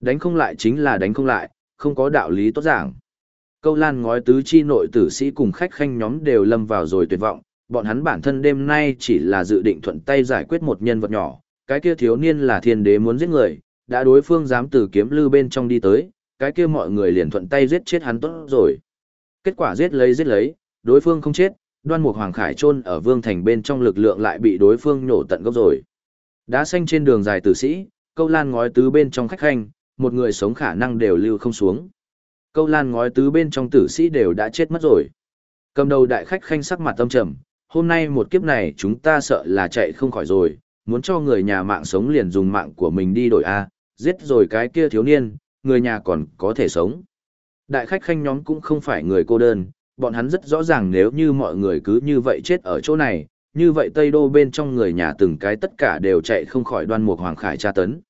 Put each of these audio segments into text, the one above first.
Đánh không lại chính là đánh không lại, không có đạo lý tốt giảng. Câu lan ngói tứ chi nội tử sĩ cùng khách khanh nhóm đều lâm vào rồi tuyệt vọng, bọn hắn bản thân đêm nay chỉ là dự định thuận tay giải quyết một nhân vật nhỏ, cái kia thiếu niên là thiên đế muốn giết người, đã đối phương dám từ kiếm lư bên trong đi tới, cái kia mọi người liền thuận tay giết chết hắn tốt rồi. Kết quả giết lấy giết lấy, đối phương không chết, đoan mục hoàng khải chôn ở vương thành bên trong lực lượng lại bị đối phương nhổ tận gốc rồi. Đá xanh trên đường dài tử sĩ, câu lan ngói tứ bên trong khách khanh, một người sống khả năng đều lưu không xuống. Câu lan ngói tứ bên trong tử sĩ đều đã chết mất rồi. Cầm đầu đại khách khanh sắc mặt tâm trầm, hôm nay một kiếp này chúng ta sợ là chạy không khỏi rồi, muốn cho người nhà mạng sống liền dùng mạng của mình đi đổi A, giết rồi cái kia thiếu niên, người nhà còn có thể sống. Đại khách khanh nhóm cũng không phải người cô đơn, bọn hắn rất rõ ràng nếu như mọi người cứ như vậy chết ở chỗ này, như vậy Tây Đô bên trong người nhà từng cái tất cả đều chạy không khỏi đoan mục hoàng khải tra tấn.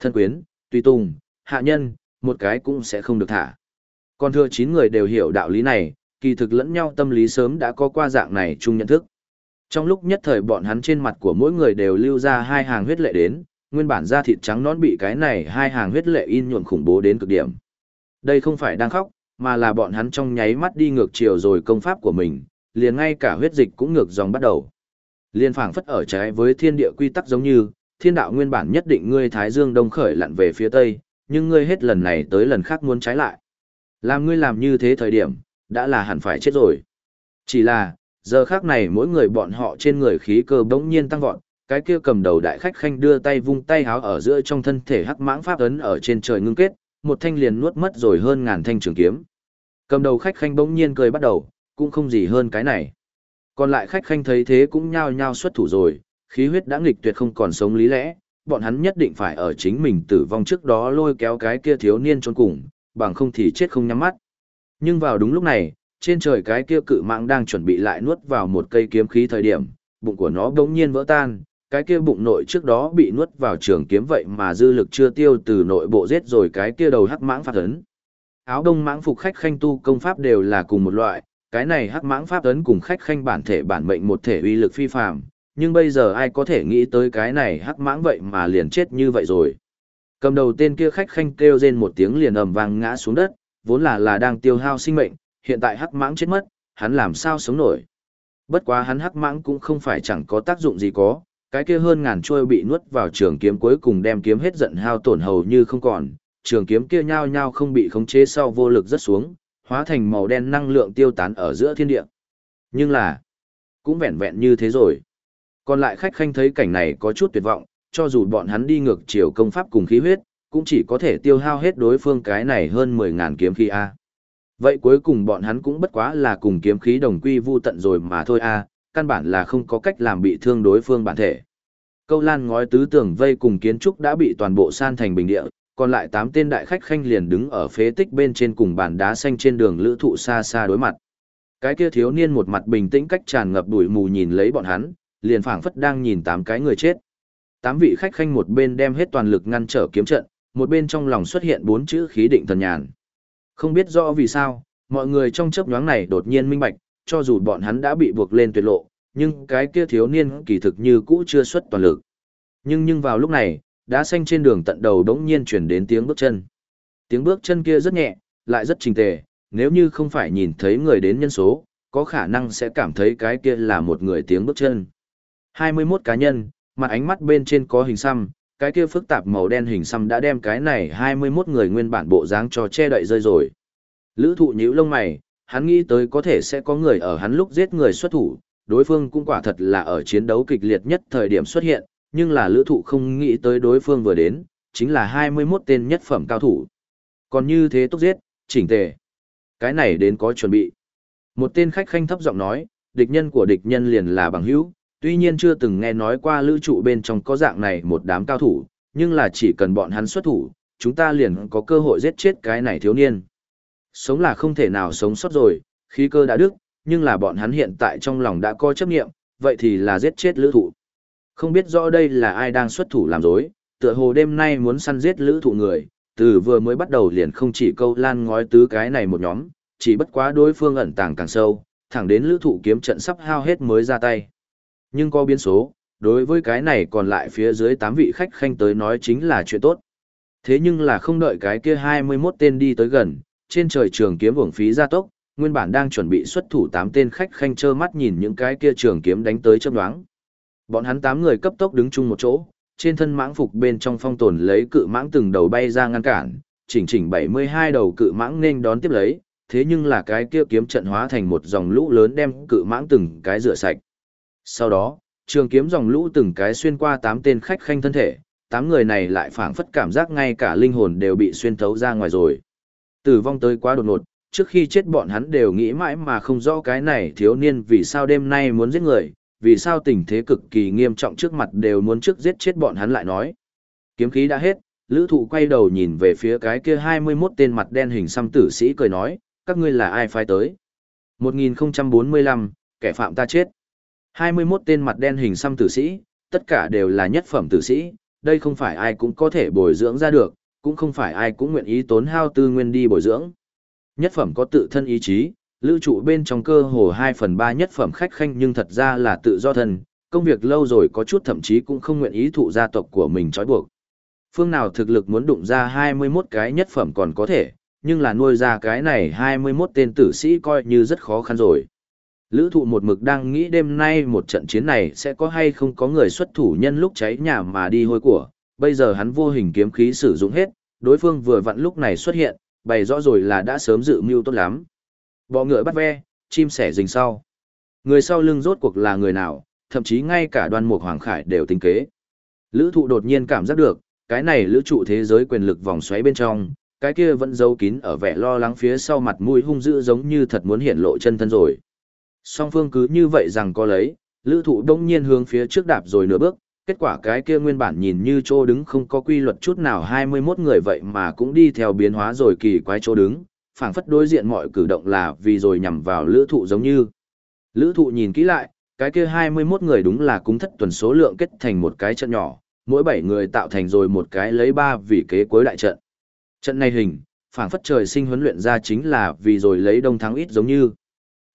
Thân quyến, tùy tùng, hạ nhân, một cái cũng sẽ không được thả. Còn thưa chín người đều hiểu đạo lý này, kỳ thực lẫn nhau tâm lý sớm đã có qua dạng này chung nhận thức. Trong lúc nhất thời bọn hắn trên mặt của mỗi người đều lưu ra hai hàng huyết lệ đến, nguyên bản da thịt trắng nón bị cái này hai hàng huyết lệ in nhuộm khủng bố đến cực điểm. Đây không phải đang khóc, mà là bọn hắn trong nháy mắt đi ngược chiều rồi công pháp của mình, liền ngay cả huyết dịch cũng ngược dòng bắt đầu. Liên phảng phất ở trái với thiên địa quy tắc giống như, thiên đạo nguyên bản nhất định ngươi thái dương đông khởi lặn về phía tây, nhưng ngươi hết lần này tới lần khác muốn trái lại. Làm ngươi làm như thế thời điểm, đã là hẳn phải chết rồi. Chỉ là, giờ khác này mỗi người bọn họ trên người khí cơ bỗng nhiên tăng vọt, cái kia cầm đầu đại khách khanh đưa tay vung tay háo ở giữa trong thân thể hắc mãng pháp ấn ở trên trời ngưng kết, một thanh liền nuốt mất rồi hơn ngàn thanh trường kiếm. Cầm đầu khách khanh bỗng nhiên cười bắt đầu, cũng không gì hơn cái này. Còn lại khách khanh thấy thế cũng nhao nhao xuất thủ rồi, khí huyết đã nghịch tuyệt không còn sống lý lẽ, bọn hắn nhất định phải ở chính mình tử vong trước đó lôi kéo cái kia thiếu niên trốn cùng, bằng không thì chết không nhắm mắt. Nhưng vào đúng lúc này, trên trời cái kia cự mạng đang chuẩn bị lại nuốt vào một cây kiếm khí thời điểm, bụng của nó bỗng nhiên vỡ tan, cái kia bụng nội trước đó bị nuốt vào trường kiếm vậy mà dư lực chưa tiêu từ nội bộ giết rồi cái kia đầu hắc mãng pháp ấn. Áo đông mãng phục khách khanh tu công pháp đều là cùng một loại, cái này hắc mãng pháp ấn cùng khách khanh bản thể bản mệnh một thể uy lực phi phàm, nhưng bây giờ ai có thể nghĩ tới cái này hắc mãng vậy mà liền chết như vậy rồi. Cầm đầu tên kia khách khanh kêu rên một tiếng liền ầm vang ngã xuống đất, vốn là là đang tiêu hao sinh mệnh, hiện tại hắc mãng chết mất, hắn làm sao sống nổi. Bất quá hắn hắc mãng cũng không phải chẳng có tác dụng gì có, cái kia hơn ngàn trôi bị nuốt vào trường kiếm cuối cùng đem kiếm hết giận hao tổn hầu như không còn, trường kiếm kia nhao nhao không bị khống chế sau vô lực rất xuống, hóa thành màu đen năng lượng tiêu tán ở giữa thiên địa. Nhưng là, cũng vẹn vẹn như thế rồi. Còn lại khách khanh thấy cảnh này có chút tuyệt vọng, cho dù bọn hắn đi ngược chiều công pháp cùng khí huyết, cũng chỉ có thể tiêu hao hết đối phương cái này hơn 10.000 kiếm khí A. Vậy cuối cùng bọn hắn cũng bất quá là cùng kiếm khí đồng quy vu tận rồi mà thôi A, căn bản là không có cách làm bị thương đối phương bản thể. Câu lan ngói tứ tường vây cùng kiến trúc đã bị toàn bộ san thành bình địa, còn lại 8 tên đại khách khanh liền đứng ở phế tích bên trên cùng bàn đá xanh trên đường lữ thụ xa xa đối mặt. Cái kia thiếu niên một mặt bình tĩnh cách tràn ngập đuổi mù nhìn lấy bọn hắn, liền phảng phất đang nhìn tám cái người chết. Tám vị khách khanh một bên đem hết toàn lực ngăn trở kiếm trận, một bên trong lòng xuất hiện bốn chữ khí định thần nhàn. Không biết rõ vì sao, mọi người trong chớp nhoáng này đột nhiên minh bạch, cho dù bọn hắn đã bị buộc lên tuyệt lộ, nhưng cái kia thiếu niên kỳ thực như cũ chưa xuất toàn lực. Nhưng nhưng vào lúc này, đá xanh trên đường tận đầu đống nhiên chuyển đến tiếng bước chân. Tiếng bước chân kia rất nhẹ, lại rất trình tề, nếu như không phải nhìn thấy người đến nhân số, có khả năng sẽ cảm thấy cái kia là một người tiếng bước chân. 21 cá nhân, mặt ánh mắt bên trên có hình xăm, cái kia phức tạp màu đen hình xăm đã đem cái này 21 người nguyên bản bộ dáng cho che đậy rơi rồi. Lữ thụ nhíu lông mày, hắn nghĩ tới có thể sẽ có người ở hắn lúc giết người xuất thủ, đối phương cũng quả thật là ở chiến đấu kịch liệt nhất thời điểm xuất hiện, nhưng là lữ thụ không nghĩ tới đối phương vừa đến, chính là 21 tên nhất phẩm cao thủ. Còn như thế tốt giết, chỉnh tề. Cái này đến có chuẩn bị. Một tên khách khanh thấp giọng nói, địch nhân của địch nhân liền là bằng hữu, tuy nhiên chưa từng nghe nói qua lữ trụ bên trong có dạng này một đám cao thủ, nhưng là chỉ cần bọn hắn xuất thủ, chúng ta liền có cơ hội giết chết cái này thiếu niên. Sống là không thể nào sống sót rồi, khí cơ đã đức, nhưng là bọn hắn hiện tại trong lòng đã có chấp nghiệm, vậy thì là giết chết lữ thụ. Không biết rõ đây là ai đang xuất thủ làm dối, tựa hồ đêm nay muốn săn giết lữ thụ người, từ vừa mới bắt đầu liền không chỉ câu lan ngói tứ cái này một nhóm, chỉ bất quá đối phương ẩn tàng càng sâu, thẳng đến lữ thụ kiếm trận sắp hao hết mới ra tay. Nhưng có biến số, đối với cái này còn lại phía dưới 8 vị khách khanh tới nói chính là chuyện tốt. Thế nhưng là không đợi cái kia 21 tên đi tới gần, trên trời trường kiếm uổng phí gia tốc, nguyên bản đang chuẩn bị xuất thủ 8 tên khách khanh trơ mắt nhìn những cái kia trường kiếm đánh tới chớp nhoáng. Bọn hắn 8 người cấp tốc đứng chung một chỗ, trên thân mãng phục bên trong phong tồn lấy cự mãng từng đầu bay ra ngăn cản, chỉnh chỉnh 72 đầu cự mãng nên đón tiếp lấy, thế nhưng là cái kia kiếm trận hóa thành một dòng lũ lớn đem cự mãng từng cái rửa sạch. Sau đó, trường kiếm dòng lũ từng cái xuyên qua tám tên khách khanh thân thể, Tám người này lại phảng phất cảm giác ngay cả linh hồn đều bị xuyên thấu ra ngoài rồi. Tử vong tới quá đột ngột, trước khi chết bọn hắn đều nghĩ mãi mà không rõ cái này thiếu niên vì sao đêm nay muốn giết người, vì sao tình thế cực kỳ nghiêm trọng trước mặt đều muốn trước giết chết bọn hắn lại nói. Kiếm khí đã hết, lữ thụ quay đầu nhìn về phía cái kia 21 tên mặt đen hình xăm tử sĩ cười nói, các ngươi là ai phái tới? 1045, kẻ phạm ta chết. 21 tên mặt đen hình xăm tử sĩ, tất cả đều là nhất phẩm tử sĩ, đây không phải ai cũng có thể bồi dưỡng ra được, cũng không phải ai cũng nguyện ý tốn hao tư nguyên đi bồi dưỡng. Nhất phẩm có tự thân ý chí, lưu trụ bên trong cơ hồ 2 phần 3 nhất phẩm khách khanh nhưng thật ra là tự do thân, công việc lâu rồi có chút thậm chí cũng không nguyện ý thụ gia tộc của mình trói buộc. Phương nào thực lực muốn đụng ra 21 cái nhất phẩm còn có thể, nhưng là nuôi ra cái này 21 tên tử sĩ coi như rất khó khăn rồi. Lữ thụ một mực đang nghĩ đêm nay một trận chiến này sẽ có hay không có người xuất thủ nhân lúc cháy nhà mà đi hôi của, bây giờ hắn vô hình kiếm khí sử dụng hết, đối phương vừa vặn lúc này xuất hiện, bày rõ rồi là đã sớm dự mưu tốt lắm. Bọ ngựa bắt ve, chim sẻ rình sau. Người sau lưng rốt cuộc là người nào, thậm chí ngay cả đoan mục hoàng khải đều tính kế. Lữ thụ đột nhiên cảm giác được, cái này lữ trụ thế giới quyền lực vòng xoáy bên trong, cái kia vẫn giấu kín ở vẻ lo lắng phía sau mặt mũi hung dữ giống như thật muốn hiện lộ chân thân rồi. Song phương cứ như vậy rằng có lấy, lữ thụ đông nhiên hướng phía trước đạp rồi nửa bước, kết quả cái kia nguyên bản nhìn như chỗ đứng không có quy luật chút nào 21 người vậy mà cũng đi theo biến hóa rồi kỳ quái chỗ đứng, phảng phất đối diện mọi cử động là vì rồi nhằm vào lữ thụ giống như. Lữ thụ nhìn kỹ lại, cái kia 21 người đúng là cúng thất tuần số lượng kết thành một cái trận nhỏ, mỗi 7 người tạo thành rồi một cái lấy 3 vì kế cuối đại trận. Trận này hình, phảng phất trời sinh huấn luyện ra chính là vì rồi lấy đông thắng ít giống như.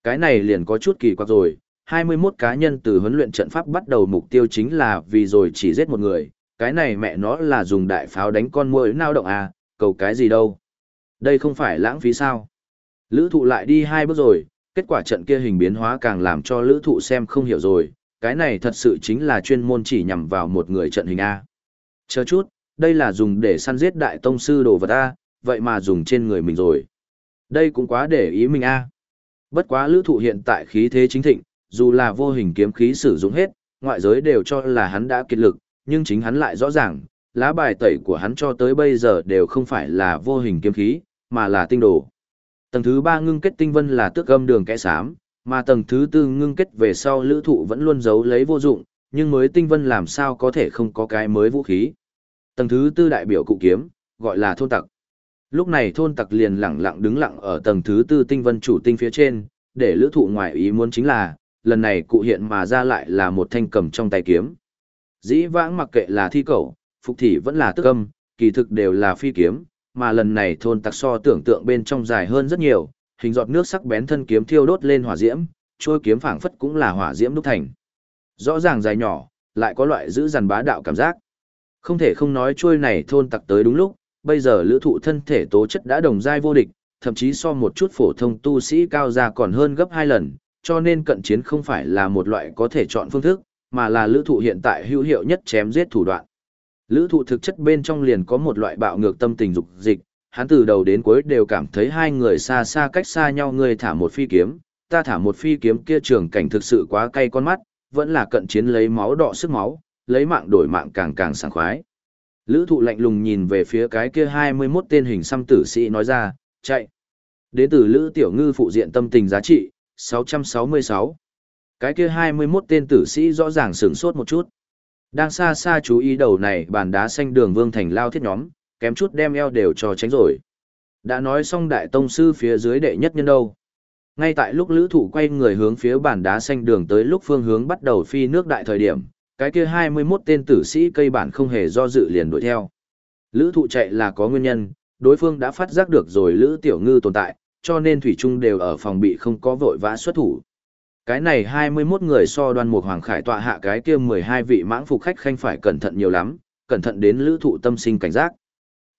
Cái này liền có chút kỳ quặc rồi, 21 cá nhân từ huấn luyện trận pháp bắt đầu mục tiêu chính là vì rồi chỉ giết một người, cái này mẹ nó là dùng đại pháo đánh con muỗi nao động à, cầu cái gì đâu. Đây không phải lãng phí sao. Lữ thụ lại đi hai bước rồi, kết quả trận kia hình biến hóa càng làm cho lữ thụ xem không hiểu rồi, cái này thật sự chính là chuyên môn chỉ nhằm vào một người trận hình A. Chờ chút, đây là dùng để săn giết đại tông sư đồ vật A, vậy mà dùng trên người mình rồi. Đây cũng quá để ý mình A. Bất quá lữ thụ hiện tại khí thế chính thịnh, dù là vô hình kiếm khí sử dụng hết, ngoại giới đều cho là hắn đã kiệt lực, nhưng chính hắn lại rõ ràng, lá bài tẩy của hắn cho tới bây giờ đều không phải là vô hình kiếm khí, mà là tinh đồ. Tầng thứ 3 ngưng kết tinh vân là tước âm đường kẽ sám, mà tầng thứ 4 ngưng kết về sau lữ thụ vẫn luôn giấu lấy vô dụng, nhưng mới tinh vân làm sao có thể không có cái mới vũ khí. Tầng thứ 4 đại biểu cụ kiếm, gọi là thôn tặc. Lúc này thôn tặc liền lặng lặng đứng lặng ở tầng thứ tư tinh vân chủ tinh phía trên, để lữ thụ ngoại ý muốn chính là, lần này cụ hiện mà ra lại là một thanh cầm trong tay kiếm. Dĩ vãng mặc kệ là thi cầu, phục thị vẫn là tức âm, kỳ thực đều là phi kiếm, mà lần này thôn tặc so tưởng tượng bên trong dài hơn rất nhiều, hình giọt nước sắc bén thân kiếm thiêu đốt lên hỏa diễm, trôi kiếm phảng phất cũng là hỏa diễm đúc thành. Rõ ràng dài nhỏ, lại có loại giữ dằn bá đạo cảm giác. Không thể không nói trôi này thôn tặc tới đúng lúc, bây giờ lữ thụ thân thể tố chất đã đồng giai vô địch, thậm chí so một chút phổ thông tu sĩ cao ra còn hơn gấp hai lần, cho nên cận chiến không phải là một loại có thể chọn phương thức, mà là lữ thụ hiện tại hữu hiệu nhất chém giết thủ đoạn. Lữ thụ thực chất bên trong liền có một loại bạo ngược tâm tình dục dịch, hắn từ đầu đến cuối đều cảm thấy hai người xa xa cách xa nhau người thả một phi kiếm, ta thả một phi kiếm kia trường cảnh thực sự quá cay con mắt, vẫn là cận chiến lấy máu đỏ sức máu, lấy mạng đổi mạng càng càng sảng khoái. Lữ thụ lạnh lùng nhìn về phía cái kia 21 tên hình xăm tử sĩ nói ra, chạy. Đến từ Lữ Tiểu Ngư phụ diện tâm tình giá trị, 666. Cái kia 21 tên tử sĩ rõ ràng sửng sốt một chút. Đang xa xa chú ý đầu này bàn đá xanh đường vương thành lao thiết nhóm, kém chút đem eo đều cho tránh rồi. Đã nói xong đại tông sư phía dưới đệ nhất nhân đâu. Ngay tại lúc lữ thủ quay người hướng phía bàn đá xanh đường tới lúc phương hướng bắt đầu phi nước đại thời điểm, cái kia 21 tên tử sĩ cây bản không hề do dự liền đuổi theo. Lữ thụ chạy là có nguyên nhân, đối phương đã phát giác được rồi lữ tiểu ngư tồn tại, cho nên thủy trung đều ở phòng bị không có vội vã xuất thủ. Cái này 21 người so đoan mục hoàng khải tọa hạ cái kia 12 vị mãng phục khách khanh phải cẩn thận nhiều lắm, cẩn thận đến lữ thụ tâm sinh cảnh giác.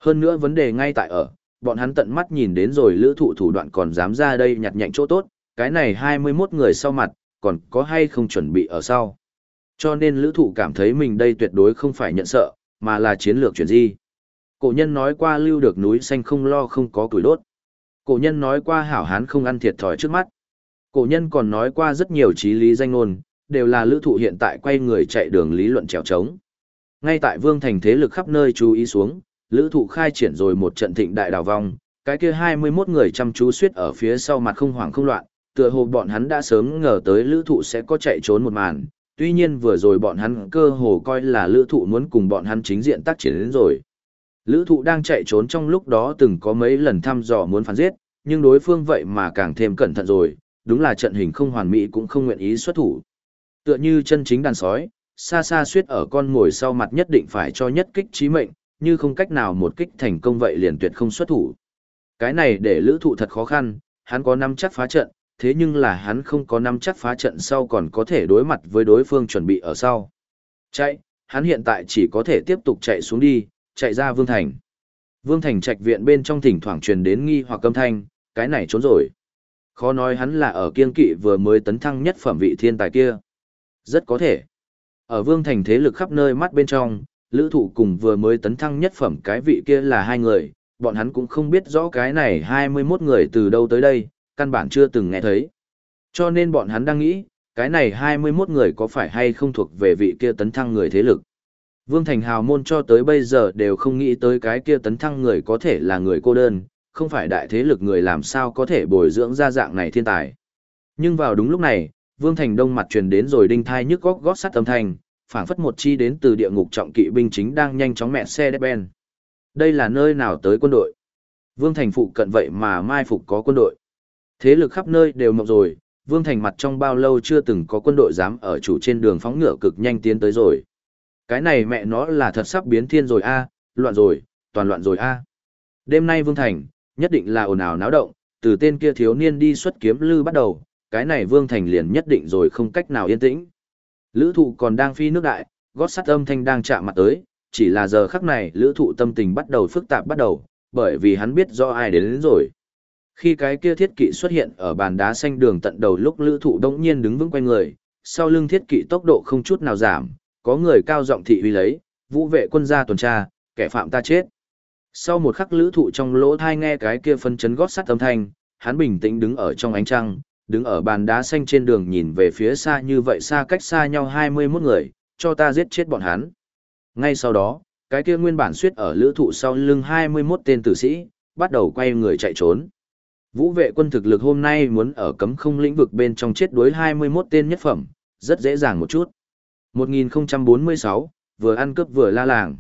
Hơn nữa vấn đề ngay tại ở, bọn hắn tận mắt nhìn đến rồi lữ thụ thủ đoạn còn dám ra đây nhặt nhạnh chỗ tốt, cái này 21 người sau mặt, còn có hay không chuẩn bị ở sau. Cho nên lữ thụ cảm thấy mình đây tuyệt đối không phải nhận sợ, mà là chiến lược chuyển di. Cổ nhân nói qua lưu được núi xanh không lo không có củi đốt. Cổ nhân nói qua hảo hán không ăn thiệt thòi trước mắt. Cổ nhân còn nói qua rất nhiều trí lý danh ngôn, đều là lữ thụ hiện tại quay người chạy đường lý luận trèo trống. Ngay tại vương thành thế lực khắp nơi chú ý xuống, lữ thụ khai triển rồi một trận thịnh đại đào vong, cái kia 21 người chăm chú suyết ở phía sau mặt không hoảng không loạn, tựa hồ bọn hắn đã sớm ngờ tới lữ thụ sẽ có chạy trốn một màn, tuy nhiên vừa rồi bọn hắn cơ hồ coi là lữ thụ muốn cùng bọn hắn chính diện tác chiến đến rồi. Lữ thụ đang chạy trốn trong lúc đó từng có mấy lần thăm dò muốn phản giết, nhưng đối phương vậy mà càng thêm cẩn thận rồi, đúng là trận hình không hoàn mỹ cũng không nguyện ý xuất thủ. Tựa như chân chính đàn sói, xa xa suyết ở con ngồi sau mặt nhất định phải cho nhất kích trí mệnh, như không cách nào một kích thành công vậy liền tuyệt không xuất thủ. Cái này để lữ thụ thật khó khăn, hắn có năm chắc phá trận, thế nhưng là hắn không có nắm chắc phá trận sau còn có thể đối mặt với đối phương chuẩn bị ở sau. Chạy, hắn hiện tại chỉ có thể tiếp tục chạy xuống đi, chạy ra Vương Thành. Vương Thành trạch viện bên trong thỉnh thoảng truyền đến nghi hoặc âm thanh, cái này trốn rồi. Khó nói hắn là ở kiên kỵ vừa mới tấn thăng nhất phẩm vị thiên tài kia. Rất có thể. Ở Vương Thành thế lực khắp nơi mắt bên trong, lữ thụ cùng vừa mới tấn thăng nhất phẩm cái vị kia là hai người, bọn hắn cũng không biết rõ cái này 21 người từ đâu tới đây, căn bản chưa từng nghe thấy. Cho nên bọn hắn đang nghĩ, cái này 21 người có phải hay không thuộc về vị kia tấn thăng người thế lực. Vương Thành Hào môn cho tới bây giờ đều không nghĩ tới cái kia tấn thăng người có thể là người cô đơn, không phải đại thế lực người làm sao có thể bồi dưỡng ra dạng này thiên tài. Nhưng vào đúng lúc này, Vương Thành Đông mặt truyền đến rồi đinh thai nhức góc gót sắt âm thanh, phảng phất một chi đến từ địa ngục trọng kỵ binh chính đang nhanh chóng mẹ xe đép ben. Đây là nơi nào tới quân đội? Vương Thành phụ cận vậy mà mai phục có quân đội. Thế lực khắp nơi đều mộng rồi, Vương Thành mặt trong bao lâu chưa từng có quân đội dám ở chủ trên đường phóng ngựa cực nhanh tiến tới rồi. Cái này mẹ nó là thật sắp biến thiên rồi a, loạn rồi, toàn loạn rồi a. Đêm nay Vương Thành, nhất định là ồn ào náo động, từ tên kia thiếu niên đi xuất kiếm lư bắt đầu, cái này Vương Thành liền nhất định rồi không cách nào yên tĩnh. Lữ thụ còn đang phi nước đại, gót sắt âm thanh đang chạm mặt tới, chỉ là giờ khắc này lữ thụ tâm tình bắt đầu phức tạp bắt đầu, bởi vì hắn biết do ai đến, đến rồi. Khi cái kia thiết kỵ xuất hiện ở bàn đá xanh đường tận đầu lúc lữ thụ đông nhiên đứng vững quanh người, sau lưng thiết kỵ tốc độ không chút nào giảm, có người cao giọng thị uy lấy, vũ vệ quân gia tuần tra, kẻ phạm ta chết. Sau một khắc lữ thụ trong lỗ thai nghe cái kia phân chấn gót sắt âm thanh, hắn bình tĩnh đứng ở trong ánh trăng, đứng ở bàn đá xanh trên đường nhìn về phía xa như vậy xa cách xa nhau 21 người, cho ta giết chết bọn hắn. Ngay sau đó, cái kia nguyên bản suyết ở lữ thụ sau lưng 21 tên tử sĩ, bắt đầu quay người chạy trốn. Vũ vệ quân thực lực hôm nay muốn ở cấm không lĩnh vực bên trong chết đối 21 tên nhất phẩm, rất dễ dàng một chút. 1046, vừa ăn cướp vừa la làng.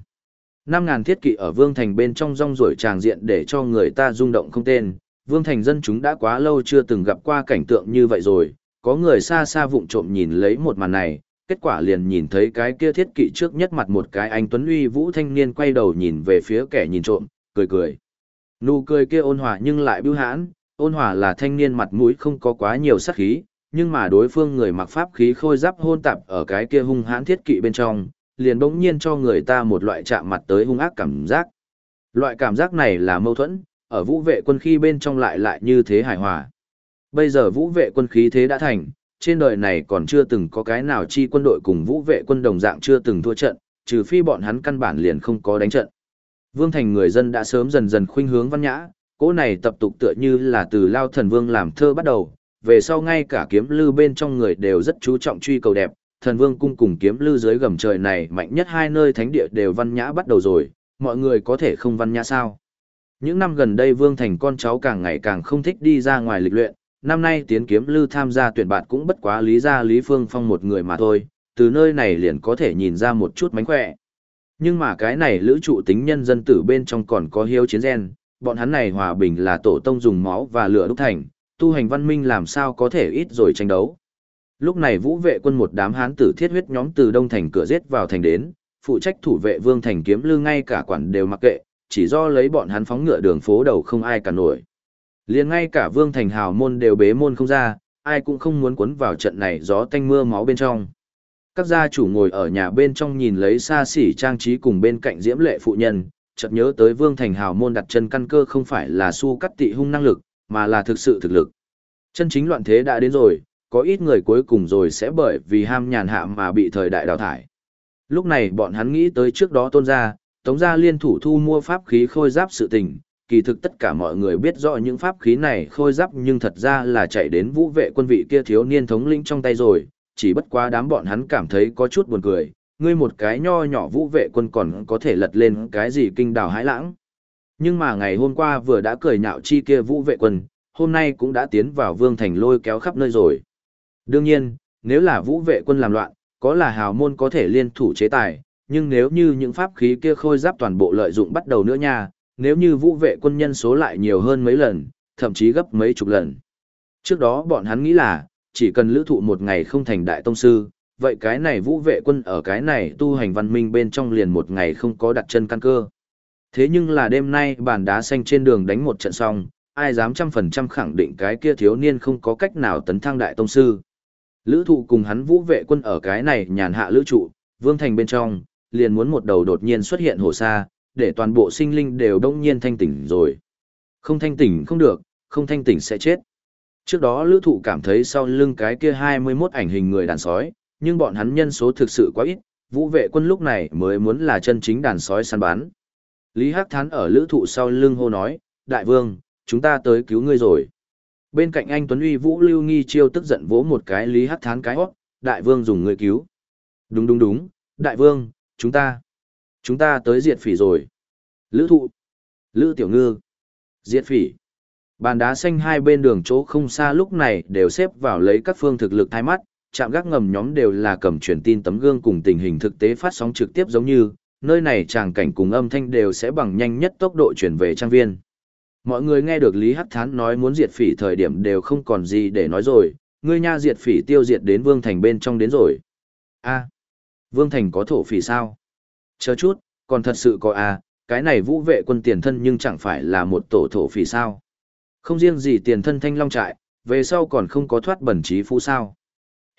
5.000 thiết kỵ ở Vương Thành bên trong rong rổi tràng diện để cho người ta rung động không tên. Vương Thành dân chúng đã quá lâu chưa từng gặp qua cảnh tượng như vậy rồi, có người xa xa vụng trộm nhìn lấy một màn này, kết quả liền nhìn thấy cái kia thiết kỵ trước nhất mặt một cái anh Tuấn Uy Vũ thanh niên quay đầu nhìn về phía kẻ nhìn trộm, cười cười. Nụ cười kia ôn hòa nhưng lại bưu hãn, ôn hòa là thanh niên mặt mũi không có quá nhiều sát khí, nhưng mà đối phương người mặc pháp khí khôi giáp hôn tạp ở cái kia hung hãn thiết kỵ bên trong, liền bỗng nhiên cho người ta một loại chạm mặt tới hung ác cảm giác. Loại cảm giác này là mâu thuẫn, ở vũ vệ quân khí bên trong lại lại như thế hài hòa. Bây giờ vũ vệ quân khí thế đã thành, trên đời này còn chưa từng có cái nào chi quân đội cùng vũ vệ quân đồng dạng chưa từng thua trận, trừ phi bọn hắn căn bản liền không có đánh trận. Vương thành người dân đã sớm dần dần khuynh hướng văn nhã, cỗ này tập tục tựa như là từ lao thần vương làm thơ bắt đầu, về sau ngay cả kiếm lư bên trong người đều rất chú trọng truy cầu đẹp, thần vương cung cùng kiếm lư dưới gầm trời này mạnh nhất hai nơi thánh địa đều văn nhã bắt đầu rồi, mọi người có thể không văn nhã sao. Những năm gần đây vương thành con cháu càng ngày càng không thích đi ra ngoài lịch luyện, năm nay tiến kiếm lư tham gia tuyển bạn cũng bất quá lý ra Lý Phương Phong một người mà thôi, từ nơi này liền có thể nhìn ra một chút mánh khỏe. Nhưng mà cái này lữ trụ tính nhân dân tử bên trong còn có hiếu chiến gen, bọn hắn này hòa bình là tổ tông dùng máu và lửa đúc thành, tu hành văn minh làm sao có thể ít rồi tranh đấu. Lúc này vũ vệ quân một đám hán tử thiết huyết nhóm từ đông thành cửa giết vào thành đến, phụ trách thủ vệ vương thành kiếm lư ngay cả quản đều mặc kệ, chỉ do lấy bọn hắn phóng ngựa đường phố đầu không ai cả nổi. liền ngay cả vương thành hào môn đều bế môn không ra, ai cũng không muốn cuốn vào trận này gió tanh mưa máu bên trong. Các gia chủ ngồi ở nhà bên trong nhìn lấy xa xỉ trang trí cùng bên cạnh diễm lệ phụ nhân, chợt nhớ tới Vương Thành Hào môn đặt chân căn cơ không phải là su cắt tị hung năng lực, mà là thực sự thực lực. Chân chính loạn thế đã đến rồi, có ít người cuối cùng rồi sẽ bởi vì ham nhàn hạ mà bị thời đại đào thải. Lúc này bọn hắn nghĩ tới trước đó tôn gia, tống gia liên thủ thu mua pháp khí khôi giáp sự tình, kỳ thực tất cả mọi người biết rõ những pháp khí này khôi giáp nhưng thật ra là chạy đến vũ vệ quân vị kia thiếu niên thống lĩnh trong tay rồi, chỉ bất quá đám bọn hắn cảm thấy có chút buồn cười, ngươi một cái nho nhỏ vũ vệ quân còn có thể lật lên cái gì kinh đào hãi lãng. Nhưng mà ngày hôm qua vừa đã cười nhạo chi kia vũ vệ quân, hôm nay cũng đã tiến vào vương thành lôi kéo khắp nơi rồi. Đương nhiên, nếu là vũ vệ quân làm loạn, có là hào môn có thể liên thủ chế tài, nhưng nếu như những pháp khí kia khôi giáp toàn bộ lợi dụng bắt đầu nữa nha, nếu như vũ vệ quân nhân số lại nhiều hơn mấy lần, thậm chí gấp mấy chục lần. Trước đó bọn hắn nghĩ là, chỉ cần lữ thụ một ngày không thành đại tông sư, vậy cái này vũ vệ quân ở cái này tu hành văn minh bên trong liền một ngày không có đặt chân căn cơ. Thế nhưng là đêm nay bàn đá xanh trên đường đánh một trận xong, ai dám trăm phần trăm khẳng định cái kia thiếu niên không có cách nào tấn thăng đại tông sư. Lữ thụ cùng hắn vũ vệ quân ở cái này nhàn hạ lữ trụ, vương thành bên trong, liền muốn một đầu đột nhiên xuất hiện hồ sa, để toàn bộ sinh linh đều đông nhiên thanh tỉnh rồi. Không thanh tỉnh không được, không thanh tỉnh sẽ chết. Trước đó lữ thụ cảm thấy sau lưng cái kia 21 ảnh hình người đàn sói, nhưng bọn hắn nhân số thực sự quá ít, vũ vệ quân lúc này mới muốn là chân chính đàn sói săn bán. Lý Hắc Thán ở lữ thụ sau lưng hô nói, Đại vương, chúng ta tới cứu ngươi rồi. Bên cạnh anh Tuấn Uy Vũ Lưu Nghi Chiêu tức giận vỗ một cái Lý Hắc Thán cái hót, Đại vương dùng ngươi cứu. Đúng đúng đúng, Đại vương, chúng ta, chúng ta tới diệt phỉ rồi. Lữ thụ, Lữ Tiểu Ngư, diệt phỉ. Bàn đá xanh hai bên đường chỗ không xa lúc này đều xếp vào lấy các phương thực lực thay mắt, Trạm gác ngầm nhóm đều là cầm truyền tin tấm gương cùng tình hình thực tế phát sóng trực tiếp giống như, nơi này tràng cảnh cùng âm thanh đều sẽ bằng nhanh nhất tốc độ chuyển về trang viên. Mọi người nghe được Lý Hắc Thán nói muốn diệt phỉ thời điểm đều không còn gì để nói rồi, ngươi nha diệt phỉ tiêu diệt đến Vương Thành bên trong đến rồi. a Vương Thành có thổ phỉ sao? Chờ chút, còn thật sự có a cái này vũ vệ quân tiền thân nhưng chẳng phải là một tổ thổ phỉ sao? Không riêng gì tiền thân thanh long trại, về sau còn không có thoát bẩn trí phú sao?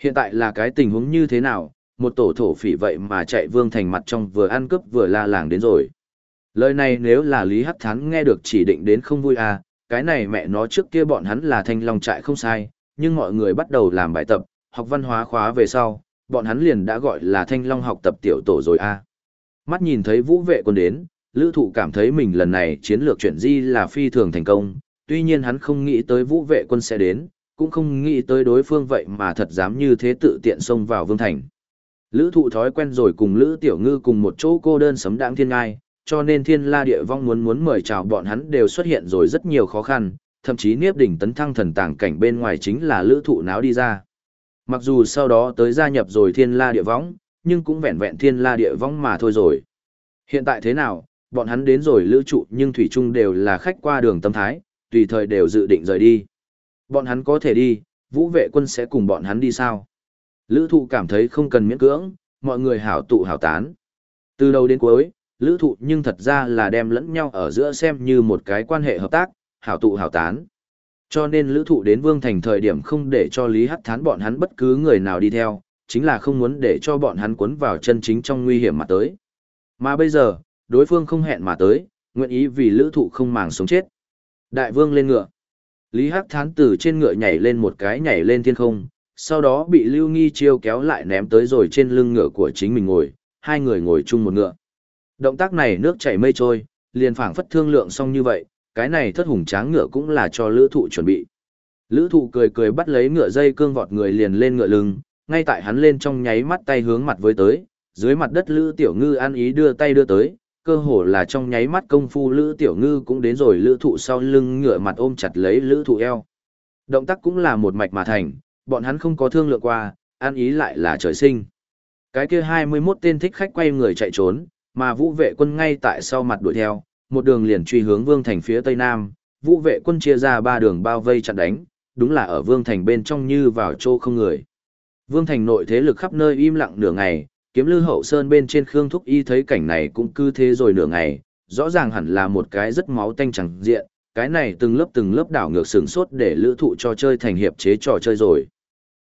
Hiện tại là cái tình huống như thế nào, một tổ thổ phỉ vậy mà chạy vương thành mặt trong vừa ăn cướp vừa la làng đến rồi. Lời này nếu là Lý Hắc Thắng nghe được chỉ định đến không vui à, cái này mẹ nó trước kia bọn hắn là thanh long trại không sai, nhưng mọi người bắt đầu làm bài tập, học văn hóa khóa về sau, bọn hắn liền đã gọi là thanh long học tập tiểu tổ rồi à. Mắt nhìn thấy vũ vệ quân đến, lữ thụ cảm thấy mình lần này chiến lược chuyển di là phi thường thành công, tuy nhiên hắn không nghĩ tới vũ vệ quân sẽ đến, cũng không nghĩ tới đối phương vậy mà thật dám như thế tự tiện xông vào vương thành. Lữ thụ thói quen rồi cùng Lữ Tiểu Ngư cùng một chỗ cô đơn sấm đáng thiên ngai, cho nên thiên la địa vong muốn muốn mời chào bọn hắn đều xuất hiện rồi rất nhiều khó khăn, thậm chí niếp đỉnh tấn thăng thần tàng cảnh bên ngoài chính là lữ thụ náo đi ra. Mặc dù sau đó tới gia nhập rồi thiên la địa vong, nhưng cũng vẹn vẹn thiên la địa vong mà thôi rồi. Hiện tại thế nào, bọn hắn đến rồi lữ trụ nhưng thủy chung đều là khách qua đường tâm thái, tùy thời đều dự định rời đi. Bọn hắn có thể đi, vũ vệ quân sẽ cùng bọn hắn đi sao? Lữ thụ cảm thấy không cần miễn cưỡng, mọi người hảo tụ hảo tán. Từ đầu đến cuối, lữ thụ nhưng thật ra là đem lẫn nhau ở giữa xem như một cái quan hệ hợp tác, hảo tụ hảo tán. Cho nên lữ thụ đến Vương Thành thời điểm không để cho Lý Hắc Thán bọn hắn bất cứ người nào đi theo, chính là không muốn để cho bọn hắn cuốn vào chân chính trong nguy hiểm mà tới. Mà bây giờ, đối phương không hẹn mà tới, nguyện ý vì lữ thụ không màng sống chết. Đại vương lên ngựa. Lý Hắc Thán từ trên ngựa nhảy lên một cái nhảy lên thiên không, sau đó bị Lưu Nghi Chiêu kéo lại ném tới rồi trên lưng ngựa của chính mình ngồi, hai người ngồi chung một ngựa. Động tác này nước chảy mây trôi, liền phảng phất thương lượng xong như vậy, cái này thất hùng tráng ngựa cũng là cho lữ thụ chuẩn bị. Lữ thụ cười cười bắt lấy ngựa dây cương vọt người liền lên ngựa lưng, ngay tại hắn lên trong nháy mắt tay hướng mặt với tới, dưới mặt đất lữ tiểu ngư ăn ý đưa tay đưa tới, cơ hồ là trong nháy mắt công phu lữ tiểu ngư cũng đến rồi lữ thụ sau lưng ngựa mặt ôm chặt lấy lữ thụ eo. Động tác cũng là một mạch mà thành, bọn hắn không có thương lượng qua, ăn ý lại là trời sinh. Cái kia 21 tên thích khách quay người chạy trốn, mà vũ vệ quân ngay tại sau mặt đuổi theo, một đường liền truy hướng vương thành phía tây nam, vũ vệ quân chia ra ba đường bao vây chặn đánh, đúng là ở vương thành bên trong như vào chỗ không người. Vương thành nội thế lực khắp nơi im lặng nửa ngày, kiếm lư hậu sơn bên trên khương thúc y thấy cảnh này cũng cứ thế rồi nửa ngày, rõ ràng hẳn là một cái rất máu tanh chẳng diện, cái này từng lớp từng lớp đảo ngược sừng sốt để lữ thụ cho chơi thành hiệp chế trò chơi rồi.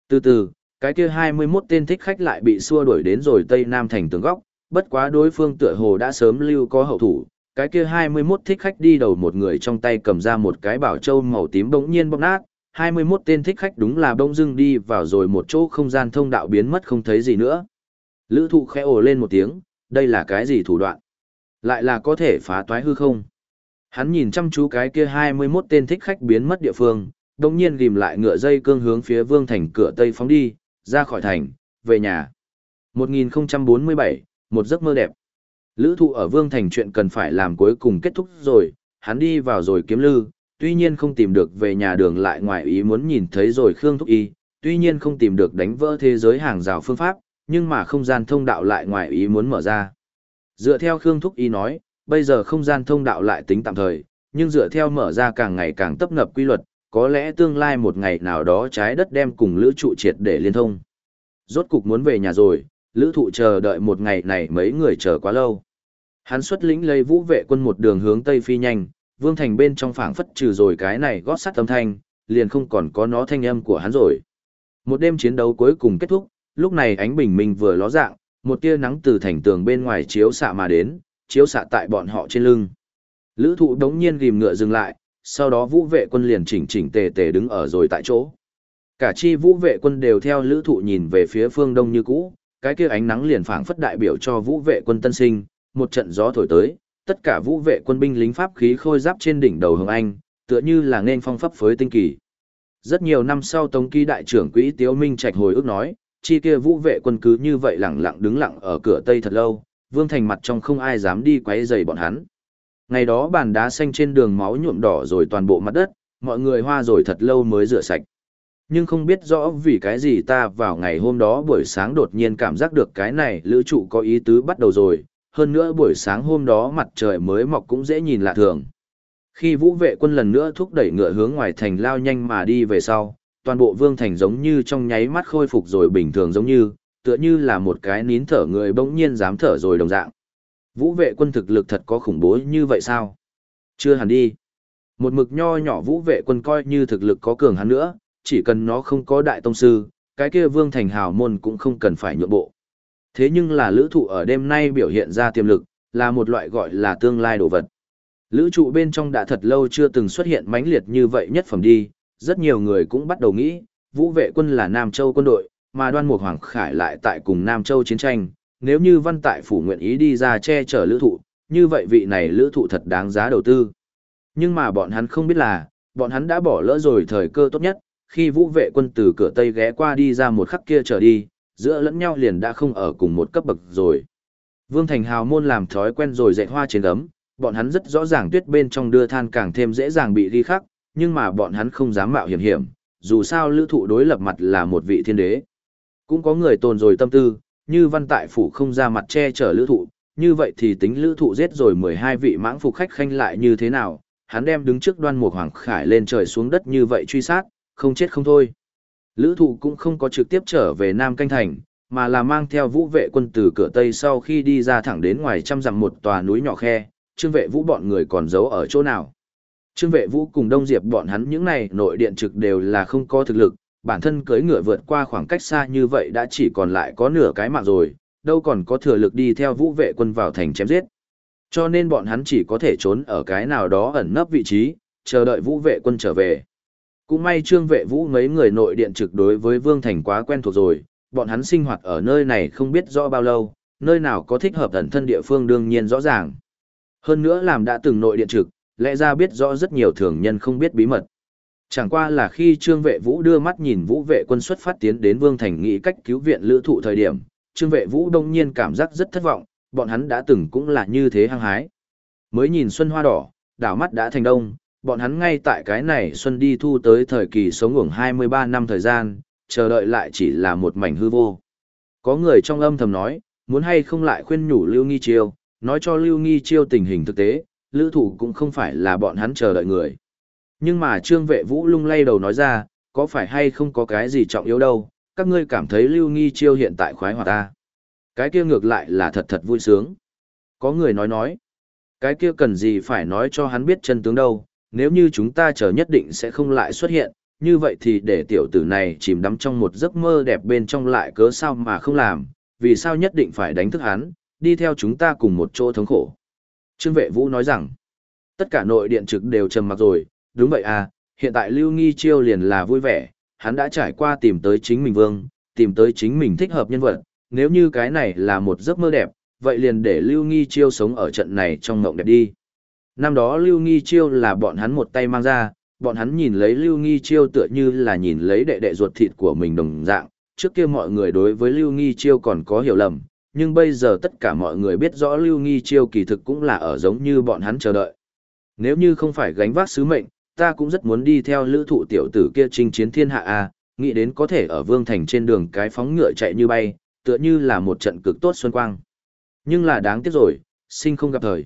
Từ từ, cái kia 21 tên thích khách lại bị xua đuổi đến rồi Tây Nam thành tường góc, bất quá đối phương tựa hồ đã sớm lưu có hậu thủ, cái kia 21 thích khách đi đầu một người trong tay cầm ra một cái bảo châu màu tím bỗng nhiên bóp nát, 21 tên thích khách đúng là bỗng dưng đi vào rồi một chỗ không gian thông đạo biến mất không thấy gì nữa. Lữ thụ khẽ ồ lên một tiếng, đây là cái gì thủ đoạn? Lại là có thể phá toái hư không? Hắn nhìn chăm chú cái kia 21 tên thích khách biến mất địa phương, đồng nhiên ghim lại ngựa dây cương hướng phía vương thành cửa tây phóng đi, ra khỏi thành, về nhà. 1047, một giấc mơ đẹp. Lữ thụ ở vương thành chuyện cần phải làm cuối cùng kết thúc rồi, hắn đi vào rồi kiếm lư, tuy nhiên không tìm được về nhà đường lại ngoài ý muốn nhìn thấy rồi Khương Thúc Y, tuy nhiên không tìm được đánh vỡ thế giới hàng rào phương pháp, nhưng mà không gian thông đạo lại ngoài ý muốn mở ra. Dựa theo Khương Thúc Y nói, bây giờ không gian thông đạo lại tính tạm thời, nhưng dựa theo mở ra càng ngày càng tấp nập quy luật, có lẽ tương lai một ngày nào đó trái đất đem cùng lữ trụ triệt để liên thông. Rốt cục muốn về nhà rồi, lữ thụ chờ đợi một ngày này mấy người chờ quá lâu. Hắn xuất lĩnh lấy vũ vệ quân một đường hướng tây phi nhanh, vương thành bên trong phảng phất trừ rồi cái này gót sắt âm thanh, liền không còn có nó thanh âm của hắn rồi. Một đêm chiến đấu cuối cùng kết thúc, lúc này ánh bình minh vừa ló dạng, một tia nắng từ thành tường bên ngoài chiếu xạ mà đến, chiếu xạ tại bọn họ trên lưng. Lữ thụ đống nhiên ghim ngựa dừng lại, sau đó vũ vệ quân liền chỉnh chỉnh tề tề đứng ở rồi tại chỗ. Cả chi vũ vệ quân đều theo lữ thụ nhìn về phía phương đông như cũ, cái kia ánh nắng liền phảng phất đại biểu cho vũ vệ quân tân sinh, một trận gió thổi tới, tất cả vũ vệ quân binh lính pháp khí khôi giáp trên đỉnh đầu hồng anh, tựa như là nên phong pháp phới tinh kỳ. Rất nhiều năm sau Tống Ký đại trưởng quỹ Tiếu Minh Trạch hồi ức nói, chi kia vũ vệ quân cứ như vậy lẳng lặng đứng lặng ở cửa tây thật lâu, vương thành mặt trong không ai dám đi quấy rầy bọn hắn. Ngày đó bàn đá xanh trên đường máu nhuộm đỏ rồi toàn bộ mặt đất, mọi người hoa rồi thật lâu mới rửa sạch. Nhưng không biết rõ vì cái gì ta vào ngày hôm đó buổi sáng đột nhiên cảm giác được cái này lữ trụ có ý tứ bắt đầu rồi, hơn nữa buổi sáng hôm đó mặt trời mới mọc cũng dễ nhìn lạ thường. Khi vũ vệ quân lần nữa thúc đẩy ngựa hướng ngoài thành lao nhanh mà đi về sau, toàn bộ vương thành giống như trong nháy mắt khôi phục rồi bình thường giống như, tựa như là một cái nín thở người bỗng nhiên dám thở rồi đồng dạng. Vũ vệ quân thực lực thật có khủng bố như vậy sao? Chưa hẳn đi. Một mực nho nhỏ vũ vệ quân coi như thực lực có cường hắn nữa, chỉ cần nó không có đại tông sư, cái kia vương thành hào môn cũng không cần phải nhượng bộ. Thế nhưng là lữ thụ ở đêm nay biểu hiện ra tiềm lực, là một loại gọi là tương lai đồ vật. Lữ trụ bên trong đã thật lâu chưa từng xuất hiện mãnh liệt như vậy nhất phẩm đi, rất nhiều người cũng bắt đầu nghĩ, vũ vệ quân là Nam Châu quân đội, mà đoan mục Hoàng Khải lại tại cùng Nam Châu chiến tranh, nếu như văn tại phủ nguyện ý đi ra che chở lữ thụ, như vậy vị này lữ thụ thật đáng giá đầu tư. Nhưng mà bọn hắn không biết là, bọn hắn đã bỏ lỡ rồi thời cơ tốt nhất, khi vũ vệ quân từ cửa Tây ghé qua đi ra một khắc kia trở đi, giữa lẫn nhau liền đã không ở cùng một cấp bậc rồi. Vương Thành Hào môn làm thói quen rồi dạy hoa trên gấm, bọn hắn rất rõ ràng tuyết bên trong đưa than càng thêm dễ dàng bị ghi khắc, nhưng mà bọn hắn không dám mạo hiểm hiểm, dù sao lữ thụ đối lập mặt là một vị thiên đế. Cũng có người tồn rồi tâm tư, như văn tại phủ không ra mặt che chở lữ thụ, như vậy thì tính lữ thụ giết rồi 12 vị mãng phục khách khanh lại như thế nào, hắn đem đứng trước đoan mục hoàng khải lên trời xuống đất như vậy truy sát, không chết không thôi. Lữ thụ cũng không có trực tiếp trở về Nam Canh Thành, mà là mang theo vũ vệ quân từ cửa Tây sau khi đi ra thẳng đến ngoài trăm dặm một tòa núi nhỏ khe, trương vệ vũ bọn người còn giấu ở chỗ nào. Trương vệ vũ cùng Đông Diệp bọn hắn những này nội điện trực đều là không có thực lực, bản thân cưỡi ngựa vượt qua khoảng cách xa như vậy đã chỉ còn lại có nửa cái mạng rồi, đâu còn có thừa lực đi theo vũ vệ quân vào thành chém giết. Cho nên bọn hắn chỉ có thể trốn ở cái nào đó ẩn nấp vị trí, chờ đợi vũ vệ quân trở về. Cũng may trương vệ vũ mấy người nội điện trực đối với Vương Thành quá quen thuộc rồi, bọn hắn sinh hoạt ở nơi này không biết rõ bao lâu, nơi nào có thích hợp ẩn thân địa phương đương nhiên rõ ràng. Hơn nữa làm đã từng nội điện trực, lẽ ra biết rõ rất nhiều thường nhân không biết bí mật. Chẳng qua là khi Trương Vệ Vũ đưa mắt nhìn Vũ Vệ quân xuất phát tiến đến Vương Thành nghĩ cách cứu viện lữ thụ thời điểm, Trương Vệ Vũ đông nhiên cảm giác rất thất vọng, bọn hắn đã từng cũng là như thế hăng hái. Mới nhìn xuân hoa đỏ, đảo mắt đã thành đông, bọn hắn ngay tại cái này xuân đi thu tới thời kỳ sống ngủng 23 năm thời gian, chờ đợi lại chỉ là một mảnh hư vô. Có người trong âm thầm nói, muốn hay không lại khuyên nhủ Lưu Nghi Chiêu, nói cho Lưu Nghi Chiêu tình hình thực tế, lữ thủ cũng không phải là bọn hắn chờ đợi người. Nhưng mà Trương Vệ Vũ lung lay đầu nói ra, có phải hay không có cái gì trọng yếu đâu, các ngươi cảm thấy Lưu Nghi Chiêu hiện tại khoái hòa ta. Cái kia ngược lại là thật thật vui sướng. Có người nói nói, cái kia cần gì phải nói cho hắn biết chân tướng đâu, nếu như chúng ta chờ nhất định sẽ không lại xuất hiện, như vậy thì để tiểu tử này chìm đắm trong một giấc mơ đẹp bên trong lại cớ sao mà không làm, vì sao nhất định phải đánh thức hắn, đi theo chúng ta cùng một chỗ thống khổ. Trương vệ vũ nói rằng, tất cả nội điện trực đều trầm mặc rồi, đúng vậy à, hiện tại Lưu Nghi Chiêu liền là vui vẻ, hắn đã trải qua tìm tới chính mình vương, tìm tới chính mình thích hợp nhân vật, nếu như cái này là một giấc mơ đẹp, vậy liền để Lưu Nghi Chiêu sống ở trận này trong mộng đẹp đi. Năm đó Lưu Nghi Chiêu là bọn hắn một tay mang ra, bọn hắn nhìn lấy Lưu Nghi Chiêu tựa như là nhìn lấy đệ đệ ruột thịt của mình đồng dạng, trước kia mọi người đối với Lưu Nghi Chiêu còn có hiểu lầm, nhưng bây giờ tất cả mọi người biết rõ Lưu Nghi Chiêu kỳ thực cũng là ở giống như bọn hắn chờ đợi. Nếu như không phải gánh vác sứ mệnh, ta cũng rất muốn đi theo lữ thụ tiểu tử kia chinh chiến thiên hạ A, nghĩ đến có thể ở Vương Thành trên đường cái phóng ngựa chạy như bay, tựa như là một trận cực tốt xuân quang. Nhưng là đáng tiếc rồi, sinh không gặp thời.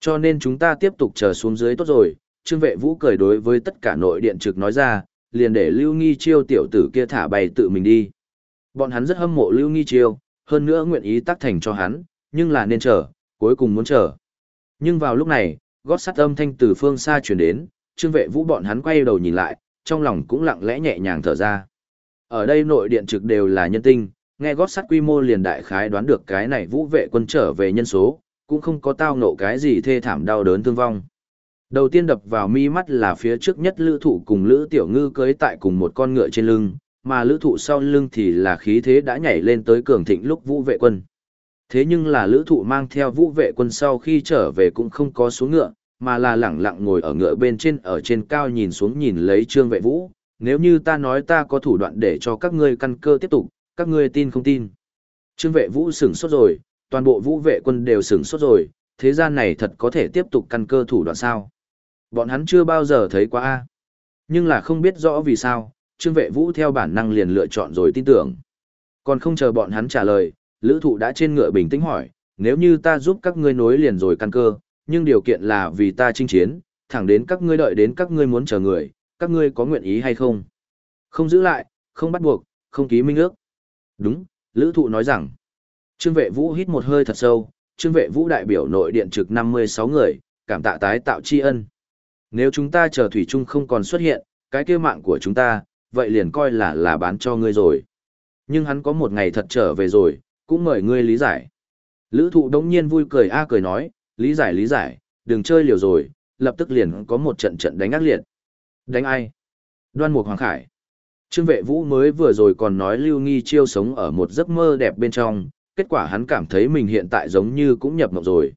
Cho nên chúng ta tiếp tục chờ xuống dưới tốt rồi, Trương Vệ Vũ cười đối với tất cả nội điện trực nói ra, liền để Lưu Nghi Chiêu tiểu tử kia thả bay tự mình đi. Bọn hắn rất hâm mộ Lưu Nghi Chiêu, hơn nữa nguyện ý tác thành cho hắn, nhưng là nên chờ, cuối cùng muốn chờ. Nhưng vào lúc này, gót sắt âm thanh từ phương xa truyền đến, Trương Vệ Vũ bọn hắn quay đầu nhìn lại, trong lòng cũng lặng lẽ nhẹ nhàng thở ra. Ở đây nội điện trực đều là nhân tinh, nghe gót sắt quy mô liền đại khái đoán được cái này vũ vệ quân trở về nhân số, cũng không có tao ngộ cái gì thê thảm đau đớn thương vong. Đầu tiên đập vào mi mắt là phía trước nhất lữ thụ cùng lữ tiểu ngư cưới tại cùng một con ngựa trên lưng, mà lữ thụ sau lưng thì là khí thế đã nhảy lên tới cường thịnh lúc vũ vệ quân. Thế nhưng là lữ thụ mang theo vũ vệ quân sau khi trở về cũng không có xuống ngựa, mà là lẳng lặng ngồi ở ngựa bên trên ở trên cao nhìn xuống nhìn lấy trương vệ vũ. Nếu như ta nói ta có thủ đoạn để cho các ngươi căn cơ tiếp tục, các ngươi tin không tin. Trương vệ vũ sửng sốt rồi, toàn bộ vũ vệ quân đều sửng sốt rồi, thế gian này thật có thể tiếp tục căn cơ thủ đoạn sao. Bọn hắn chưa bao giờ thấy qua a Nhưng là không biết rõ vì sao, Trương Vệ Vũ theo bản năng liền lựa chọn rồi tin tưởng. Còn không chờ bọn hắn trả lời, Lữ Thụ đã trên ngựa bình tĩnh hỏi, nếu như ta giúp các ngươi nối liền rồi căn cơ, nhưng điều kiện là vì ta chinh chiến, thẳng đến các ngươi đợi đến các ngươi muốn chờ người, các ngươi có nguyện ý hay không? Không giữ lại, không bắt buộc, không ký minh ước. Đúng, Lữ Thụ nói rằng. Trương Vệ Vũ hít một hơi thật sâu, Trương Vệ Vũ đại biểu nội điện trực 56 người, cảm tạ tái tạo tri ân. Nếu chúng ta chờ Thủy Trung không còn xuất hiện, cái kia mạng của chúng ta, vậy liền coi là là bán cho ngươi rồi. Nhưng hắn có một ngày thật trở về rồi, cũng mời ngươi lý giải. Lữ thụ đống nhiên vui cười a cười nói, lý giải lý giải, đừng chơi liều rồi, lập tức liền có một trận trận đánh ác liệt. Đánh ai? Đoan Mục Hoàng Khải. Trương vệ vũ mới vừa rồi còn nói lưu nghi chiêu sống ở một giấc mơ đẹp bên trong, kết quả hắn cảm thấy mình hiện tại giống như cũng nhập mộng rồi.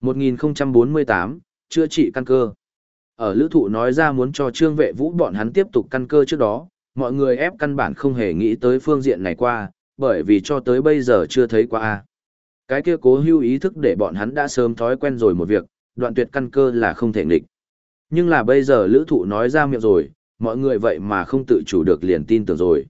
1048, chữa trị căn cơ. Ở lữ thụ nói ra muốn cho trương vệ vũ bọn hắn tiếp tục căn cơ trước đó, mọi người ép căn bản không hề nghĩ tới phương diện này qua, bởi vì cho tới bây giờ chưa thấy qua. Cái kia cố hưu ý thức để bọn hắn đã sớm thói quen rồi một việc, đoạn tuyệt căn cơ là không thể nghịch. Nhưng là bây giờ lữ thụ nói ra miệng rồi, mọi người vậy mà không tự chủ được liền tin tưởng rồi.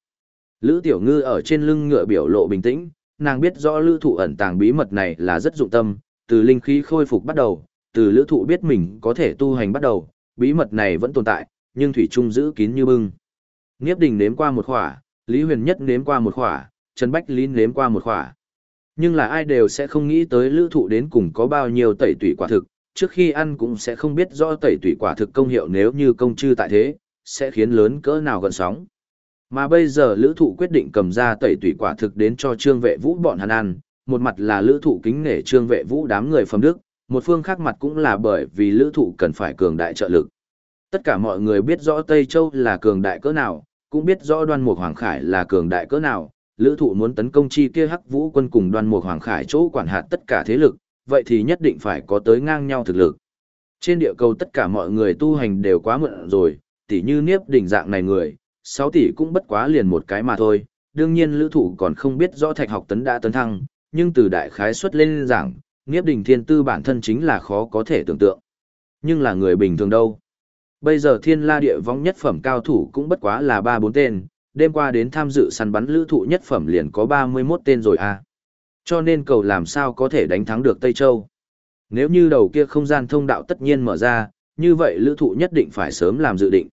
Lữ tiểu ngư ở trên lưng ngựa biểu lộ bình tĩnh, nàng biết rõ lữ thụ ẩn tàng bí mật này là rất dụng tâm, từ linh khí khôi phục bắt đầu, từ lữ thụ biết mình có thể tu hành bắt đầu, bí mật này vẫn tồn tại, nhưng Thủy Trung giữ kín như bưng. Niếp đình nếm qua một khỏa, Lý Huyền Nhất nếm qua một khỏa, Trần Bách Lý nếm qua một khỏa. Nhưng là ai đều sẽ không nghĩ tới lữ thụ đến cùng có bao nhiêu tẩy tủy quả thực, trước khi ăn cũng sẽ không biết rõ tẩy tủy quả thực công hiệu nếu như công chư tại thế, sẽ khiến lớn cỡ nào gần sóng. Mà bây giờ lữ thụ quyết định cầm ra tẩy tủy quả thực đến cho trương vệ vũ bọn hắn ăn, một mặt là lữ thụ kính nể trương vệ vũ đám người phẩm đức, một phương khác mặt cũng là bởi vì lữ thụ cần phải cường đại trợ lực. Tất cả mọi người biết rõ Tây Châu là cường đại cỡ nào, cũng biết rõ đoan mục Hoàng Khải là cường đại cỡ nào, lữ thụ muốn tấn công chi kia hắc vũ quân cùng đoan mục Hoàng Khải chỗ quản hạt tất cả thế lực, vậy thì nhất định phải có tới ngang nhau thực lực. Trên địa cầu tất cả mọi người tu hành đều quá mượn rồi, tỉ như niếp đỉnh dạng này người, 6 tỷ cũng bất quá liền một cái mà thôi. Đương nhiên lữ thụ còn không biết rõ thạch học tấn đã tấn thăng, nhưng từ đại khái xuất lên giảng, Nghiếp Đình Thiên Tư bản thân chính là khó có thể tưởng tượng. Nhưng là người bình thường đâu. Bây giờ thiên la địa vong nhất phẩm cao thủ cũng bất quá là ba bốn tên, đêm qua đến tham dự săn bắn lữ thụ nhất phẩm liền có 31 tên rồi à. Cho nên cầu làm sao có thể đánh thắng được Tây Châu. Nếu như đầu kia không gian thông đạo tất nhiên mở ra, như vậy lữ thụ nhất định phải sớm làm dự định.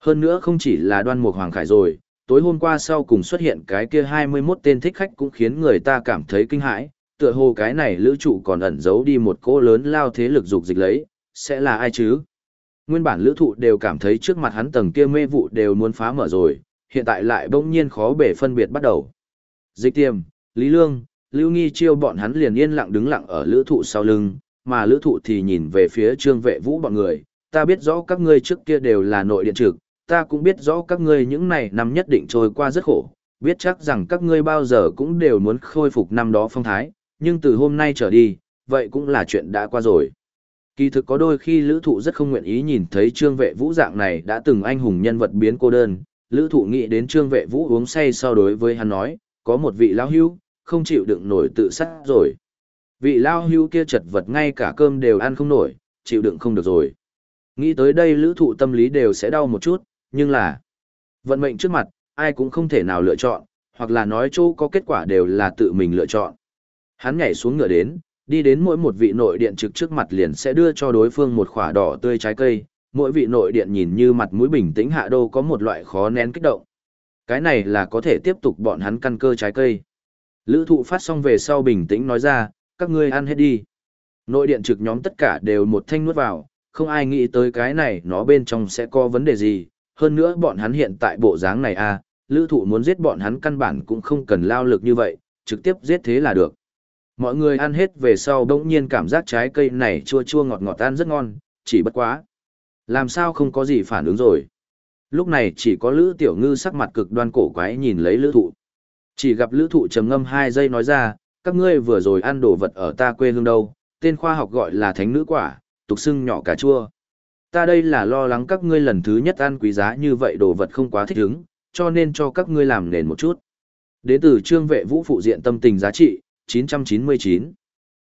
Hơn nữa không chỉ là đoan mục hoàng khải rồi, tối hôm qua sau cùng xuất hiện cái kia 21 tên thích khách cũng khiến người ta cảm thấy kinh hãi, tựa hồ cái này lữ trụ còn ẩn giấu đi một cỗ lớn lao thế lực dục dịch lấy, sẽ là ai chứ? Nguyên bản lữ thụ đều cảm thấy trước mặt hắn tầng kia mê vụ đều muốn phá mở rồi, hiện tại lại bỗng nhiên khó bể phân biệt bắt đầu. Dịch tiềm, Lý Lương, Lưu Nghi chiêu bọn hắn liền yên lặng đứng lặng ở lữ thụ sau lưng, mà lữ thụ thì nhìn về phía trương vệ vũ bọn người, ta biết rõ các ngươi trước kia đều là nội điện trực, ta cũng biết rõ các ngươi những này năm nhất định trôi qua rất khổ, biết chắc rằng các ngươi bao giờ cũng đều muốn khôi phục năm đó phong thái, nhưng từ hôm nay trở đi, vậy cũng là chuyện đã qua rồi. Kỳ thực có đôi khi lữ thụ rất không nguyện ý nhìn thấy trương vệ vũ dạng này đã từng anh hùng nhân vật biến cô đơn, lữ thụ nghĩ đến trương vệ vũ uống say so đối với hắn nói, có một vị lão hưu, không chịu đựng nổi tự sát rồi. Vị lao hưu kia chật vật ngay cả cơm đều ăn không nổi, chịu đựng không được rồi. Nghĩ tới đây lữ thụ tâm lý đều sẽ đau một chút, nhưng là vận mệnh trước mặt, ai cũng không thể nào lựa chọn, hoặc là nói chỗ có kết quả đều là tự mình lựa chọn. Hắn nhảy xuống ngựa đến, đi đến mỗi một vị nội điện trực trước mặt liền sẽ đưa cho đối phương một khỏa đỏ tươi trái cây, mỗi vị nội điện nhìn như mặt mũi bình tĩnh hạ đô có một loại khó nén kích động. Cái này là có thể tiếp tục bọn hắn căn cơ trái cây. Lữ thụ phát xong về sau bình tĩnh nói ra, các ngươi ăn hết đi. Nội điện trực nhóm tất cả đều một thanh nuốt vào, không ai nghĩ tới cái này nó bên trong sẽ có vấn đề gì. Hơn nữa bọn hắn hiện tại bộ dáng này à, lữ thụ muốn giết bọn hắn căn bản cũng không cần lao lực như vậy, trực tiếp giết thế là được. Mọi người ăn hết về sau bỗng nhiên cảm giác trái cây này chua chua ngọt ngọt ăn rất ngon, chỉ bất quá. Làm sao không có gì phản ứng rồi. Lúc này chỉ có Lữ Tiểu Ngư sắc mặt cực đoan cổ quái nhìn lấy Lữ Thụ. Chỉ gặp Lữ Thụ trầm ngâm hai giây nói ra, các ngươi vừa rồi ăn đồ vật ở ta quê hương đâu, tên khoa học gọi là thánh nữ quả, tục xưng nhỏ cà chua. Ta đây là lo lắng các ngươi lần thứ nhất ăn quý giá như vậy đồ vật không quá thích ứng, cho nên cho các ngươi làm nền một chút. Đến từ trương vệ vũ phụ diện tâm tình giá trị, 999.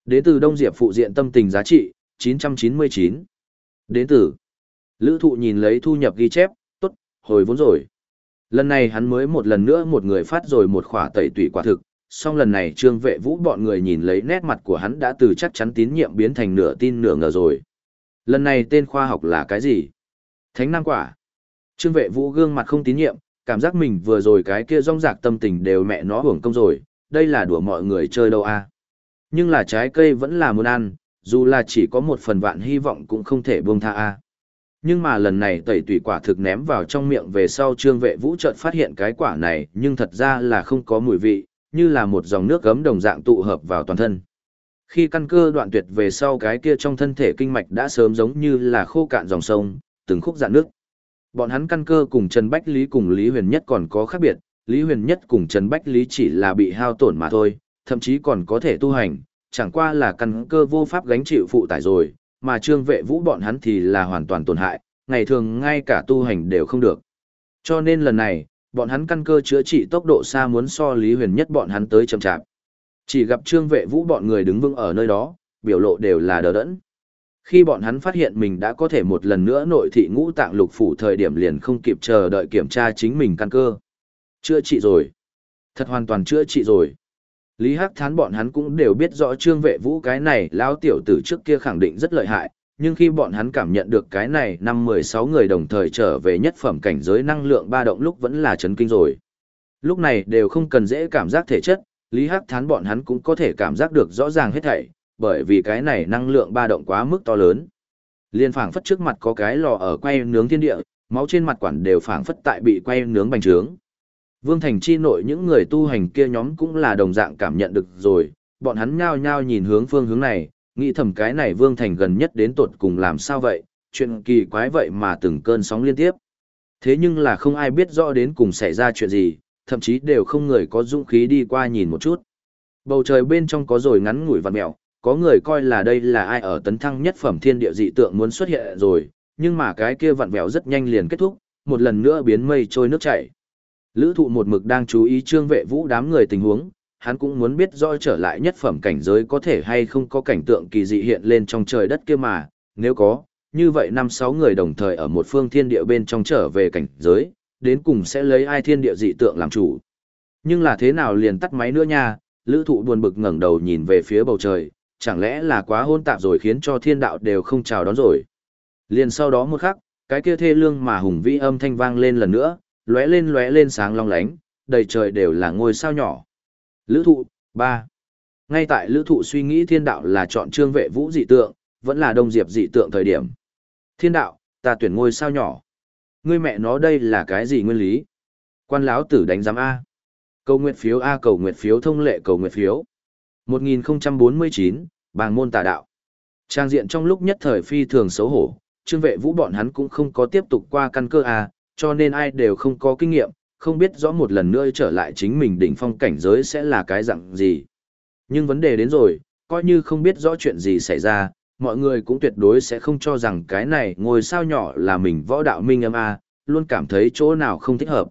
Đến từ Đông Diệp phụ diện tâm tình giá trị, 999. Đến từ Lữ thụ nhìn lấy thu nhập ghi chép, tốt, hồi vốn rồi. Lần này hắn mới một lần nữa một người phát rồi một khỏa tẩy tủy quả thực, song lần này trương vệ vũ bọn người nhìn lấy nét mặt của hắn đã từ chắc chắn tín nhiệm biến thành nửa tin nửa ngờ rồi. Lần này tên khoa học là cái gì? Thánh năng quả. Trương vệ vũ gương mặt không tín nhiệm, cảm giác mình vừa rồi cái kia rong rạc tâm tình đều mẹ nó hưởng công rồi, đây là đùa mọi người chơi đâu a Nhưng là trái cây vẫn là muốn ăn, dù là chỉ có một phần vạn hy vọng cũng không thể buông tha a Nhưng mà lần này tẩy tủy quả thực ném vào trong miệng về sau trương vệ vũ chợt phát hiện cái quả này nhưng thật ra là không có mùi vị, như là một dòng nước gấm đồng dạng tụ hợp vào toàn thân. Khi căn cơ đoạn tuyệt về sau cái kia trong thân thể kinh mạch đã sớm giống như là khô cạn dòng sông, từng khúc dạn nước. Bọn hắn căn cơ cùng Trần Bách Lý cùng Lý Huyền Nhất còn có khác biệt, Lý Huyền Nhất cùng Trần Bách Lý chỉ là bị hao tổn mà thôi, thậm chí còn có thể tu hành, chẳng qua là căn cơ vô pháp gánh chịu phụ tải rồi, mà trương vệ vũ bọn hắn thì là hoàn toàn tổn hại, ngày thường ngay cả tu hành đều không được. Cho nên lần này, bọn hắn căn cơ chữa trị tốc độ xa muốn so Lý Huyền Nhất bọn hắn tới chậm chạp. Chỉ gặp trương vệ vũ bọn người đứng vững ở nơi đó, biểu lộ đều là đờ đẫn. Khi bọn hắn phát hiện mình đã có thể một lần nữa nội thị ngũ tạng lục phủ thời điểm liền không kịp chờ đợi kiểm tra chính mình căn cơ. Chữa trị rồi. Thật hoàn toàn chữa trị rồi. Lý Hắc Thán bọn hắn cũng đều biết rõ trương vệ vũ cái này lão tiểu tử trước kia khẳng định rất lợi hại, nhưng khi bọn hắn cảm nhận được cái này năm mười sáu người đồng thời trở về nhất phẩm cảnh giới năng lượng ba động lúc vẫn là chấn kinh rồi. Lúc này đều không cần dễ cảm giác thể chất, Lý Hắc Thán bọn hắn cũng có thể cảm giác được rõ ràng hết thảy, bởi vì cái này năng lượng ba động quá mức to lớn. Liên phảng phất trước mặt có cái lò ở quay nướng thiên địa, máu trên mặt quản đều phảng phất tại bị quay nướng bành trướng. Vương Thành chi nội những người tu hành kia nhóm cũng là đồng dạng cảm nhận được rồi, bọn hắn nhao nhao nhìn hướng phương hướng này, nghĩ thầm cái này Vương Thành gần nhất đến tột cùng làm sao vậy, chuyện kỳ quái vậy mà từng cơn sóng liên tiếp. Thế nhưng là không ai biết rõ đến cùng xảy ra chuyện gì, thậm chí đều không người có dũng khí đi qua nhìn một chút. Bầu trời bên trong có rồi ngắn ngủi vặn mèo, có người coi là đây là ai ở tấn thăng nhất phẩm thiên địa dị tượng muốn xuất hiện rồi, nhưng mà cái kia vặn vẹo rất nhanh liền kết thúc, một lần nữa biến mây trôi nước chảy. Lữ thụ một mực đang chú ý trương vệ vũ đám người tình huống, hắn cũng muốn biết rõ trở lại nhất phẩm cảnh giới có thể hay không có cảnh tượng kỳ dị hiện lên trong trời đất kia mà, nếu có, như vậy năm sáu người đồng thời ở một phương thiên địa bên trong trở về cảnh giới, đến cùng sẽ lấy ai thiên địa dị tượng làm chủ. Nhưng là thế nào liền tắt máy nữa nha, lữ thụ buồn bực ngẩng đầu nhìn về phía bầu trời, chẳng lẽ là quá hôn tạp rồi khiến cho thiên đạo đều không chào đón rồi. Liền sau đó một khắc, cái kia thê lương mà hùng vĩ âm thanh vang lên lần nữa, lóe lên lóe lên sáng long lánh, đầy trời đều là ngôi sao nhỏ. Lữ thụ, 3. Ngay tại lữ thụ suy nghĩ thiên đạo là chọn trương vệ vũ dị tượng, vẫn là đông diệp dị tượng thời điểm. Thiên đạo, ta tuyển ngôi sao nhỏ. Ngươi mẹ nó đây là cái gì nguyên lý? Quan lão tử đánh giám A. Cầu nguyện phiếu A cầu nguyện phiếu thông lệ cầu nguyện phiếu. 1049, bàng môn tà đạo. Trang diện trong lúc nhất thời phi thường xấu hổ, trương vệ vũ bọn hắn cũng không có tiếp tục qua căn cơ a cho nên ai đều không có kinh nghiệm, không biết rõ một lần nữa trở lại chính mình đỉnh phong cảnh giới sẽ là cái dạng gì. Nhưng vấn đề đến rồi, coi như không biết rõ chuyện gì xảy ra, mọi người cũng tuyệt đối sẽ không cho rằng cái này ngôi sao nhỏ là mình võ đạo minh âm a, luôn cảm thấy chỗ nào không thích hợp.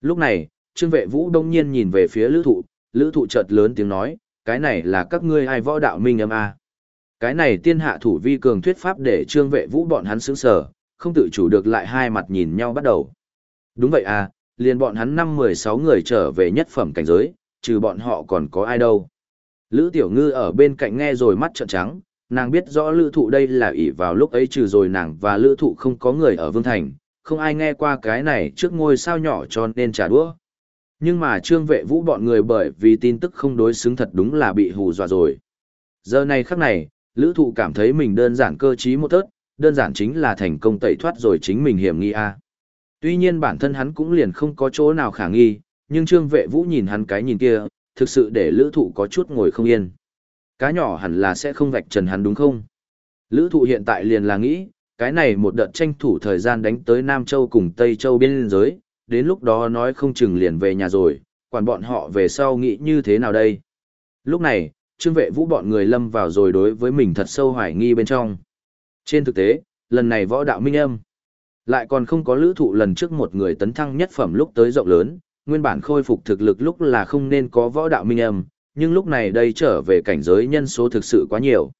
Lúc này, Trương Vệ Vũ đông nhiên nhìn về phía Lữ Thụ, Lữ Thụ chợt lớn tiếng nói, cái này là các ngươi ai võ đạo minh âm a. Cái này tiên hạ thủ vi cường thuyết pháp để Trương Vệ Vũ bọn hắn sững sờ, không tự chủ được lại hai mặt nhìn nhau bắt đầu. Đúng vậy à, liền bọn hắn năm mười sáu người trở về nhất phẩm cảnh giới, trừ bọn họ còn có ai đâu. Lữ Tiểu Ngư ở bên cạnh nghe rồi mắt trợn trắng, nàng biết rõ lữ thụ đây là ỷ vào lúc ấy trừ rồi nàng và lữ thụ không có người ở Vương Thành, không ai nghe qua cái này trước ngôi sao nhỏ cho nên trả đũa. Nhưng mà trương vệ vũ bọn người bởi vì tin tức không đối xứng thật đúng là bị hù dọa rồi. Giờ này khắc này, lữ thụ cảm thấy mình đơn giản cơ trí một tớt, đơn giản chính là thành công tẩy thoát rồi chính mình hiểm nghi a Tuy nhiên bản thân hắn cũng liền không có chỗ nào khả nghi, nhưng trương vệ vũ nhìn hắn cái nhìn kia, thực sự để lữ thụ có chút ngồi không yên. Cá nhỏ hẳn là sẽ không vạch trần hắn đúng không? Lữ thụ hiện tại liền là nghĩ, cái này một đợt tranh thủ thời gian đánh tới Nam Châu cùng Tây Châu biên giới, đến lúc đó nói không chừng liền về nhà rồi, quản bọn họ về sau nghĩ như thế nào đây? Lúc này, trương vệ vũ bọn người lâm vào rồi đối với mình thật sâu hoài nghi bên trong. Trên thực tế, lần này võ đạo minh âm, lại còn không có lữ thụ lần trước một người tấn thăng nhất phẩm lúc tới rộng lớn, nguyên bản khôi phục thực lực lúc là không nên có võ đạo minh âm, nhưng lúc này đây trở về cảnh giới nhân số thực sự quá nhiều.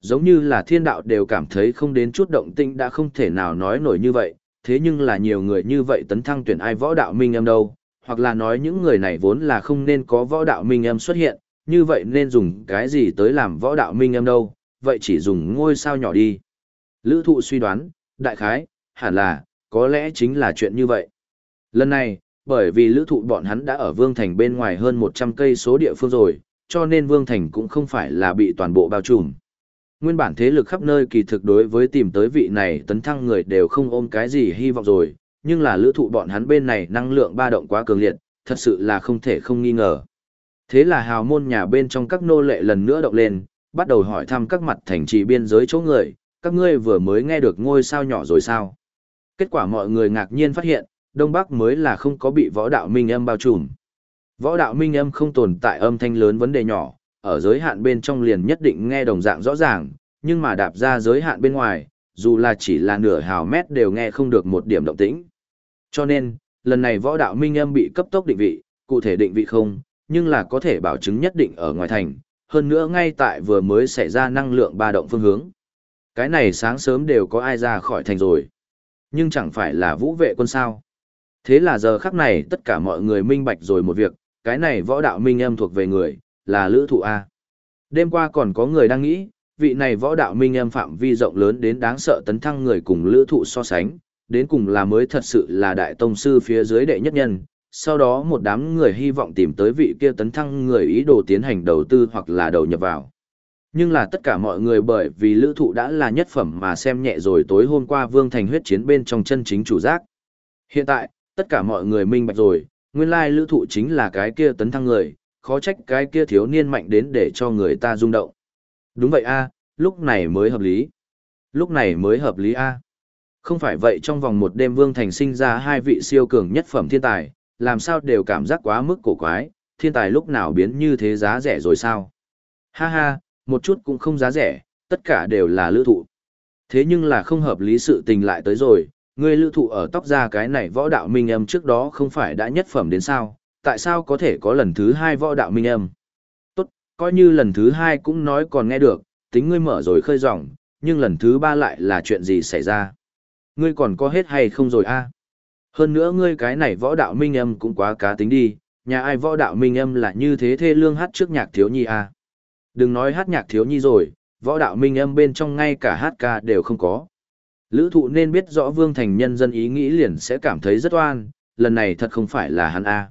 Giống như là thiên đạo đều cảm thấy không đến chút động tinh đã không thể nào nói nổi như vậy, thế nhưng là nhiều người như vậy tấn thăng tuyển ai võ đạo minh âm đâu, hoặc là nói những người này vốn là không nên có võ đạo minh âm xuất hiện, như vậy nên dùng cái gì tới làm võ đạo minh âm đâu, vậy chỉ dùng ngôi sao nhỏ đi. Lữ thụ suy đoán, đại khái, hẳn là, có lẽ chính là chuyện như vậy. Lần này, bởi vì lữ thụ bọn hắn đã ở Vương Thành bên ngoài hơn 100 cây số địa phương rồi, cho nên Vương Thành cũng không phải là bị toàn bộ bao trùm. Nguyên bản thế lực khắp nơi kỳ thực đối với tìm tới vị này tấn thăng người đều không ôm cái gì hy vọng rồi, nhưng là lữ thụ bọn hắn bên này năng lượng ba động quá cường liệt, thật sự là không thể không nghi ngờ. Thế là hào môn nhà bên trong các nô lệ lần nữa động lên, bắt đầu hỏi thăm các mặt thành trì biên giới chỗ người, các ngươi vừa mới nghe được ngôi sao nhỏ rồi sao? Kết quả mọi người ngạc nhiên phát hiện, Đông Bắc mới là không có bị võ đạo minh âm bao trùm. Võ đạo minh âm không tồn tại âm thanh lớn vấn đề nhỏ, ở giới hạn bên trong liền nhất định nghe đồng dạng rõ ràng, nhưng mà đạp ra giới hạn bên ngoài, dù là chỉ là nửa hào mét đều nghe không được một điểm động tĩnh. Cho nên, lần này võ đạo minh âm bị cấp tốc định vị, cụ thể định vị không, nhưng là có thể bảo chứng nhất định ở ngoài thành, hơn nữa ngay tại vừa mới xảy ra năng lượng ba động phương hướng. Cái này sáng sớm đều có ai ra khỏi thành rồi. Nhưng chẳng phải là vũ vệ quân sao. Thế là giờ khắc này tất cả mọi người minh bạch rồi một việc, cái này võ đạo minh âm thuộc về người, là lữ thụ A. Đêm qua còn có người đang nghĩ, vị này võ đạo minh âm phạm vi rộng lớn đến đáng sợ tấn thăng người cùng lữ thụ so sánh, đến cùng là mới thật sự là đại tông sư phía dưới đệ nhất nhân. Sau đó một đám người hy vọng tìm tới vị kia tấn thăng người ý đồ tiến hành đầu tư hoặc là đầu nhập vào. Nhưng là tất cả mọi người bởi vì lữ thụ đã là nhất phẩm mà xem nhẹ rồi tối hôm qua vương thành huyết chiến bên trong chân chính chủ giác. Hiện tại, tất cả mọi người minh bạch rồi, nguyên lai lữ thụ chính là cái kia tấn thăng người, khó trách cái kia thiếu niên mạnh đến để cho người ta rung động. Đúng vậy a lúc này mới hợp lý. Lúc này mới hợp lý a Không phải vậy trong vòng một đêm Vương Thành sinh ra hai vị siêu cường nhất phẩm thiên tài, làm sao đều cảm giác quá mức cổ quái, thiên tài lúc nào biến như thế giá rẻ rồi sao? Ha ha, một chút cũng không giá rẻ, tất cả đều là lữ thụ. Thế nhưng là không hợp lý sự tình lại tới rồi, Ngươi lữ thụ ở tóc ra cái này võ đạo minh âm trước đó không phải đã nhất phẩm đến sao, tại sao có thể có lần thứ hai võ đạo minh âm? Tốt, coi như lần thứ hai cũng nói còn nghe được, tính ngươi mở rồi khơi ròng, nhưng lần thứ ba lại là chuyện gì xảy ra? Ngươi còn có hết hay không rồi a? Hơn nữa ngươi cái này võ đạo minh âm cũng quá cá tính đi, nhà ai võ đạo minh âm là như thế thê lương hát trước nhạc thiếu nhi a? Đừng nói hát nhạc thiếu nhi rồi, võ đạo minh âm bên trong ngay cả hát ca đều không có. Lữ thụ nên biết rõ Vương Thành nhân dân ý nghĩ liền sẽ cảm thấy rất oan, lần này thật không phải là hắn A.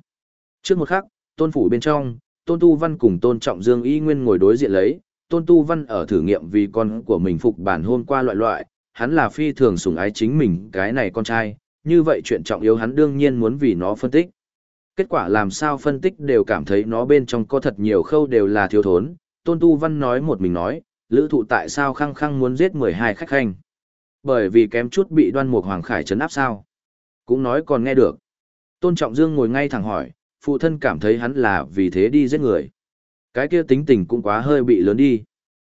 Trước một khắc, tôn phủ bên trong, tôn tu văn cùng tôn trọng dương y nguyên ngồi đối diện lấy, tôn tu văn ở thử nghiệm vì con của mình phục bản hôn qua loại loại, hắn là phi thường sủng ái chính mình cái này con trai, như vậy chuyện trọng yếu hắn đương nhiên muốn vì nó phân tích. Kết quả làm sao phân tích đều cảm thấy nó bên trong có thật nhiều khâu đều là thiếu thốn, tôn tu văn nói một mình nói, lữ thụ tại sao khăng khăng muốn giết 12 khách khanh. Bởi vì kém chút bị đoan mục hoàng khải trấn áp sao. Cũng nói còn nghe được. Tôn Trọng Dương ngồi ngay thẳng hỏi, phụ thân cảm thấy hắn là vì thế đi giết người. Cái kia tính tình cũng quá hơi bị lớn đi.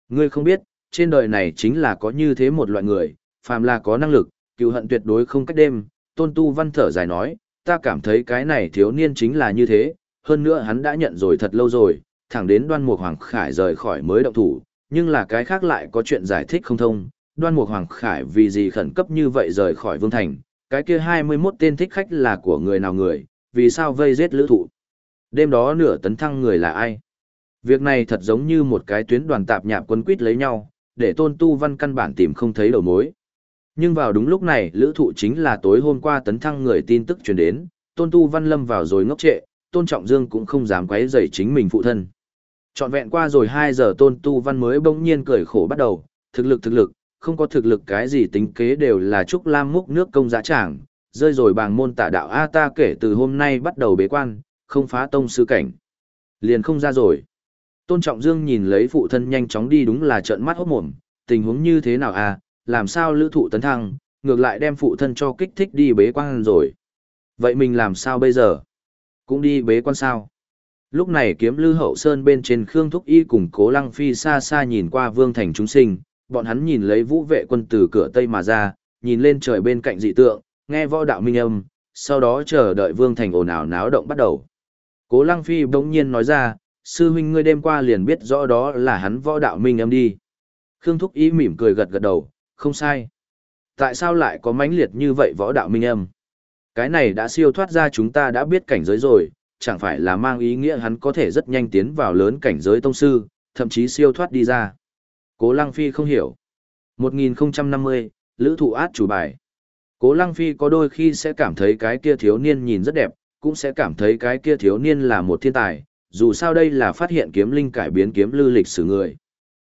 Ngươi không biết, trên đời này chính là có như thế một loại người, phàm là có năng lực, cựu hận tuyệt đối không cách đêm. Tôn Tu Văn thở dài nói, ta cảm thấy cái này thiếu niên chính là như thế, hơn nữa hắn đã nhận rồi thật lâu rồi, thẳng đến đoan mục hoàng khải rời khỏi mới động thủ, nhưng là cái khác lại có chuyện giải thích không thông. Đoan mục hoàng khải vì gì khẩn cấp như vậy rời khỏi vương thành, cái kia 21 tên thích khách là của người nào người, vì sao vây giết lữ thụ. Đêm đó nửa tấn thăng người là ai? Việc này thật giống như một cái tuyến đoàn tạp nhạp quấn quýt lấy nhau, để tôn tu văn căn bản tìm không thấy đầu mối. Nhưng vào đúng lúc này lữ thụ chính là tối hôm qua tấn thăng người tin tức truyền đến, tôn tu văn lâm vào rồi ngốc trệ, tôn trọng dương cũng không dám quấy rầy chính mình phụ thân. Chọn vẹn qua rồi 2 giờ tôn tu văn mới bỗng nhiên cười khổ bắt đầu, thực lực thực lực, không có thực lực cái gì tính kế đều là trúc lam múc nước công giá trảng, rơi rồi bàng môn tả đạo A ta kể từ hôm nay bắt đầu bế quan, không phá tông sư cảnh. Liền không ra rồi. Tôn Trọng Dương nhìn lấy phụ thân nhanh chóng đi đúng là trợn mắt hốt mồm, tình huống như thế nào à, làm sao lữ thụ tấn thăng, ngược lại đem phụ thân cho kích thích đi bế quan rồi. Vậy mình làm sao bây giờ? Cũng đi bế quan sao? Lúc này kiếm lư hậu sơn bên trên Khương Thúc Y cùng cố lăng phi xa xa nhìn qua vương thành chúng sinh, bọn hắn nhìn lấy vũ vệ quân từ cửa tây mà ra, nhìn lên trời bên cạnh dị tượng, nghe võ đạo minh âm, sau đó chờ đợi vương thành ồn ào náo động bắt đầu. Cố lăng phi bỗng nhiên nói ra, sư huynh ngươi đêm qua liền biết rõ đó là hắn võ đạo minh âm đi. Khương Thúc Ý mỉm cười gật gật đầu, không sai. Tại sao lại có mãnh liệt như vậy võ đạo minh âm? Cái này đã siêu thoát ra chúng ta đã biết cảnh giới rồi, chẳng phải là mang ý nghĩa hắn có thể rất nhanh tiến vào lớn cảnh giới tông sư, thậm chí siêu thoát đi ra. Cố Lăng Phi không hiểu. 1050, Lữ Thụ Át chủ bài. Cố Lăng Phi có đôi khi sẽ cảm thấy cái kia thiếu niên nhìn rất đẹp, cũng sẽ cảm thấy cái kia thiếu niên là một thiên tài, dù sao đây là phát hiện kiếm linh cải biến kiếm lưu lịch sử người.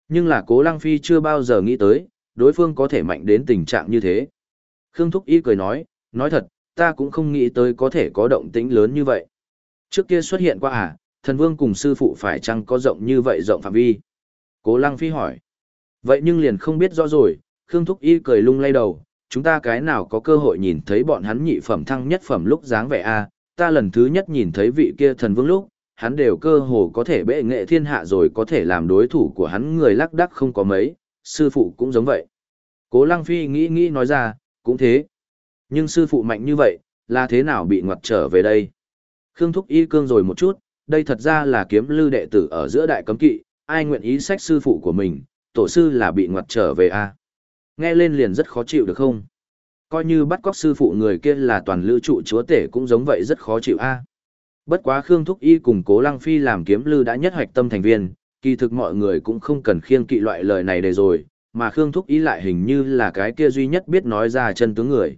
Nhưng là Cố Lăng Phi chưa bao giờ nghĩ tới, đối phương có thể mạnh đến tình trạng như thế. Khương Thúc Y cười nói, nói thật, ta cũng không nghĩ tới có thể có động tĩnh lớn như vậy. Trước kia xuất hiện qua à, thần vương cùng sư phụ phải chăng có rộng như vậy rộng phạm vi? Cố Lăng Phi hỏi. Vậy nhưng liền không biết rõ rồi, Khương Thúc Y cười lung lay đầu, chúng ta cái nào có cơ hội nhìn thấy bọn hắn nhị phẩm thăng nhất phẩm lúc dáng vẻ a ta lần thứ nhất nhìn thấy vị kia thần vương lúc, hắn đều cơ hồ có thể bệ nghệ thiên hạ rồi có thể làm đối thủ của hắn người lắc đắc không có mấy, sư phụ cũng giống vậy. Cố Lăng Phi nghĩ nghĩ nói ra, cũng thế. Nhưng sư phụ mạnh như vậy, là thế nào bị ngoặt trở về đây? Khương Thúc Y cương rồi một chút, đây thật ra là kiếm lư đệ tử ở giữa đại cấm kỵ, ai nguyện ý sách sư phụ của mình, tổ sư là bị ngoặt trở về a à? Nghe lên liền rất khó chịu được không? Coi như bắt cóc sư phụ người kia là toàn lữ trụ chúa tể cũng giống vậy rất khó chịu a Bất quá Khương Thúc Y cùng Cố Lăng Phi làm kiếm lư đã nhất hoạch tâm thành viên, kỳ thực mọi người cũng không cần khiêng kỵ loại lời này để rồi, mà Khương Thúc Y lại hình như là cái kia duy nhất biết nói ra chân tướng người.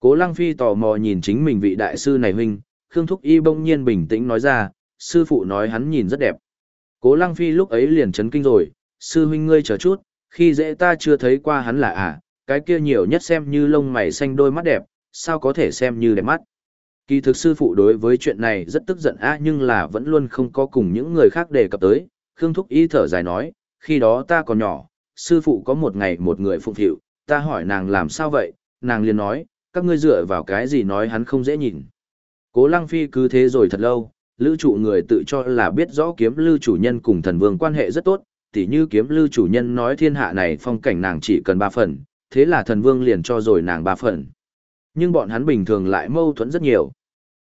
Cố Lăng Phi tò mò nhìn chính mình vị đại sư này huynh, Khương Thúc Y bỗng nhiên bình tĩnh nói ra, sư phụ nói hắn nhìn rất đẹp. Cố Lăng Phi lúc ấy liền chấn kinh rồi, sư huynh ngươi chờ chút, khi dễ ta chưa thấy qua hắn là à, cái kia nhiều nhất xem như lông mày xanh đôi mắt đẹp, sao có thể xem như đẹp mắt. Kỳ thực sư phụ đối với chuyện này rất tức giận á nhưng là vẫn luôn không có cùng những người khác đề cập tới, Khương Thúc Y thở dài nói, khi đó ta còn nhỏ, sư phụ có một ngày một người phụng thiệu, ta hỏi nàng làm sao vậy, nàng liền nói, các ngươi dựa vào cái gì nói hắn không dễ nhìn. Cố Lăng Phi cứ thế rồi thật lâu, Lưu trụ người tự cho là biết rõ kiếm Lưu chủ nhân cùng thần vương quan hệ rất tốt, tỉ như kiếm Lưu chủ nhân nói thiên hạ này phong cảnh nàng chỉ cần ba phần, thế là thần vương liền cho rồi nàng ba phần. Nhưng bọn hắn bình thường lại mâu thuẫn rất nhiều.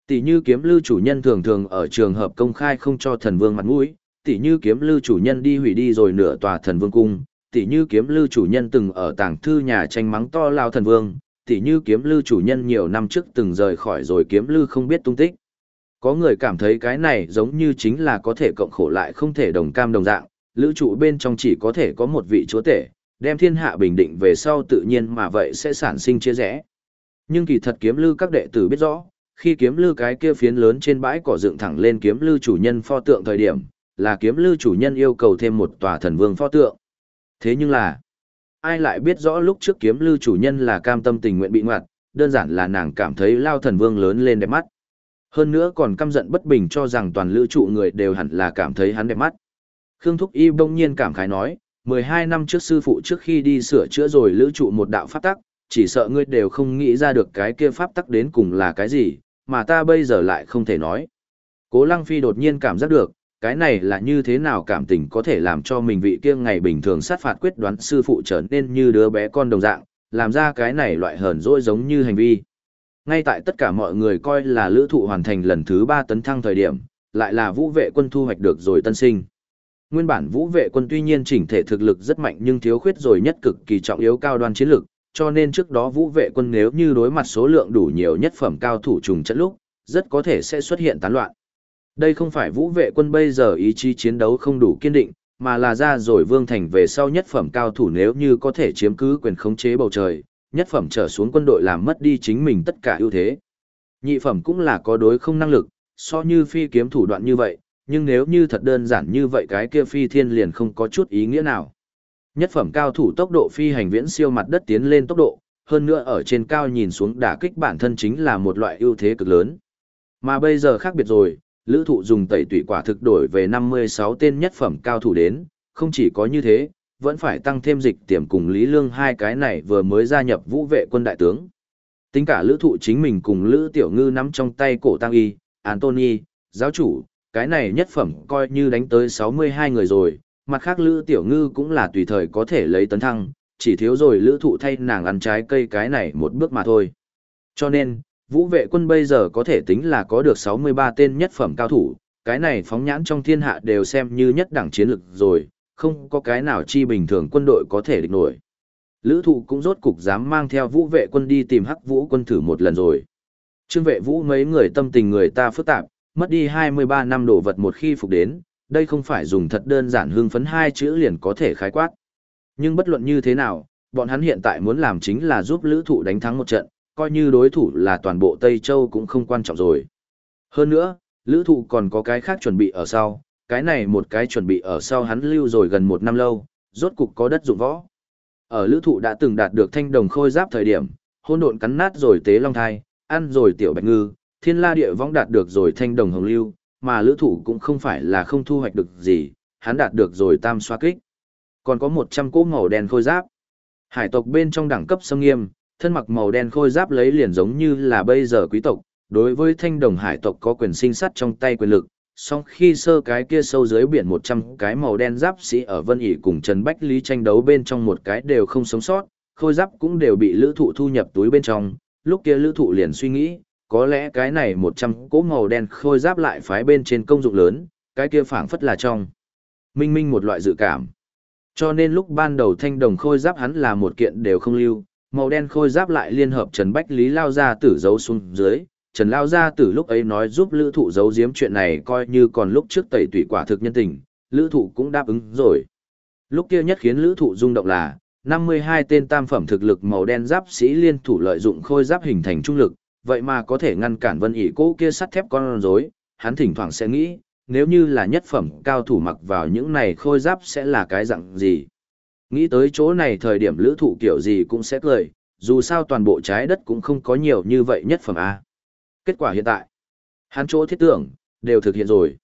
Tỷ như kiếm Lưu chủ nhân thường thường ở trường hợp công khai không cho thần vương mặt mũi, tỷ như kiếm Lưu chủ nhân đi hủy đi rồi nửa tòa thần vương cung, tỷ như kiếm Lưu chủ nhân từng ở tàng thư nhà tranh mắng to lao thần vương, tỉ như kiếm lư chủ nhân nhiều năm trước từng rời khỏi rồi kiếm lư không biết tung tích. Có người cảm thấy cái này giống như chính là có thể cộng khổ lại không thể đồng cam đồng dạng, lữ trụ bên trong chỉ có thể có một vị chúa tể, đem thiên hạ bình định về sau tự nhiên mà vậy sẽ sản sinh chia rẽ. Nhưng kỳ thật kiếm lư các đệ tử biết rõ, khi kiếm lư cái kia phiến lớn trên bãi cỏ dựng thẳng lên kiếm lư chủ nhân pho tượng thời điểm, là kiếm lư chủ nhân yêu cầu thêm một tòa thần vương pho tượng. Thế nhưng là, ai lại biết rõ lúc trước kiếm lưu chủ nhân là cam tâm tình nguyện bị ngoặt, đơn giản là nàng cảm thấy lao thần vương lớn lên đẹp mắt. Hơn nữa còn căm giận bất bình cho rằng toàn lữ trụ người đều hẳn là cảm thấy hắn đẹp mắt. Khương Thúc Y bỗng nhiên cảm khái nói, 12 năm trước sư phụ trước khi đi sửa chữa rồi lữ trụ một đạo pháp tắc, chỉ sợ ngươi đều không nghĩ ra được cái kia pháp tắc đến cùng là cái gì, mà ta bây giờ lại không thể nói. Cố Lăng Phi đột nhiên cảm giác được, cái này là như thế nào cảm tình có thể làm cho mình vị kia ngày bình thường sát phạt quyết đoán sư phụ trở nên như đứa bé con đồng dạng, làm ra cái này loại hờn dỗi giống như hành vi. Ngay tại tất cả mọi người coi là lữ thụ hoàn thành lần thứ 3 tấn thăng thời điểm, lại là vũ vệ quân thu hoạch được rồi tân sinh. Nguyên bản vũ vệ quân tuy nhiên chỉnh thể thực lực rất mạnh nhưng thiếu khuyết rồi nhất cực kỳ trọng yếu cao đoan chiến lực, cho nên trước đó vũ vệ quân nếu như đối mặt số lượng đủ nhiều nhất phẩm cao thủ trùng trận lúc, rất có thể sẽ xuất hiện tán loạn. Đây không phải vũ vệ quân bây giờ ý chí chiến đấu không đủ kiên định, mà là ra rồi vương thành về sau nhất phẩm cao thủ nếu như có thể chiếm cứ quyền khống chế bầu trời, nhất phẩm trở xuống quân đội làm mất đi chính mình tất cả ưu thế. Nhị phẩm cũng là có đối không năng lực, so như phi kiếm thủ đoạn như vậy, nhưng nếu như thật đơn giản như vậy cái kia phi thiên liền không có chút ý nghĩa nào. Nhất phẩm cao thủ tốc độ phi hành viễn siêu mặt đất tiến lên tốc độ, hơn nữa ở trên cao nhìn xuống đả kích bản thân chính là một loại ưu thế cực lớn. Mà bây giờ khác biệt rồi, lữ thụ dùng tẩy tủy quả thực đổi về 56 tên nhất phẩm cao thủ đến, không chỉ có như thế, vẫn phải tăng thêm dịch tiềm cùng Lý Lương hai cái này vừa mới gia nhập vũ vệ quân đại tướng. Tính cả lữ thụ chính mình cùng lữ tiểu ngư nắm trong tay cổ tăng y, Anthony, giáo chủ, cái này nhất phẩm coi như đánh tới 62 người rồi, mặt khác lữ tiểu ngư cũng là tùy thời có thể lấy tấn thăng, chỉ thiếu rồi lữ thụ thay nàng ăn trái cây cái này một bước mà thôi. Cho nên, vũ vệ quân bây giờ có thể tính là có được 63 tên nhất phẩm cao thủ, cái này phóng nhãn trong thiên hạ đều xem như nhất đẳng chiến lực rồi, không có cái nào chi bình thường quân đội có thể địch nổi. Lữ thụ cũng rốt cục dám mang theo vũ vệ quân đi tìm hắc vũ quân thử một lần rồi. Trương vệ vũ mấy người tâm tình người ta phức tạp, mất đi 23 năm đồ vật một khi phục đến, đây không phải dùng thật đơn giản hương phấn hai chữ liền có thể khái quát. Nhưng bất luận như thế nào, bọn hắn hiện tại muốn làm chính là giúp lữ thụ đánh thắng một trận, coi như đối thủ là toàn bộ Tây Châu cũng không quan trọng rồi. Hơn nữa, lữ thụ còn có cái khác chuẩn bị ở sau, cái này một cái chuẩn bị ở sau hắn lưu rồi gần một năm lâu, rốt cục có đất dụng võ. Ở lữ thụ đã từng đạt được thanh đồng khôi giáp thời điểm, hôn độn cắn nát rồi tế long thai, ăn rồi tiểu bạch ngư, thiên la địa vong đạt được rồi thanh đồng hồng lưu, mà lữ thụ cũng không phải là không thu hoạch được gì, hắn đạt được rồi tam xoa kích. Còn có 100 cỗ màu đen khôi giáp. Hải tộc bên trong đẳng cấp sâm nghiêm, thân mặc màu đen khôi giáp lấy liền giống như là bây giờ quý tộc, đối với thanh đồng hải tộc có quyền sinh sắt trong tay quyền lực, song khi sơ cái kia sâu dưới biển 100 cái màu đen giáp sĩ ở Vân ỉ cùng Trần Bách Lý tranh đấu bên trong một cái đều không sống sót, khôi giáp cũng đều bị lữ thụ thu nhập túi bên trong, lúc kia lữ thụ liền suy nghĩ, có lẽ cái này 100 cỗ màu đen khôi giáp lại phái bên trên công dụng lớn, cái kia phảng phất là trong. Minh minh một loại dự cảm. Cho nên lúc ban đầu thanh đồng khôi giáp hắn là một kiện đều không lưu, màu đen khôi giáp lại liên hợp Trần Bách Lý lao ra tử giấu xuống dưới. Trần lao ra tử lúc ấy nói giúp lữ thụ giấu giếm chuyện này coi như còn lúc trước tẩy tủy quả thực nhân tình, lữ thụ cũng đáp ứng rồi. Lúc kia nhất khiến lữ thụ rung động là, 52 tên tam phẩm thực lực màu đen giáp sĩ liên thủ lợi dụng khôi giáp hình thành trung lực, vậy mà có thể ngăn cản vân ỉ cỗ kia sắt thép con rối hắn thỉnh thoảng sẽ nghĩ, nếu như là nhất phẩm cao thủ mặc vào những này khôi giáp sẽ là cái dạng gì. Nghĩ tới chỗ này thời điểm lữ thụ kiểu gì cũng sẽ cười, dù sao toàn bộ trái đất cũng không có nhiều như vậy nhất phẩm A. Kết quả hiện tại, hắn chỗ thiết tưởng, đều thực hiện rồi.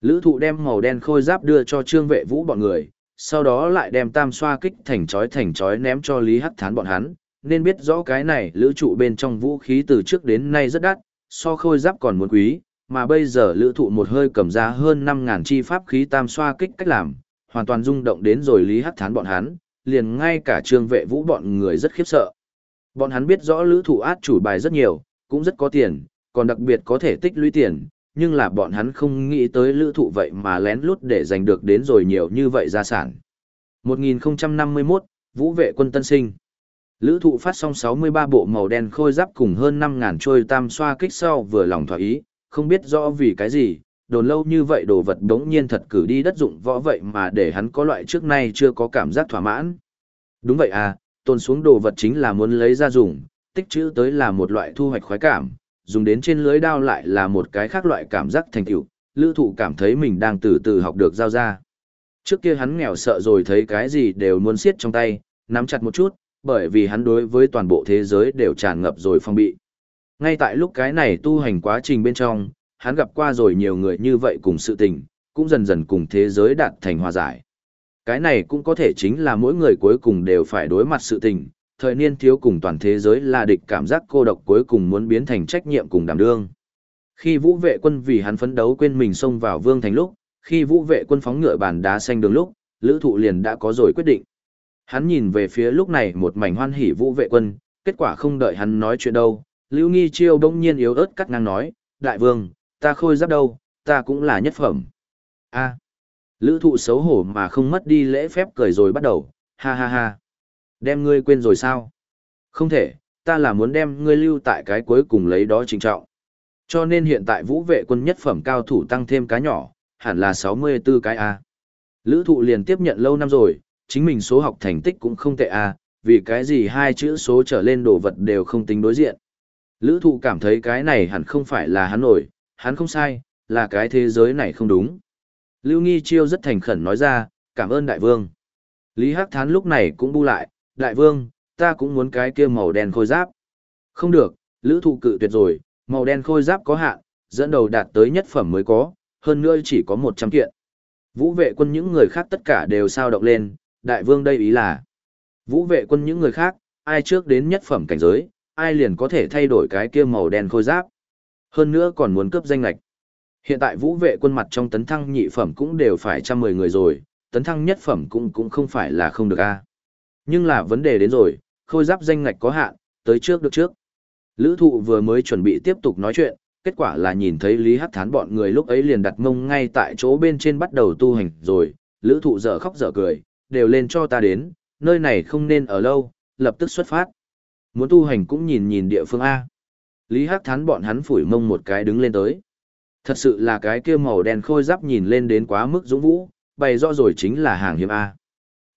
Lữ thụ đem màu đen khôi giáp đưa cho trương vệ vũ bọn người, sau đó lại đem tam xoa kích thành chói thành chói ném cho Lý Hắc Thán bọn hắn, nên biết rõ cái này lữ trụ bên trong vũ khí từ trước đến nay rất đắt, so khôi giáp còn muốn quý, mà bây giờ lữ thụ một hơi cầm ra hơn 5.000 chi pháp khí tam xoa kích cách làm, hoàn toàn rung động đến rồi Lý Hắc Thán bọn hắn, liền ngay cả trương vệ vũ bọn người rất khiếp sợ. Bọn hắn biết rõ lữ thụ át chủ bài rất nhiều, cũng rất có tiền, còn đặc biệt có thể tích lũy tiền, nhưng là bọn hắn không nghĩ tới lữ thụ vậy mà lén lút để giành được đến rồi nhiều như vậy gia sản. 1051, Vũ vệ quân tân sinh Lữ thụ phát xong 63 bộ màu đen khôi giáp cùng hơn 5.000 trôi tam xoa kích sau vừa lòng thỏa ý, không biết rõ vì cái gì, đồn lâu như vậy đồ vật đống nhiên thật cử đi đất dụng võ vậy mà để hắn có loại trước nay chưa có cảm giác thỏa mãn. Đúng vậy à, tồn xuống đồ vật chính là muốn lấy ra dùng, tích trữ tới là một loại thu hoạch khoái cảm, dùng đến trên lưới đao lại là một cái khác loại cảm giác thành tựu. lữ thụ cảm thấy mình đang từ từ học được giao ra. Trước kia hắn nghèo sợ rồi thấy cái gì đều muốn siết trong tay, nắm chặt một chút, bởi vì hắn đối với toàn bộ thế giới đều tràn ngập rồi phong bị. Ngay tại lúc cái này tu hành quá trình bên trong, hắn gặp qua rồi nhiều người như vậy cùng sự tình, cũng dần dần cùng thế giới đạt thành hòa giải. Cái này cũng có thể chính là mỗi người cuối cùng đều phải đối mặt sự tình, thời niên thiếu cùng toàn thế giới là địch cảm giác cô độc cuối cùng muốn biến thành trách nhiệm cùng đảm đương. Khi vũ vệ quân vì hắn phấn đấu quên mình xông vào vương thành lúc, khi vũ vệ quân phóng ngựa bàn đá xanh đường lúc, lữ thụ liền đã có rồi quyết định. Hắn nhìn về phía lúc này một mảnh hoan hỉ vũ vệ quân, kết quả không đợi hắn nói chuyện đâu. Lưu Nghi Chiêu đông nhiên yếu ớt cắt ngang nói, đại vương, ta khôi giáp đâu, ta cũng là nhất phẩm. a lữ thụ xấu hổ mà không mất đi lễ phép cười rồi bắt đầu, ha ha ha. Đem ngươi quên rồi sao? Không thể, ta là muốn đem ngươi lưu tại cái cuối cùng lấy đó trình trọng. Cho nên hiện tại vũ vệ quân nhất phẩm cao thủ tăng thêm cái nhỏ, hẳn là 64 cái A. Lữ thụ liền tiếp nhận lâu năm rồi, chính mình số học thành tích cũng không tệ A, vì cái gì hai chữ số trở lên đồ vật đều không tính đối diện. Lữ thụ cảm thấy cái này hẳn không phải là hắn nổi, hắn không sai, là cái thế giới này không đúng. Lưu Nghi Chiêu rất thành khẩn nói ra, cảm ơn đại vương. Lý Hắc Thán lúc này cũng bu lại, đại vương, ta cũng muốn cái kia màu đen khôi giáp. Không được, lữ thụ cự tuyệt rồi, màu đen khôi giáp có hạn, dẫn đầu đạt tới nhất phẩm mới có, hơn nữa chỉ có 100 kiện. Vũ vệ quân những người khác tất cả đều sao động lên, đại vương đây ý là. Vũ vệ quân những người khác, ai trước đến nhất phẩm cảnh giới, ai liền có thể thay đổi cái kia màu đen khôi giáp. Hơn nữa còn muốn cướp danh lạch. Hiện tại vũ vệ quân mặt trong tấn thăng nhị phẩm cũng đều phải trăm mười người rồi, tấn thăng nhất phẩm cũng cũng không phải là không được a. Nhưng là vấn đề đến rồi, khôi giáp danh ngạch có hạn, tới trước được trước. Lữ thụ vừa mới chuẩn bị tiếp tục nói chuyện, kết quả là nhìn thấy Lý Hắc Thán bọn người lúc ấy liền đặt mông ngay tại chỗ bên trên bắt đầu tu hành rồi, lữ thụ dở khóc dở cười, đều lên cho ta đến, nơi này không nên ở lâu, lập tức xuất phát. Muốn tu hành cũng nhìn nhìn địa phương A. Lý Hắc Thán bọn hắn phủi mông một cái đứng lên tới. Thật sự là cái kia màu đen khôi giáp nhìn lên đến quá mức dũng vũ, bày rõ rồi chính là hàng hiếm A.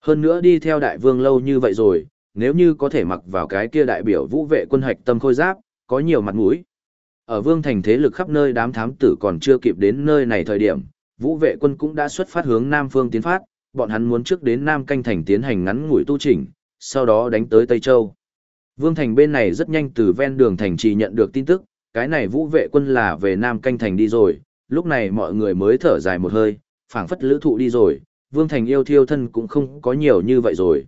Hơn nữa đi theo đại vương lâu như vậy rồi, nếu như có thể mặc vào cái kia đại biểu vũ vệ quân hạch tâm khôi giáp, có nhiều mặt mũi. Ở vương thành thế lực khắp nơi đám thám tử còn chưa kịp đến nơi này thời điểm, vũ vệ quân cũng đã xuất phát hướng Nam Phương tiến phát, bọn hắn muốn trước đến Nam Canh Thành tiến hành ngắn ngủi tu chỉnh, sau đó đánh tới Tây Châu. Vương Thành bên này rất nhanh từ ven đường thành trì nhận được tin tức, cái này vũ vệ quân là về Nam Canh Thành đi rồi, lúc này mọi người mới thở dài một hơi, phảng phất lữ thụ đi rồi, Vương Thành yêu thiêu thân cũng không có nhiều như vậy rồi.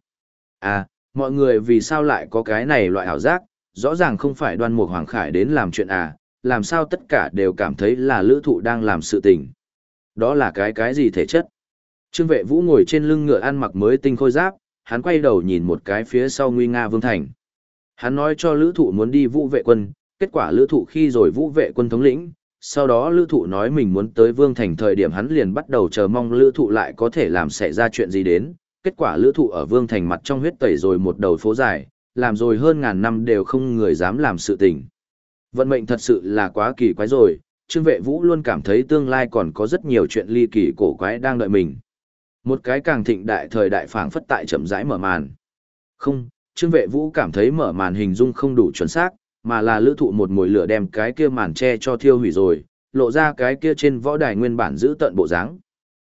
À, mọi người vì sao lại có cái này loại ảo giác, rõ ràng không phải đoan mục hoàng khải đến làm chuyện à, làm sao tất cả đều cảm thấy là lữ thụ đang làm sự tình. Đó là cái cái gì thể chất? Trương vệ vũ ngồi trên lưng ngựa ăn mặc mới tinh khôi giáp, hắn quay đầu nhìn một cái phía sau nguy nga vương thành. Hắn nói cho lữ thụ muốn đi vũ vệ quân, kết quả lữ thụ khi rồi vũ vệ quân thống lĩnh, sau đó lữ thụ nói mình muốn tới vương thành thời điểm hắn liền bắt đầu chờ mong lữ thụ lại có thể làm xảy ra chuyện gì đến. Kết quả lữ thụ ở vương thành mặt trong huyết tẩy rồi một đầu phố dài, làm rồi hơn ngàn năm đều không người dám làm sự tình. Vận mệnh thật sự là quá kỳ quái rồi, Trương Vệ Vũ luôn cảm thấy tương lai còn có rất nhiều chuyện ly kỳ cổ quái đang đợi mình. Một cái càng thịnh đại thời đại phảng phất tại chậm rãi mở màn. Không, Trương Vệ Vũ cảm thấy mở màn hình dung không đủ chuẩn xác, mà là lữ thụ một mùi lửa đem cái kia màn che cho thiêu hủy rồi, lộ ra cái kia trên võ đài nguyên bản giữ tận bộ dáng.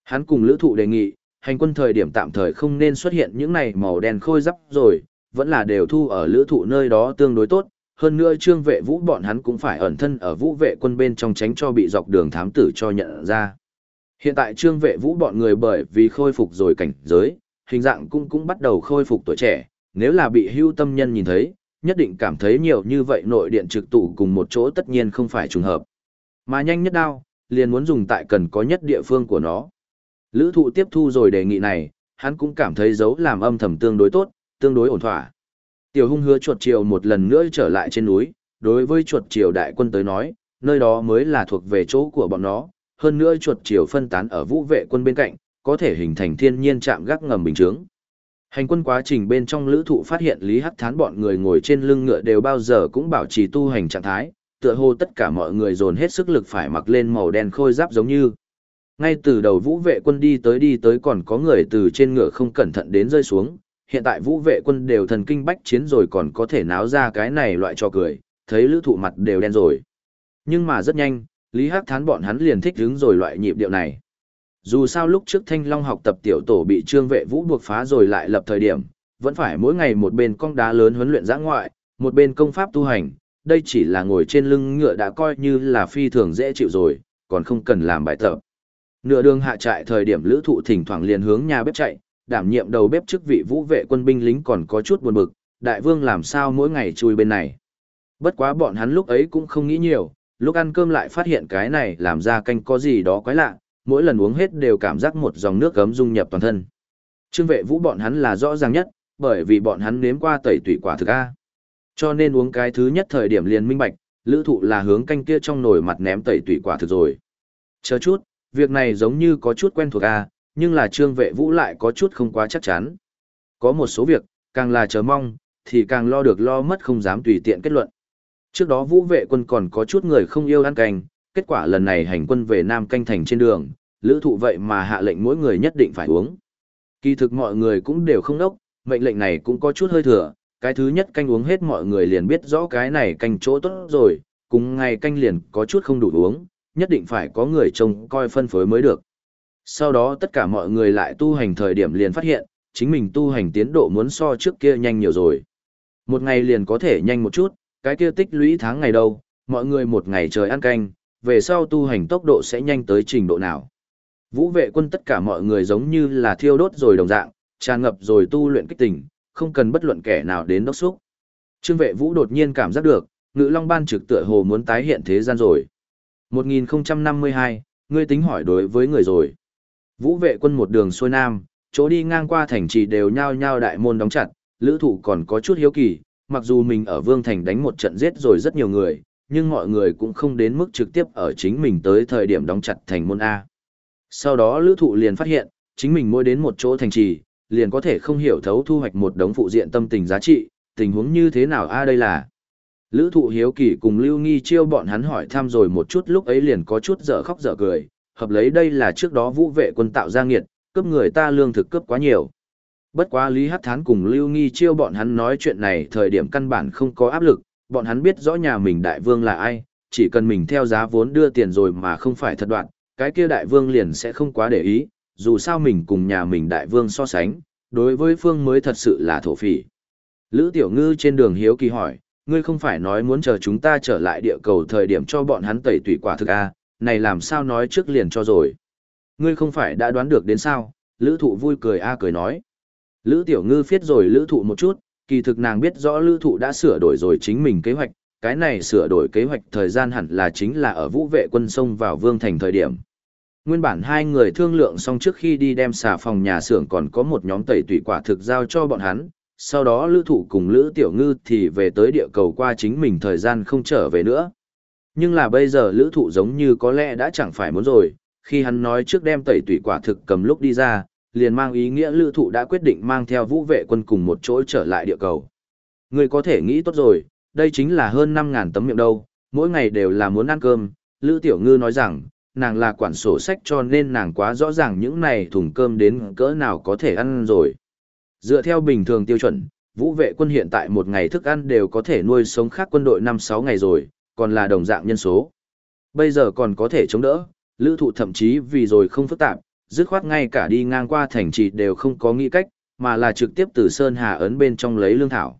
Hắn cùng lữ thụ đề nghị, hành quân thời điểm tạm thời không nên xuất hiện những này màu đen khôi giáp rồi, vẫn là đều thu ở lữ thụ nơi đó tương đối tốt, hơn nữa trương vệ vũ bọn hắn cũng phải ẩn thân ở vũ vệ quân bên trong tránh cho bị dọc đường thám tử cho nhận ra. Hiện tại trương vệ vũ bọn người bởi vì khôi phục rồi cảnh giới, hình dạng cũng cũng bắt đầu khôi phục tuổi trẻ, nếu là bị hưu tâm nhân nhìn thấy, nhất định cảm thấy nhiều như vậy nội điện trực tụ cùng một chỗ tất nhiên không phải trùng hợp. Mà nhanh nhất đao, liền muốn dùng tại cần có nhất địa phương của nó. Lữ thụ tiếp thu rồi đề nghị này, hắn cũng cảm thấy dấu làm âm thầm tương đối tốt, tương đối ổn thỏa. Tiểu hung hứa chuột triều một lần nữa trở lại trên núi, đối với chuột triều đại quân tới nói, nơi đó mới là thuộc về chỗ của bọn nó, hơn nữa chuột triều phân tán ở vũ vệ quân bên cạnh, có thể hình thành thiên nhiên chạm gác ngầm bình chướng. Hành quân quá trình bên trong lữ thụ phát hiện Lý Hắc Thán bọn người ngồi trên lưng ngựa đều bao giờ cũng bảo trì tu hành trạng thái, tựa hồ tất cả mọi người dồn hết sức lực phải mặc lên màu đen khôi giáp giống như. Ngay từ đầu vũ vệ quân đi tới đi tới còn có người từ trên ngựa không cẩn thận đến rơi xuống, hiện tại vũ vệ quân đều thần kinh bách chiến rồi còn có thể náo ra cái này loại cho cười, thấy lữ thụ mặt đều đen rồi. Nhưng mà rất nhanh, Lý Hắc Thán bọn hắn liền thích hứng rồi loại nhịp điệu này. Dù sao lúc trước Thanh Long học tập tiểu tổ bị trương vệ vũ buộc phá rồi lại lập thời điểm, vẫn phải mỗi ngày một bên cong đá lớn huấn luyện giã ngoại, một bên công pháp tu hành, đây chỉ là ngồi trên lưng ngựa đã coi như là phi thường dễ chịu rồi, còn không cần làm bài tập. Nửa đường hạ trại thời điểm lữ thụ thỉnh thoảng liền hướng nhà bếp chạy, đảm nhiệm đầu bếp chức vị vũ vệ quân binh lính còn có chút buồn bực, đại vương làm sao mỗi ngày chui bên này. Bất quá bọn hắn lúc ấy cũng không nghĩ nhiều, lúc ăn cơm lại phát hiện cái này làm ra canh có gì đó quái lạ, mỗi lần uống hết đều cảm giác một dòng nước gấm dung nhập toàn thân. Trương vệ vũ bọn hắn là rõ ràng nhất, bởi vì bọn hắn nếm qua tẩy tủy quả thực A. Cho nên uống cái thứ nhất thời điểm liền minh bạch, lữ thụ là hướng canh kia trong nồi mặt ném tẩy tủy quả thực rồi. Chờ chút, việc này giống như có chút quen thuộc A, nhưng là trương vệ vũ lại có chút không quá chắc chắn. Có một số việc, càng là chờ mong, thì càng lo được lo mất không dám tùy tiện kết luận. Trước đó vũ vệ quân còn có chút người không yêu ăn canh, kết quả lần này hành quân về Nam Canh Thành trên đường, lữ thụ vậy mà hạ lệnh mỗi người nhất định phải uống. Kỳ thực mọi người cũng đều không đốc, mệnh lệnh này cũng có chút hơi thừa, cái thứ nhất canh uống hết mọi người liền biết rõ cái này canh chỗ tốt rồi, cùng ngày canh liền có chút không đủ uống, nhất định phải có người trông coi phân phối mới được. Sau đó tất cả mọi người lại tu hành thời điểm liền phát hiện, chính mình tu hành tiến độ muốn so trước kia nhanh nhiều rồi. Một ngày liền có thể nhanh một chút, cái kia tích lũy tháng ngày đâu, mọi người một ngày trời ăn canh, về sau tu hành tốc độ sẽ nhanh tới trình độ nào. Vũ vệ quân tất cả mọi người giống như là thiêu đốt rồi đồng dạng, tràn ngập rồi tu luyện kích tình, không cần bất luận kẻ nào đến đốc xúc. Trương vệ vũ đột nhiên cảm giác được, ngự long ban trực tựa hồ muốn tái hiện thế gian rồi. 1052, ngươi tính hỏi đối với người rồi. Vũ vệ quân một đường xuôi nam, chỗ đi ngang qua thành trì đều nhao nhao đại môn đóng chặt, lữ thủ còn có chút hiếu kỳ, mặc dù mình ở Vương Thành đánh một trận giết rồi rất nhiều người, nhưng mọi người cũng không đến mức trực tiếp ở chính mình tới thời điểm đóng chặt thành môn A. Sau đó lữ thụ liền phát hiện, chính mình mỗi đến một chỗ thành trì, liền có thể không hiểu thấu thu hoạch một đống phụ diện tâm tình giá trị, tình huống như thế nào a đây là. Lữ thụ hiếu kỳ cùng Lưu Nghi chiêu bọn hắn hỏi thăm rồi một chút lúc ấy liền có chút dở khóc dở cười, hợp lấy đây là trước đó vũ vệ quân tạo ra nghiệt, cướp người ta lương thực cướp quá nhiều. Bất quá Lý Hắc Thán cùng Lưu Nghi chiêu bọn hắn nói chuyện này thời điểm căn bản không có áp lực, bọn hắn biết rõ nhà mình đại vương là ai, chỉ cần mình theo giá vốn đưa tiền rồi mà không phải thật đoạn, cái kia đại vương liền sẽ không quá để ý, dù sao mình cùng nhà mình đại vương so sánh, đối với phương mới thật sự là thổ phỉ. Lữ Tiểu Ngư trên đường hiếu kỳ hỏi, ngươi không phải nói muốn chờ chúng ta trở lại địa cầu thời điểm cho bọn hắn tẩy tủy quả thực a, à, này làm sao nói trước liền cho rồi. Ngươi không phải đã đoán được đến sao, Lữ Thụ vui cười a cười nói. Lữ Tiểu Ngư phiết rồi Lữ Thụ một chút, kỳ thực nàng biết rõ Lữ Thụ đã sửa đổi rồi chính mình kế hoạch, cái này sửa đổi kế hoạch thời gian hẳn là chính là ở vũ vệ quân sông vào Vương Thành thời điểm. Nguyên bản hai người thương lượng xong trước khi đi đem xà phòng nhà xưởng còn có một nhóm tẩy tủy quả thực giao cho bọn hắn, sau đó lữ Thụ cùng lữ tiểu ngư thì về tới địa cầu qua chính mình thời gian không trở về nữa. Nhưng là bây giờ lữ thụ giống như có lẽ đã chẳng phải muốn rồi, khi hắn nói trước đem tẩy tủy quả thực cầm lúc đi ra, liền mang ý nghĩa lữ thụ đã quyết định mang theo vũ vệ quân cùng một chỗ trở lại địa cầu. Người có thể nghĩ tốt rồi, đây chính là hơn 5.000 tấm miệng đâu, mỗi ngày đều là muốn ăn cơm, lữ tiểu ngư nói rằng, nàng là quản sổ sách cho nên nàng quá rõ ràng những này thùng cơm đến cỡ nào có thể ăn rồi. Dựa theo bình thường tiêu chuẩn, vũ vệ quân hiện tại một ngày thức ăn đều có thể nuôi sống khác quân đội 5-6 ngày rồi, còn là đồng dạng nhân số. Bây giờ còn có thể chống đỡ, lữ thụ thậm chí vì rồi không phức tạp, dứt khoát ngay cả đi ngang qua thành trì đều không có nghĩ cách, mà là trực tiếp từ Sơn Hà ấn bên trong lấy lương thảo.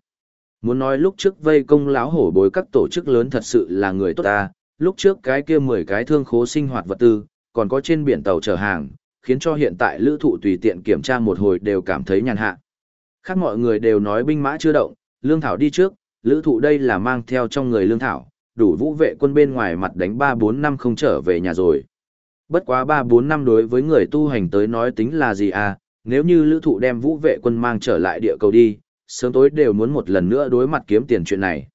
Muốn nói lúc trước vây công láo hổ bối các tổ chức lớn thật sự là người tốt ta, lúc trước cái kia 10 cái thương khố sinh hoạt vật tư, còn có trên biển tàu chở hàng, khiến cho hiện tại lữ thụ tùy tiện kiểm tra một hồi đều cảm thấy nhàn hạ. Khác mọi người đều nói binh mã chưa động, lương thảo đi trước, lữ thụ đây là mang theo trong người lương thảo, đủ vũ vệ quân bên ngoài mặt đánh 3-4 năm không trở về nhà rồi. Bất quá 3-4 năm đối với người tu hành tới nói tính là gì à, nếu như lữ thụ đem vũ vệ quân mang trở lại địa cầu đi, sớm tối đều muốn một lần nữa đối mặt kiếm tiền chuyện này.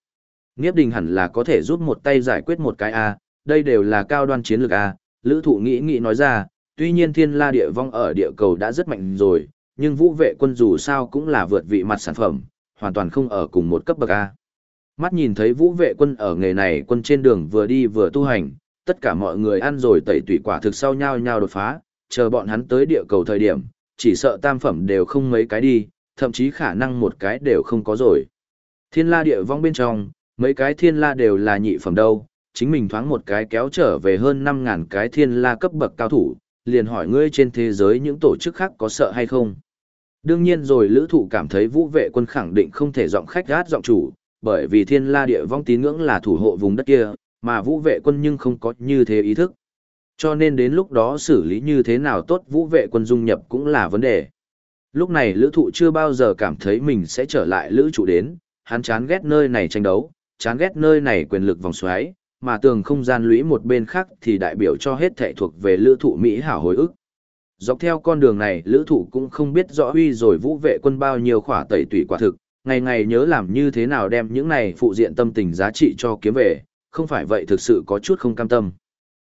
Nghiếp đình hẳn là có thể giúp một tay giải quyết một cái A, đây đều là cao đoan chiến lược à? lữ thụ nghĩ nghĩ nói ra, tuy nhiên thiên la địa vong ở địa cầu đã rất mạnh rồi, nhưng vũ vệ quân dù sao cũng là vượt vị mặt sản phẩm, hoàn toàn không ở cùng một cấp bậc A. Mắt nhìn thấy vũ vệ quân ở nghề này quân trên đường vừa đi vừa tu hành, tất cả mọi người ăn rồi tẩy tủy quả thực sau nhau nhau đột phá, chờ bọn hắn tới địa cầu thời điểm, chỉ sợ tam phẩm đều không mấy cái đi, thậm chí khả năng một cái đều không có rồi. Thiên la địa vong bên trong, Mấy cái thiên la đều là nhị phẩm đâu, chính mình thoáng một cái kéo trở về hơn 5.000 cái thiên la cấp bậc cao thủ, liền hỏi ngươi trên thế giới những tổ chức khác có sợ hay không. Đương nhiên rồi lữ thụ cảm thấy vũ vệ quân khẳng định không thể giọng khách gát giọng chủ, bởi vì thiên la địa vong tín ngưỡng là thủ hộ vùng đất kia, mà vũ vệ quân nhưng không có như thế ý thức. Cho nên đến lúc đó xử lý như thế nào tốt vũ vệ quân dung nhập cũng là vấn đề. Lúc này lữ thụ chưa bao giờ cảm thấy mình sẽ trở lại lữ trụ đến, hắn chán ghét nơi này tranh đấu, chán ghét nơi này quyền lực vòng xoáy, mà tường không gian lũy một bên khác thì đại biểu cho hết thệ thuộc về lữ thụ Mỹ hảo hồi ức. Dọc theo con đường này lữ thụ cũng không biết rõ huy rồi vũ vệ quân bao nhiêu khỏa tẩy tủy quả thực, ngày ngày nhớ làm như thế nào đem những này phụ diện tâm tình giá trị cho kiếm về, không phải vậy thực sự có chút không cam tâm.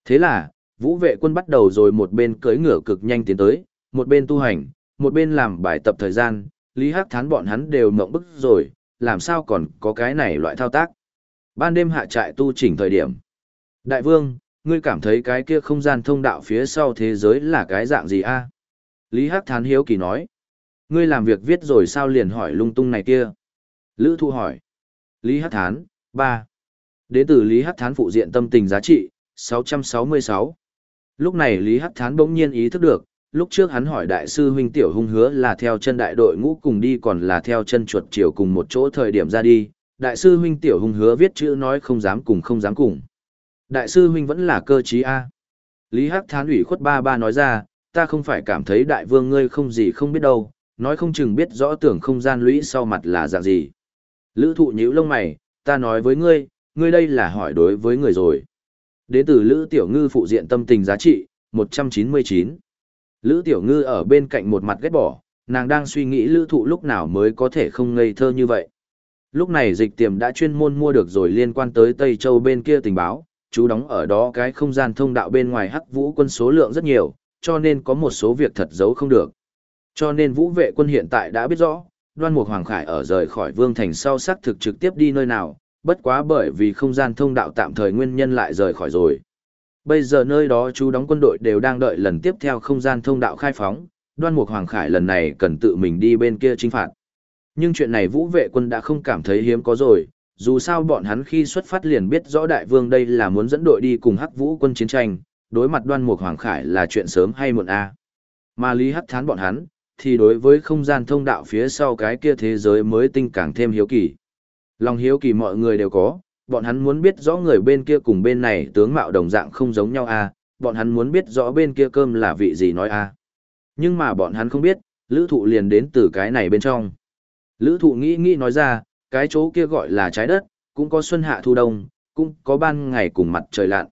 Thế là, vũ vệ quân bắt đầu rồi một bên cưỡi ngựa cực nhanh tiến tới, một bên tu hành, một bên làm bài tập thời gian, Lý Hắc Thán bọn hắn đều mộng bức rồi, làm sao còn có cái này loại thao tác. Ban đêm hạ trại tu chỉnh thời điểm. Đại vương, ngươi cảm thấy cái kia không gian thông đạo phía sau thế giới là cái dạng gì a? Lý Hắc Thán hiếu kỳ nói. Ngươi làm việc viết rồi sao liền hỏi lung tung này kia? Lữ Thu hỏi. Lý Hắc Thán, ba. Đến từ Lý Hắc Thán phụ diện tâm tình giá trị, 666. Lúc này Lý Hắc Thán bỗng nhiên ý thức được, lúc trước hắn hỏi đại sư huynh tiểu hung hứa là theo chân đại đội ngũ cùng đi còn là theo chân chuột chiều cùng một chỗ thời điểm ra đi, đại sư huynh tiểu hung hứa viết chữ nói không dám cùng không dám cùng. Đại sư huynh vẫn là cơ trí A. Lý Hắc Thán ủy khuất ba ba nói ra, ta không phải cảm thấy đại vương ngươi không gì không biết đâu, nói không chừng biết rõ tưởng không gian lũy sau mặt là dạng gì. Lữ thụ nhíu lông mày, ta nói với ngươi, ngươi đây là hỏi đối với người rồi. Đế tử Lữ Tiểu Ngư phụ diện tâm tình giá trị, 199. Lữ Tiểu Ngư ở bên cạnh một mặt ghét bỏ, nàng đang suy nghĩ lữ thụ lúc nào mới có thể không ngây thơ như vậy. Lúc này dịch tiềm đã chuyên môn mua được rồi liên quan tới Tây Châu bên kia tình báo, chú đóng ở đó cái không gian thông đạo bên ngoài hắc vũ quân số lượng rất nhiều, cho nên có một số việc thật giấu không được. Cho nên vũ vệ quân hiện tại đã biết rõ, đoan mục Hoàng Khải ở rời khỏi Vương Thành sau xác thực trực tiếp đi nơi nào, bất quá bởi vì không gian thông đạo tạm thời nguyên nhân lại rời khỏi rồi. Bây giờ nơi đó chú đóng quân đội đều đang đợi lần tiếp theo không gian thông đạo khai phóng, đoan mục Hoàng Khải lần này cần tự mình đi bên kia chính phạt. Nhưng chuyện này vũ vệ quân đã không cảm thấy hiếm có rồi, dù sao bọn hắn khi xuất phát liền biết rõ đại vương đây là muốn dẫn đội đi cùng hắc vũ quân chiến tranh, đối mặt đoan mục Hoàng Khải là chuyện sớm hay muộn a Mà lý hắc thán bọn hắn, thì đối với không gian thông đạo phía sau cái kia thế giới mới tinh càng thêm hiếu kỳ. Lòng hiếu kỳ mọi người đều có, bọn hắn muốn biết rõ người bên kia cùng bên này tướng mạo đồng dạng không giống nhau à, bọn hắn muốn biết rõ bên kia cơm là vị gì nói à. Nhưng mà bọn hắn không biết, lữ thụ liền đến từ cái này bên trong. Lữ thụ nghĩ nghĩ nói ra, cái chỗ kia gọi là trái đất, cũng có xuân hạ thu đông, cũng có ban ngày cùng mặt trời lặn.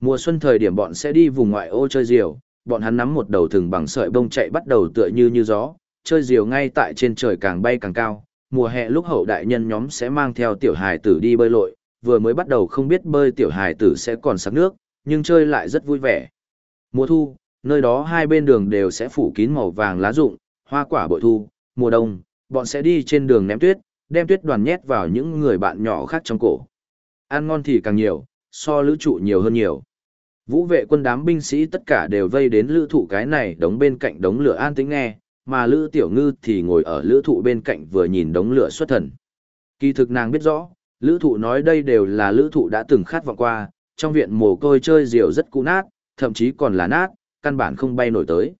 Mùa xuân thời điểm bọn sẽ đi vùng ngoại ô chơi diều, bọn hắn nắm một đầu thừng bằng sợi bông chạy bắt đầu tựa như như gió, chơi diều ngay tại trên trời càng bay càng cao. Mùa hè lúc hậu đại nhân nhóm sẽ mang theo tiểu hài tử đi bơi lội, vừa mới bắt đầu không biết bơi tiểu hài tử sẽ còn sắc nước, nhưng chơi lại rất vui vẻ. Mùa thu, nơi đó hai bên đường đều sẽ phủ kín màu vàng lá rụng, hoa quả bội thu, mùa đông, bọn sẽ đi trên đường ném tuyết, đem tuyết đoàn nhét vào những người bạn nhỏ khác trong cổ. Ăn ngon thì càng nhiều, so lữ trụ nhiều hơn nhiều. Vũ vệ quân đám binh sĩ tất cả đều vây đến lữ thụ cái này đống bên cạnh đống lửa an tĩnh nghe, mà lữ tiểu ngư thì ngồi ở lữ thụ bên cạnh vừa nhìn đống lửa xuất thần. Kỳ thực nàng biết rõ, lữ thụ nói đây đều là lữ thụ đã từng khát vọng qua, trong viện mồ côi chơi diều rất cũ nát, thậm chí còn là nát, căn bản không bay nổi tới.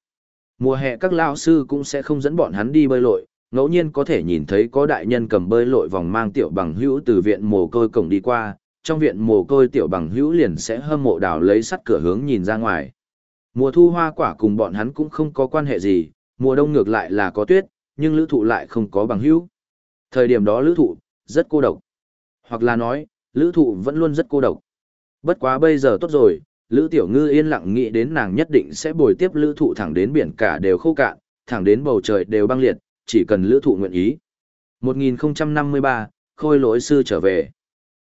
Mùa hè các lao sư cũng sẽ không dẫn bọn hắn đi bơi lội, ngẫu nhiên có thể nhìn thấy có đại nhân cầm bơi lội vòng mang tiểu bằng hữu từ viện mồ côi cổng đi qua, trong viện mồ côi tiểu bằng hữu liền sẽ hâm mộ đào lấy sắt cửa hướng nhìn ra ngoài. Mùa thu hoa quả cùng bọn hắn cũng không có quan hệ gì, mùa đông ngược lại là có tuyết, nhưng lữ thụ lại không có bằng hữu. Thời điểm đó lữ thụ, rất cô độc. Hoặc là nói, lữ thụ vẫn luôn rất cô độc. Bất quá bây giờ tốt rồi, lữ tiểu ngư yên lặng nghĩ đến nàng nhất định sẽ bồi tiếp lữ thụ thẳng đến biển cả đều khô cạn, thẳng đến bầu trời đều băng liệt, chỉ cần lữ thụ nguyện ý. 1053, Khôi lỗi sư trở về.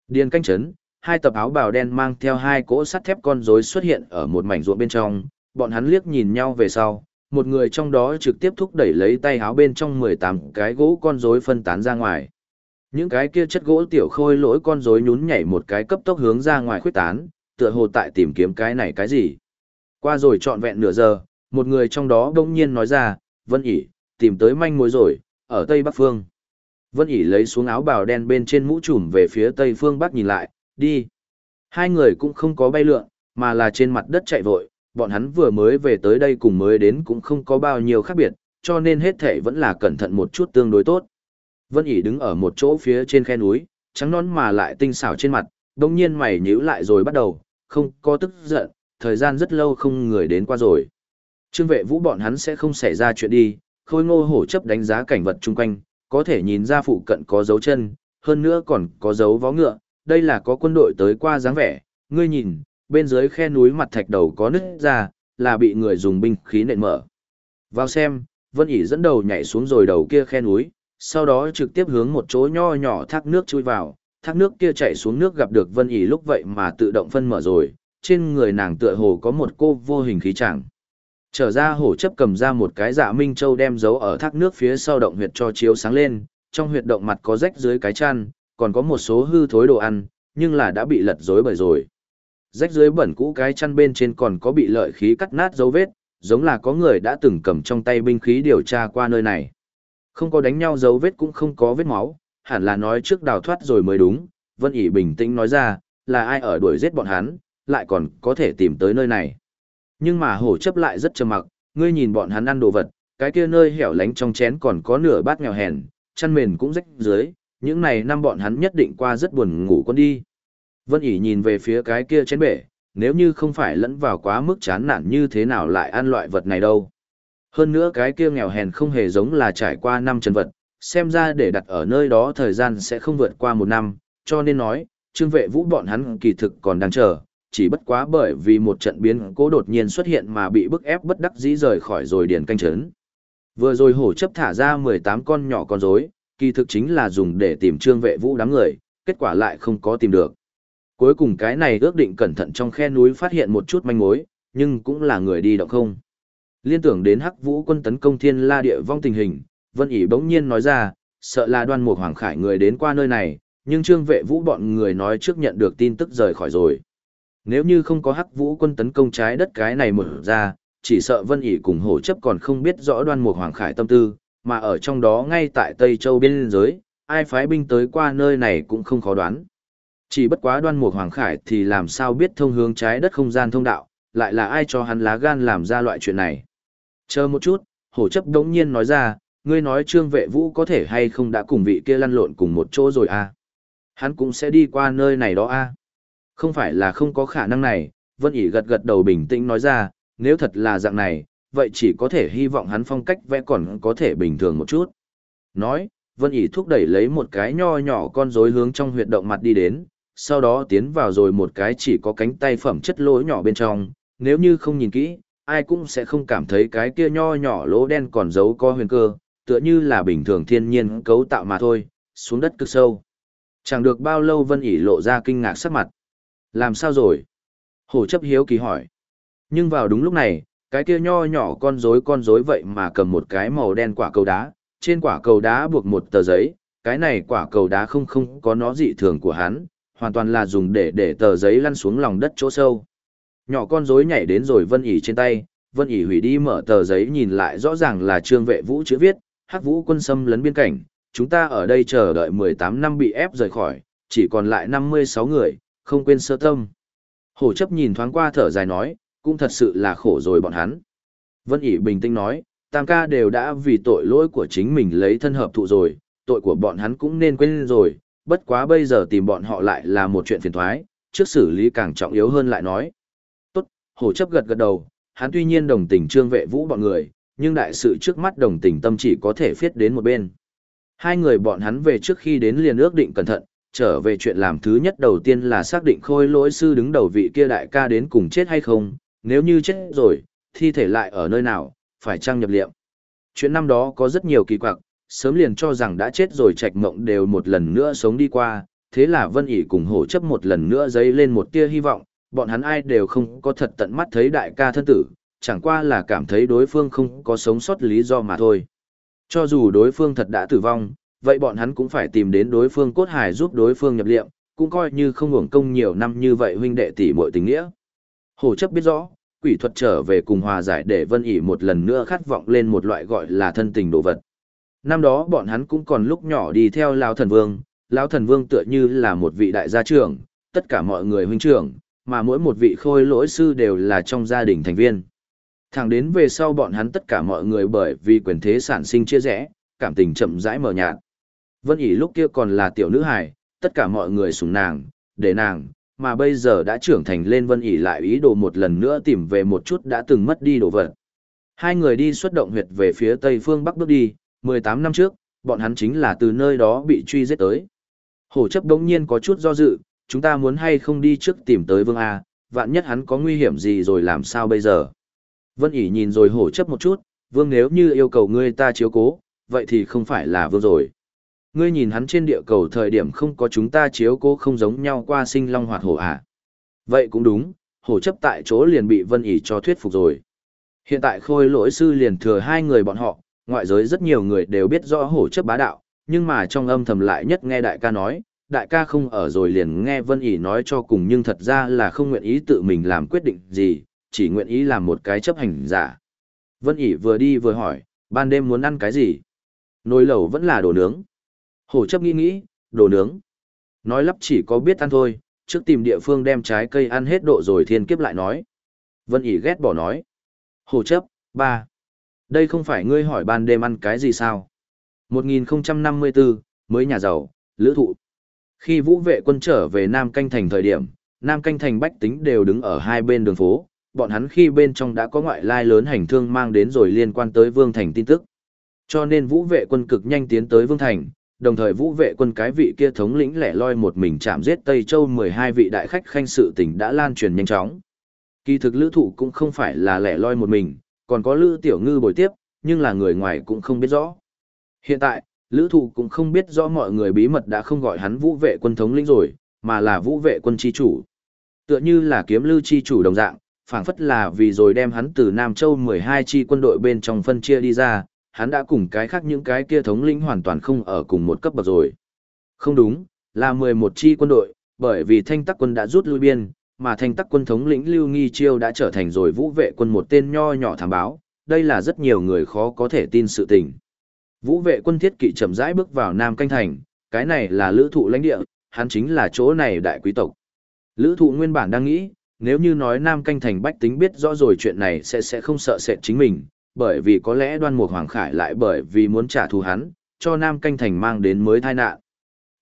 Điền canh chấn, hai tập áo bào đen mang theo hai cỗ sắt thép con rối xuất hiện ở một mảnh ruộng bên trong, bọn hắn liếc nhìn nhau về sau, một người trong đó trực tiếp thúc đẩy lấy tay háo bên trong 18 cái gỗ con rối phân tán ra ngoài. Những cái kia chất gỗ tiểu khôi lỗi con rối nhún nhảy một cái cấp tốc hướng ra ngoài khuyết tán, tựa hồ tại tìm kiếm cái này cái gì. Qua rồi trọn vẹn nửa giờ, một người trong đó đông nhiên nói ra, Vân ỉ, tìm tới manh mối rồi, ở Tây Bắc Phương. Vân ỉ lấy xuống áo bào đen bên trên mũ trùm về phía Tây Phương Bắc nhìn lại, đi. Hai người cũng không có bay lượn, mà là trên mặt đất chạy vội, bọn hắn vừa mới về tới đây cùng mới đến cũng không có bao nhiêu khác biệt, cho nên hết thể vẫn là cẩn thận một chút tương đối tốt. Vân ỉ đứng ở một chỗ phía trên khe núi, trắng nón mà lại tinh xảo trên mặt, đồng nhiên mày nhíu lại rồi bắt đầu, không có tức giận, thời gian rất lâu không người đến qua rồi. Trương vệ vũ bọn hắn sẽ không xảy ra chuyện đi, khôi ngô hổ chấp đánh giá cảnh vật chung quanh, có thể nhìn ra phụ cận có dấu chân, hơn nữa còn có dấu vó ngựa, đây là có quân đội tới qua dáng vẻ, ngươi nhìn, bên dưới khe núi mặt thạch đầu có nứt ra, là bị người dùng binh khí nện mở. Vào xem, Vân ỉ dẫn đầu nhảy xuống rồi đầu kia khe núi, sau đó trực tiếp hướng một chỗ nho nhỏ thác nước chui vào, thác nước kia chạy xuống nước gặp được Vân ỉ lúc vậy mà tự động phân mở rồi, trên người nàng tựa hồ có một cô vô hình khí chẳng. Trở ra hổ chấp cầm ra một cái dạ minh châu đem giấu ở thác nước phía sau động huyệt cho chiếu sáng lên, trong huyệt động mặt có rách dưới cái chăn, còn có một số hư thối đồ ăn, nhưng là đã bị lật rối bởi rồi. Rách dưới bẩn cũ cái chăn bên trên còn có bị lợi khí cắt nát dấu vết, giống là có người đã từng cầm trong tay binh khí điều tra qua nơi này. Không có đánh nhau dấu vết cũng không có vết máu, hẳn là nói trước đào thoát rồi mới đúng. Vân ỉ bình tĩnh nói ra, là ai ở đuổi giết bọn hắn, lại còn có thể tìm tới nơi này. Nhưng mà hổ chấp lại rất trầm mặc, ngươi nhìn bọn hắn ăn đồ vật, cái kia nơi hẻo lánh trong chén còn có nửa bát nghèo hèn, chăn mền cũng rách dưới, những này năm bọn hắn nhất định qua rất buồn ngủ con đi. Vân ỉ nhìn về phía cái kia chén bể, nếu như không phải lẫn vào quá mức chán nản như thế nào lại ăn loại vật này đâu. Hơn nữa cái kia nghèo hèn không hề giống là trải qua năm chân vật, xem ra để đặt ở nơi đó thời gian sẽ không vượt qua một năm, cho nên nói, trương vệ vũ bọn hắn kỳ thực còn đang chờ, chỉ bất quá bởi vì một trận biến cố đột nhiên xuất hiện mà bị bức ép bất đắc dĩ rời khỏi rồi điền canh chấn. Vừa rồi hổ chấp thả ra 18 con nhỏ con rối, kỳ thực chính là dùng để tìm trương vệ vũ đám người, kết quả lại không có tìm được. Cuối cùng cái này ước định cẩn thận trong khe núi phát hiện một chút manh mối, nhưng cũng là người đi động không. Liên tưởng đến hắc vũ quân tấn công thiên la địa vong tình hình, Vân ỉ bỗng nhiên nói ra, sợ là đoan mục hoàng khải người đến qua nơi này, nhưng trương vệ vũ bọn người nói trước nhận được tin tức rời khỏi rồi. Nếu như không có hắc vũ quân tấn công trái đất cái này mở ra, chỉ sợ Vân ỉ cùng hổ chấp còn không biết rõ đoan mục hoàng khải tâm tư, mà ở trong đó ngay tại Tây Châu biên giới, ai phái binh tới qua nơi này cũng không khó đoán. Chỉ bất quá đoan mục hoàng khải thì làm sao biết thông hướng trái đất không gian thông đạo, lại là ai cho hắn lá gan làm ra loại chuyện này. Chờ một chút, hổ chấp đống nhiên nói ra, ngươi nói trương vệ vũ có thể hay không đã cùng vị kia lăn lộn cùng một chỗ rồi à. Hắn cũng sẽ đi qua nơi này đó à. Không phải là không có khả năng này, Vân ỉ gật gật đầu bình tĩnh nói ra, nếu thật là dạng này, vậy chỉ có thể hy vọng hắn phong cách vẽ còn có thể bình thường một chút. Nói, Vân ỉ thúc đẩy lấy một cái nho nhỏ con rối hướng trong huyệt động mặt đi đến, sau đó tiến vào rồi một cái chỉ có cánh tay phẩm chất lỗ nhỏ bên trong, nếu như không nhìn kỹ, ai cũng sẽ không cảm thấy cái kia nho nhỏ lỗ đen còn giấu có huyền cơ, tựa như là bình thường thiên nhiên cấu tạo mà thôi, xuống đất cực sâu. Chẳng được bao lâu Vân ỉ lộ ra kinh ngạc sắc mặt. Làm sao rồi? Hổ chấp hiếu kỳ hỏi. Nhưng vào đúng lúc này, cái kia nho nhỏ con rối con rối vậy mà cầm một cái màu đen quả cầu đá, trên quả cầu đá buộc một tờ giấy, cái này quả cầu đá không không có nó dị thường của hắn, hoàn toàn là dùng để để tờ giấy lăn xuống lòng đất chỗ sâu. Nhỏ con rối nhảy đến rồi Vân ỉ trên tay, Vân ỉ hủy đi mở tờ giấy nhìn lại rõ ràng là trương vệ vũ chữ viết, hắc vũ quân xâm lấn biên cảnh, chúng ta ở đây chờ đợi 18 năm bị ép rời khỏi, chỉ còn lại 56 người, không quên sơ tâm. Hổ chấp nhìn thoáng qua thở dài nói, cũng thật sự là khổ rồi bọn hắn. Vân ỉ bình tĩnh nói, tam ca đều đã vì tội lỗi của chính mình lấy thân hợp thụ rồi, tội của bọn hắn cũng nên quên rồi, bất quá bây giờ tìm bọn họ lại là một chuyện phiền thoái, trước xử lý càng trọng yếu hơn lại nói. Tốt, hổ chấp gật gật đầu, hắn tuy nhiên đồng tình trương vệ vũ bọn người, nhưng đại sự trước mắt đồng tình tâm chỉ có thể phiết đến một bên. Hai người bọn hắn về trước khi đến liền ước định cẩn thận, trở về chuyện làm thứ nhất đầu tiên là xác định khôi lỗi sư đứng đầu vị kia đại ca đến cùng chết hay không, nếu như chết rồi, thi thể lại ở nơi nào, phải trang nhập liệm. Chuyện năm đó có rất nhiều kỳ quặc, sớm liền cho rằng đã chết rồi trạch mộng đều một lần nữa sống đi qua, thế là Vân ỉ cùng hổ chấp một lần nữa dấy lên một tia hy vọng, bọn hắn ai đều không có thật tận mắt thấy đại ca thân tử, chẳng qua là cảm thấy đối phương không có sống sót lý do mà thôi. Cho dù đối phương thật đã tử vong, vậy bọn hắn cũng phải tìm đến đối phương cốt hải giúp đối phương nhập liệm, cũng coi như không hưởng công nhiều năm như vậy huynh đệ tỷ muội tình nghĩa. Hổ chấp biết rõ, quỷ thuật trở về cùng hòa giải để Vân ỉ một lần nữa khát vọng lên một loại gọi là thân tình đồ vật. Năm đó bọn hắn cũng còn lúc nhỏ đi theo Lão Thần Vương, Lão Thần Vương tựa như là một vị đại gia trưởng, tất cả mọi người huynh trưởng, mà mỗi một vị khôi lỗi sư đều là trong gia đình thành viên. Thẳng đến về sau bọn hắn tất cả mọi người bởi vì quyền thế sản sinh chia rẽ, cảm tình chậm rãi mờ nhạt. Vân ỉ lúc kia còn là tiểu nữ hài, tất cả mọi người sủng nàng, để nàng, mà bây giờ đã trưởng thành lên Vân ỉ lại ý đồ một lần nữa tìm về một chút đã từng mất đi đồ vật. Hai người đi xuất động huyệt về phía tây phương bắc bước đi, 18 năm trước, bọn hắn chính là từ nơi đó bị truy giết tới. Hổ chấp đống nhiên có chút do dự, chúng ta muốn hay không đi trước tìm tới vương A, vạn nhất hắn có nguy hiểm gì rồi làm sao bây giờ. Vân ỉ nhìn rồi hổ chấp một chút, vương nếu như yêu cầu ngươi ta chiếu cố, vậy thì không phải là vương rồi. Ngươi nhìn hắn trên địa cầu thời điểm không có chúng ta chiếu cố không giống nhau qua sinh long hoạt hổ à. Vậy cũng đúng, hổ chấp tại chỗ liền bị vân ỉ cho thuyết phục rồi. Hiện tại khôi lỗi sư liền thừa hai người bọn họ, ngoại giới rất nhiều người đều biết rõ hổ chấp bá đạo, nhưng mà trong âm thầm lại nhất nghe đại ca nói, đại ca không ở rồi liền nghe Vân ỉ nói cho cùng nhưng thật ra là không nguyện ý tự mình làm quyết định gì, chỉ nguyện ý làm một cái chấp hành giả. Vân ỉ vừa đi vừa hỏi, ban đêm muốn ăn cái gì? Nồi lẩu vẫn là đồ nướng. Hổ chấp nghĩ nghĩ, đồ nướng. Nói lắp chỉ có biết ăn thôi, trước tìm địa phương đem trái cây ăn hết độ rồi thiên kiếp lại nói. Vân ỉ ghét bỏ nói. Hổ chấp, ba. Đây không phải ngươi hỏi ban đêm ăn cái gì sao? 1054, mới nhà giàu, lữ thụ. Khi vũ vệ quân trở về Nam Canh Thành thời điểm, Nam Canh Thành bách tính đều đứng ở hai bên đường phố, bọn hắn khi bên trong đã có ngoại lai lớn hành thương mang đến rồi liên quan tới Vương Thành tin tức. Cho nên vũ vệ quân cực nhanh tiến tới Vương Thành, đồng thời vũ vệ quân cái vị kia thống lĩnh lẻ loi một mình chạm giết Tây Châu 12 vị đại khách khanh sự tình đã lan truyền nhanh chóng. Kỳ thực lữ thụ cũng không phải là lẻ loi một mình, còn có lữ tiểu ngư bồi tiếp, nhưng là người ngoài cũng không biết rõ. Hiện tại, lữ thụ cũng không biết rõ mọi người bí mật đã không gọi hắn vũ vệ quân thống lĩnh rồi, mà là vũ vệ quân chi chủ. Tựa như là kiếm lưu chi chủ đồng dạng, phảng phất là vì rồi đem hắn từ Nam Châu 12 chi quân đội bên trong phân chia đi ra, hắn đã cùng cái khác những cái kia thống lĩnh hoàn toàn không ở cùng một cấp bậc rồi. Không đúng, là 11 chi quân đội, bởi vì thanh tắc quân đã rút lui biên, mà thành tắc quân thống lĩnh Lưu Nghi Chiêu đã trở thành rồi vũ vệ quân một tên nho nhỏ thám báo, đây là rất nhiều người khó có thể tin sự tình. Vũ vệ quân thiết kỵ chậm rãi bước vào Nam Canh Thành, cái này là lữ thụ lãnh địa, hắn chính là chỗ này đại quý tộc. Lữ thụ nguyên bản đang nghĩ, nếu như nói Nam Canh Thành bách tính biết rõ rồi chuyện này sẽ sẽ không sợ sệt chính mình, bởi vì có lẽ đoan mục hoàng khải lại bởi vì muốn trả thù hắn, cho Nam Canh Thành mang đến mới tai nạn.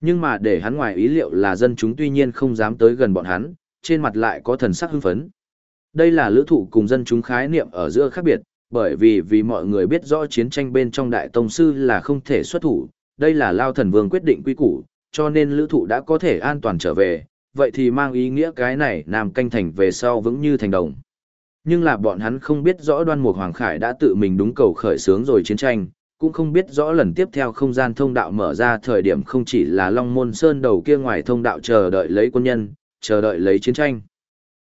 Nhưng mà để hắn ngoài ý liệu là dân chúng tuy nhiên không dám tới gần bọn hắn, trên mặt lại có thần sắc hưng phấn. Đây là lữ thụ cùng dân chúng khái niệm ở giữa khác biệt, bởi vì vì mọi người biết rõ chiến tranh bên trong đại tông sư là không thể xuất thủ, đây là lao thần vương quyết định quy củ, cho nên lữ thụ đã có thể an toàn trở về, vậy thì mang ý nghĩa cái này nam canh thành về sau vững như thành đồng. Nhưng là bọn hắn không biết rõ đoan mục Hoàng Khải đã tự mình đúng cầu khởi sướng rồi chiến tranh, cũng không biết rõ lần tiếp theo không gian thông đạo mở ra thời điểm không chỉ là Long Môn Sơn đầu kia ngoài thông đạo chờ đợi lấy quân nhân, chờ đợi lấy chiến tranh.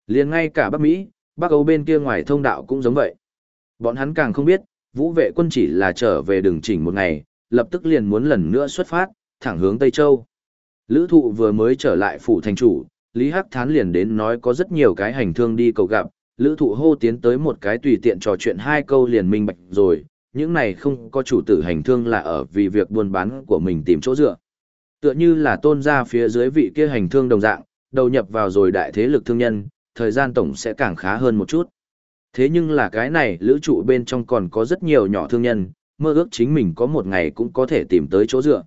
liền ngay cả Bắc Mỹ, Bắc Âu bên kia ngoài thông đạo cũng giống vậy. Bọn hắn càng không biết, vũ vệ quân chỉ là trở về đường chỉnh một ngày, lập tức liền muốn lần nữa xuất phát, thẳng hướng Tây Châu. Lữ thụ vừa mới trở lại phủ thành chủ, Lý Hắc Thán liền đến nói có rất nhiều cái hành thương đi cầu gặp, lữ thụ hô tiến tới một cái tùy tiện trò chuyện hai câu liền minh bạch rồi, những này không có chủ tử hành thương là ở vì việc buôn bán của mình tìm chỗ dựa. Tựa như là tôn ra phía dưới vị kia hành thương đồng dạng, đầu nhập vào rồi đại thế lực thương nhân, thời gian tổng sẽ càng khá hơn một chút. Thế nhưng là cái này lữ trụ bên trong còn có rất nhiều nhỏ thương nhân, mơ ước chính mình có một ngày cũng có thể tìm tới chỗ dựa.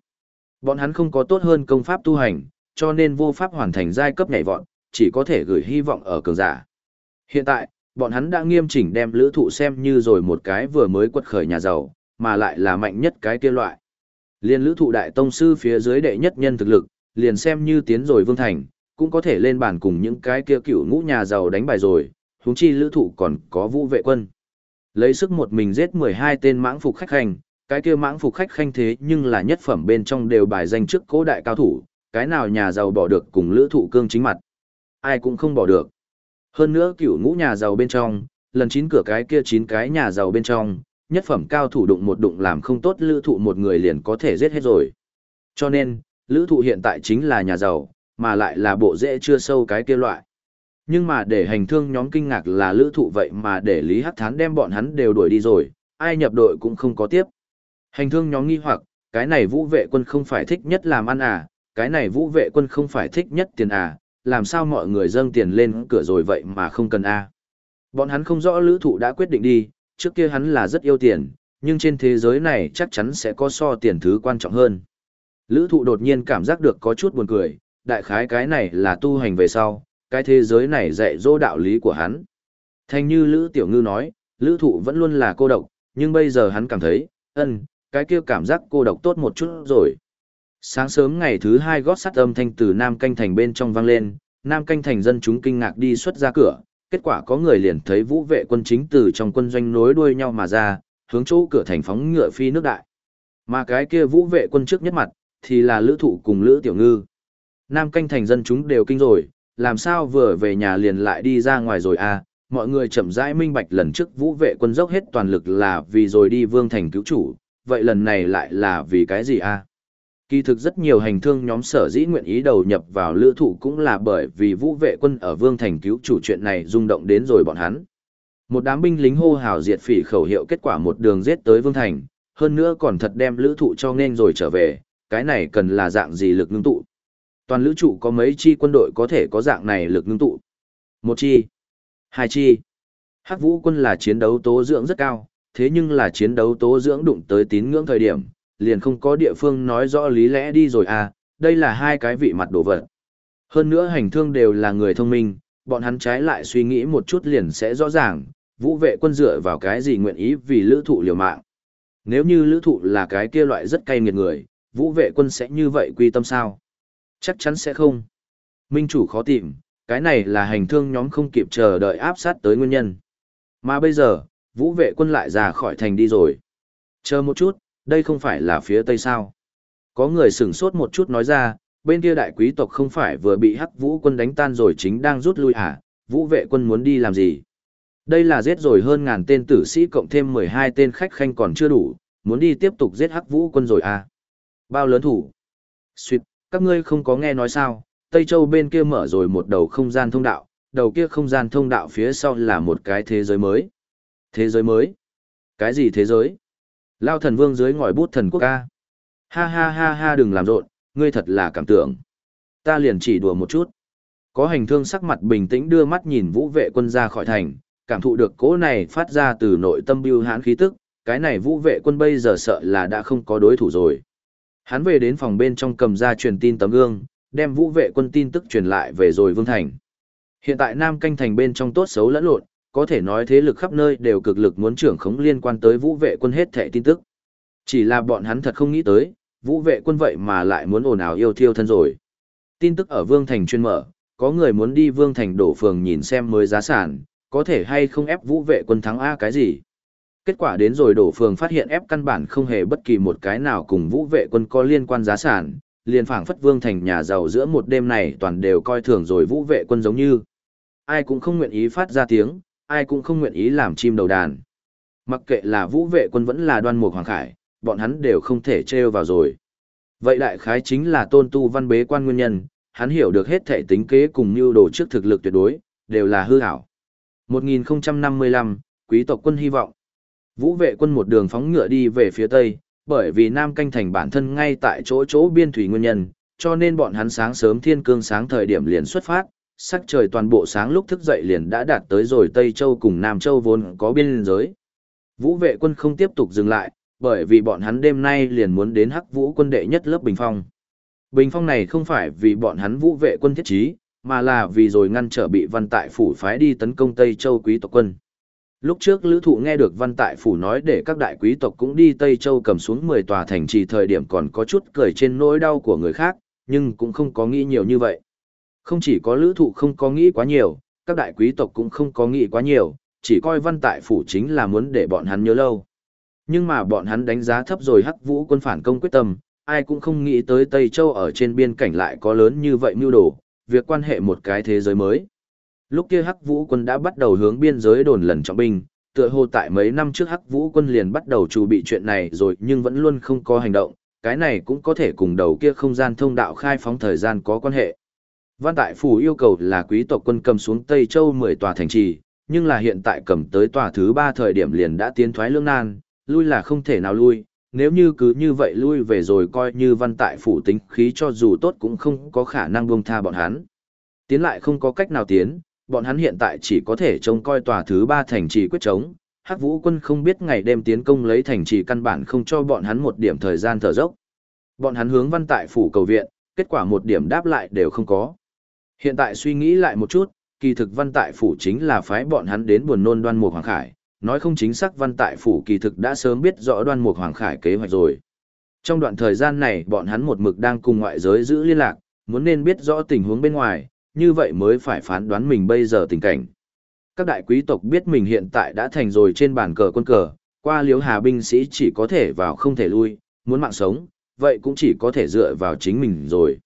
Bọn hắn không có tốt hơn công pháp tu hành, cho nên vô pháp hoàn thành giai cấp nhảy vọt, chỉ có thể gửi hy vọng ở cường giả. Hiện tại, bọn hắn đã nghiêm chỉnh đem lữ thụ xem như rồi một cái vừa mới quật khởi nhà giàu, mà lại là mạnh nhất cái kia loại. Liên lữ thụ đại tông sư phía dưới đệ nhất nhân thực lực, liền xem như tiến rồi vương thành, cũng có thể lên bàn cùng những cái kia cựu ngũ nhà giàu đánh bài rồi, huống chi lữ thụ còn có vũ vệ quân. Lấy sức một mình giết 12 tên mãng phục khách khanh, cái kia mãng phục khách khanh thế nhưng là nhất phẩm bên trong đều bài danh trước cố đại cao thủ, cái nào nhà giàu bỏ được cùng lữ thụ cương chính mặt. Ai cũng không bỏ được. Hơn nữa cựu ngũ nhà giàu bên trong, lần chín cửa cái kia chín cái nhà giàu bên trong, nhất phẩm cao thủ đụng một đụng làm không tốt lữ thụ một người liền có thể giết hết rồi. Cho nên, lữ thụ hiện tại chính là nhà giàu, mà lại là bộ dễ chưa sâu cái kia loại. Nhưng mà để hành thương nhóm kinh ngạc là lữ thụ vậy mà để Lý Hắc Thán đem bọn hắn đều đuổi đi rồi, ai nhập đội cũng không có tiếp. Hành thương nhóm nghi hoặc, cái này vũ vệ quân không phải thích nhất làm ăn à, cái này vũ vệ quân không phải thích nhất tiền à, làm sao mọi người dâng tiền lên cửa rồi vậy mà không cần a Bọn hắn không rõ lữ thụ đã quyết định đi, trước kia hắn là rất yêu tiền, nhưng trên thế giới này chắc chắn sẽ có so tiền thứ quan trọng hơn. Lữ thụ đột nhiên cảm giác được có chút buồn cười, đại khái cái này là tu hành về sau, cái thế giới này dạy dỗ đạo lý của hắn. Thanh như Lữ Tiểu Ngư nói, lữ thụ vẫn luôn là cô độc, nhưng bây giờ hắn cảm thấy, ơn, cái kia cảm giác cô độc tốt một chút rồi. Sáng sớm ngày thứ hai gót sắt âm thanh từ Nam Canh Thành bên trong vang lên, Nam Canh Thành dân chúng kinh ngạc đi xuất ra cửa, kết quả có người liền thấy vũ vệ quân chính từ trong quân doanh nối đuôi nhau mà ra, hướng chỗ cửa thành phóng ngựa phi nước đại. Mà cái kia vũ vệ quân trước nhất mặt, thì là lữ thụ cùng lữ tiểu ngư. Nam Canh Thành dân chúng đều kinh rồi, làm sao vừa về nhà liền lại đi ra ngoài rồi à, mọi người chậm rãi minh bạch lần trước vũ vệ quân dốc hết toàn lực là vì rồi đi vương thành cứu chủ, vậy lần này lại là vì cái gì à? Kỳ thực rất nhiều hành thương nhóm sở dĩ nguyện ý đầu nhập vào lữ thụ cũng là bởi vì vũ vệ quân ở Vương Thành cứu chủ chuyện này rung động đến rồi bọn hắn. Một đám binh lính hô hào diệt phỉ khẩu hiệu kết quả một đường giết tới Vương Thành, hơn nữa còn thật đem lữ thụ cho nên rồi trở về, cái này cần là dạng gì lực ngưng tụ. Toàn lữ trụ có mấy chi quân đội có thể có dạng này lực ngưng tụ. Một chi, hai chi. Hắc vũ quân là chiến đấu tố dưỡng rất cao, thế nhưng là chiến đấu tố dưỡng đụng tới tín ngưỡng thời điểm, liền không có địa phương nói rõ lý lẽ đi rồi à, đây là hai cái vị mặt đồ vật. Hơn nữa hành thương đều là người thông minh, bọn hắn trái lại suy nghĩ một chút liền sẽ rõ ràng, vũ vệ quân dựa vào cái gì nguyện ý vì lữ thụ liều mạng. Nếu như lữ thụ là cái kia loại rất cay nghiệt người, vũ vệ quân sẽ như vậy quy tâm sao? Chắc chắn sẽ không. Minh chủ khó tìm, cái này là hành thương nhóm không kịp chờ đợi áp sát tới nguyên nhân. Mà bây giờ, vũ vệ quân lại ra khỏi thành đi rồi. Chờ một chút, đây không phải là phía tây sao. Có người sửng sốt một chút nói ra, bên kia đại quý tộc không phải vừa bị hắc vũ quân đánh tan rồi chính đang rút lui à, vũ vệ quân muốn đi làm gì? Đây là giết rồi hơn ngàn tên tử sĩ cộng thêm 12 tên khách khanh còn chưa đủ, muốn đi tiếp tục giết hắc vũ quân rồi à? Bao lớn thủ? Xuyệt, các ngươi không có nghe nói sao, Tây Châu bên kia mở rồi một đầu không gian thông đạo, đầu kia không gian thông đạo phía sau là một cái thế giới mới. Thế giới mới? Cái gì thế giới? Lao thần vương dưới ngòi bút thần quốc ca. Ha ha ha ha đừng làm rộn, ngươi thật là cảm tưởng. Ta liền chỉ đùa một chút. Có hành thương sắc mặt bình tĩnh đưa mắt nhìn vũ vệ quân ra khỏi thành, cảm thụ được cỗ này phát ra từ nội tâm biêu hãn khí tức, cái này vũ vệ quân bây giờ sợ là đã không có đối thủ rồi. Hắn về đến phòng bên trong cầm ra truyền tin tấm gương, đem vũ vệ quân tin tức truyền lại về rồi vương thành. Hiện tại Nam canh thành bên trong tốt xấu lẫn lộn, có thể nói thế lực khắp nơi đều cực lực muốn trưởng khống liên quan tới vũ vệ quân hết thẻ tin tức. Chỉ là bọn hắn thật không nghĩ tới, vũ vệ quân vậy mà lại muốn ồn ào yêu thiêu thân rồi. Tin tức ở Vương Thành chuyên mở, có người muốn đi Vương Thành đổ phường nhìn xem mới giá sản, có thể hay không ép vũ vệ quân thắng A cái gì. Kết quả đến rồi đổ phường phát hiện ép căn bản không hề bất kỳ một cái nào cùng vũ vệ quân có liên quan giá sản, liền phảng phất Vương Thành nhà giàu giữa một đêm này toàn đều coi thường rồi vũ vệ quân giống như. Ai cũng không nguyện ý phát ra tiếng, ai cũng không nguyện ý làm chim đầu đàn. Mặc kệ là vũ vệ quân vẫn là đoan mục hoàng khải, bọn hắn đều không thể trêu vào rồi. Vậy đại khái chính là tôn tu văn bế quan nguyên nhân, hắn hiểu được hết thể tính kế cùng mưu đồ trước thực lực tuyệt đối, đều là hư ảo. 1055, quý tộc quân hy vọng. Vũ vệ quân một đường phóng ngựa đi về phía tây, bởi vì Nam Canh Thành bản thân ngay tại chỗ chỗ biên thủy nguyên nhân, cho nên bọn hắn sáng sớm thiên cương sáng thời điểm liền xuất phát, sắc trời toàn bộ sáng lúc thức dậy liền đã đạt tới rồi Tây Châu cùng Nam Châu vốn có biên giới. Vũ vệ quân không tiếp tục dừng lại, bởi vì bọn hắn đêm nay liền muốn đến hắc vũ quân đệ nhất lớp bình phong. Bình phong này không phải vì bọn hắn vũ vệ quân thiết trí, mà là vì rồi ngăn trở bị văn tại phủ phái đi tấn công Tây Châu quý tộc quân. Lúc trước lữ thụ nghe được văn tại phủ nói để các đại quý tộc cũng đi Tây Châu cầm xuống 10 tòa thành trì thời điểm còn có chút cười trên nỗi đau của người khác, nhưng cũng không có nghĩ nhiều như vậy. Không chỉ có lữ thụ không có nghĩ quá nhiều, các đại quý tộc cũng không có nghĩ quá nhiều, chỉ coi văn tại phủ chính là muốn để bọn hắn nhớ lâu. Nhưng mà bọn hắn đánh giá thấp rồi hắc vũ quân phản công quyết tâm, ai cũng không nghĩ tới Tây Châu ở trên biên cảnh lại có lớn như vậy mưu đồ, việc quan hệ một cái thế giới mới. Lúc kia hắc vũ quân đã bắt đầu hướng biên giới đồn lần trọng binh, tựa hồ tại mấy năm trước hắc vũ quân liền bắt đầu chuẩn bị chuyện này rồi nhưng vẫn luôn không có hành động, cái này cũng có thể cùng đầu kia không gian thông đạo khai phóng thời gian có quan hệ. Văn Tại Phủ yêu cầu là quý tộc quân cầm xuống Tây Châu 10 tòa thành trì, nhưng là hiện tại cầm tới tòa thứ 3 thời điểm liền đã tiến thoái lương nan, lui là không thể nào lui, nếu như cứ như vậy lui về rồi coi như Văn Tại Phủ tính khí cho dù tốt cũng không có khả năng buông tha bọn hắn. Tiến lại không có cách nào tiến, bọn hắn hiện tại chỉ có thể trông coi tòa thứ ba thành trì quyết chống. Hắc Vũ quân không biết ngày đêm tiến công lấy thành trì căn bản không cho bọn hắn một điểm thời gian thở dốc. Bọn hắn hướng Văn Tại Phủ cầu viện, kết quả một điểm đáp lại đều không có. Hiện tại suy nghĩ lại một chút, kỳ thực văn tại phủ chính là phái bọn hắn đến buồn nôn đoan mục hoàng khải, nói không chính xác văn tại phủ kỳ thực đã sớm biết rõ đoan mục hoàng khải kế hoạch rồi. Trong đoạn thời gian này bọn hắn một mực đang cùng ngoại giới giữ liên lạc, muốn nên biết rõ tình huống bên ngoài, như vậy mới phải phán đoán mình bây giờ tình cảnh. Các đại quý tộc biết mình hiện tại đã thành rồi trên bàn cờ quân cờ, qua liếu hà binh sĩ chỉ có thể vào không thể lui, muốn mạng sống, vậy cũng chỉ có thể dựa vào chính mình rồi.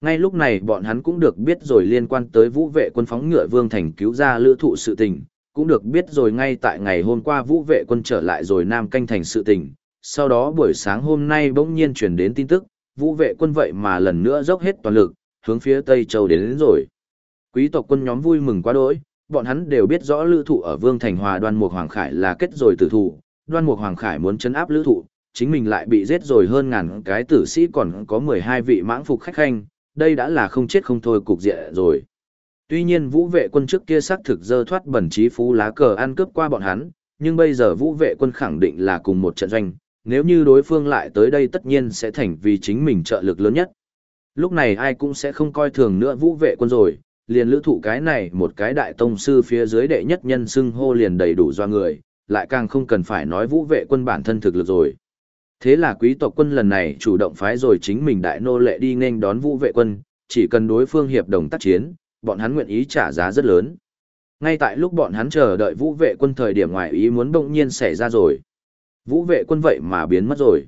Ngay lúc này bọn hắn cũng được biết rồi liên quan tới vũ vệ quân phóng ngựa vương thành cứu ra lữ thụ sự tình, cũng được biết rồi ngay tại ngày hôm qua vũ vệ quân trở lại rồi nam canh thành sự tình. Sau đó buổi sáng hôm nay bỗng nhiên truyền đến tin tức, vũ vệ quân vậy mà lần nữa dốc hết toàn lực, hướng phía Tây Châu đến, đến rồi. Quý tộc quân nhóm vui mừng quá đỗi, bọn hắn đều biết rõ lữ thụ ở Vương Thành Hòa đoan mục Hoàng Khải là kết rồi tử thủ, đoan mục Hoàng Khải muốn chấn áp lữ thụ, chính mình lại bị giết rồi hơn ngàn cái tử sĩ còn có 12 vị mãng phục khách khanh, đây đã là không chết không thôi cục diện rồi. Tuy nhiên vũ vệ quân trước kia xác thực dơ thoát bẩn trí phú lá cờ ăn cướp qua bọn hắn, nhưng bây giờ vũ vệ quân khẳng định là cùng một trận doanh, nếu như đối phương lại tới đây tất nhiên sẽ thành vì chính mình trợ lực lớn nhất. Lúc này ai cũng sẽ không coi thường nữa vũ vệ quân rồi, liền lữ thụ cái này một cái đại tông sư phía dưới đệ nhất nhân xưng hô liền đầy đủ do người, lại càng không cần phải nói vũ vệ quân bản thân thực lực rồi. Thế là quý tộc quân lần này chủ động phái rồi chính mình đại nô lệ đi nghênh đón vũ vệ quân, chỉ cần đối phương hiệp đồng tác chiến, bọn hắn nguyện ý trả giá rất lớn. Ngay tại lúc bọn hắn chờ đợi vũ vệ quân thời điểm ngoài ý muốn bỗng nhiên xảy ra rồi. Vũ vệ quân vậy mà biến mất rồi.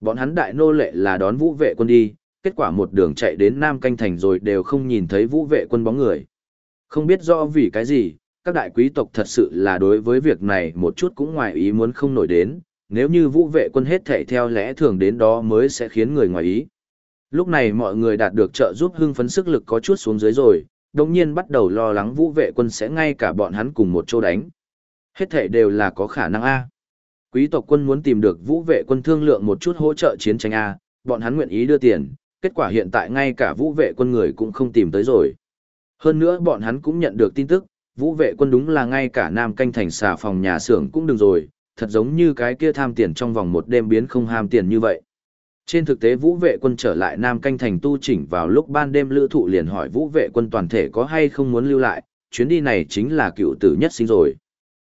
Bọn hắn đại nô lệ là đón vũ vệ quân đi, kết quả một đường chạy đến Nam Canh Thành rồi đều không nhìn thấy vũ vệ quân bóng người. Không biết rõ vì cái gì, các đại quý tộc thật sự là đối với việc này một chút cũng ngoài ý muốn không nổi đến, nếu như vũ vệ quân hết thể theo lẽ thường đến đó mới sẽ khiến người ngoài ý. Lúc này mọi người đạt được trợ giúp hưng phấn sức lực có chút xuống dưới rồi, đồng nhiên bắt đầu lo lắng vũ vệ quân sẽ ngay cả bọn hắn cùng một chỗ đánh. Hết thể đều là có khả năng A. Quý tộc quân muốn tìm được vũ vệ quân thương lượng một chút hỗ trợ chiến tranh A, bọn hắn nguyện ý đưa tiền, kết quả hiện tại ngay cả vũ vệ quân người cũng không tìm tới rồi. Hơn nữa bọn hắn cũng nhận được tin tức, vũ vệ quân đúng là ngay cả nam canh thành xà phòng nhà xưởng cũng đừng rồi, thật giống như cái kia tham tiền trong vòng một đêm biến không ham tiền như vậy. Trên thực tế vũ vệ quân trở lại Nam Canh Thành tu chỉnh vào lúc ban đêm lữ thụ liền hỏi vũ vệ quân toàn thể có hay không muốn lưu lại, chuyến đi này chính là cựu tử nhất sinh rồi.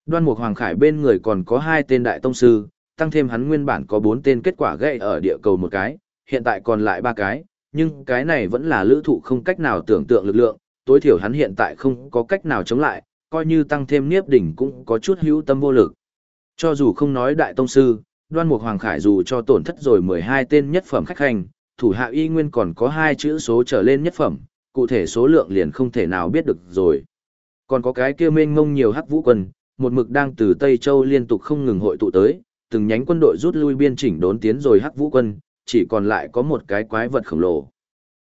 Đoan Mục Hoàng Khải bên người còn có hai tên đại tông sư, tăng thêm hắn nguyên bản có bốn tên kết quả gậy ở địa cầu một cái, hiện tại còn lại ba cái, nhưng cái này vẫn là lữ thụ không cách nào tưởng tượng lực lượng, tối thiểu hắn hiện tại không có cách nào chống lại, coi như tăng thêm niếp đỉnh cũng có chút hữu tâm vô lực. Cho dù không nói đại tông sư, đoan mục hoàng khải dù cho tổn thất rồi 12 tên nhất phẩm khách hành, thủ hạ y nguyên còn có hai chữ số trở lên nhất phẩm, cụ thể số lượng liền không thể nào biết được rồi. Còn có cái kia mênh ngông nhiều hắc vũ quân, một mực đang từ Tây Châu liên tục không ngừng hội tụ tới, từng nhánh quân đội rút lui biên chỉnh đốn tiến rồi hắc vũ quân, chỉ còn lại có một cái quái vật khổng lồ.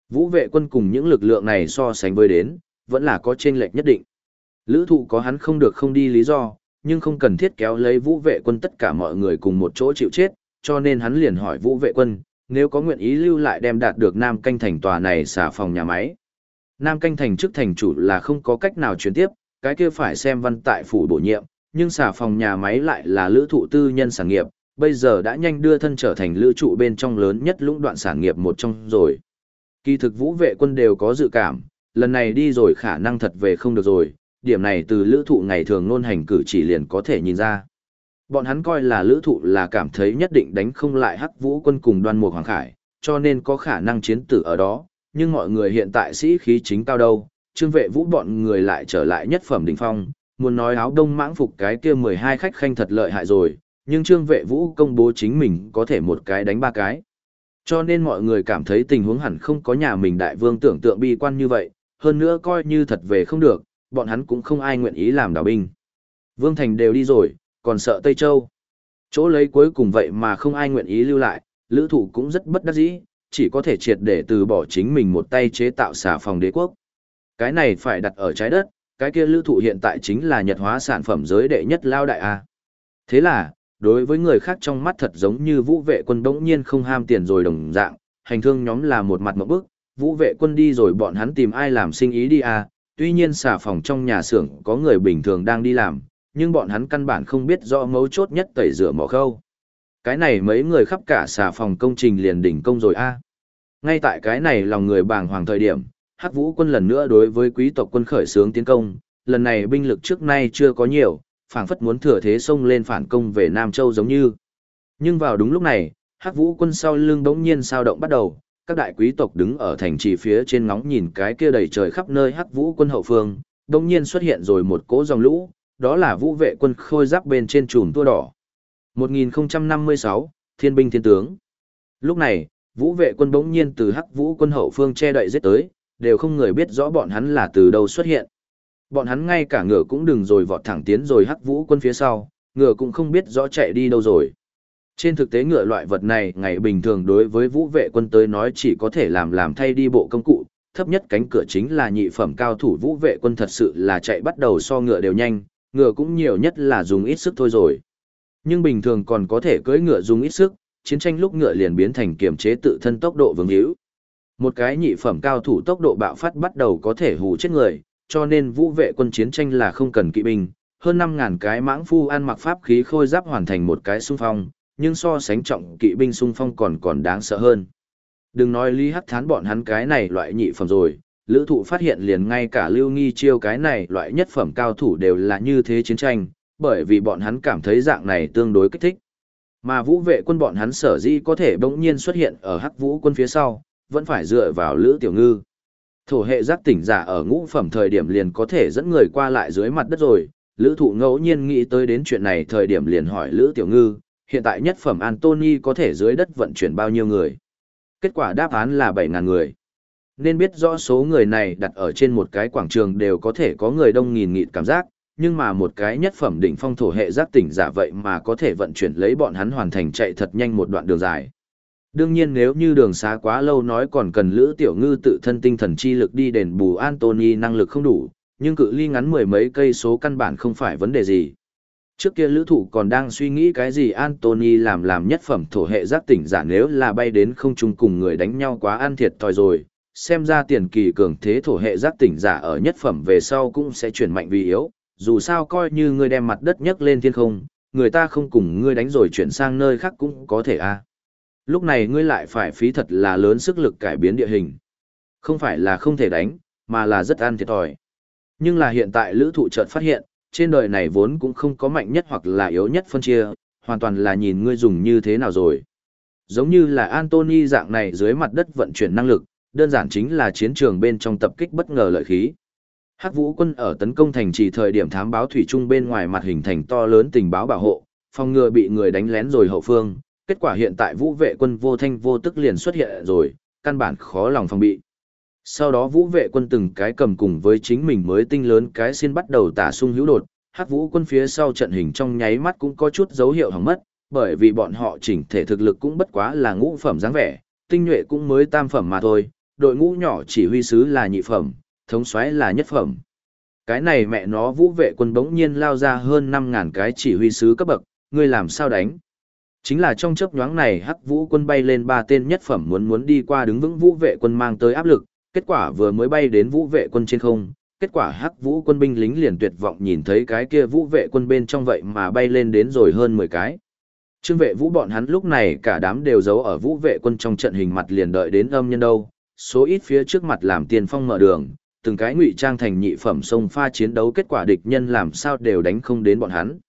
Vũ vệ quân cùng những lực lượng này so sánh với đến, vẫn là có chênh lệch nhất định. Lữ thụ có hắn không được không đi lý do, nhưng không cần thiết kéo lấy vũ vệ quân tất cả mọi người cùng một chỗ chịu chết, cho nên hắn liền hỏi vũ vệ quân, nếu có nguyện ý lưu lại đem đạt được Nam Canh Thành tòa này xả phòng nhà máy. Nam Canh Thành trước thành chủ là không có cách nào chuyển tiếp, cái kia phải xem văn tại phủ bổ nhiệm, nhưng xả phòng nhà máy lại là lữ thụ tư nhân sản nghiệp, bây giờ đã nhanh đưa thân trở thành lữ trụ bên trong lớn nhất lũng đoạn sản nghiệp một trong rồi. Kỳ thực vũ vệ quân đều có dự cảm, lần này đi rồi khả năng thật về không được rồi, điểm này từ lữ thụ ngày thường nôn hành cử chỉ liền có thể nhìn ra. Bọn hắn coi là lữ thụ là cảm thấy nhất định đánh không lại hắc vũ quân cùng đoan mục hoàng khải, cho nên có khả năng chiến tử ở đó, nhưng mọi người hiện tại sĩ khí chính cao đâu, trương vệ vũ bọn người lại trở lại nhất phẩm đỉnh phong, muốn nói áo đông mãng phục cái kia 12 khách khanh thật lợi hại rồi, nhưng trương vệ vũ công bố chính mình có thể một cái đánh ba cái. Cho nên mọi người cảm thấy tình huống hẳn không có nhà mình đại vương tưởng tượng bi quan như vậy, hơn nữa coi như thật về không được, bọn hắn cũng không ai nguyện ý làm đảo binh. Vương Thành đều đi rồi, còn sợ Tây Châu. Chỗ lấy cuối cùng vậy mà không ai nguyện ý lưu lại, lữ thủ cũng rất bất đắc dĩ, chỉ có thể triệt để từ bỏ chính mình một tay chế tạo xà phòng đế quốc. Cái này phải đặt ở trái đất, cái kia lữ thụ hiện tại chính là nhật hóa sản phẩm giới đệ nhất lao đại A. Thế là, đối với người khác trong mắt thật giống như vũ vệ quân bỗng nhiên không ham tiền rồi đồng dạng, hành thương nhóm là một mặt một bức, vũ vệ quân đi rồi bọn hắn tìm ai làm sinh ý đi A, tuy nhiên xà phòng trong nhà xưởng có người bình thường đang đi làm, nhưng bọn hắn căn bản không biết rõ mấu chốt nhất tẩy rửa mỏ khâu. Cái này mấy người khắp cả xà phòng công trình liền đỉnh công rồi a. Ngay tại cái này lòng người bàng hoàng thời điểm, Hắc Vũ quân lần nữa đối với quý tộc quân khởi xướng tiến công, lần này binh lực trước nay chưa có nhiều, phảng phất muốn thừa thế xông lên phản công về Nam Châu giống như. Nhưng vào đúng lúc này, Hắc Vũ quân sau lưng bỗng nhiên sao động bắt đầu, các đại quý tộc đứng ở thành trì phía trên ngóng nhìn cái kia đầy trời khắp nơi Hắc Vũ quân hậu phương, bỗng nhiên xuất hiện rồi một cỗ dòng lũ, đó là vũ vệ quân khôi giáp bên trên chùm tua đỏ. 1056, Thiên binh thiên tướng. Lúc này, vũ vệ quân bỗng nhiên từ Hắc Vũ quân hậu phương che đậy giết tới, đều không người biết rõ bọn hắn là từ đâu xuất hiện. Bọn hắn ngay cả ngựa cũng đừng rồi vọt thẳng tiến rồi Hắc Vũ quân phía sau, ngựa cũng không biết rõ chạy đi đâu rồi. Trên thực tế ngựa loại vật này ngày bình thường đối với vũ vệ quân tới nói chỉ có thể làm làm thay đi bộ công cụ, thấp nhất cánh cửa chính là nhị phẩm cao thủ vũ vệ quân thật sự là chạy bắt đầu so ngựa đều nhanh, ngựa cũng nhiều nhất là dùng ít sức thôi rồi. Nhưng bình thường còn có thể cưỡi ngựa dùng ít sức, chiến tranh lúc ngựa liền biến thành kiểm chế tự thân tốc độ vương hữu. Một cái nhị phẩm cao thủ tốc độ bạo phát bắt đầu có thể hù chết người, cho nên vũ vệ quân chiến tranh là không cần kỵ binh, hơn 5.000 cái mãng phu ăn mặc pháp khí khôi giáp hoàn thành một cái xung phong, nhưng so sánh trọng kỵ binh xung phong còn còn đáng sợ hơn. Đừng nói Lý Hắc Thán bọn hắn cái này loại nhị phẩm rồi, lữ thụ phát hiện liền ngay cả lưu nghi chiêu cái này loại nhất phẩm cao thủ đều là như thế chiến tranh, bởi vì bọn hắn cảm thấy dạng này tương đối kích thích. Mà vũ vệ quân bọn hắn sở di có thể bỗng nhiên xuất hiện ở hắc vũ quân phía sau, vẫn phải dựa vào lữ tiểu ngư. Thổ hệ giác tỉnh giả ở ngũ phẩm thời điểm liền có thể dẫn người qua lại dưới mặt đất rồi, lữ thụ ngẫu nhiên nghĩ tới đến chuyện này thời điểm liền hỏi lữ tiểu ngư, hiện tại nhất phẩm Anthony có thể dưới đất vận chuyển bao nhiêu người. Kết quả đáp án là 7.000 người. Nên biết rõ số người này đặt ở trên một cái quảng trường đều có thể có người đông nghìn nghịt cảm giác, nhưng mà một cái nhất phẩm đỉnh phong thổ hệ giác tỉnh giả vậy mà có thể vận chuyển lấy bọn hắn hoàn thành chạy thật nhanh một đoạn đường dài. Đương nhiên nếu như đường xá quá lâu nói còn cần Lữ Tiểu Ngư tự thân tinh thần chi lực đi đền bù Anthony năng lực không đủ, nhưng cự ly ngắn mười mấy cây số căn bản không phải vấn đề gì. Trước kia lữ thủ còn đang suy nghĩ cái gì Anthony làm làm nhất phẩm thổ hệ giác tỉnh giả nếu là bay đến không chung cùng người đánh nhau quá ăn thiệt thòi rồi, xem ra tiền kỳ cường thế thổ hệ giác tỉnh giả ở nhất phẩm về sau cũng sẽ chuyển mạnh vì yếu, dù sao coi như ngươi đem mặt đất nhấc lên thiên không, người ta không cùng ngươi đánh rồi chuyển sang nơi khác cũng có thể a. Lúc này ngươi lại phải phí thật là lớn sức lực cải biến địa hình. Không phải là không thể đánh, mà là rất ăn thiệt thòi. Nhưng là hiện tại lữ thụ chợt phát hiện, trên đời này vốn cũng không có mạnh nhất hoặc là yếu nhất phân chia, hoàn toàn là nhìn ngươi dùng như thế nào rồi. Giống như là Anthony dạng này dưới mặt đất vận chuyển năng lực, đơn giản chính là chiến trường bên trong tập kích bất ngờ lợi khí. Hắc Vũ quân ở tấn công thành trì thời điểm thám báo thủy trung bên ngoài mặt hình thành to lớn tình báo bảo hộ, phòng ngừa bị người đánh lén rồi hậu phương, kết quả hiện tại Vũ vệ quân vô thanh vô tức liền xuất hiện rồi, căn bản khó lòng phòng bị. Sau đó Vũ vệ quân từng cái cầm cùng với chính mình mới tinh lớn cái xin bắt đầu tả sung hữu đột, Hắc Vũ quân phía sau trận hình trong nháy mắt cũng có chút dấu hiệu hỏng mất, bởi vì bọn họ chỉnh thể thực lực cũng bất quá là ngũ phẩm dáng vẻ, tinh nhuệ cũng mới tam phẩm mà thôi, đội ngũ nhỏ chỉ huy sứ là nhị phẩm, thống soái là nhất phẩm. Cái này mẹ nó vũ vệ quân bỗng nhiên lao ra hơn 5.000 cái chỉ huy sứ cấp bậc, ngươi làm sao đánh? Chính là trong chớp nhoáng này hắc vũ quân bay lên ba tên nhất phẩm muốn muốn đi qua đứng vững vũ vệ quân mang tới áp lực, kết quả vừa mới bay đến vũ vệ quân trên không, kết quả hắc vũ quân binh lính liền tuyệt vọng nhìn thấy cái kia vũ vệ quân bên trong vậy mà bay lên đến rồi hơn 10 cái. Trương vệ vũ bọn hắn lúc này cả đám đều giấu ở vũ vệ quân trong trận hình mặt liền đợi đến âm nhân đâu, số ít phía trước mặt làm tiền phong mở đường, từng cái ngụy trang thành nhị phẩm sông pha chiến đấu kết quả địch nhân làm sao đều đánh không đến bọn hắn.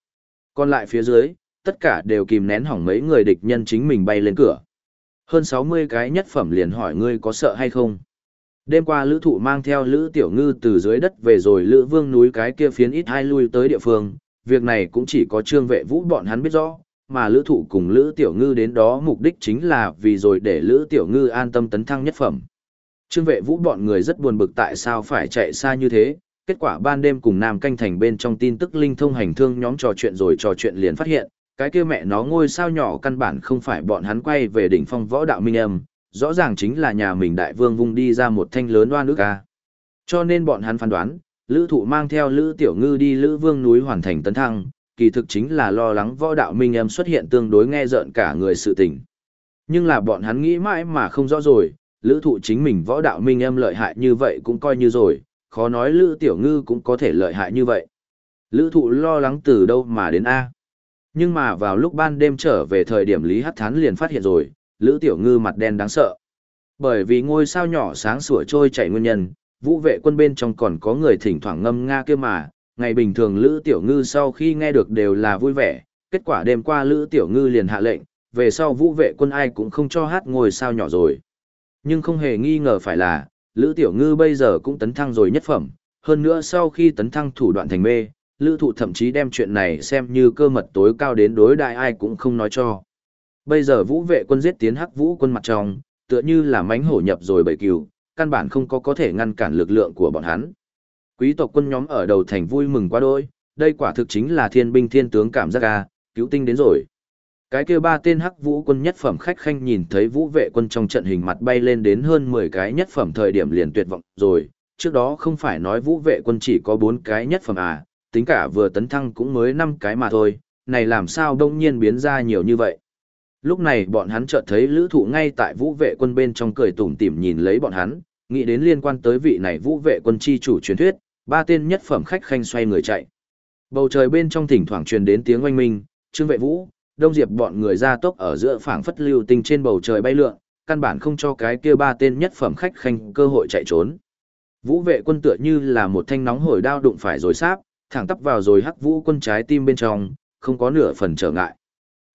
Còn lại phía dưới, tất cả đều kìm nén hỏng mấy người địch nhân chính mình bay lên cửa. Hơn 60 cái nhất phẩm liền hỏi ngươi có sợ hay không. Đêm qua lữ thụ mang theo lữ tiểu ngư từ dưới đất về rồi lữ vương núi cái kia phiến ít hai lui tới địa phương, việc này cũng chỉ có trương vệ vũ bọn hắn biết rõ, mà lữ thụ cùng lữ tiểu ngư đến đó mục đích chính là vì rồi để lữ tiểu ngư an tâm tấn thăng nhất phẩm. Trương vệ vũ bọn người rất buồn bực tại sao phải chạy xa như thế, kết quả ban đêm cùng Nam Canh Thành bên trong tin tức linh thông hành thương nhóm trò chuyện rồi trò chuyện liền phát hiện, cái kia mẹ nó ngôi sao nhỏ căn bản không phải bọn hắn quay về đỉnh phong võ đạo minh âm, rõ ràng chính là nhà mình đại vương vung đi ra một thanh lớn oan ức ca. Cho nên bọn hắn phán đoán, lữ thụ mang theo lữ tiểu ngư đi lữ vương núi hoàn thành tấn thăng, kỳ thực chính là lo lắng võ đạo minh âm xuất hiện tương đối nghe rợn cả người sự tình. Nhưng là bọn hắn nghĩ mãi mà không rõ rồi, lữ thụ chính mình võ đạo minh âm lợi hại như vậy cũng coi như rồi, khó nói lữ tiểu ngư cũng có thể lợi hại như vậy. Lữ thụ lo lắng từ đâu mà đến A. Nhưng mà vào lúc ban đêm trở về thời điểm Lý Hắc Thán liền phát hiện rồi, lữ tiểu ngư mặt đen đáng sợ. Bởi vì ngôi sao nhỏ sáng sủa trôi chảy nguyên nhân, vũ vệ quân bên trong còn có người thỉnh thoảng ngâm nga kia mà, ngày bình thường Lữ Tiểu Ngư sau khi nghe được đều là vui vẻ, kết quả đêm qua Lữ Tiểu Ngư liền hạ lệnh, về sau vũ vệ quân ai cũng không cho hát ngôi sao nhỏ rồi. Nhưng không hề nghi ngờ phải là, Lữ Tiểu Ngư bây giờ cũng tấn thăng rồi nhất phẩm, hơn nữa sau khi tấn thăng thủ đoạn thành mê, Lữ Thụ thậm chí đem chuyện này xem như cơ mật tối cao đến đối đại ai cũng không nói cho. Bây giờ vũ vệ quân giết tiến hắc vũ quân mặt trong, tựa như là mánh hổ nhập rồi bầy cừu, căn bản không có có thể ngăn cản lực lượng của bọn hắn. Quý tộc quân nhóm ở đầu thành vui mừng quá đôi, đây quả thực chính là thiên binh thiên tướng cảm giác a cứu tinh đến rồi. Cái kia ba tên hắc vũ quân nhất phẩm khách khanh nhìn thấy vũ vệ quân trong trận hình mặt bay lên đến hơn 10 cái nhất phẩm thời điểm liền tuyệt vọng rồi, trước đó không phải nói vũ vệ quân chỉ có 4 cái nhất phẩm à, tính cả vừa tấn thăng cũng mới 5 cái mà thôi, này làm sao đông nhiên biến ra nhiều như vậy. Lúc này bọn hắn chợt thấy lữ thụ ngay tại vũ vệ quân bên trong cười tủm tỉm nhìn lấy bọn hắn, nghĩ đến liên quan tới vị này vũ vệ quân chi chủ truyền thuyết, ba tên nhất phẩm khách khanh xoay người chạy. Bầu trời bên trong thỉnh thoảng truyền đến tiếng oanh minh, trương vệ vũ, đông diệp bọn người ra tốc ở giữa phảng phất lưu tinh trên bầu trời bay lượn, căn bản không cho cái kia ba tên nhất phẩm khách khanh cơ hội chạy trốn. Vũ vệ quân tựa như là một thanh nóng hổi đao đụng phải rồi sáp, thẳng tắp vào rồi hắc vũ quân trái tim bên trong, không có nửa phần trở ngại.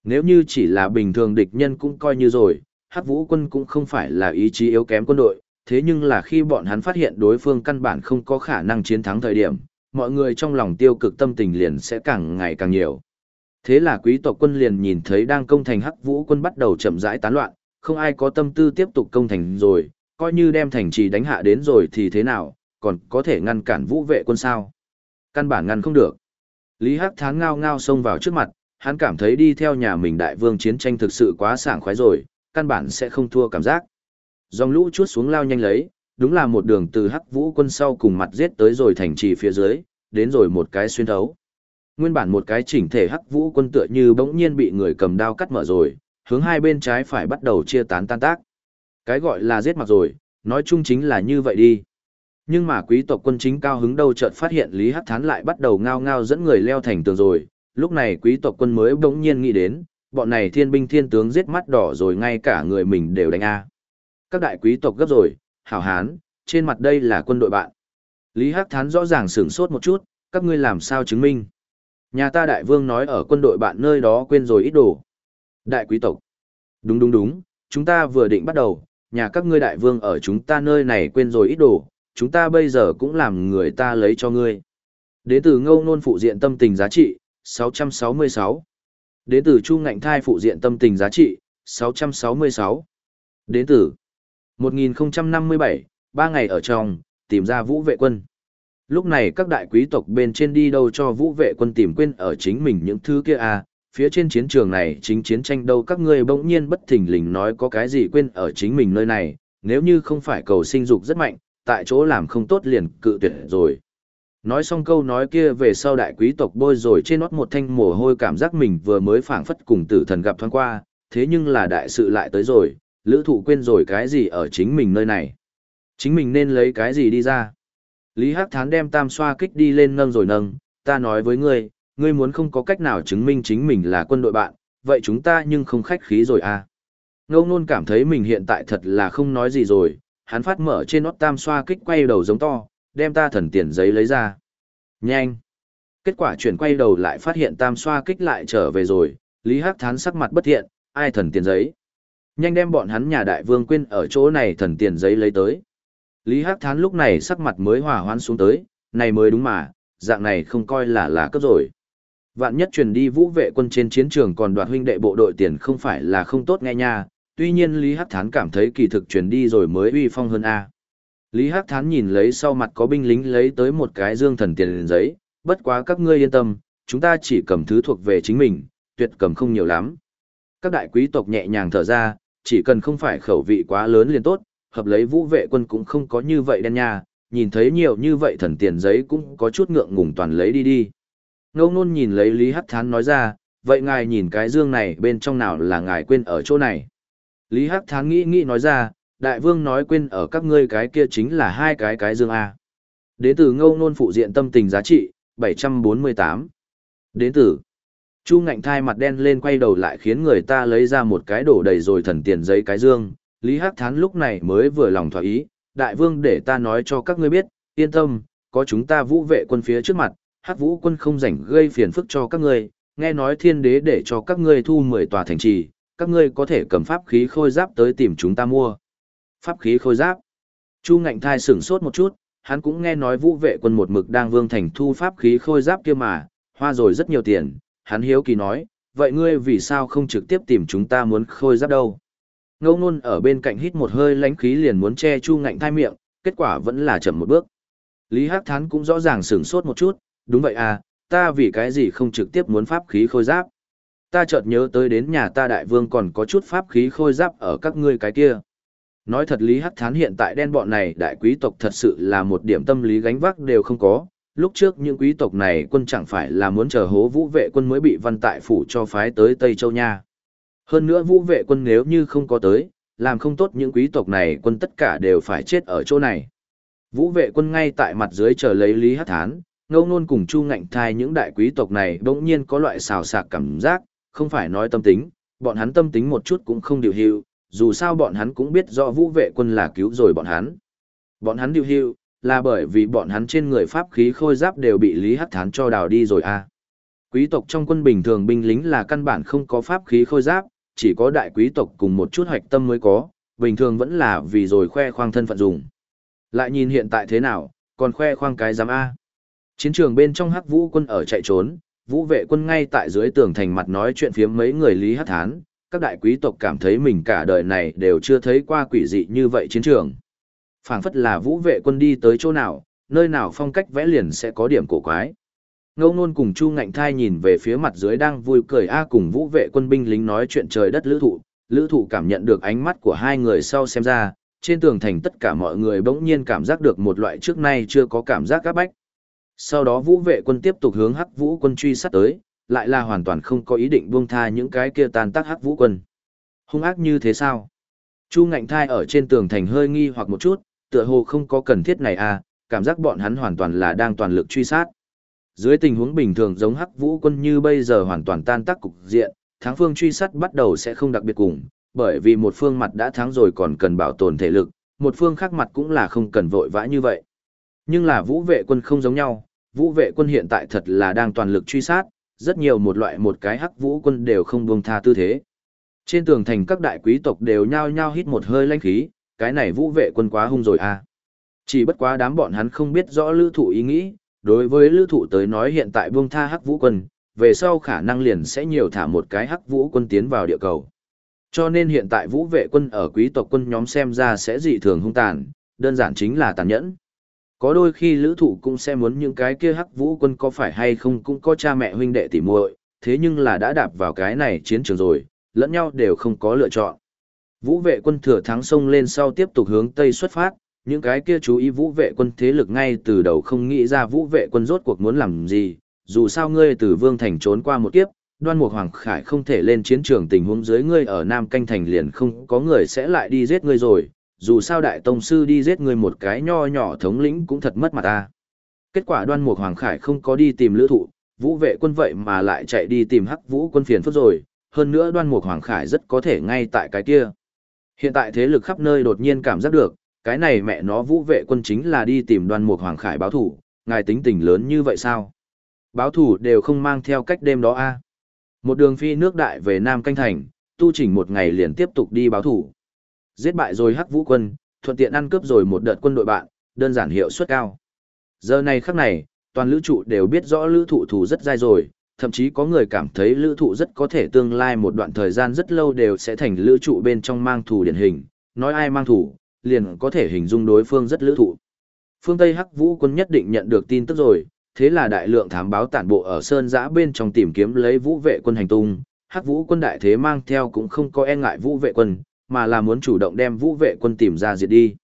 Nếu như chỉ là bình thường địch nhân cũng coi như rồi, hắc vũ quân cũng không phải là ý chí yếu kém quân đội, thế nhưng là khi bọn hắn phát hiện đối phương căn bản không có khả năng chiến thắng thời điểm, mọi người trong lòng tiêu cực tâm tình liền sẽ càng ngày càng nhiều. Thế là quý tộc quân liền nhìn thấy đang công thành hắc vũ quân bắt đầu chậm rãi tán loạn, không ai có tâm tư tiếp tục công thành rồi, coi như đem thành trì đánh hạ đến rồi thì thế nào, còn có thể ngăn cản vũ vệ quân sao. Căn bản ngăn không được. Lý Hắc Thán ngao ngao xông vào trước mặt, hắn cảm thấy đi theo nhà mình đại vương chiến tranh thực sự quá sảng khoái rồi, căn bản sẽ không thua cảm giác. Dòng lũ chuốt xuống lao nhanh lấy, đúng là một đường từ hắc vũ quân sau cùng mặt giết tới rồi thành trì phía dưới, đến rồi một cái xuyên thấu. Nguyên bản một cái chỉnh thể hắc vũ quân tựa như bỗng nhiên bị người cầm đao cắt mở rồi, hướng hai bên trái phải bắt đầu chia tán tan tác. Cái gọi là giết mặc rồi, nói chung chính là như vậy đi. Nhưng mà quý tộc quân chính cao hứng đâu chợt phát hiện Lý Hắc Thán lại bắt đầu ngao ngao dẫn người leo thành tường rồi, lúc này quý tộc quân mới bỗng nhiên nghĩ đến, bọn này thiên binh thiên tướng giết mắt đỏ rồi ngay cả người mình đều đánh a. Các đại quý tộc gấp rồi, hảo hán, trên mặt đây là quân đội bạn. Lý Hắc Thán rõ ràng sửng sốt một chút, các ngươi làm sao chứng minh? Nhà ta đại vương nói ở quân đội bạn nơi đó quên rồi ít đồ. Đại quý tộc. Đúng đúng đúng, chúng ta vừa định bắt đầu, nhà các ngươi đại vương ở chúng ta nơi này quên rồi ít đồ, chúng ta bây giờ cũng làm người ta lấy cho ngươi. Đế tử ngâu nôn phụ diện tâm tình giá trị, 666. Đế tử chu ngạnh thai phụ diện tâm tình giá trị, 666. Đế tử 1057, ba ngày ở trong, tìm ra vũ vệ quân. Lúc này các đại quý tộc bên trên đi đâu cho vũ vệ quân tìm quên ở chính mình những thứ kia à, phía trên chiến trường này chính chiến tranh đâu các ngươi bỗng nhiên bất thình lình nói có cái gì quên ở chính mình nơi này, nếu như không phải cầu sinh dục rất mạnh, tại chỗ làm không tốt liền cự tuyệt rồi. Nói xong câu nói kia về sau đại quý tộc bôi rồi trên nót một thanh mồ hôi cảm giác mình vừa mới phảng phất cùng tử thần gặp thoáng qua, thế nhưng là đại sự lại tới rồi, lữ thụ quên rồi cái gì ở chính mình nơi này. Chính mình nên lấy cái gì đi ra. Lý Hắc Thán đem tam xoa kích đi lên nâng rồi nâng, ta nói với ngươi, ngươi muốn không có cách nào chứng minh chính mình là quân đội bạn, vậy chúng ta nhưng không khách khí rồi à. Ngâu Nôn cảm thấy mình hiện tại thật là không nói gì rồi, hắn phát mở trên nót tam xoa kích quay đầu giống to, đem ta thần tiền giấy lấy ra. Nhanh! Kết quả chuyển quay đầu lại phát hiện tam xoa kích lại trở về rồi, Lý Hắc Thán sắc mặt bất thiện, ai thần tiền giấy. Nhanh đem bọn hắn nhà đại vương quên ở chỗ này thần tiền giấy lấy tới. Lý Hắc Thán lúc này sắc mặt mới hòa hoãn xuống tới, này mới đúng mà, dạng này không coi là là cấp rồi. Vạn nhất truyền đi vũ vệ quân trên chiến trường còn đoạt huynh đệ bộ đội tiền không phải là không tốt nghe nha, tuy nhiên Lý Hắc Thán cảm thấy kỳ thực truyền đi rồi mới uy phong hơn a. Lý Hắc Thán nhìn lấy sau mặt có binh lính lấy tới một cái dương thần tiền giấy, bất quá các ngươi yên tâm, chúng ta chỉ cầm thứ thuộc về chính mình, tuyệt cầm không nhiều lắm. Các đại quý tộc nhẹ nhàng thở ra, chỉ cần không phải khẩu vị quá lớn liền tốt, hợp lấy vũ vệ quân cũng không có như vậy đen nha, nhìn thấy nhiều như vậy thần tiền giấy cũng có chút ngượng ngùng toàn lấy đi đi. Ngô Nôn nhìn lấy Lý Hắc Thán nói ra, vậy ngài nhìn cái dương này bên trong nào là ngài quên ở chỗ này. Lý Hắc Thán nghĩ nghĩ nói ra, đại vương nói quên ở các ngươi cái kia chính là hai cái cái dương A. Đến từ Ngô Nôn phụ diện tâm tình giá trị, 748. Đến từ Chu ngạnh thai mặt đen lên quay đầu lại khiến người ta lấy ra một cái đổ đầy rồi thần tiền giấy cái dương, Lý Hắc Thán lúc này mới vừa lòng thỏa ý, đại vương để ta nói cho các ngươi biết, yên tâm, có chúng ta vũ vệ quân phía trước mặt, hắc vũ quân không rảnh gây phiền phức cho các ngươi, nghe nói thiên đế để cho các ngươi thu 10 tòa thành trì, các ngươi có thể cầm pháp khí khôi giáp tới tìm chúng ta mua. Pháp khí khôi giáp. Chu ngạnh thai sửng sốt một chút, hắn cũng nghe nói vũ vệ quân một mực đang vương thành thu pháp khí khôi giáp kia mà, hoa rồi rất nhiều tiền, hắn hiếu kỳ nói, vậy ngươi vì sao không trực tiếp tìm chúng ta muốn khôi giáp đâu? Ngô Nôn ở bên cạnh hít một hơi lãnh khí liền muốn che Chu Ngạnh thai miệng, kết quả vẫn là chậm một bước. Lý Hắc Thán cũng rõ ràng sửng sốt một chút, đúng vậy à, ta vì cái gì không trực tiếp muốn pháp khí khôi giáp? Ta chợt nhớ tới đến nhà ta đại vương còn có chút pháp khí khôi giáp ở các ngươi cái kia. Nói thật Lý Hắc Thán hiện tại đen bọn này đại quý tộc thật sự là một điểm tâm lý gánh vác đều không có. Lúc trước những quý tộc này quân chẳng phải là muốn chờ hố vũ vệ quân mới bị văn tại phủ cho phái tới Tây Châu Nha. Hơn nữa vũ vệ quân nếu như không có tới, làm không tốt những quý tộc này quân tất cả đều phải chết ở chỗ này. Vũ vệ quân ngay tại mặt dưới chờ lấy Lý Hắc Thán, ngâu nôn cùng chu ngạnh thai những đại quý tộc này bỗng nhiên có loại xào xạc cảm giác, không phải nói tâm tính, bọn hắn tâm tính một chút cũng không điều hiệu, dù sao bọn hắn cũng biết rõ vũ vệ quân là cứu rồi bọn hắn. Bọn hắn điều hiệu, là bởi vì bọn hắn trên người pháp khí khôi giáp đều bị Lý Hắc Thán cho đào đi rồi à. Quý tộc trong quân bình thường binh lính là căn bản không có pháp khí khôi giáp, chỉ có đại quý tộc cùng một chút hoạch tâm mới có, bình thường vẫn là vì rồi khoe khoang thân phận dùng. Lại nhìn hiện tại thế nào, còn khoe khoang cái giám A. Chiến trường bên trong hắc vũ quân ở chạy trốn, vũ vệ quân ngay tại dưới tường thành mặt nói chuyện phiếm mấy người lý hát thán, các đại quý tộc cảm thấy mình cả đời này đều chưa thấy qua quỷ dị như vậy chiến trường. phảng phất là vũ vệ quân đi tới chỗ nào, nơi nào phong cách vẽ liền sẽ có điểm cổ quái. Ngô Nôn cùng Chu Ngạnh Thai nhìn về phía mặt dưới đang vui cười a cùng vũ vệ quân binh lính nói chuyện trời đất lữ thụ, lữ thụ cảm nhận được ánh mắt của hai người sau xem ra, trên tường thành tất cả mọi người bỗng nhiên cảm giác được một loại trước nay chưa có cảm giác áp bách. Sau đó vũ vệ quân tiếp tục hướng hắc vũ quân truy sát tới, lại là hoàn toàn không có ý định buông tha những cái kia tàn tác hắc vũ quân. Hung ác như thế sao? Chu ngạnh thai ở trên tường thành hơi nghi hoặc một chút, tựa hồ không có cần thiết này à, cảm giác bọn hắn hoàn toàn là đang toàn lực truy sát. Dưới tình huống bình thường giống hắc vũ quân như bây giờ hoàn toàn tan tác cục diện, thắng phương truy sát bắt đầu sẽ không đặc biệt cùng, bởi vì một phương mặt đã thắng rồi còn cần bảo tồn thể lực, một phương khác mặt cũng là không cần vội vã như vậy. Nhưng là vũ vệ quân không giống nhau, vũ vệ quân hiện tại thật là đang toàn lực truy sát, rất nhiều một loại một cái hắc vũ quân đều không buông tha tư thế. Trên tường thành các đại quý tộc đều nhao nhao hít một hơi lãnh khí, cái này vũ vệ quân quá hung rồi à. Chỉ bất quá đám bọn hắn không biết rõ lữ thụ ý nghĩ, đối với lữ thụ tới nói hiện tại buông tha hắc vũ quân, về sau khả năng liền sẽ nhiều thả một cái hắc vũ quân tiến vào địa cầu. Cho nên hiện tại vũ vệ quân ở quý tộc quân nhóm xem ra sẽ dị thường hung tàn, đơn giản chính là tàn nhẫn. Có đôi khi lữ thụ cũng sẽ muốn những cái kia hắc vũ quân có phải hay không cũng có cha mẹ huynh đệ tỉ muội thế nhưng là đã đạp vào cái này chiến trường rồi, lẫn nhau đều không có lựa chọn. Vũ vệ quân thừa thắng sông lên sau tiếp tục hướng Tây xuất phát, những cái kia chú ý vũ vệ quân thế lực ngay từ đầu không nghĩ ra vũ vệ quân rốt cuộc muốn làm gì, dù sao ngươi từ Vương Thành trốn qua một kiếp, đoan mục Hoàng Khải không thể lên chiến trường tình huống dưới ngươi ở Nam Canh Thành liền không có người sẽ lại đi giết ngươi rồi, dù sao đại tông sư đi giết người một cái nho nhỏ thống lĩnh cũng thật mất mặt ta. Kết quả đoan mục Hoàng Khải không có đi tìm lữ thụ, vũ vệ quân vậy mà lại chạy đi tìm hắc vũ quân phiền phức rồi, hơn nữa đoan mục Hoàng Khải rất có thể ngay tại cái kia. Hiện tại thế lực khắp nơi đột nhiên cảm giác được, cái này mẹ nó vũ vệ quân chính là đi tìm đoan mục Hoàng Khải báo thủ, ngài tính tình lớn như vậy sao? Báo thủ đều không mang theo cách đêm đó a Một đường phi nước đại về Nam Canh Thành, tu chỉnh một ngày liền tiếp tục đi báo thủ. Giết bại rồi hắc vũ quân, thuận tiện ăn cướp rồi một đợt quân đội bạn, đơn giản hiệu suất cao. Giờ này khắc này, toàn lữ trụ đều biết rõ lữ thụ thủ rất dai rồi, thậm chí có người cảm thấy lữ thụ rất có thể tương lai một đoạn thời gian rất lâu đều sẽ thành lữ trụ bên trong mang thủ điển hình, nói ai mang thủ, liền có thể hình dung đối phương rất lữ thụ. Phương Tây Hắc Vũ quân nhất định nhận được tin tức rồi, thế là đại lượng thám báo tản bộ ở sơn giã bên trong tìm kiếm lấy vũ vệ quân hành tung, hắc vũ quân đại thế mang theo cũng không có e ngại vũ vệ quân, mà là muốn chủ động đem vũ vệ quân tìm ra diệt đi.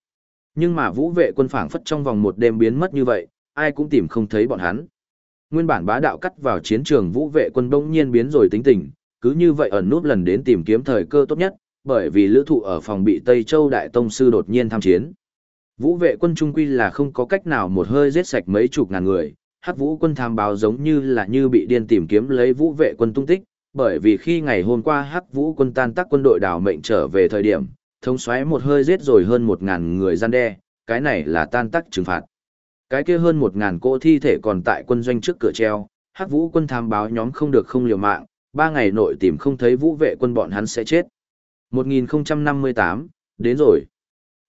Nhưng mà vũ vệ quân phảng phất trong vòng một đêm biến mất như vậy, ai cũng tìm không thấy bọn hắn. Nguyên bản bá đạo cắt vào chiến trường vũ vệ quân bỗng nhiên biến rồi tính tình, cứ như vậy ẩn núp lần đến tìm kiếm thời cơ tốt nhất, bởi vì lữ thụ ở phòng bị Tây Châu Đại Tông Sư đột nhiên tham chiến. Vũ vệ quân trung quy là không có cách nào một hơi giết sạch mấy chục ngàn người, hắc vũ quân tham báo giống như là như bị điên tìm kiếm lấy vũ vệ quân tung tích, bởi vì khi ngày hôm qua hắc vũ quân tan tác quân đội đảo mệnh trở về thời điểm, thống xoáy một hơi giết rồi hơn một ngàn người gian đe, cái này là tan tác trừng phạt. Cái kia hơn một ngàn cỗ thi thể còn tại quân doanh trước cửa treo, hắc vũ quân tham báo nhóm không được không liều mạng, ba ngày nội tìm không thấy vũ vệ quân bọn hắn sẽ chết. 1058, đến rồi.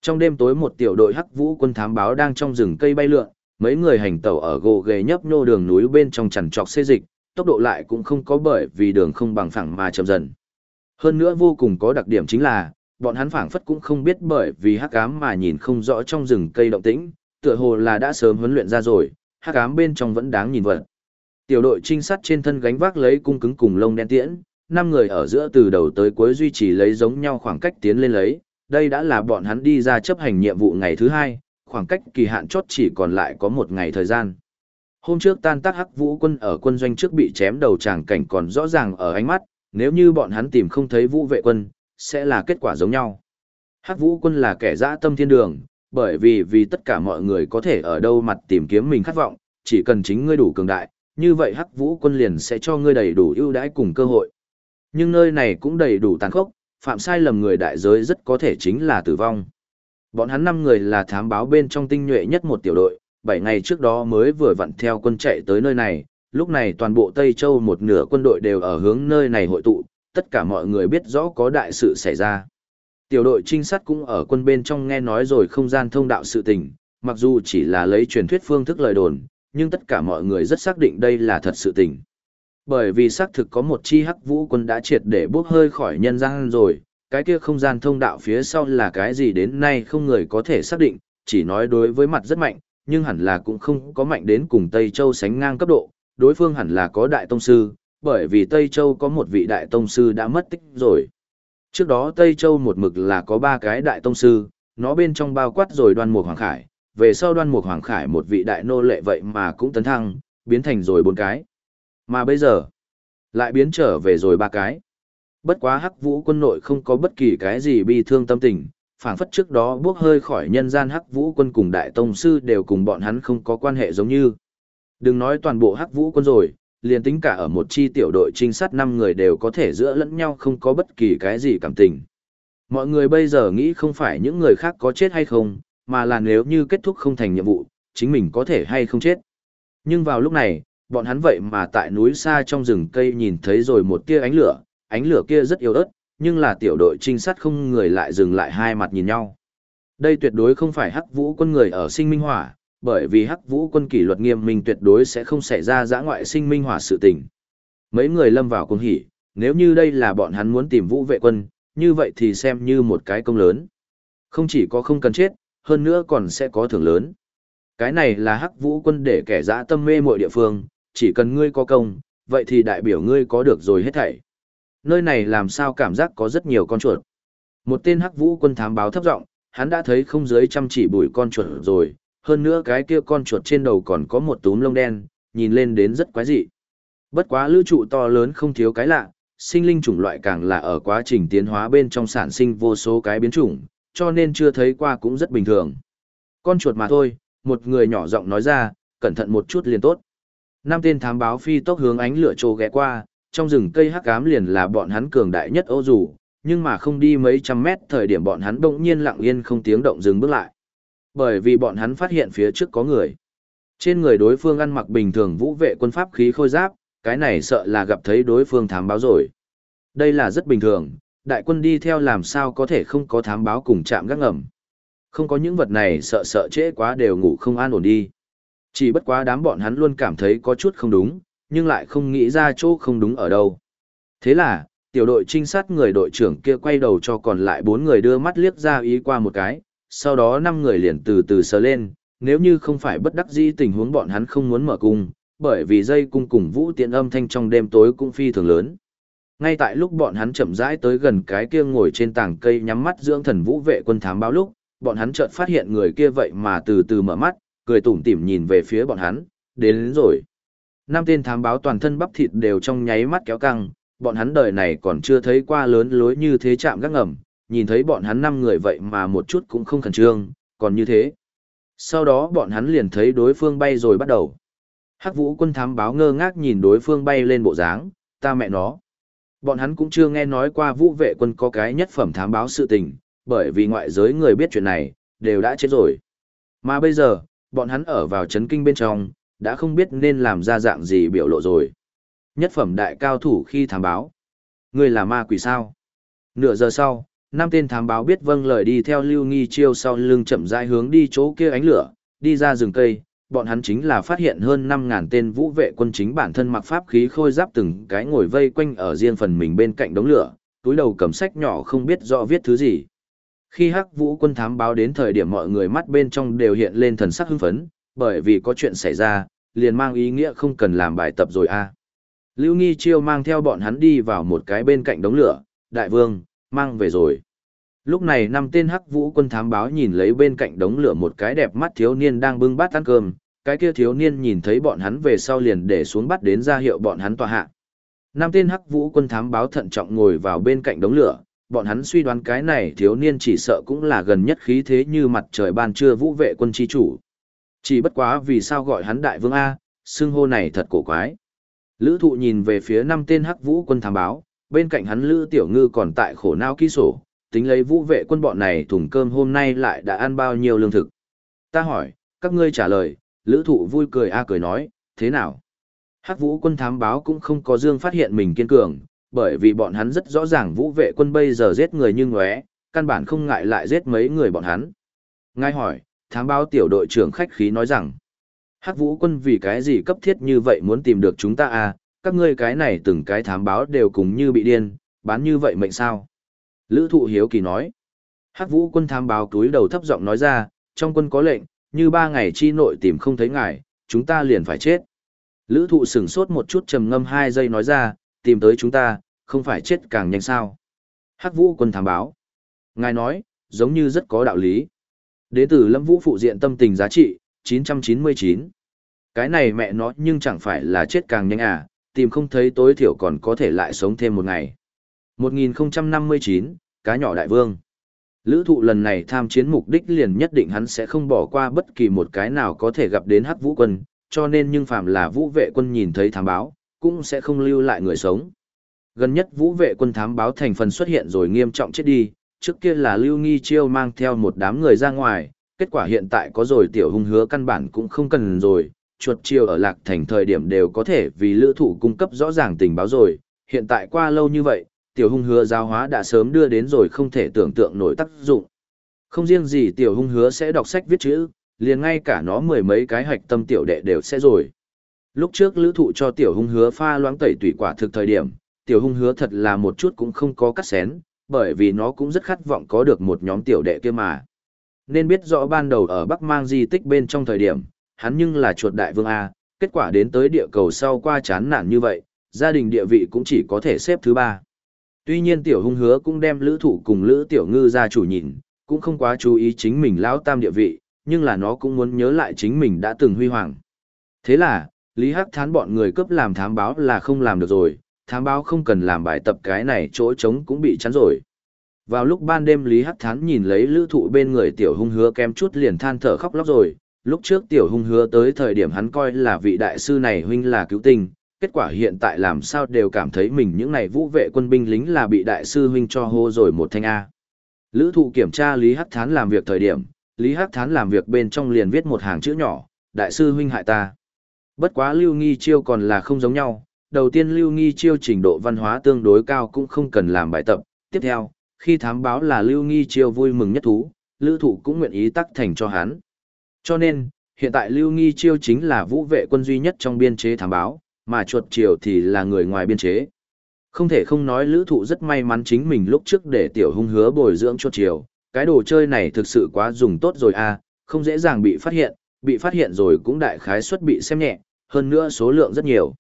Trong đêm tối một tiểu đội hắc vũ quân thám báo đang trong rừng cây bay lượn, mấy người hành tẩu ở gồ ghề nhấp nhô đường núi bên trong chằn trọc xê dịch, tốc độ lại cũng không có bởi vì đường không bằng phẳng mà chậm dần. Hơn nữa vô cùng có đặc điểm chính là, bọn hắn phảng phất cũng không biết bởi vì hắc ám mà nhìn không rõ trong rừng cây động tĩnh, tựa hồ là đã sớm huấn luyện ra rồi, hắc ám bên trong vẫn đáng nhìn vật. Tiểu đội trinh sát trên thân gánh vác lấy cung cứng cùng lông đen tiễn, năm người ở giữa từ đầu tới cuối duy trì lấy giống nhau khoảng cách tiến lên lấy, đây đã là bọn hắn đi ra chấp hành nhiệm vụ ngày thứ hai, khoảng cách kỳ hạn chốt chỉ còn lại có một ngày thời gian. Hôm trước tan tác hắc vũ quân ở quân doanh trước bị chém đầu tràng cảnh còn rõ ràng ở ánh mắt, nếu như bọn hắn tìm không thấy vũ vệ quân, sẽ là kết quả giống nhau. Hắc vũ quân là kẻ dã tâm thiên đường, bởi vì vì tất cả mọi người có thể ở đâu mặt tìm kiếm mình khát vọng, chỉ cần chính ngươi đủ cường đại, như vậy hắc vũ quân liền sẽ cho ngươi đầy đủ ưu đãi cùng cơ hội. Nhưng nơi này cũng đầy đủ tàn khốc, phạm sai lầm người đại giới rất có thể chính là tử vong. Bọn hắn năm người là thám báo bên trong tinh nhuệ nhất một tiểu đội, 7 ngày trước đó mới vừa vặn theo quân chạy tới nơi này, lúc này toàn bộ Tây Châu một nửa quân đội đều ở hướng nơi này hội tụ, tất cả mọi người biết rõ có đại sự xảy ra. Tiểu đội trinh sát cũng ở quân bên trong nghe nói rồi không gian thông đạo sự tình, mặc dù chỉ là lấy truyền thuyết phương thức lời đồn, nhưng tất cả mọi người rất xác định đây là thật sự tình. Bởi vì xác thực có một chi hắc vũ quân đã triệt để bốc hơi khỏi nhân gian rồi, cái kia không gian thông đạo phía sau là cái gì đến nay không người có thể xác định, chỉ nói đối với mặt rất mạnh, nhưng hẳn là cũng không có mạnh đến cùng Tây Châu sánh ngang cấp độ, đối phương hẳn là có đại tông sư, bởi vì Tây Châu có một vị đại tông sư đã mất tích rồi. Trước đó Tây Châu một mực là có ba cái đại tông sư, nó bên trong bao quát rồi đoan mục hoàng khải, về sau đoan mục hoàng khải một vị đại nô lệ vậy mà cũng tấn thăng, biến thành rồi bốn cái. Mà bây giờ, lại biến trở về rồi ba cái. Bất quá hắc vũ quân nội không có bất kỳ cái gì bi thương tâm tình, phảng phất trước đó bước hơi khỏi nhân gian hắc vũ quân cùng đại tông sư đều cùng bọn hắn không có quan hệ giống như. Đừng nói toàn bộ hắc vũ quân rồi, liền tính cả ở một chi tiểu đội trinh sát năm người đều có thể giữa lẫn nhau không có bất kỳ cái gì cảm tình. Mọi người bây giờ nghĩ không phải những người khác có chết hay không, mà là nếu như kết thúc không thành nhiệm vụ, chính mình có thể hay không chết. Nhưng vào lúc này, bọn hắn vậy mà tại núi xa trong rừng cây nhìn thấy rồi một tia ánh lửa, ánh lửa kia rất yếu ớt, nhưng là tiểu đội trinh sát không người lại dừng lại hai mặt nhìn nhau. Đây tuyệt đối không phải hắc vũ quân người ở sinh minh hỏa, bởi vì hắc vũ quân kỷ luật nghiêm minh tuyệt đối sẽ không xảy ra giã ngoại sinh minh hỏa sự tình. Mấy người lâm vào cung hỉ, nếu như đây là bọn hắn muốn tìm vũ vệ quân, như vậy thì xem như một cái công lớn. Không chỉ có không cần chết, hơn nữa còn sẽ có thưởng lớn. Cái này là hắc vũ quân để kẻ dã tâm mê mọi địa phương, chỉ cần ngươi có công, vậy thì đại biểu ngươi có được rồi hết thảy. Nơi này làm sao cảm giác có rất nhiều con chuột. Một tên hắc vũ quân thám báo thấp giọng, hắn đã thấy không dưới trăm chỉ bụi con chuột rồi, hơn nữa cái kia con chuột trên đầu còn có một túm lông đen, nhìn lên đến rất quái dị. Bất quá lữ trụ to lớn không thiếu cái lạ, sinh linh chủng loại càng là ở quá trình tiến hóa bên trong sản sinh vô số cái biến chủng, cho nên chưa thấy qua cũng rất bình thường. Con chuột mà thôi, một người nhỏ giọng nói ra, cẩn thận một chút liền tốt. Năm tên thám báo phi tốc hướng ánh lửa trồ ghé qua, trong rừng cây hắc ám liền là bọn hắn cường đại nhất ô dù, nhưng mà không đi mấy trăm mét thời điểm bọn hắn bỗng nhiên lặng yên không tiếng động dừng bước lại. Bởi vì bọn hắn phát hiện phía trước có người. Trên người đối phương ăn mặc bình thường vũ vệ quân pháp khí khôi giáp, cái này sợ là gặp thấy đối phương thám báo rồi. Đây là rất bình thường, đại quân đi theo làm sao có thể không có thám báo cùng chạm gác ngầm. Không có những vật này sợ sợ trễ quá đều ngủ không an ổn đi. Chỉ bất quá đám bọn hắn luôn cảm thấy có chút không đúng, nhưng lại không nghĩ ra chỗ không đúng ở đâu. Thế là, tiểu đội trinh sát người đội trưởng kia quay đầu cho còn lại bốn người đưa mắt liếc ra ý qua một cái, sau đó năm người liền từ từ sờ lên, nếu như không phải bất đắc dĩ tình huống bọn hắn không muốn mở cung, bởi vì dây cung cùng vũ tiện âm thanh trong đêm tối cũng phi thường lớn. Ngay tại lúc bọn hắn chậm rãi tới gần cái kia ngồi trên tảng cây nhắm mắt dưỡng thần vũ vệ quân thám báo lúc, bọn hắn chợt phát hiện người kia vậy mà từ từ mở mắt, cười tủm tỉm nhìn về phía bọn hắn, đến, đến rồi. Năm tên thám báo toàn thân bắp thịt đều trong nháy mắt kéo căng, bọn hắn đời này còn chưa thấy qua lớn lối như thế chạm gác ngầm, nhìn thấy bọn hắn năm người vậy mà một chút cũng không khẩn trương, còn như thế. Sau đó bọn hắn liền thấy đối phương bay rồi bắt đầu. Hắc vũ quân thám báo ngơ ngác nhìn đối phương bay lên bộ dáng, ta mẹ nó. Bọn hắn cũng chưa nghe nói qua vũ vệ quân có cái nhất phẩm thám báo sự tình, bởi vì ngoại giới người biết chuyện này, đều đã chết rồi. Mà bây giờ, bọn hắn ở vào chấn kinh bên trong, đã không biết nên làm ra dạng gì biểu lộ rồi. Nhất phẩm đại cao thủ khi thám báo. Người là ma quỷ sao? Nửa giờ sau, năm tên thám báo biết vâng lời đi theo Lưu Nghi Chiêu sau lưng chậm rãi hướng đi chỗ kia ánh lửa, đi ra rừng cây, bọn hắn chính là phát hiện hơn 5.000 tên vũ vệ quân chính bản thân mặc pháp khí khôi giáp từng cái ngồi vây quanh ở riêng phần mình bên cạnh đống lửa, túi đầu cầm sách nhỏ không biết rõ viết thứ gì. Khi hắc vũ quân thám báo đến thời điểm mọi người mắt bên trong đều hiện lên thần sắc hưng phấn, bởi vì có chuyện xảy ra, liền mang ý nghĩa không cần làm bài tập rồi a. À. Lưu Nghi Chiêu mang theo bọn hắn đi vào một cái bên cạnh đống lửa, đại vương, mang về rồi. Lúc này năm tên hắc vũ quân thám báo nhìn lấy bên cạnh đống lửa một cái đẹp mắt thiếu niên đang bưng bát ăn cơm, cái kia thiếu niên nhìn thấy bọn hắn về sau liền để xuống bắt đến ra hiệu bọn hắn tòa hạ. Năm tên hắc vũ quân thám báo thận trọng ngồi vào bên cạnh đống lửa, bọn hắn suy đoán cái này thiếu niên chỉ sợ cũng là gần nhất khí thế như mặt trời ban trưa vũ vệ quân chi chủ. Chỉ bất quá vì sao gọi hắn đại vương A, xưng hô này thật cổ quái. Lữ thụ nhìn về phía năm tên hắc vũ quân thám báo, bên cạnh hắn Lữ Tiểu Ngư còn tại khổ não ký sổ, tính lấy vũ vệ quân bọn này thùng cơm hôm nay lại đã ăn bao nhiêu lương thực. Ta hỏi, các ngươi trả lời, Lữ thụ vui cười a cười nói, thế nào? Hắc vũ quân thám báo cũng không có dương phát hiện mình kiên cường, bởi vì bọn hắn rất rõ ràng vũ vệ quân bây giờ giết người như ngóe, căn bản không ngại lại giết mấy người bọn hắn. Ngay hỏi, thám báo tiểu đội trưởng khách khí nói rằng, Hắc vũ quân vì cái gì cấp thiết như vậy muốn tìm được chúng ta à, các ngươi cái này từng cái thám báo đều cùng như bị điên, bán như vậy mệnh sao? Lữ thụ hiếu kỳ nói. Hắc vũ quân thám báo túi đầu thấp giọng nói ra, trong quân có lệnh, như ba ngày chi nội tìm không thấy ngài, chúng ta liền phải chết. Lữ thụ sửng sốt một chút trầm ngâm hai giây nói ra, tìm tới chúng ta, không phải chết càng nhanh sao. Hắc vũ quân thám báo. Ngài nói, giống như rất có đạo lý. Đế tử lâm vũ phụ diện tâm tình giá trị, 999. Cái này mẹ nó nhưng chẳng phải là chết càng nhanh à, tìm không thấy tối thiểu còn có thể lại sống thêm một ngày. 1059, cá nhỏ đại vương. Lữ thụ lần này tham chiến mục đích liền nhất định hắn sẽ không bỏ qua bất kỳ một cái nào có thể gặp đến hắc vũ quân, cho nên nhưng phạm là vũ vệ quân nhìn thấy thám báo, cũng sẽ không lưu lại người sống. Gần nhất vũ vệ quân thám báo thành phần xuất hiện rồi nghiêm trọng chết đi, trước kia là lưu nghi chiêu mang theo một đám người ra ngoài, kết quả hiện tại có rồi tiểu hung hứa căn bản cũng không cần rồi, chuột chiêu ở lạc thành thời điểm đều có thể vì lữ thụ cung cấp rõ ràng tình báo rồi, hiện tại qua lâu như vậy, tiểu hung hứa giáo hóa đã sớm đưa đến rồi không thể tưởng tượng nổi tác dụng. Không riêng gì tiểu hung hứa sẽ đọc sách viết chữ, liền ngay cả nó mười mấy cái hạch tâm tiểu đệ đều sẽ rồi. Lúc trước lữ thụ cho tiểu hung hứa pha loãng tẩy tủy quả thực thời điểm, tiểu hung hứa thật là một chút cũng không có cắt xén, bởi vì nó cũng rất khát vọng có được một nhóm tiểu đệ kia mà. Nên biết rõ ban đầu ở Bắc Mang di tích bên trong thời điểm, hắn nhưng là chuột đại vương A, kết quả đến tới địa cầu sau qua chán nản như vậy, gia đình địa vị cũng chỉ có thể xếp thứ ba. Tuy nhiên tiểu hung hứa cũng đem lữ thủ cùng lữ tiểu ngư ra chủ nhìn, cũng không quá chú ý chính mình lão tam địa vị, nhưng là nó cũng muốn nhớ lại chính mình đã từng huy hoàng. Thế là, Lý Hắc thán bọn người cướp làm thám báo là không làm được rồi, thám báo không cần làm bài tập cái này chỗ trống cũng bị chắn rồi. Vào lúc ban đêm Lý Hắc thán nhìn lấy lữ thụ bên người tiểu hung hứa kem chút liền than thở khóc lóc rồi, lúc trước tiểu hung hứa tới thời điểm hắn coi là vị đại sư này huynh là cứu tinh, kết quả hiện tại làm sao đều cảm thấy mình những này vũ vệ quân binh lính là bị đại sư huynh cho hô rồi một thanh A. Lữ thụ kiểm tra Lý Hắc Thán làm việc thời điểm, Lý Hắc Thán làm việc bên trong liền viết một hàng chữ nhỏ, đại sư huynh hại ta. Bất quá Lưu Nghi Chiêu còn là không giống nhau, đầu tiên Lưu Nghi Chiêu trình độ văn hóa tương đối cao cũng không cần làm bài tập. Tiếp theo, khi thám báo là Lưu Nghi Chiêu vui mừng nhất thú, Lữ thụ cũng nguyện ý tắc thành cho hắn. Cho nên, hiện tại Lưu Nghi Chiêu chính là vũ vệ quân duy nhất trong biên chế thám báo, mà chuột chiều thì là người ngoài biên chế. Không thể không nói lữ thụ rất may mắn chính mình lúc trước để tiểu hung hứa bồi dưỡng chuột chiều, cái đồ chơi này thực sự quá dùng tốt rồi à, không dễ dàng bị phát hiện, bị phát hiện rồi cũng đại khái suất bị xem nhẹ, hơn nữa số lượng rất nhiều.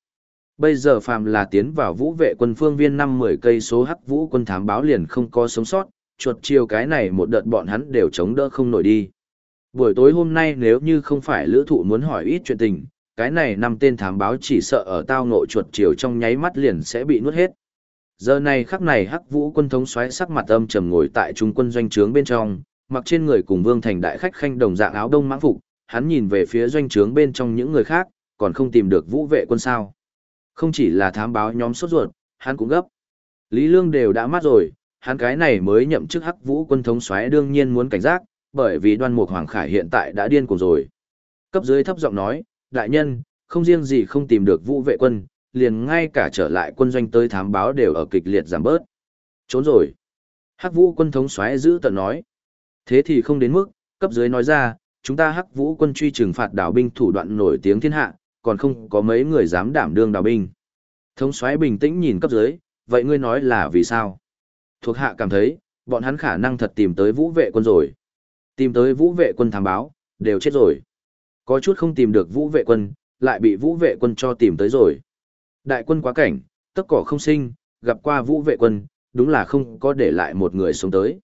Bây giờ phàm là tiến vào vũ vệ quân phương viên 5-10 cây số hắc vũ quân thám báo liền không có sống sót, chuột chiều cái này một đợt bọn hắn đều chống đỡ không nổi đi. Buổi tối hôm nay nếu như không phải lữ thụ muốn hỏi ít chuyện tình, cái này năm tên thám báo chỉ sợ ở tao ngộ chuột chiều trong nháy mắt liền sẽ bị nuốt hết. Giờ này khắc này hắc vũ quân thống xoáy sắc mặt âm trầm ngồi tại trung quân doanh trướng bên trong, mặc trên người cùng vương thành đại khách khanh đồng dạng áo đông mãng phục, hắn nhìn về phía doanh trướng bên trong những người khác, còn không tìm được vũ vệ quân sao. Không chỉ là thám báo nhóm sốt ruột, hắn cũng gấp. Lý Lương đều đã mắt rồi, hắn cái này mới nhậm chức hắc vũ quân thống xoáy đương nhiên muốn cảnh giác, bởi vì đoan mục hoàng khải hiện tại đã điên cuồng rồi. Cấp dưới thấp giọng nói, đại nhân, không riêng gì không tìm được vũ vệ quân, liền ngay cả trở lại quân doanh tới thám báo đều ở kịch liệt giảm bớt. Trốn rồi. Hắc vũ quân thống xoáy giữ tận nói. Thế thì không đến mức, cấp dưới nói ra, chúng ta hắc vũ quân truy trừng phạt đảo binh thủ đoạn nổi tiếng thiên hạ, còn không có mấy người dám đảm đương đào binh. Thống soái bình tĩnh nhìn cấp dưới, vậy ngươi nói là vì sao? Thuộc hạ cảm thấy, bọn hắn khả năng thật tìm tới vũ vệ quân rồi. Tìm tới vũ vệ quân thám báo, đều chết rồi. Có chút không tìm được vũ vệ quân, lại bị vũ vệ quân cho tìm tới rồi. Đại quân quá cảnh, tất cỏ không sinh, gặp qua vũ vệ quân, đúng là không có để lại một người sống tới.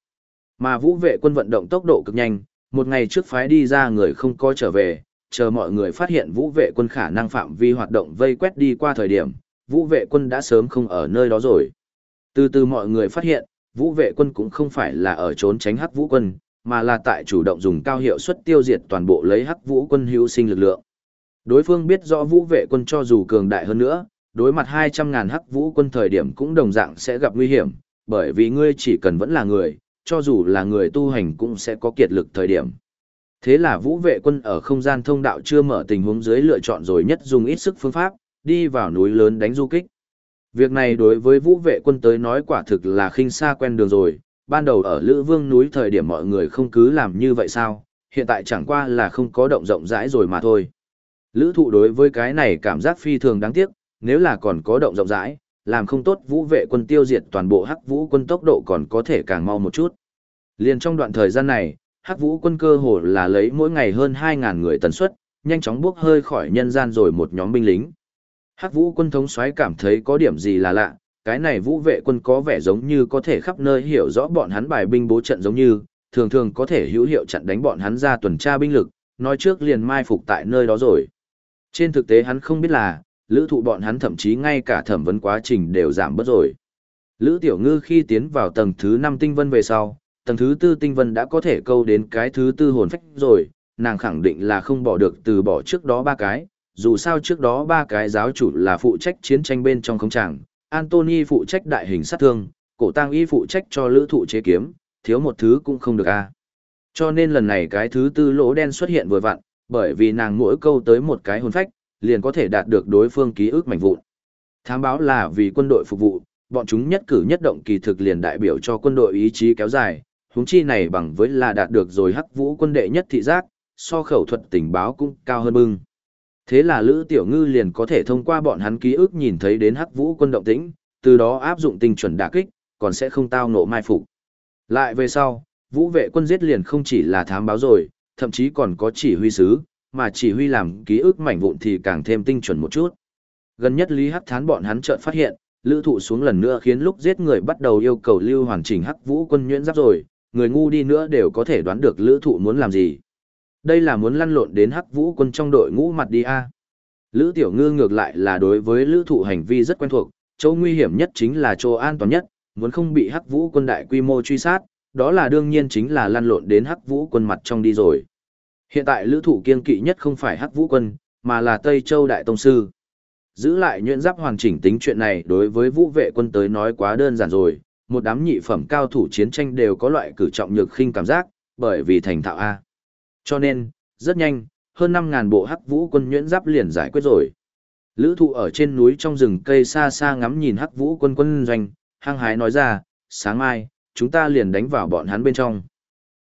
Mà vũ vệ quân vận động tốc độ cực nhanh, một ngày trước phái đi ra người không có trở về, chờ mọi người phát hiện vũ vệ quân khả năng phạm vi hoạt động vây quét đi qua thời điểm, vũ vệ quân đã sớm không ở nơi đó rồi. Từ từ mọi người phát hiện, vũ vệ quân cũng không phải là ở trốn tránh hắc vũ quân, mà là tại chủ động dùng cao hiệu suất tiêu diệt toàn bộ lấy hắc vũ quân hữu sinh lực lượng. Đối phương biết rõ vũ vệ quân cho dù cường đại hơn nữa, đối mặt 200.000 hắc vũ quân thời điểm cũng đồng dạng sẽ gặp nguy hiểm, bởi vì ngươi chỉ cần vẫn là người, cho dù là người tu hành cũng sẽ có kiệt lực thời điểm. Thế là vũ vệ quân ở không gian thông đạo chưa mở tình huống dưới lựa chọn rồi nhất dùng ít sức phương pháp, đi vào núi lớn đánh du kích. Việc này đối với vũ vệ quân tới nói quả thực là khinh xa quen đường rồi, ban đầu ở Lữ Vương núi thời điểm mọi người không cứ làm như vậy sao, hiện tại chẳng qua là không có động rộng rãi rồi mà thôi. Lữ thụ đối với cái này cảm giác phi thường đáng tiếc, nếu là còn có động rộng rãi, làm không tốt vũ vệ quân tiêu diệt toàn bộ hắc vũ quân tốc độ còn có thể càng mau một chút. Liền trong đoạn thời gian này, hắc vũ quân cơ hồ là lấy mỗi ngày hơn 2.000 người tần suất, nhanh chóng bước hơi khỏi nhân gian rồi một nhóm binh lính. Hắc vũ quân thống soái cảm thấy có điểm gì là lạ, cái này vũ vệ quân có vẻ giống như có thể khắp nơi hiểu rõ bọn hắn bài binh bố trận giống như, thường thường có thể hữu hiệu chặn đánh bọn hắn ra tuần tra binh lực, nói trước liền mai phục tại nơi đó rồi. Trên thực tế hắn không biết là, lữ thụ bọn hắn thậm chí ngay cả thẩm vấn quá trình đều giảm bớt rồi. Lữ tiểu ngư khi tiến vào tầng thứ 5 tinh vân về sau, tầng thứ tư tinh vân đã có thể câu đến cái thứ tư hồn phách rồi, nàng khẳng định là không bỏ được từ bỏ trước đó ba cái, dù sao trước đó ba cái giáo chủ là phụ trách chiến tranh bên trong không tràng, Anthony phụ trách đại hình sát thương, cổ tăng y phụ trách cho lữ thụ chế kiếm, thiếu một thứ cũng không được a Cho nên lần này cái thứ tư lỗ đen xuất hiện vừa vặn, bởi vì nàng mỗi câu tới một cái hồn phách, liền có thể đạt được đối phương ký ức mạnh vụn. Thám báo là vì quân đội phục vụ, bọn chúng nhất cử nhất động kỳ thực liền đại biểu cho quân đội ý chí kéo dài, huống chi này bằng với là đạt được rồi hắc vũ quân đệ nhất thị giác, so khẩu thuật tình báo cũng cao hơn bưng. Thế là Lữ Tiểu Ngư liền có thể thông qua bọn hắn ký ức nhìn thấy đến hắc vũ quân động tĩnh, từ đó áp dụng tinh chuẩn đả kích, còn sẽ không tao nộ mai phục. Lại về sau, vũ vệ quân giết liền không chỉ là thám báo rồi, thậm chí còn có chỉ huy sứ, mà chỉ huy làm ký ức mảnh vụn thì càng thêm tinh chuẩn một chút. Gần nhất Lý Hắc Thán bọn hắn chợt phát hiện, lữ thụ xuống lần nữa khiến lúc giết người bắt đầu yêu cầu lưu hoàn chỉnh hắc vũ quân nhuyễn giáp rồi, người ngu đi nữa đều có thể đoán được lữ thụ muốn làm gì. Đây là muốn lăn lộn đến hắc vũ quân trong đội ngũ mặt đi a Lữ tiểu ngư ngược lại là đối với lữ thụ hành vi rất quen thuộc, chỗ nguy hiểm nhất chính là chỗ an toàn nhất, muốn không bị hắc vũ quân đại quy mô truy sát, đó là đương nhiên chính là lăn lộn đến hắc vũ quân mặt trong đi rồi. Hiện tại lữ thụ kiên kỵ nhất không phải hắc vũ quân, mà là Tây Châu Đại Tông Sư. Giữ lại nhuyễn giáp hoàn chỉnh tính chuyện này đối với vũ vệ quân tới nói quá đơn giản rồi, một đám nhị phẩm cao thủ chiến tranh đều có loại cử trọng nhược khinh cảm giác, bởi vì thành thạo A. Cho nên, rất nhanh, hơn 5.000 bộ hắc vũ quân nhuyễn giáp liền giải quyết rồi. Lữ thụ ở trên núi trong rừng cây xa xa ngắm nhìn hắc vũ quân quân doanh, hăng hái nói ra, sáng mai, chúng ta liền đánh vào bọn hắn bên trong.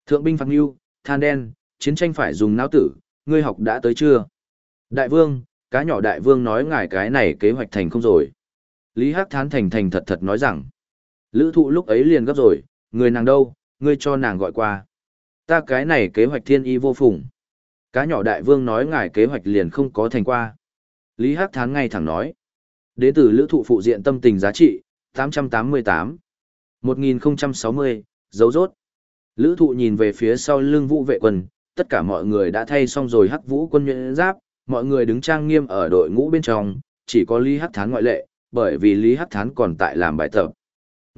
Thượng binh phạt nghiêu, than đen, chiến tranh phải dùng não tử, ngươi học đã tới chưa? Đại vương, cá nhỏ đại vương nói ngài cái này kế hoạch thành không rồi. Lý Hắc Thán thành thành thật thật nói rằng, lữ thụ lúc ấy liền gấp rồi, người nàng đâu, ngươi cho nàng gọi qua. Ta cái này kế hoạch thiên y vô phùng. Cá nhỏ đại vương nói ngài kế hoạch liền không có thành qua. Lý Hắc Thán ngay thẳng nói. Đến từ lữ thụ phụ diện tâm tình giá trị, 888. 1060, dấu rốt. Lữ thụ nhìn về phía sau lưng vũ vệ quân, tất cả mọi người đã thay xong rồi hắc vũ quân nhuận giáp, mọi người đứng trang nghiêm ở đội ngũ bên trong, chỉ có Lý Hắc Thán ngoại lệ, bởi vì Lý Hắc Thán còn tại làm bài tập.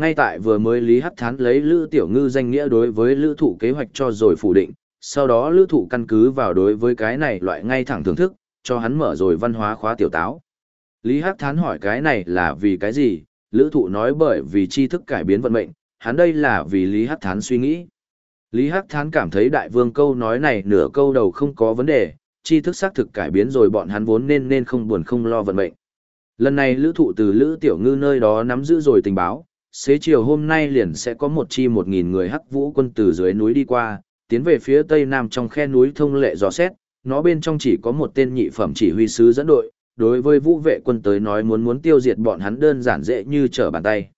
Ngay tại vừa mới Lý Hắc Thán lấy Lữ Tiểu Ngư danh nghĩa đối với Lữ Thụ kế hoạch cho rồi phủ định, sau đó Lữ Thụ căn cứ vào đối với cái này loại ngay thẳng thưởng thức, cho hắn mở rồi văn hóa khóa tiểu táo. Lý Hắc Thán hỏi cái này là vì cái gì, Lữ Thụ nói bởi vì tri thức cải biến vận mệnh, hắn đây là vì Lý Hắc Thán suy nghĩ. Lý Hắc Thán cảm thấy đại vương câu nói này nửa câu đầu không có vấn đề, tri thức xác thực cải biến rồi bọn hắn vốn nên nên không buồn không lo vận mệnh. Lần này lữ thụ từ lữ tiểu ngư nơi đó nắm giữ rồi tình báo, xế chiều hôm nay liền sẽ có một chi một nghìn người hắc vũ quân từ dưới núi đi qua, tiến về phía tây nam trong khe núi thông lệ dò xét, nó bên trong chỉ có một tên nhị phẩm chỉ huy sứ dẫn đội, đối với vũ vệ quân tới nói muốn muốn tiêu diệt bọn hắn đơn giản dễ như trở bàn tay.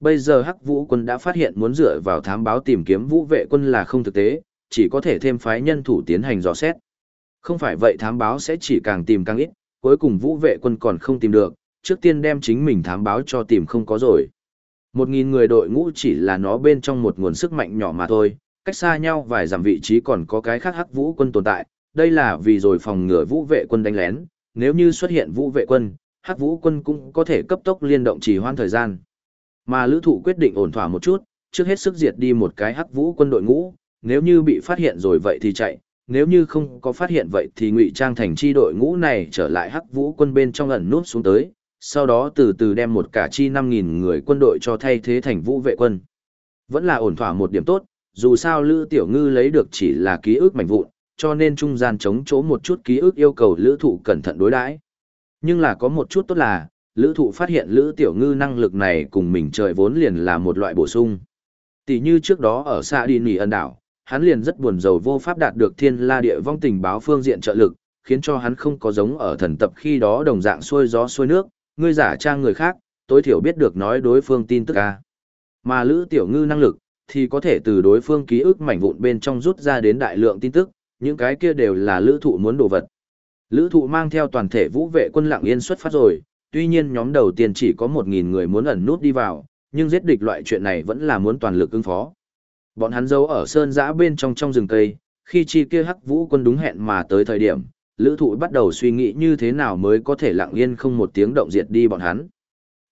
Bây giờ hắc vũ quân đã phát hiện muốn dựa vào thám báo tìm kiếm vũ vệ quân là không thực tế, chỉ có thể thêm phái nhân thủ tiến hành dò xét. Không phải vậy thám báo sẽ chỉ càng tìm càng ít, cuối cùng vũ vệ quân còn không tìm được, trước tiên đem chính mình thám báo cho tìm không có rồi. Một nghìn người đội ngũ chỉ là nó bên trong một nguồn sức mạnh nhỏ mà thôi, cách xa nhau vài dặm vị trí còn có cái khác hắc vũ quân tồn tại, đây là vì rồi phòng ngừa vũ vệ quân đánh lén, nếu như xuất hiện vũ vệ quân, hắc vũ quân cũng có thể cấp tốc liên động trì hoãn thời gian. Mà lữ thụ quyết định ổn thỏa một chút, trước hết sức diệt đi một cái hắc vũ quân đội ngũ, nếu như bị phát hiện rồi vậy thì chạy, nếu như không có phát hiện vậy thì ngụy trang thành chi đội ngũ này trở lại hắc vũ quân bên trong ẩn nút xuống tới, sau đó từ từ đem một cả chi 5.000 người quân đội cho thay thế thành vũ vệ quân. Vẫn là ổn thỏa một điểm tốt, dù sao Lữ Tiểu Ngư lấy được chỉ là ký ức mảnh vụn, cho nên trung gian chống chỗ một chút ký ức yêu cầu Lữ Thụ cẩn thận đối đãi Nhưng là có một chút tốt là, Lữ Thụ phát hiện Lữ Tiểu Ngư năng lực này cùng mình trời vốn liền là một loại bổ sung. Tỷ như trước đó ở xa đi nỉ ân đảo, hắn liền rất buồn rầu vô pháp đạt được thiên la địa vong tình báo phương diện trợ lực, khiến cho hắn không có giống ở thần tập khi đó đồng dạng xuôi gió xuôi nước, ngươi giả trang người khác, tối thiểu biết được nói đối phương tin tức a. Mà Lữ Tiểu Ngư năng lực thì có thể từ đối phương ký ức mảnh vụn bên trong rút ra đến đại lượng tin tức, những cái kia đều là lữ thụ muốn đồ vật. Lữ thụ mang theo toàn thể vũ vệ quân lặng yên xuất phát rồi, tuy nhiên nhóm đầu tiên chỉ có 1.000 người muốn ẩn nút đi vào, nhưng giết địch loại chuyện này vẫn là muốn toàn lực ứng phó. Bọn hắn giấu ở sơn giã bên trong trong rừng cây, khi chi kia hắc vũ quân đúng hẹn mà tới thời điểm, lữ thụ bắt đầu suy nghĩ như thế nào mới có thể lặng yên không một tiếng động diệt đi bọn hắn.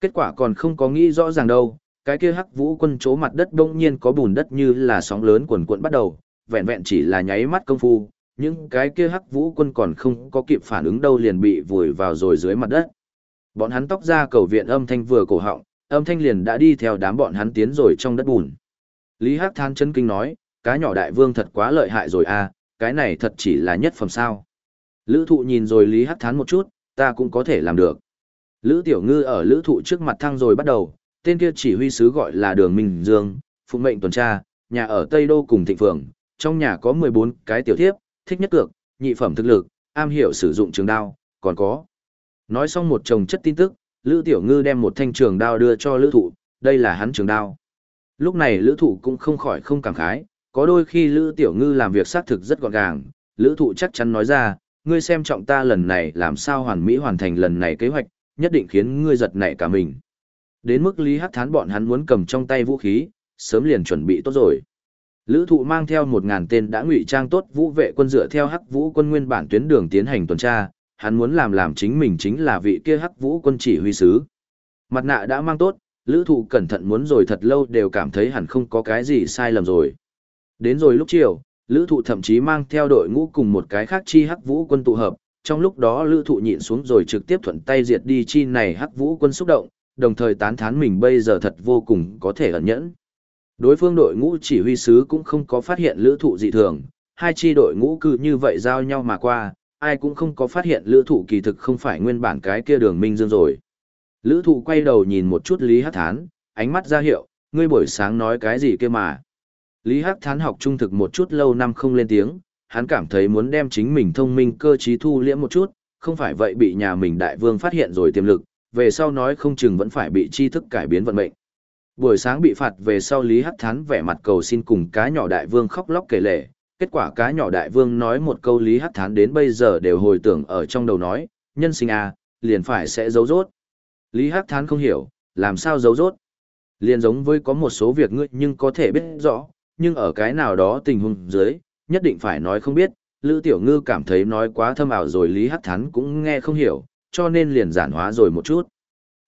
Kết quả còn không có nghĩ rõ ràng đâu, cái kia hắc vũ quân chỗ mặt đất đông nhiên có bùn đất như là sóng lớn quần cuộn bắt đầu, vẹn vẹn chỉ là nháy mắt công phu, nhưng cái kia hắc vũ quân còn không có kịp phản ứng đâu liền bị vùi vào rồi dưới mặt đất. Bọn hắn tóc ra cầu viện âm thanh vừa cổ họng, âm thanh liền đã đi theo đám bọn hắn tiến rồi trong đất bùn. Lý Hắc Than chân kinh nói, cá nhỏ đại vương thật quá lợi hại rồi à, cái này thật chỉ là nhất phẩm sao. Lữ thụ nhìn rồi Lý Hắc Thán một chút, ta cũng có thể làm được. Lữ Tiểu Ngư ở lữ thụ trước mặt thăng rồi bắt đầu, tên kia chỉ huy sứ gọi là Đường Minh Dương, phụ mệnh tuần tra, nhà ở Tây Đô cùng thịnh phường, trong nhà có 14 cái tiểu thiếp, thích nhất cược, nhị phẩm thực lực, am hiểu sử dụng trường đao, còn có. Nói xong một chồng chất tin tức, Lữ Tiểu Ngư đem một thanh trường đao đưa cho Lữ Thụ, đây là hắn trường đao. Lúc này Lữ Thụ cũng không khỏi không cảm khái, có đôi khi Lữ Tiểu Ngư làm việc xác thực rất gọn gàng, Lữ Thụ chắc chắn nói ra, ngươi xem trọng ta lần này làm sao hoàn mỹ hoàn thành lần này kế hoạch, nhất định khiến ngươi giật nảy cả mình. Đến mức Lý Hắc Thán bọn hắn muốn cầm trong tay vũ khí, sớm liền chuẩn bị tốt rồi. Lữ thụ mang theo 1.000 tên đã ngụy trang tốt vũ vệ quân dựa theo hắc vũ quân nguyên bản tuyến đường tiến hành tuần tra, hắn muốn làm làm chính mình chính là vị kia hắc vũ quân chỉ huy sứ. Mặt nạ đã mang tốt, lữ thụ cẩn thận muốn rồi thật lâu đều cảm thấy hẳn không có cái gì sai lầm rồi. Đến rồi lúc chiều, lữ thụ thậm chí mang theo đội ngũ cùng một cái khác chi hắc vũ quân tụ hợp, trong lúc đó lữ thụ nhịn xuống rồi trực tiếp thuận tay diệt đi chi này hắc vũ quân xúc động, đồng thời tán thán mình bây giờ thật vô cùng có thể ẩn nhẫn. Đối phương đội ngũ chỉ huy sứ cũng không có phát hiện lữ thụ dị thường, hai chi đội ngũ cứ như vậy giao nhau mà qua, ai cũng không có phát hiện lữ thụ kỳ thực không phải nguyên bản cái kia đường minh dương rồi. Lữ thụ quay đầu nhìn một chút Lý Hắc Thán, ánh mắt ra hiệu, ngươi buổi sáng nói cái gì kia mà. Lý Hắc Thán học trung thực một chút lâu năm không lên tiếng, hắn cảm thấy muốn đem chính mình thông minh cơ trí thu liễm một chút, không phải vậy bị nhà mình đại vương phát hiện rồi tiềm lực, về sau nói không chừng vẫn phải bị tri thức cải biến vận mệnh. Buổi sáng bị phạt về sau Lý Hắc Thán vẻ mặt cầu xin cùng cá nhỏ đại vương khóc lóc kể lể, kết quả cá nhỏ đại vương nói một câu Lý Hắc Thán đến bây giờ đều hồi tưởng ở trong đầu nói, nhân sinh à, liền phải sẽ giấu rốt. Lý Hắc Thán không hiểu, làm sao giấu rốt. Liền giống với có một số việc ngươi nhưng có thể biết rõ, nhưng ở cái nào đó tình huống dưới, nhất định phải nói không biết, Lữ Tiểu Ngư cảm thấy nói quá thâm ảo rồi Lý Hắc Thán cũng nghe không hiểu, cho nên liền giản hóa rồi một chút.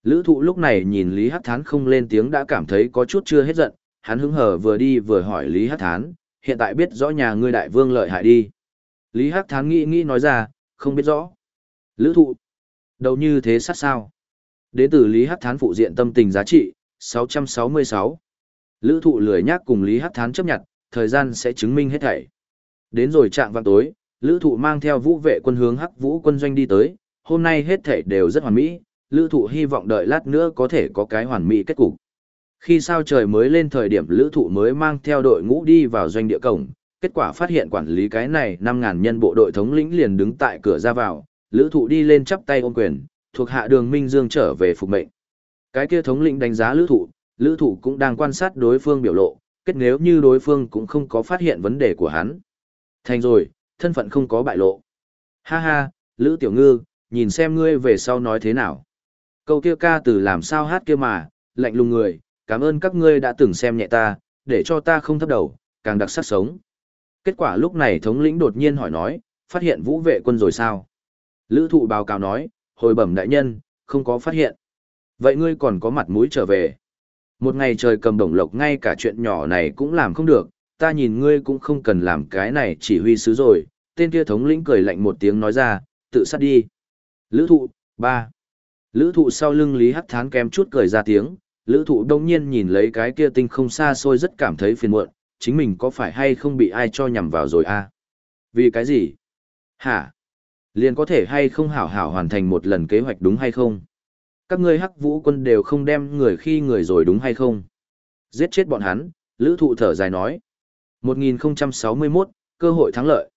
Lữ thụ lúc này nhìn Lý Hắc Thán không lên tiếng đã cảm thấy có chút chưa hết giận, hắn hứng hờ vừa đi vừa hỏi Lý Hắc Thán, hiện tại biết rõ nhà ngươi đại vương lợi hại đi. Lý Hắc Thán nghĩ nghĩ nói ra, không biết rõ. Lữ thụ, đâu như thế sát sao? Đến từ Lý Hắc Thán phụ diện tâm tình giá trị, 666. Lữ thụ lười nhác cùng Lý Hắc Thán chấp nhận, thời gian sẽ chứng minh hết thảy. Đến rồi trạng vào tối, lữ thụ mang theo vũ vệ quân hướng hắc vũ quân doanh đi tới, hôm nay hết thảy đều rất hoàn mỹ, lữ thụ hy vọng đợi lát nữa có thể có cái hoàn mỹ kết cục. Khi sao trời mới lên thời điểm lữ thụ mới mang theo đội ngũ đi vào doanh địa cổng, kết quả phát hiện quản lý cái này 5000 nhân bộ đội thống lĩnh liền đứng tại cửa ra vào, lữ thụ đi lên chắp tay ôm quyền, thuộc hạ đường Minh Dương trở về phục mệnh. Cái kia thống lĩnh đánh giá lữ thụ, lữ thụ cũng đang quan sát đối phương biểu lộ, kết nếu như đối phương cũng không có phát hiện vấn đề của hắn. Thành rồi, thân phận không có bại lộ. Ha ha, lữ tiểu ngư, nhìn xem ngươi về sau nói thế nào. Câu kia ca từ làm sao hát kia mà, lạnh lùng người, cảm ơn các ngươi đã từng xem nhẹ ta, để cho ta không thấp đầu, càng đặc sắc sống. Kết quả lúc này thống lĩnh đột nhiên hỏi nói, phát hiện vũ vệ quân rồi sao? Lữ thụ báo cáo nói, hồi bẩm đại nhân, không có phát hiện. Vậy ngươi còn có mặt mũi trở về. Một ngày trời cầm đồng lộc ngay cả chuyện nhỏ này cũng làm không được, ta nhìn ngươi cũng không cần làm cái này chỉ huy sứ rồi. Tên kia thống lĩnh cười lạnh một tiếng nói ra, tự sát đi. Lữ thụ, ba. Lữ thụ sau lưng Lý Hắc Thán kém chút cười ra tiếng, lữ thụ đông nhiên nhìn lấy cái kia tinh không xa xôi rất cảm thấy phiền muộn, chính mình có phải hay không bị ai cho nhằm vào rồi a à? Vì cái gì? Hả? Liền có thể hay không hảo hảo hoàn thành một lần kế hoạch đúng hay không? Các ngươi hắc vũ quân đều không đem người khi người rồi đúng hay không? Giết chết bọn hắn, lữ thụ thở dài nói. 1061, cơ hội thắng lợi.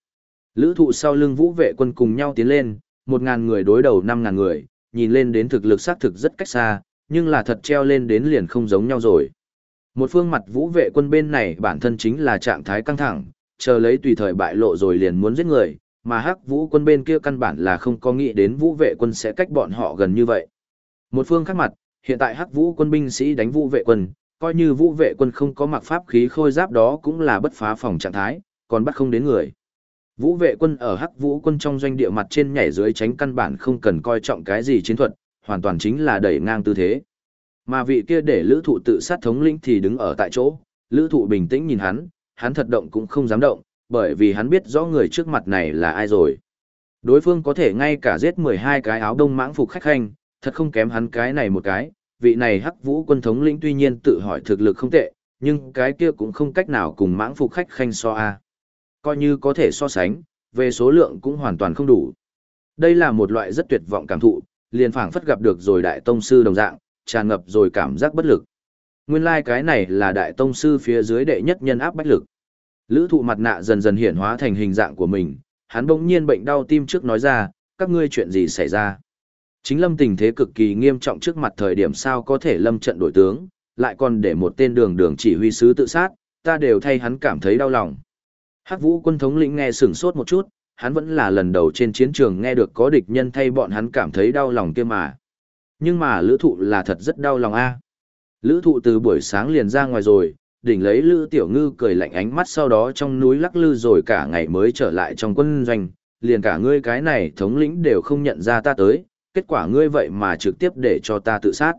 Lữ thụ sau lưng vũ vệ quân cùng nhau tiến lên, 1.000 người đối đầu 5.000 người, nhìn lên đến thực lực xác thực rất cách xa, nhưng là thật treo lên đến liền không giống nhau rồi. Một phương mặt vũ vệ quân bên này bản thân chính là trạng thái căng thẳng, chờ lấy tùy thời bại lộ rồi liền muốn giết người, mà hắc vũ quân bên kia căn bản là không có nghĩ đến vũ vệ quân sẽ cách bọn họ gần như vậy. Một phương khác mặt, hiện tại hắc vũ quân binh sĩ đánh vũ vệ quân, coi như vũ vệ quân không có mặc pháp khí khôi giáp đó cũng là bất phá phòng trạng thái, còn bắt không đến người. Vũ vệ quân ở hắc vũ quân trong doanh địa mặt trên nhảy dưới tránh căn bản không cần coi trọng cái gì chiến thuật, hoàn toàn chính là đẩy ngang tư thế. Mà vị kia để lữ thụ tự sát thống lĩnh thì đứng ở tại chỗ, lữ thụ bình tĩnh nhìn hắn, hắn thật động cũng không dám động, bởi vì hắn biết rõ người trước mặt này là ai rồi. Đối phương có thể ngay cả giết 12 cái áo đông mãng phục khách khanh, thật không kém hắn cái này một cái, vị này hắc vũ quân thống lĩnh tuy nhiên tự hỏi thực lực không tệ, nhưng cái kia cũng không cách nào cùng mãng phục khách khanh so a Coi như có thể so sánh, về số lượng cũng hoàn toàn không đủ. Đây là một loại rất tuyệt vọng cảm thụ, liền phảng phất gặp được rồi đại tông sư đồng dạng, tràn ngập rồi cảm giác bất lực. Nguyên lai like cái này là đại tông sư phía dưới đệ nhất nhân áp bách lực. Lữ thụ mặt nạ dần dần hiện hóa thành hình dạng của mình, hắn bỗng nhiên bệnh đau tim trước nói ra, các ngươi chuyện gì xảy ra. Chính lâm tình thế cực kỳ nghiêm trọng trước mặt thời điểm sao có thể lâm trận đổi tướng, lại còn để một tên đường đường chỉ huy sứ tự sát, ta đều thay hắn cảm thấy đau lòng. Hắc vũ quân thống lĩnh nghe sửng sốt một chút, hắn vẫn là lần đầu trên chiến trường nghe được có địch nhân thay bọn hắn cảm thấy đau lòng kia mà. Nhưng mà lữ thụ là thật rất đau lòng a Lữ thụ từ buổi sáng liền ra ngoài rồi, đỉnh lấy lữ tiểu ngư cười lạnh ánh mắt sau đó trong núi lắc lư rồi cả ngày mới trở lại trong quân doanh, liền cả ngươi cái này thống lĩnh đều không nhận ra ta tới, kết quả ngươi vậy mà trực tiếp để cho ta tự sát.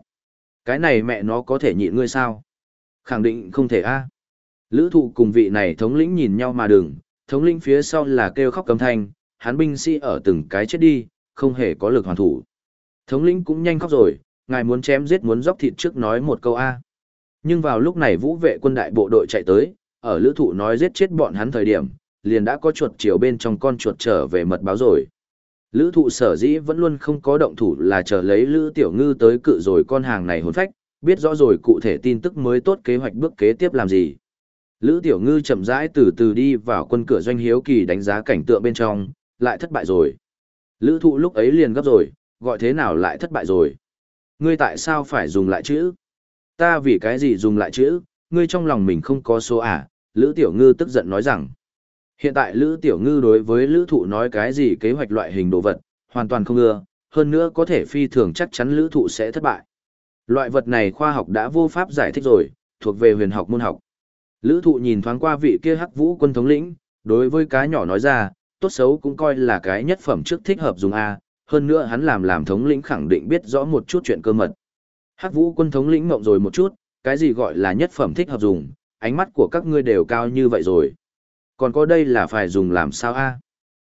Cái này mẹ nó có thể nhịn ngươi sao? Khẳng định không thể a Lữ thụ cùng vị này thống lĩnh nhìn nhau mà đừng, thống lĩnh phía sau là kêu khóc cầm thanh, hắn binh sĩ ở từng cái chết đi, không hề có lực hoàn thủ. Thống lĩnh cũng nhanh khóc rồi, ngài muốn chém giết muốn dốc thịt trước nói một câu A. Nhưng vào lúc này vũ vệ quân đại bộ đội chạy tới, ở lữ thụ nói giết chết bọn hắn thời điểm, liền đã có chuột chiều bên trong con chuột trở về mật báo rồi. Lữ thụ sở dĩ vẫn luôn không có động thủ là chờ lấy lữ tiểu ngư tới cự rồi con hàng này hồn phách, biết rõ rồi cụ thể tin tức mới tốt kế hoạch bước kế tiếp làm gì. Lữ Tiểu Ngư chậm rãi từ từ đi vào quân cửa doanh hiếu kỳ đánh giá cảnh tượng bên trong, lại thất bại rồi. Lữ thụ lúc ấy liền gấp rồi, gọi thế nào lại thất bại rồi. Ngươi tại sao phải dùng lại chữ? Ta vì cái gì dùng lại chữ, ngươi trong lòng mình không có số à? Lữ Tiểu Ngư tức giận nói rằng. Hiện tại Lữ Tiểu Ngư đối với Lữ Thụ nói cái gì kế hoạch loại hình đồ vật, hoàn toàn không ưa, hơn nữa có thể phi thường chắc chắn Lữ Thụ sẽ thất bại. Loại vật này khoa học đã vô pháp giải thích rồi, thuộc về huyền học môn học. Lữ thụ nhìn thoáng qua vị kia hắc vũ quân thống lĩnh, đối với cái nhỏ nói ra, tốt xấu cũng coi là cái nhất phẩm trước thích hợp dùng A, hơn nữa hắn làm làm thống lĩnh khẳng định biết rõ một chút chuyện cơ mật. Hắc vũ quân thống lĩnh mộng rồi một chút, cái gì gọi là nhất phẩm thích hợp dùng, ánh mắt của các ngươi đều cao như vậy rồi. Còn có đây là phải dùng làm sao A?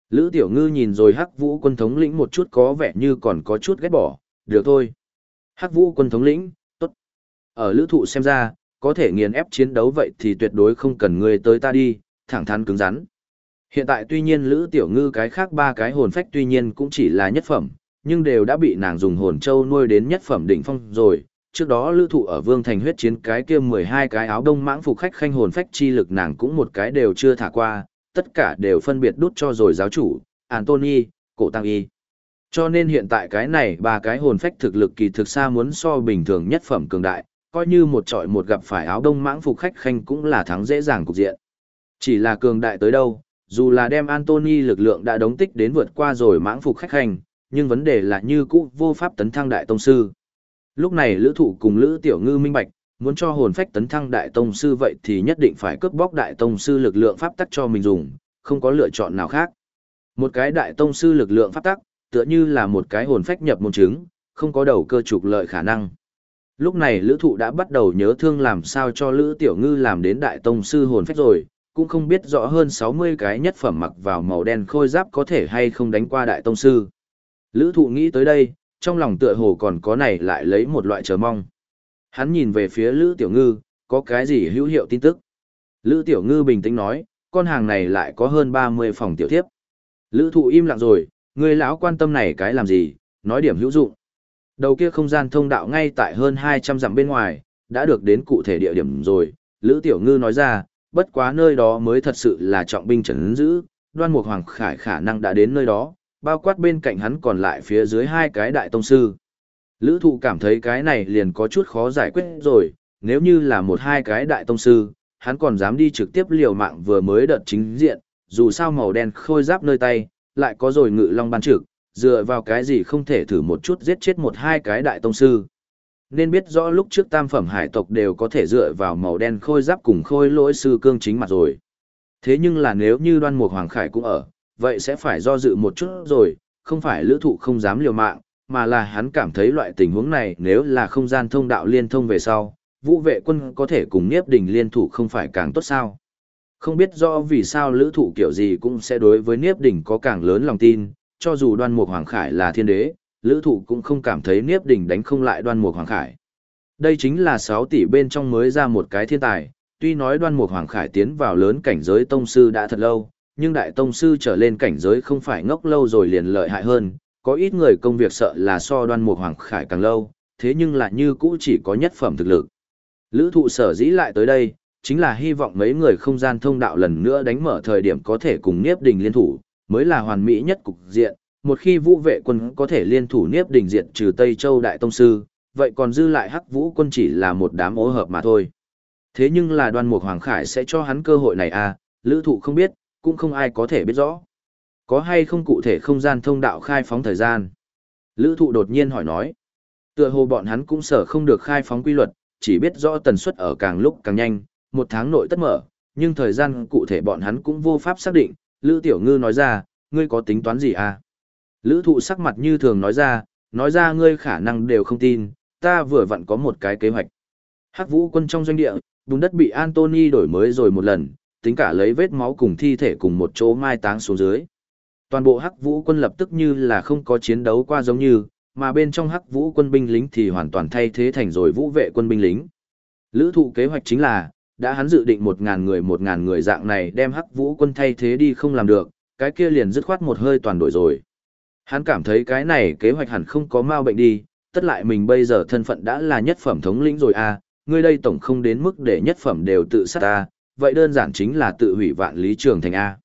Lữ tiểu ngư nhìn rồi hắc vũ quân thống lĩnh một chút có vẻ như còn có chút ghét bỏ, được thôi. Hắc vũ quân thống lĩnh, tốt. Ở lữ thụ xem ra, có thể nghiền ép chiến đấu vậy thì tuyệt đối không cần ngươi tới ta đi, thẳng thắn cứng rắn. Hiện tại tuy nhiên Lữ Tiểu Ngư cái khác ba cái hồn phách tuy nhiên cũng chỉ là nhất phẩm, nhưng đều đã bị nàng dùng hồn châu nuôi đến nhất phẩm đỉnh phong rồi. Trước đó Lữ Thụ ở Vương Thành huyết chiến cái kia 12 cái áo đông mãng phục khách khanh hồn phách chi lực nàng cũng một cái đều chưa thả qua, tất cả đều phân biệt đút cho rồi giáo chủ, Anthony, cổ tăng y. Cho nên hiện tại cái này ba cái hồn phách thực lực kỳ thực xa muốn so bình thường nhất phẩm cường đại, coi như một trọi một gặp phải áo đông mãng phục khách khanh cũng là thắng dễ dàng cục diện. Chỉ là cường đại tới đâu, dù là đem Anthony lực lượng đã đóng tích đến vượt qua rồi mãng phục khách khanh, nhưng vấn đề là như cũ vô pháp tấn thăng đại tông sư. Lúc này lữ thụ cùng lữ tiểu ngư minh bạch, muốn cho hồn phách tấn thăng đại tông sư vậy thì nhất định phải cướp bóc đại tông sư lực lượng pháp tắc cho mình dùng, không có lựa chọn nào khác. Một cái đại tông sư lực lượng pháp tắc, tựa như là một cái hồn phách nhập môn chứng không có đầu cơ trục lợi khả năng. Lúc này lữ thụ đã bắt đầu nhớ thương làm sao cho lữ tiểu ngư làm đến đại tông sư hồn phách rồi, cũng không biết rõ hơn 60 cái nhất phẩm mặc vào màu đen khôi giáp có thể hay không đánh qua đại tông sư. Lữ thụ nghĩ tới đây, trong lòng tựa hồ còn có này lại lấy một loại chờ mong. Hắn nhìn về phía Lữ Tiểu Ngư, có cái gì hữu hiệu tin tức. Lữ Tiểu Ngư bình tĩnh nói, con hàng này lại có hơn 30 phòng tiểu thiếp. Lữ thụ im lặng rồi, người lão quan tâm này cái làm gì, nói điểm hữu dụng. Đầu kia không gian thông đạo ngay tại hơn 200 dặm bên ngoài, đã được đến cụ thể địa điểm rồi. Lữ Tiểu Ngư nói ra, bất quá nơi đó mới thật sự là trọng binh trấn giữ, đoan mục hoàng khải khả năng đã đến nơi đó, bao quát bên cạnh hắn còn lại phía dưới hai cái đại tông sư. Lữ thụ cảm thấy cái này liền có chút khó giải quyết rồi, nếu như là một hai cái đại tông sư, hắn còn dám đi trực tiếp liều mạng vừa mới đợt chính diện, dù sao màu đen khôi giáp nơi tay, lại có rồi ngự long ban trực, dựa vào cái gì không thể thử một chút giết chết một hai cái đại tông sư. Nên biết rõ lúc trước tam phẩm hải tộc đều có thể dựa vào màu đen khôi giáp cùng khôi lỗi sư cương chính mặt rồi. Thế nhưng là nếu như đoan mục hoàng khải cũng ở, vậy sẽ phải do dự một chút rồi, không phải lữ thụ không dám liều mạng, mà là hắn cảm thấy loại tình huống này nếu là không gian thông đạo liên thông về sau, vũ vệ quân có thể cùng Niếp Đình liên thủ không phải càng tốt sao. Không biết do vì sao lữ thụ kiểu gì cũng sẽ đối với Niếp Đình có càng lớn lòng tin, cho dù đoan mục Hoàng Khải là thiên đế, lữ thụ cũng không cảm thấy Niếp Đình đánh không lại đoan mục Hoàng Khải. Đây chính là 6 tỷ bên trong mới ra một cái thiên tài, tuy nói đoan mục Hoàng Khải tiến vào lớn cảnh giới tông sư đã thật lâu, nhưng đại tông sư trở lên cảnh giới không phải ngốc lâu rồi liền lợi hại hơn, có ít người công việc sợ là so đoan mục hoàng khải càng lâu, thế nhưng lại như cũ chỉ có nhất phẩm thực lực. Lữ thụ sở dĩ lại tới đây, chính là hy vọng mấy người không gian thông đạo lần nữa đánh mở thời điểm có thể cùng Niếp Đình liên thủ, mới là hoàn mỹ nhất cục diện. Một khi vũ vệ quân có thể liên thủ Niếp Đình diện trừ Tây Châu Đại Tông Sư, vậy còn dư lại hắc vũ quân chỉ là một đám ố hợp mà thôi. Thế nhưng là đoan mục Hoàng Khải sẽ cho hắn cơ hội này à, lữ thụ không biết, cũng không ai có thể biết rõ. Có hay không cụ thể không gian thông đạo khai phóng thời gian? Lữ thụ đột nhiên hỏi nói. Tựa hồ bọn hắn cũng sở không được khai phóng quy luật, chỉ biết rõ tần suất ở càng lúc càng nhanh, một tháng nội tất mở, nhưng thời gian cụ thể bọn hắn cũng vô pháp xác định. Lữ Tiểu Ngư nói ra, ngươi có tính toán gì à? Lữ thụ sắc mặt như thường nói ra, nói ra ngươi khả năng đều không tin, ta vừa vặn có một cái kế hoạch. Hắc vũ quân trong doanh địa, vùng đất bị Anthony đổi mới rồi một lần, tính cả lấy vết máu cùng thi thể cùng một chỗ mai táng xuống dưới. Toàn bộ Hắc Vũ quân lập tức như là không có chiến đấu qua giống như, mà bên trong Hắc Vũ quân binh lính thì hoàn toàn thay thế thành rồi vũ vệ quân binh lính. Lữ thụ kế hoạch chính là, đã hắn dự định 1.000 người 1.000 người dạng này đem Hắc Vũ quân thay thế đi không làm được, cái kia liền dứt khoát một hơi toàn đổi rồi. Hắn cảm thấy cái này kế hoạch hẳn không có mau bệnh đi, tất lại mình bây giờ thân phận đã là nhất phẩm thống lĩnh rồi à, người đây tổng không đến mức để nhất phẩm đều tự sát ta, vậy đơn giản chính là tự hủy vạn lý trường thành A.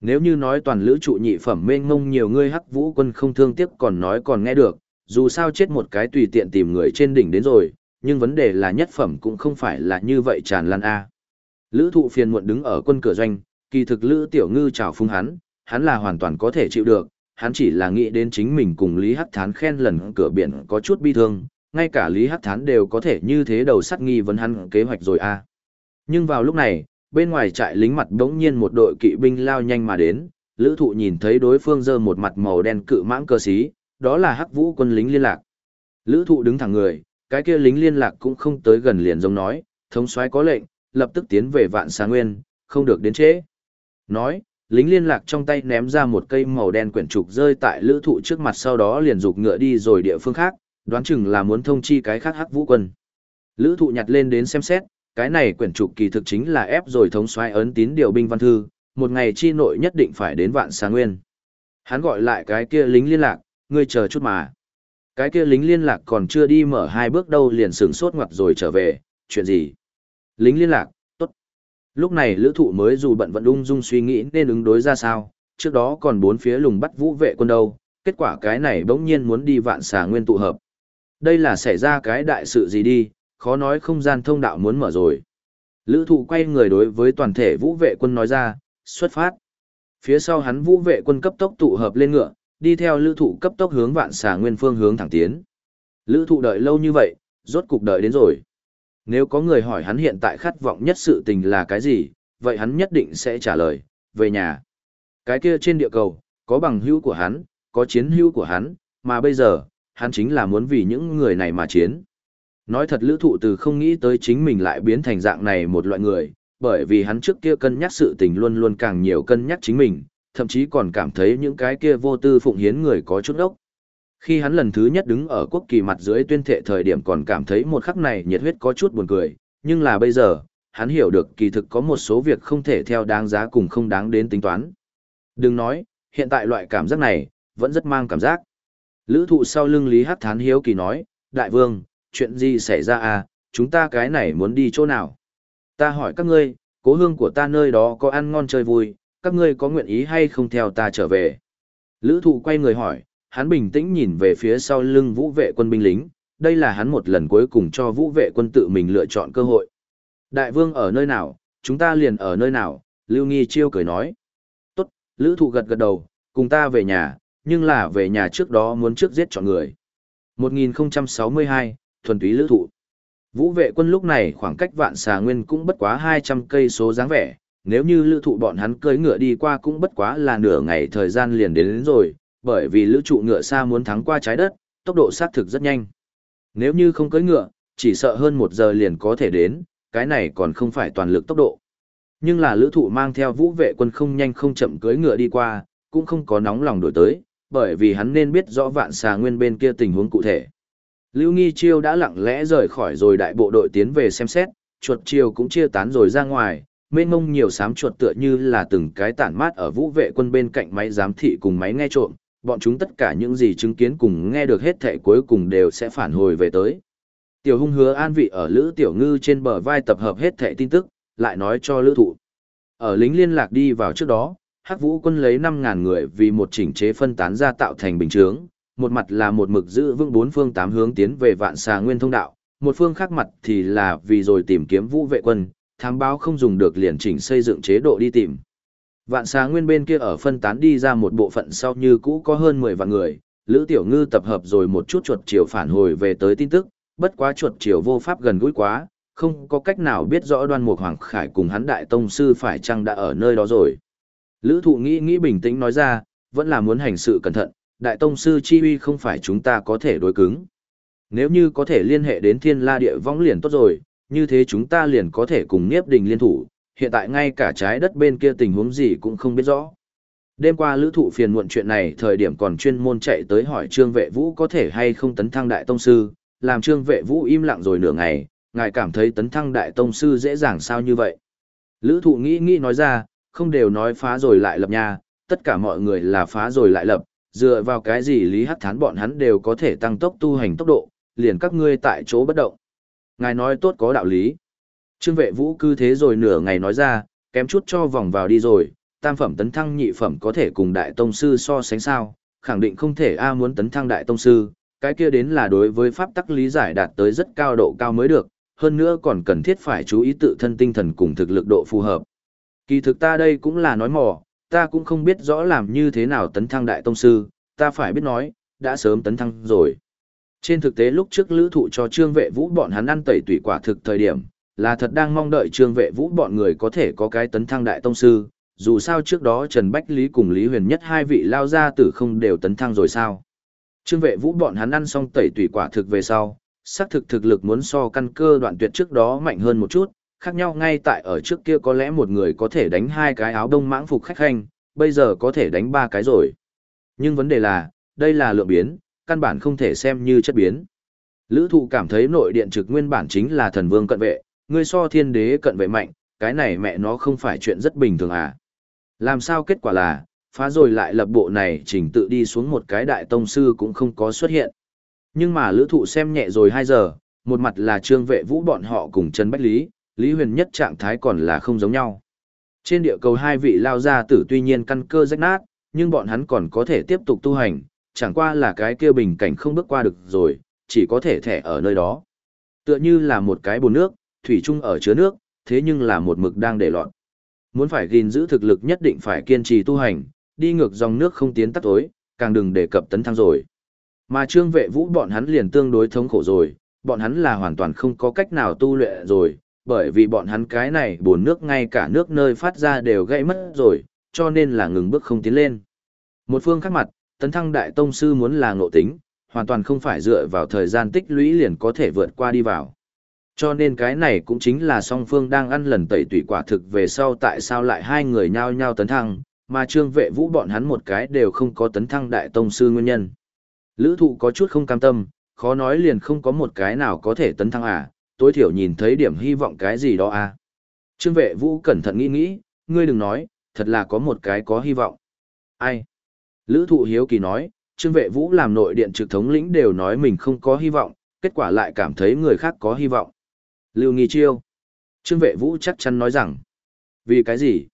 Nếu như nói toàn lữ trụ nhị phẩm mênh mông nhiều ngươi hắc vũ quân không thương tiếc còn nói còn nghe được, dù sao chết một cái tùy tiện tìm người trên đỉnh đến rồi, nhưng vấn đề là nhất phẩm cũng không phải là như vậy tràn lan A. Lữ thụ phiền muộn đứng ở quân cửa doanh, kỳ thực lữ tiểu ngư chào phung hắn, hắn là hoàn toàn có thể chịu được, hắn chỉ là nghĩ đến chính mình cùng Lý Hắc Thán khen lần cửa biển có chút bi thương, ngay cả Lý Hắc Thán đều có thể như thế đầu sắt nghi vấn hắn kế hoạch rồi a. Nhưng vào lúc này, bên ngoài trại lính mặt đống nhiên một đội kỵ binh lao nhanh mà đến, lữ thụ nhìn thấy đối phương giơ một mặt màu đen cự mãng cơ sĩ, đó là hắc vũ quân lính liên lạc. Lữ thụ đứng thẳng người, cái kia lính liên lạc cũng không tới gần liền giống nói, thống soái có lệnh, lập tức tiến về vạn xá nguyên, không được đến trễ. Nói, lính liên lạc trong tay ném ra một cây màu đen quyển trục rơi tại lữ thụ trước mặt sau đó liền dục ngựa đi rồi địa phương khác, đoán chừng là muốn thông chi cái khác hắc vũ quân. Lữ thụ nhặt lên đến xem xét, cái này quyển trục kỳ thực chính là ép rồi thống soái ấn tín điều binh văn thư, một ngày chi nội nhất định phải đến vạn xà nguyên. Hắn gọi lại cái kia lính liên lạc, ngươi chờ chút mà. Cái kia lính liên lạc còn chưa đi mở hai bước đâu liền sửng sốt ngoặt rồi trở về, chuyện gì? Lính liên lạc, tốt. Lúc này lữ thụ mới dù bận vận ung dung suy nghĩ nên ứng đối ra sao, trước đó còn bốn phía lùng bắt vũ vệ quân đâu, kết quả cái này bỗng nhiên muốn đi vạn xà nguyên tụ hợp. Đây là xảy ra cái đại sự gì đi, khó nói không gian thông đạo muốn mở rồi. Lữ thụ quay người đối với toàn thể vũ vệ quân nói ra, xuất phát. Phía sau hắn vũ vệ quân cấp tốc tụ hợp lên ngựa, đi theo lữ thụ cấp tốc hướng vạn xà nguyên phương hướng thẳng tiến. Lữ thụ đợi lâu như vậy, rốt cục đợi đến rồi. Nếu có người hỏi hắn hiện tại khát vọng nhất sự tình là cái gì, vậy hắn nhất định sẽ trả lời, về nhà. Cái kia trên địa cầu, có bằng hữu của hắn, có chiến hữu của hắn, mà bây giờ, hắn chính là muốn vì những người này mà chiến. Nói thật lữ thụ từ không nghĩ tới chính mình lại biến thành dạng này một loại người, bởi vì hắn trước kia cân nhắc sự tình luôn luôn càng nhiều cân nhắc chính mình, thậm chí còn cảm thấy những cái kia vô tư phụng hiến người có chút ốc. Khi hắn lần thứ nhất đứng ở quốc kỳ mặt dưới tuyên thệ thời điểm còn cảm thấy một khắc này nhiệt huyết có chút buồn cười, nhưng là bây giờ, hắn hiểu được kỳ thực có một số việc không thể theo đáng giá cùng không đáng đến tính toán. Đừng nói, hiện tại loại cảm giác này, vẫn rất mang cảm giác. Lữ thụ sau lưng Lý Hắc Thán hiếu kỳ nói, Đại vương, chuyện gì xảy ra à, chúng ta cái này muốn đi chỗ nào? Ta hỏi các ngươi, cố hương của ta nơi đó có ăn ngon chơi vui, các ngươi có nguyện ý hay không theo ta trở về? Lữ thụ quay người hỏi, hắn bình tĩnh nhìn về phía sau lưng vũ vệ quân binh lính, đây là hắn một lần cuối cùng cho vũ vệ quân tự mình lựa chọn cơ hội. Đại vương ở nơi nào, chúng ta liền ở nơi nào, Lưu Nghi Chiêu cười nói. Tốt, Lữ thụ gật gật đầu, cùng ta về nhà, nhưng là về nhà trước đó muốn trước giết chọn người. 1062, thuần túy lữ thụ. Vũ vệ quân lúc này khoảng cách vạn xà nguyên cũng bất quá 200 cây số dáng vẻ, nếu như lữ thụ bọn hắn cưới ngựa đi qua cũng bất quá là nửa ngày thời gian liền đến, đến rồi, bởi vì lữ trụ ngựa xa muốn thắng qua trái đất, tốc độ xác thực rất nhanh. Nếu như không cưới ngựa, chỉ sợ hơn một giờ liền có thể đến, cái này còn không phải toàn lực tốc độ. Nhưng là lữ thụ mang theo vũ vệ quân không nhanh không chậm cưới ngựa đi qua, cũng không có nóng lòng đổi tới, bởi vì hắn nên biết rõ vạn xà nguyên bên kia tình huống cụ thể. Lưu Nghi Chiêu đã lặng lẽ rời khỏi rồi đại bộ đội tiến về xem xét, chuột chiêu cũng chia tán rồi ra ngoài, mênh mông nhiều sám chuột tựa như là từng cái tản mát ở vũ vệ quân bên cạnh máy giám thị cùng máy nghe trộm, bọn chúng tất cả những gì chứng kiến cùng nghe được hết thệ cuối cùng đều sẽ phản hồi về tới. Tiểu hung hứa an vị ở Lữ Tiểu Ngư trên bờ vai tập hợp hết thệ tin tức, lại nói cho Lữ Thụ. Ở lính liên lạc đi vào trước đó, Hắc Vũ quân lấy 5000 người vì một chỉnh chế phân tán ra tạo thành bình chướng, một mặt là một mực giữ vững bốn phương tám hướng tiến về vạn xà nguyên thông đạo, một phương khác mặt thì là vì rồi tìm kiếm vũ vệ quân, thám báo không dùng được liền chỉnh xây dựng chế độ đi tìm. Vạn xà nguyên bên kia ở phân tán đi ra một bộ phận sau như cũ có hơn 10 vạn người, Lữ Tiểu Ngư tập hợp rồi một chút chuột chiều phản hồi về tới tin tức, bất quá chuột chiều vô pháp gần gũi quá, không có cách nào biết rõ đoan mục hoàng khải cùng hắn đại tông sư phải chăng đã ở nơi đó rồi. Lữ thụ nghĩ nghĩ bình tĩnh nói ra, vẫn là muốn hành sự cẩn thận, đại tông sư chi uy không phải chúng ta có thể đối cứng. Nếu như có thể liên hệ đến thiên la địa vong liền tốt rồi, như thế chúng ta liền có thể cùng Niếp Đình liên thủ, hiện tại ngay cả trái đất bên kia tình huống gì cũng không biết rõ. Đêm qua lữ thụ phiền muộn chuyện này thời điểm còn chuyên môn chạy tới hỏi Trương Vệ Vũ có thể hay không tấn thăng đại tông sư, làm Trương Vệ Vũ im lặng rồi nửa ngày, ngài cảm thấy tấn thăng đại tông sư dễ dàng sao như vậy. Lữ thụ nghĩ nghĩ nói ra, không đều nói phá rồi lại lập nha, tất cả mọi người là phá rồi lại lập, dựa vào cái gì Lý Hắc Thán bọn hắn đều có thể tăng tốc tu hành tốc độ, liền các ngươi tại chỗ bất động. Ngài nói tốt có đạo lý. Trương vệ vũ cư thế rồi nửa ngày nói ra, kém chút cho vòng vào đi rồi, tam phẩm tấn thăng nhị phẩm có thể cùng đại tông sư so sánh sao, khẳng định không thể A muốn tấn thăng đại tông sư, cái kia đến là đối với pháp tắc lý giải đạt tới rất cao độ cao mới được, hơn nữa còn cần thiết phải chú ý tự thân tinh thần cùng thực lực độ phù hợp. Kỳ thực ta đây cũng là nói mỏ ta cũng không biết rõ làm như thế nào tấn thăng đại tông sư, ta phải biết nói, đã sớm tấn thăng rồi. Trên thực tế lúc trước lữ thụ cho trương vệ vũ bọn hắn ăn tẩy tủy quả thực thời điểm, là thật đang mong đợi trương vệ vũ bọn người có thể có cái tấn thăng đại tông sư, dù sao trước đó Trần Bách Lý cùng Lý Huyền Nhất hai vị lao ra tử không đều tấn thăng rồi sao. Trương vệ vũ bọn hắn ăn xong tẩy tủy quả thực về sau, xác thực thực lực muốn so căn cơ đoạn tuyệt trước đó mạnh hơn một chút, khác nhau ngay tại ở trước kia có lẽ một người có thể đánh hai cái áo đông mãng phục khách hành, bây giờ có thể đánh ba cái rồi. Nhưng vấn đề là, đây là lượng biến, căn bản không thể xem như chất biến. Lữ thụ cảm thấy nội điện trực nguyên bản chính là thần vương cận vệ, người so thiên đế cận vệ mạnh, cái này mẹ nó không phải chuyện rất bình thường à. Làm sao kết quả là, phá rồi lại lập bộ này chỉnh tự đi xuống một cái đại tông sư cũng không có xuất hiện. Nhưng mà lữ thụ xem nhẹ rồi 2 giờ, một mặt là trương vệ vũ bọn họ cùng Trần Bách Lý, Lý Huyền nhất trạng thái còn là không giống nhau. Trên địa cầu hai vị lao ra tử tuy nhiên căn cơ rách nát, nhưng bọn hắn còn có thể tiếp tục tu hành, chẳng qua là cái kia bình cảnh không bước qua được rồi, chỉ có thể thẻ ở nơi đó. Tựa như là một cái bồn nước, thủy chung ở chứa nước, thế nhưng là một mực đang để lọt. Muốn phải gìn giữ thực lực nhất định phải kiên trì tu hành, đi ngược dòng nước không tiến tắt tối, càng đừng đề cập tấn thăng rồi. Mà trương vệ vũ bọn hắn liền tương đối thống khổ rồi, bọn hắn là hoàn toàn không có cách nào tu luyện rồi, bởi vì bọn hắn cái này bồn nước ngay cả nước nơi phát ra đều gãy mất rồi, cho nên là ngừng bước không tiến lên. Một phương khác mặt, tấn thăng đại tông sư muốn là ngộ tính, hoàn toàn không phải dựa vào thời gian tích lũy liền có thể vượt qua đi vào. Cho nên cái này cũng chính là song phương đang ăn lần tẩy tủy quả thực về sau tại sao lại hai người nhao nhau tấn thăng, mà trương vệ vũ bọn hắn một cái đều không có tấn thăng đại tông sư nguyên nhân. Lữ thụ có chút không cam tâm, khó nói liền không có một cái nào có thể tấn thăng à, tối thiểu nhìn thấy điểm hy vọng cái gì đó à. Trương vệ vũ cẩn thận nghĩ nghĩ, ngươi đừng nói, thật là có một cái có hy vọng. Ai? Lữ thụ hiếu kỳ nói, Trương vệ vũ làm nội điện trực thống lĩnh đều nói mình không có hy vọng, kết quả lại cảm thấy người khác có hy vọng. Lưu Nghi Chiêu. Trương vệ vũ chắc chắn nói rằng, vì cái gì?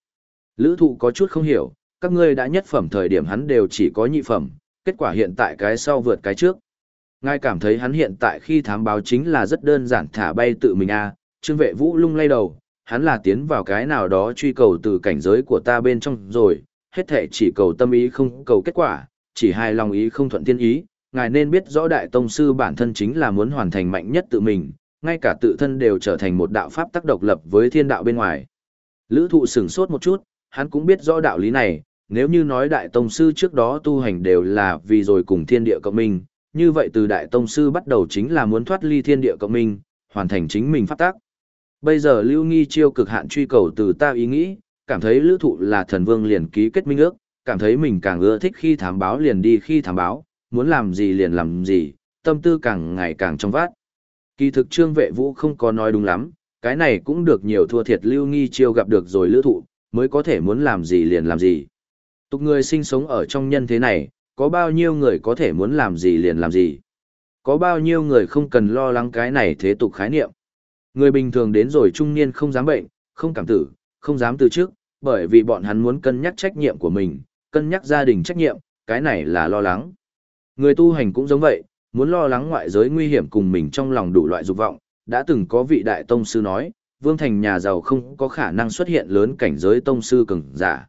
Lữ thụ có chút không hiểu, các ngươi đã nhất phẩm thời điểm hắn đều chỉ có nhị phẩm, kết quả hiện tại cái sau vượt cái trước. Ngài cảm thấy hắn hiện tại khi thám báo chính là rất đơn giản thả bay tự mình a à. Trương vệ vũ lung lay đầu, hắn là tiến vào cái nào đó truy cầu từ cảnh giới của ta bên trong rồi, hết thể chỉ cầu tâm ý không cầu kết quả, chỉ hài lòng ý không thuận thiên ý, ngài nên biết rõ đại tông sư bản thân chính là muốn hoàn thành mạnh nhất tự mình, ngay cả tự thân đều trở thành một đạo pháp tác độc lập với thiên đạo bên ngoài. Lữ thụ sửng sốt một chút, hắn cũng biết rõ đạo lý này, nếu như nói đại tông sư trước đó tu hành đều là vì rồi cùng thiên địa cộng minh, như vậy từ đại tông sư bắt đầu chính là muốn thoát ly thiên địa cộng minh, hoàn thành chính mình pháp tác. Bây giờ Lưu Nghi chiêu cực hạn truy cầu từ ta ý nghĩ, cảm thấy lữ thụ là thần vương liền ký kết minh ước, cảm thấy mình càng ưa thích khi thám báo liền đi khi thám báo, muốn làm gì liền làm gì, tâm tư càng ngày càng trong vát. Kỳ thực trương vệ vũ không có nói đúng lắm, cái này cũng được nhiều thua thiệt lưu nghi chiêu gặp được rồi lữ thụ, mới có thể muốn làm gì liền làm gì. Tục người sinh sống ở trong nhân thế này, có bao nhiêu người có thể muốn làm gì liền làm gì. Có bao nhiêu người không cần lo lắng cái này thế tục khái niệm. Người bình thường đến rồi trung niên không dám bệnh, không cảm tử, không dám từ trước, bởi vì bọn hắn muốn cân nhắc trách nhiệm của mình, cân nhắc gia đình trách nhiệm, cái này là lo lắng. Người tu hành cũng giống vậy, muốn lo lắng ngoại giới nguy hiểm cùng mình trong lòng đủ loại dục vọng, đã từng có vị đại tông sư nói, Vương Thành nhà giàu không có khả năng xuất hiện lớn cảnh giới tông sư cường giả.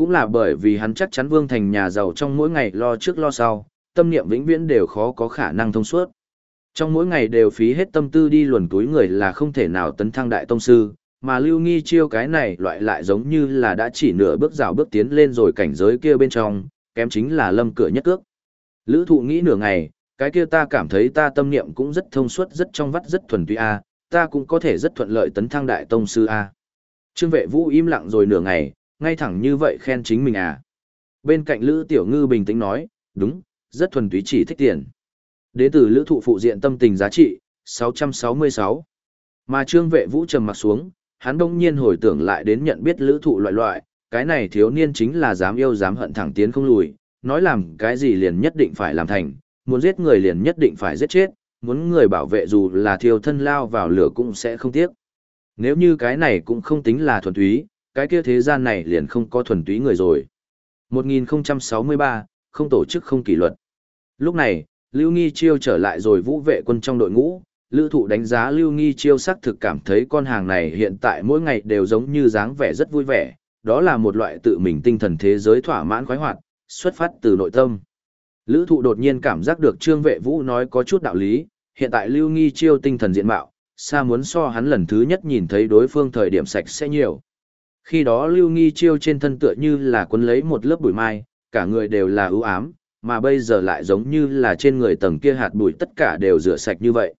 Cũng là bởi vì hắn chắc chắn Vương Thành nhà giàu trong mỗi ngày lo trước lo sau, tâm niệm vĩnh viễn đều khó có khả năng thông suốt. Trong mỗi ngày đều phí hết tâm tư đi luồn túi người là không thể nào tấn thăng đại tông sư, mà lưu nghi chiêu cái này loại lại giống như là đã chỉ nửa bước rào bước tiến lên rồi cảnh giới kia bên trong, kém chính là lâm cửa nhất cước. Lữ thụ nghĩ nửa ngày, cái kia ta cảm thấy ta tâm niệm cũng rất thông suốt rất trong vắt rất thuần tuy a ta cũng có thể rất thuận lợi tấn thăng đại tông sư a Trương vệ vũ im lặng rồi nửa ngày, ngay thẳng như vậy khen chính mình à. Bên cạnh Lữ Tiểu Ngư bình tĩnh nói, đúng, rất thuần túy chỉ thích tiền. Đế tử Lữ thụ phụ diện tâm tình giá trị, 666. Mà trương vệ vũ trầm mặt xuống, hắn đông nhiên hồi tưởng lại đến nhận biết lữ thụ loại loại, cái này thiếu niên chính là dám yêu dám hận thẳng tiến không lùi, nói làm cái gì liền nhất định phải làm thành, muốn giết người liền nhất định phải giết chết, muốn người bảo vệ dù là thiêu thân lao vào lửa cũng sẽ không tiếc. Nếu như cái này cũng không tính là thuần túy, cái kia thế gian này liền không có thuần túy người rồi. 1063, không tổ chức không kỷ luật. Lúc này, Lưu Nghi Chiêu trở lại rồi vũ vệ quân trong đội ngũ, Lữ thụ đánh giá Lưu Nghi Chiêu sắc thực cảm thấy con hàng này hiện tại mỗi ngày đều giống như dáng vẻ rất vui vẻ, đó là một loại tự mình tinh thần thế giới thỏa mãn khoái hoạt, xuất phát từ nội tâm. Lữ thụ đột nhiên cảm giác được Trương Vệ Vũ nói có chút đạo lý, hiện tại Lưu Nghi Chiêu tinh thần diện mạo, xa muốn so hắn lần thứ nhất nhìn thấy đối phương thời điểm sạch sẽ nhiều. Khi đó Lưu Nghi Chiêu trên thân tựa như là quấn lấy một lớp bụi mai, cả người đều là ưu ám, mà bây giờ lại giống như là trên người tầng kia hạt bụi tất cả đều rửa sạch như vậy.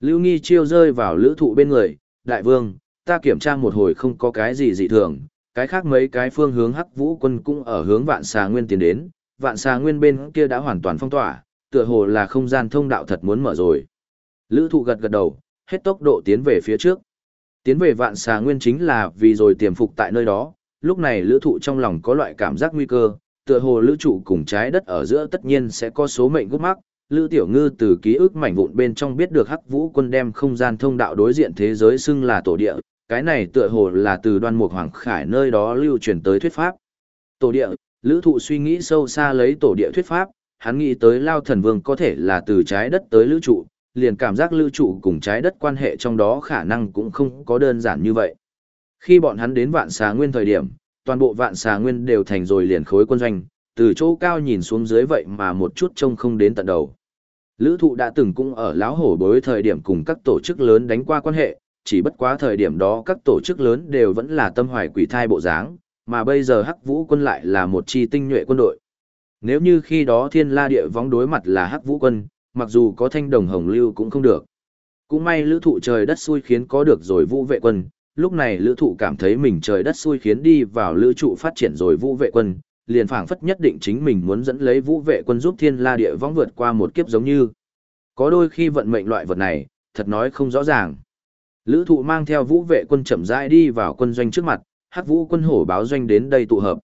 Lưu Nghi Chiêu rơi vào lữ thụ bên người, đại vương, ta kiểm tra một hồi không có cái gì dị thường, cái khác mấy cái phương hướng hắc vũ quân cũng ở hướng vạn xà nguyên tiến đến, vạn xà nguyên bên kia đã hoàn toàn phong tỏa, tựa hồ là không gian thông đạo thật muốn mở rồi. Lữ thụ gật gật đầu, hết tốc độ tiến về phía trước. Tiến về vạn xà nguyên chính là vì rồi tiềm phục tại nơi đó, lúc này lữ thụ trong lòng có loại cảm giác nguy cơ, tựa hồ lữ trụ cùng trái đất ở giữa tất nhiên sẽ có số mệnh gút mắc. Lữ Tiểu Ngư từ ký ức mảnh vụn bên trong biết được Hắc Vũ quân đem không gian thông đạo đối diện thế giới xưng là tổ địa, cái này tựa hồ là từ đoan mục hoàng khải nơi đó lưu truyền tới thuyết pháp. Tổ địa, lữ thụ suy nghĩ sâu xa lấy tổ địa thuyết pháp, hắn nghĩ tới Lao Thần Vương có thể là từ trái đất tới lữ trụ, liền cảm giác lữ trụ cùng trái đất quan hệ trong đó khả năng cũng không có đơn giản như vậy. Khi bọn hắn đến vạn xà nguyên thời điểm, toàn bộ vạn xà nguyên đều thành rồi liền khối quân doanh, từ chỗ cao nhìn xuống dưới vậy mà một chút trông không đến tận đầu. Lữ thụ đã từng cũng ở láo hổ bối thời điểm cùng các tổ chức lớn đánh qua quan hệ, chỉ bất quá thời điểm đó các tổ chức lớn đều vẫn là tâm hoài quỷ thai bộ dáng, mà bây giờ Hắc Vũ quân lại là một chi tinh nhuệ quân đội. Nếu như khi đó Thiên La địa vong đối mặt là Hắc Vũ quân, mặc dù có thanh đồng hồng lưu cũng không được. Cũng may lữ thụ trời đất xui khiến có được rồi vũ vệ quân, lúc này lữ thụ cảm thấy mình trời đất xui khiến đi vào lữ trụ phát triển rồi vũ vệ quân, liền phảng phất nhất định chính mình muốn dẫn lấy vũ vệ quân giúp thiên la địa vong vượt qua một kiếp giống như. Có đôi khi vận mệnh loại vật này, thật nói không rõ ràng. Lữ thụ mang theo vũ vệ quân chậm rãi đi vào quân doanh trước mặt, hắc vũ quân hổ báo doanh đến đây tụ hợp.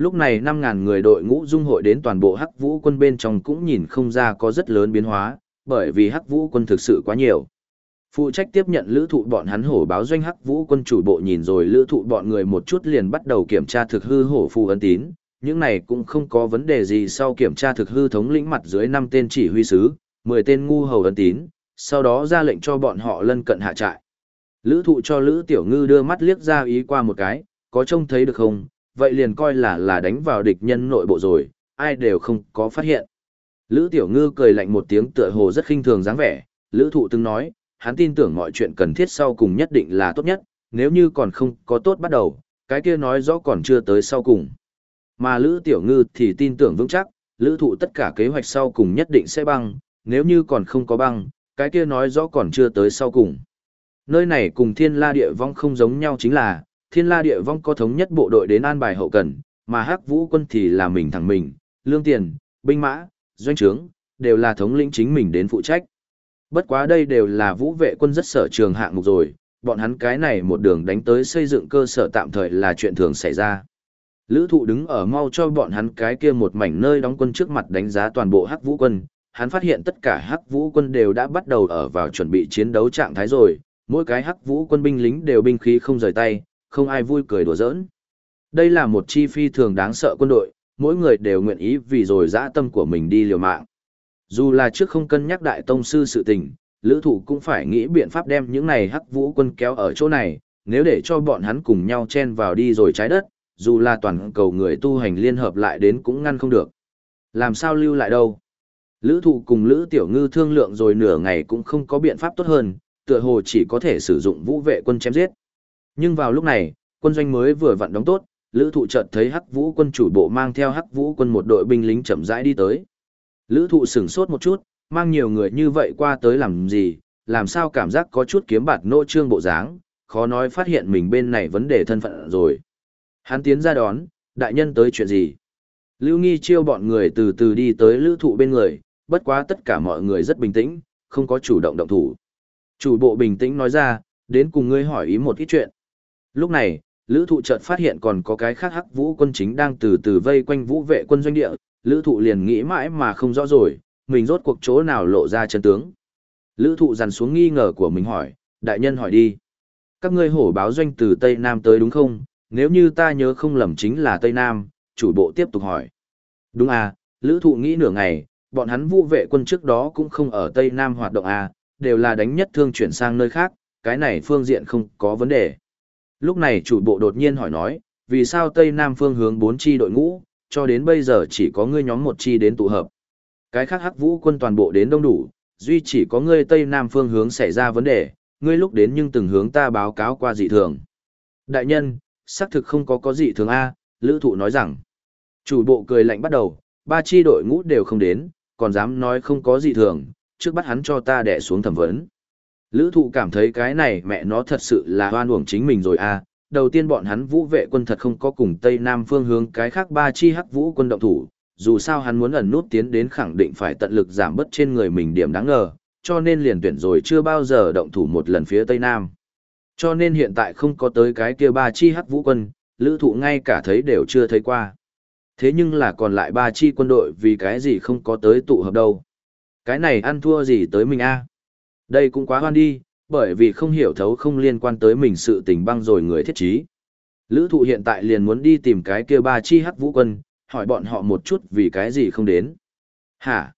Lúc này 5.000 người đội ngũ dung hội đến toàn bộ hắc vũ quân bên trong cũng nhìn không ra có rất lớn biến hóa, bởi vì hắc vũ quân thực sự quá nhiều. Phụ trách tiếp nhận lữ thụ bọn hắn hổ báo doanh hắc vũ quân chủ bộ nhìn rồi lữ thụ bọn người một chút liền bắt đầu kiểm tra thực hư hổ phù ấn tín, những này cũng không có vấn đề gì sau kiểm tra thực hư thống lĩnh mặt dưới 5 tên chỉ huy sứ, 10 tên ngu hầu ấn tín, sau đó ra lệnh cho bọn họ lân cận hạ trại. Lữ thụ cho Lữ Tiểu Ngư đưa mắt liếc ra ý qua một cái, có trông thấy được không, vậy liền coi là là đánh vào địch nhân nội bộ rồi, ai đều không có phát hiện. Lữ Tiểu Ngư cười lạnh một tiếng tựa hồ rất khinh thường dáng vẻ, Lữ thụ từng nói, hắn tin tưởng mọi chuyện cần thiết sau cùng nhất định là tốt nhất, nếu như còn không có tốt bắt đầu, cái kia nói rõ còn chưa tới sau cùng. Mà Lữ Tiểu Ngư thì tin tưởng vững chắc, Lữ thụ tất cả kế hoạch sau cùng nhất định sẽ băng, nếu như còn không có băng, cái kia nói rõ còn chưa tới sau cùng. Nơi này cùng thiên la địa vong không giống nhau chính là, thiên la địa vong có thống nhất bộ đội đến an bài hậu cần, mà hắc vũ quân thì là mình thẳng mình, lương tiền, binh mã, doanh trướng, đều là thống lĩnh chính mình đến phụ trách. Bất quá đây đều là vũ vệ quân rất sở trường hạng mục rồi, bọn hắn cái này một đường đánh tới xây dựng cơ sở tạm thời là chuyện thường xảy ra. Lữ thụ đứng ở mau cho bọn hắn cái kia một mảnh nơi đóng quân trước mặt đánh giá toàn bộ hắc vũ quân, hắn phát hiện tất cả hắc vũ quân đều đã bắt đầu ở vào chuẩn bị chiến đấu trạng thái rồi, mỗi cái hắc vũ quân binh lính đều binh khí không rời tay, không ai vui cười đùa giỡn. Đây là một chi phi thường đáng sợ quân đội, mỗi người đều nguyện ý vì rồi dã tâm của mình đi liều mạng. Dù là trước không cân nhắc đại tông sư sự tình, lữ thủ cũng phải nghĩ biện pháp đem những này hắc vũ quân kéo ở chỗ này, nếu để cho bọn hắn cùng nhau chen vào đi rồi trái đất, dù là toàn cầu người tu hành liên hợp lại đến cũng ngăn không được. Làm sao lưu lại đâu? Lữ thụ cùng Lữ Tiểu Ngư thương lượng rồi nửa ngày cũng không có biện pháp tốt hơn, tựa hồ chỉ có thể sử dụng vũ vệ quân chém giết. Nhưng vào lúc này, quân doanh mới vừa vặn đóng tốt, Lữ thụ chợt thấy Hắc Vũ quân chủ bộ mang theo Hắc Vũ quân một đội binh lính chậm rãi đi tới. Lữ thụ sửng sốt một chút, mang nhiều người như vậy qua tới làm gì, làm sao cảm giác có chút kiếm bạt nô trương bộ dáng, khó nói phát hiện mình bên này vấn đề thân phận rồi. Hắn tiến ra đón, đại nhân tới chuyện gì? Lưu Nghi chiêu bọn người từ từ đi tới lữ thụ bên người, bất quá tất cả mọi người rất bình tĩnh, không có chủ động động thủ. Chủ bộ bình tĩnh nói ra, đến cùng ngươi hỏi ý một ít chuyện. Lúc này, lữ thụ chợt phát hiện còn có cái khác hắc vũ quân chính đang từ từ vây quanh vũ vệ quân doanh địa, lữ thụ liền nghĩ mãi mà không rõ rồi, mình rốt cuộc chỗ nào lộ ra chân tướng. Lữ thụ dằn xuống nghi ngờ của mình hỏi, đại nhân hỏi đi. Các ngươi hổ báo doanh từ Tây Nam tới đúng không? Nếu như ta nhớ không lầm chính là Tây Nam, chủ bộ tiếp tục hỏi. Đúng à, lữ thụ nghĩ nửa ngày, bọn hắn vũ vệ quân trước đó cũng không ở Tây Nam hoạt động à, đều là đánh nhất thương chuyển sang nơi khác, cái này phương diện không có vấn đề. Lúc này chủ bộ đột nhiên hỏi nói, vì sao Tây Nam phương hướng 4 chi đội ngũ, cho đến bây giờ chỉ có ngươi nhóm một chi đến tụ hợp. Cái khác hắc vũ quân toàn bộ đến đông đủ, duy chỉ có ngươi Tây Nam phương hướng xảy ra vấn đề, ngươi lúc đến nhưng từng hướng ta báo cáo qua dị thường. Đại nhân, xác thực không có có dị thường A, lữ thụ nói rằng. Chủ bộ cười lạnh bắt đầu, ba chi đội ngũ đều không đến, còn dám nói không có dị thường, trước bắt hắn cho ta đẻ xuống thẩm vấn. Lữ thụ cảm thấy cái này mẹ nó thật sự là hoan uổng chính mình rồi à, đầu tiên bọn hắn vũ vệ quân thật không có cùng Tây Nam phương hướng cái khác ba chi hắc vũ quân động thủ, dù sao hắn muốn ẩn nút tiến đến khẳng định phải tận lực giảm bớt trên người mình điểm đáng ngờ, cho nên liền tuyển rồi chưa bao giờ động thủ một lần phía Tây Nam. Cho nên hiện tại không có tới cái kia ba chi hắc vũ quân, lữ thụ ngay cả thấy đều chưa thấy qua. Thế nhưng là còn lại ba chi quân đội vì cái gì không có tới tụ hợp đâu. Cái này ăn thua gì tới mình a đây cũng quá hoan đi, bởi vì không hiểu thấu không liên quan tới mình sự tình băng rồi người thiết trí. Lữ thụ hiện tại liền muốn đi tìm cái kia ba chi hắc vũ quân, hỏi bọn họ một chút vì cái gì không đến. Hả?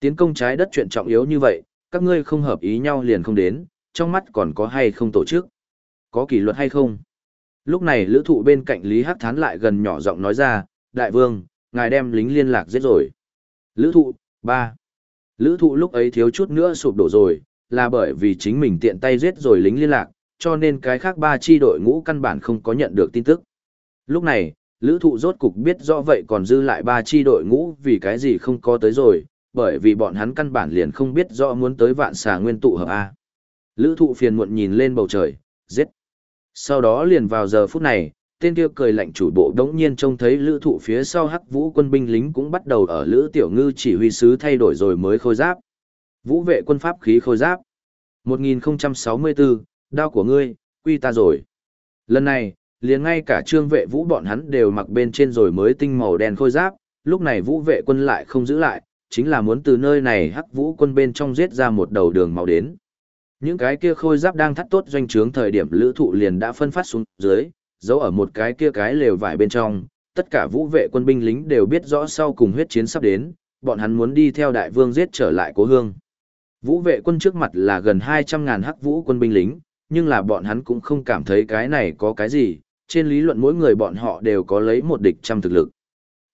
Tiến công trái đất chuyện trọng yếu như vậy, các ngươi không hợp ý nhau liền không đến, trong mắt còn có hay không tổ chức? Có kỷ luật hay không? Lúc này lữ thụ bên cạnh Lý Hắc Thán lại gần nhỏ giọng nói ra, Đại vương, ngài đem lính liên lạc giết rồi. Lữ thụ, ba. Lữ thụ lúc ấy thiếu chút nữa sụp đổ rồi, là bởi vì chính mình tiện tay giết rồi lính liên lạc, cho nên cái khác ba chi đội ngũ căn bản không có nhận được tin tức. Lúc này, lữ thụ rốt cục biết rõ vậy còn dư lại ba chi đội ngũ vì cái gì không có tới rồi, bởi vì bọn hắn căn bản liền không biết rõ muốn tới vạn xà nguyên tụ hợp A. Lữ thụ phiền muộn nhìn lên bầu trời, giết. Sau đó liền vào giờ phút này, tên kia cười lạnh chủ bộ đống nhiên trông thấy lữ thụ phía sau hắc vũ quân binh lính cũng bắt đầu ở lữ tiểu ngư chỉ huy sứ thay đổi rồi mới khôi giáp. Vũ vệ quân pháp khí khôi giáp. 1064, đao của ngươi, quy ta rồi. Lần này, liền ngay cả trương vệ vũ bọn hắn đều mặc bên trên rồi mới tinh màu đen khôi giáp, lúc này vũ vệ quân lại không giữ lại, chính là muốn từ nơi này hắc vũ quân bên trong giết ra một đầu đường màu đến. Những cái kia khôi giáp đang thắt tốt doanh trướng thời điểm lữ thụ liền đã phân phát xuống dưới, giấu ở một cái kia cái lều vải bên trong, tất cả vũ vệ quân binh lính đều biết rõ sau cùng huyết chiến sắp đến, bọn hắn muốn đi theo đại vương giết trở lại cố hương. Vũ vệ quân trước mặt là gần 200.000 hắc vũ quân binh lính, nhưng là bọn hắn cũng không cảm thấy cái này có cái gì, trên lý luận mỗi người bọn họ đều có lấy một địch trăm thực lực.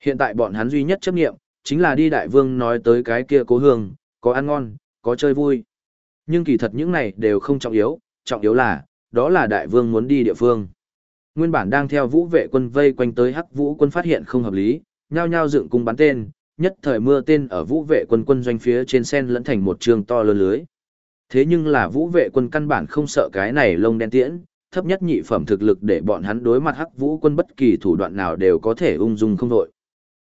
Hiện tại bọn hắn duy nhất chấp nghiệm, chính là đi đại vương nói tới cái kia cố hương, có ăn ngon, có chơi vui. Nhưng kỳ thật những này đều không trọng yếu, trọng yếu là, đó là đại vương muốn đi địa phương. Nguyên bản đang theo vũ vệ quân vây quanh tới hắc vũ quân phát hiện không hợp lý, nhao nhao dựng cung bắn tên, nhất thời mưa tên ở vũ vệ quân quân doanh phía trên sen lẫn thành một trường to lớn lưới. Thế nhưng là vũ vệ quân căn bản không sợ cái này lông đen tiễn, thấp nhất nhị phẩm thực lực để bọn hắn đối mặt hắc vũ quân bất kỳ thủ đoạn nào đều có thể ung dung không đội.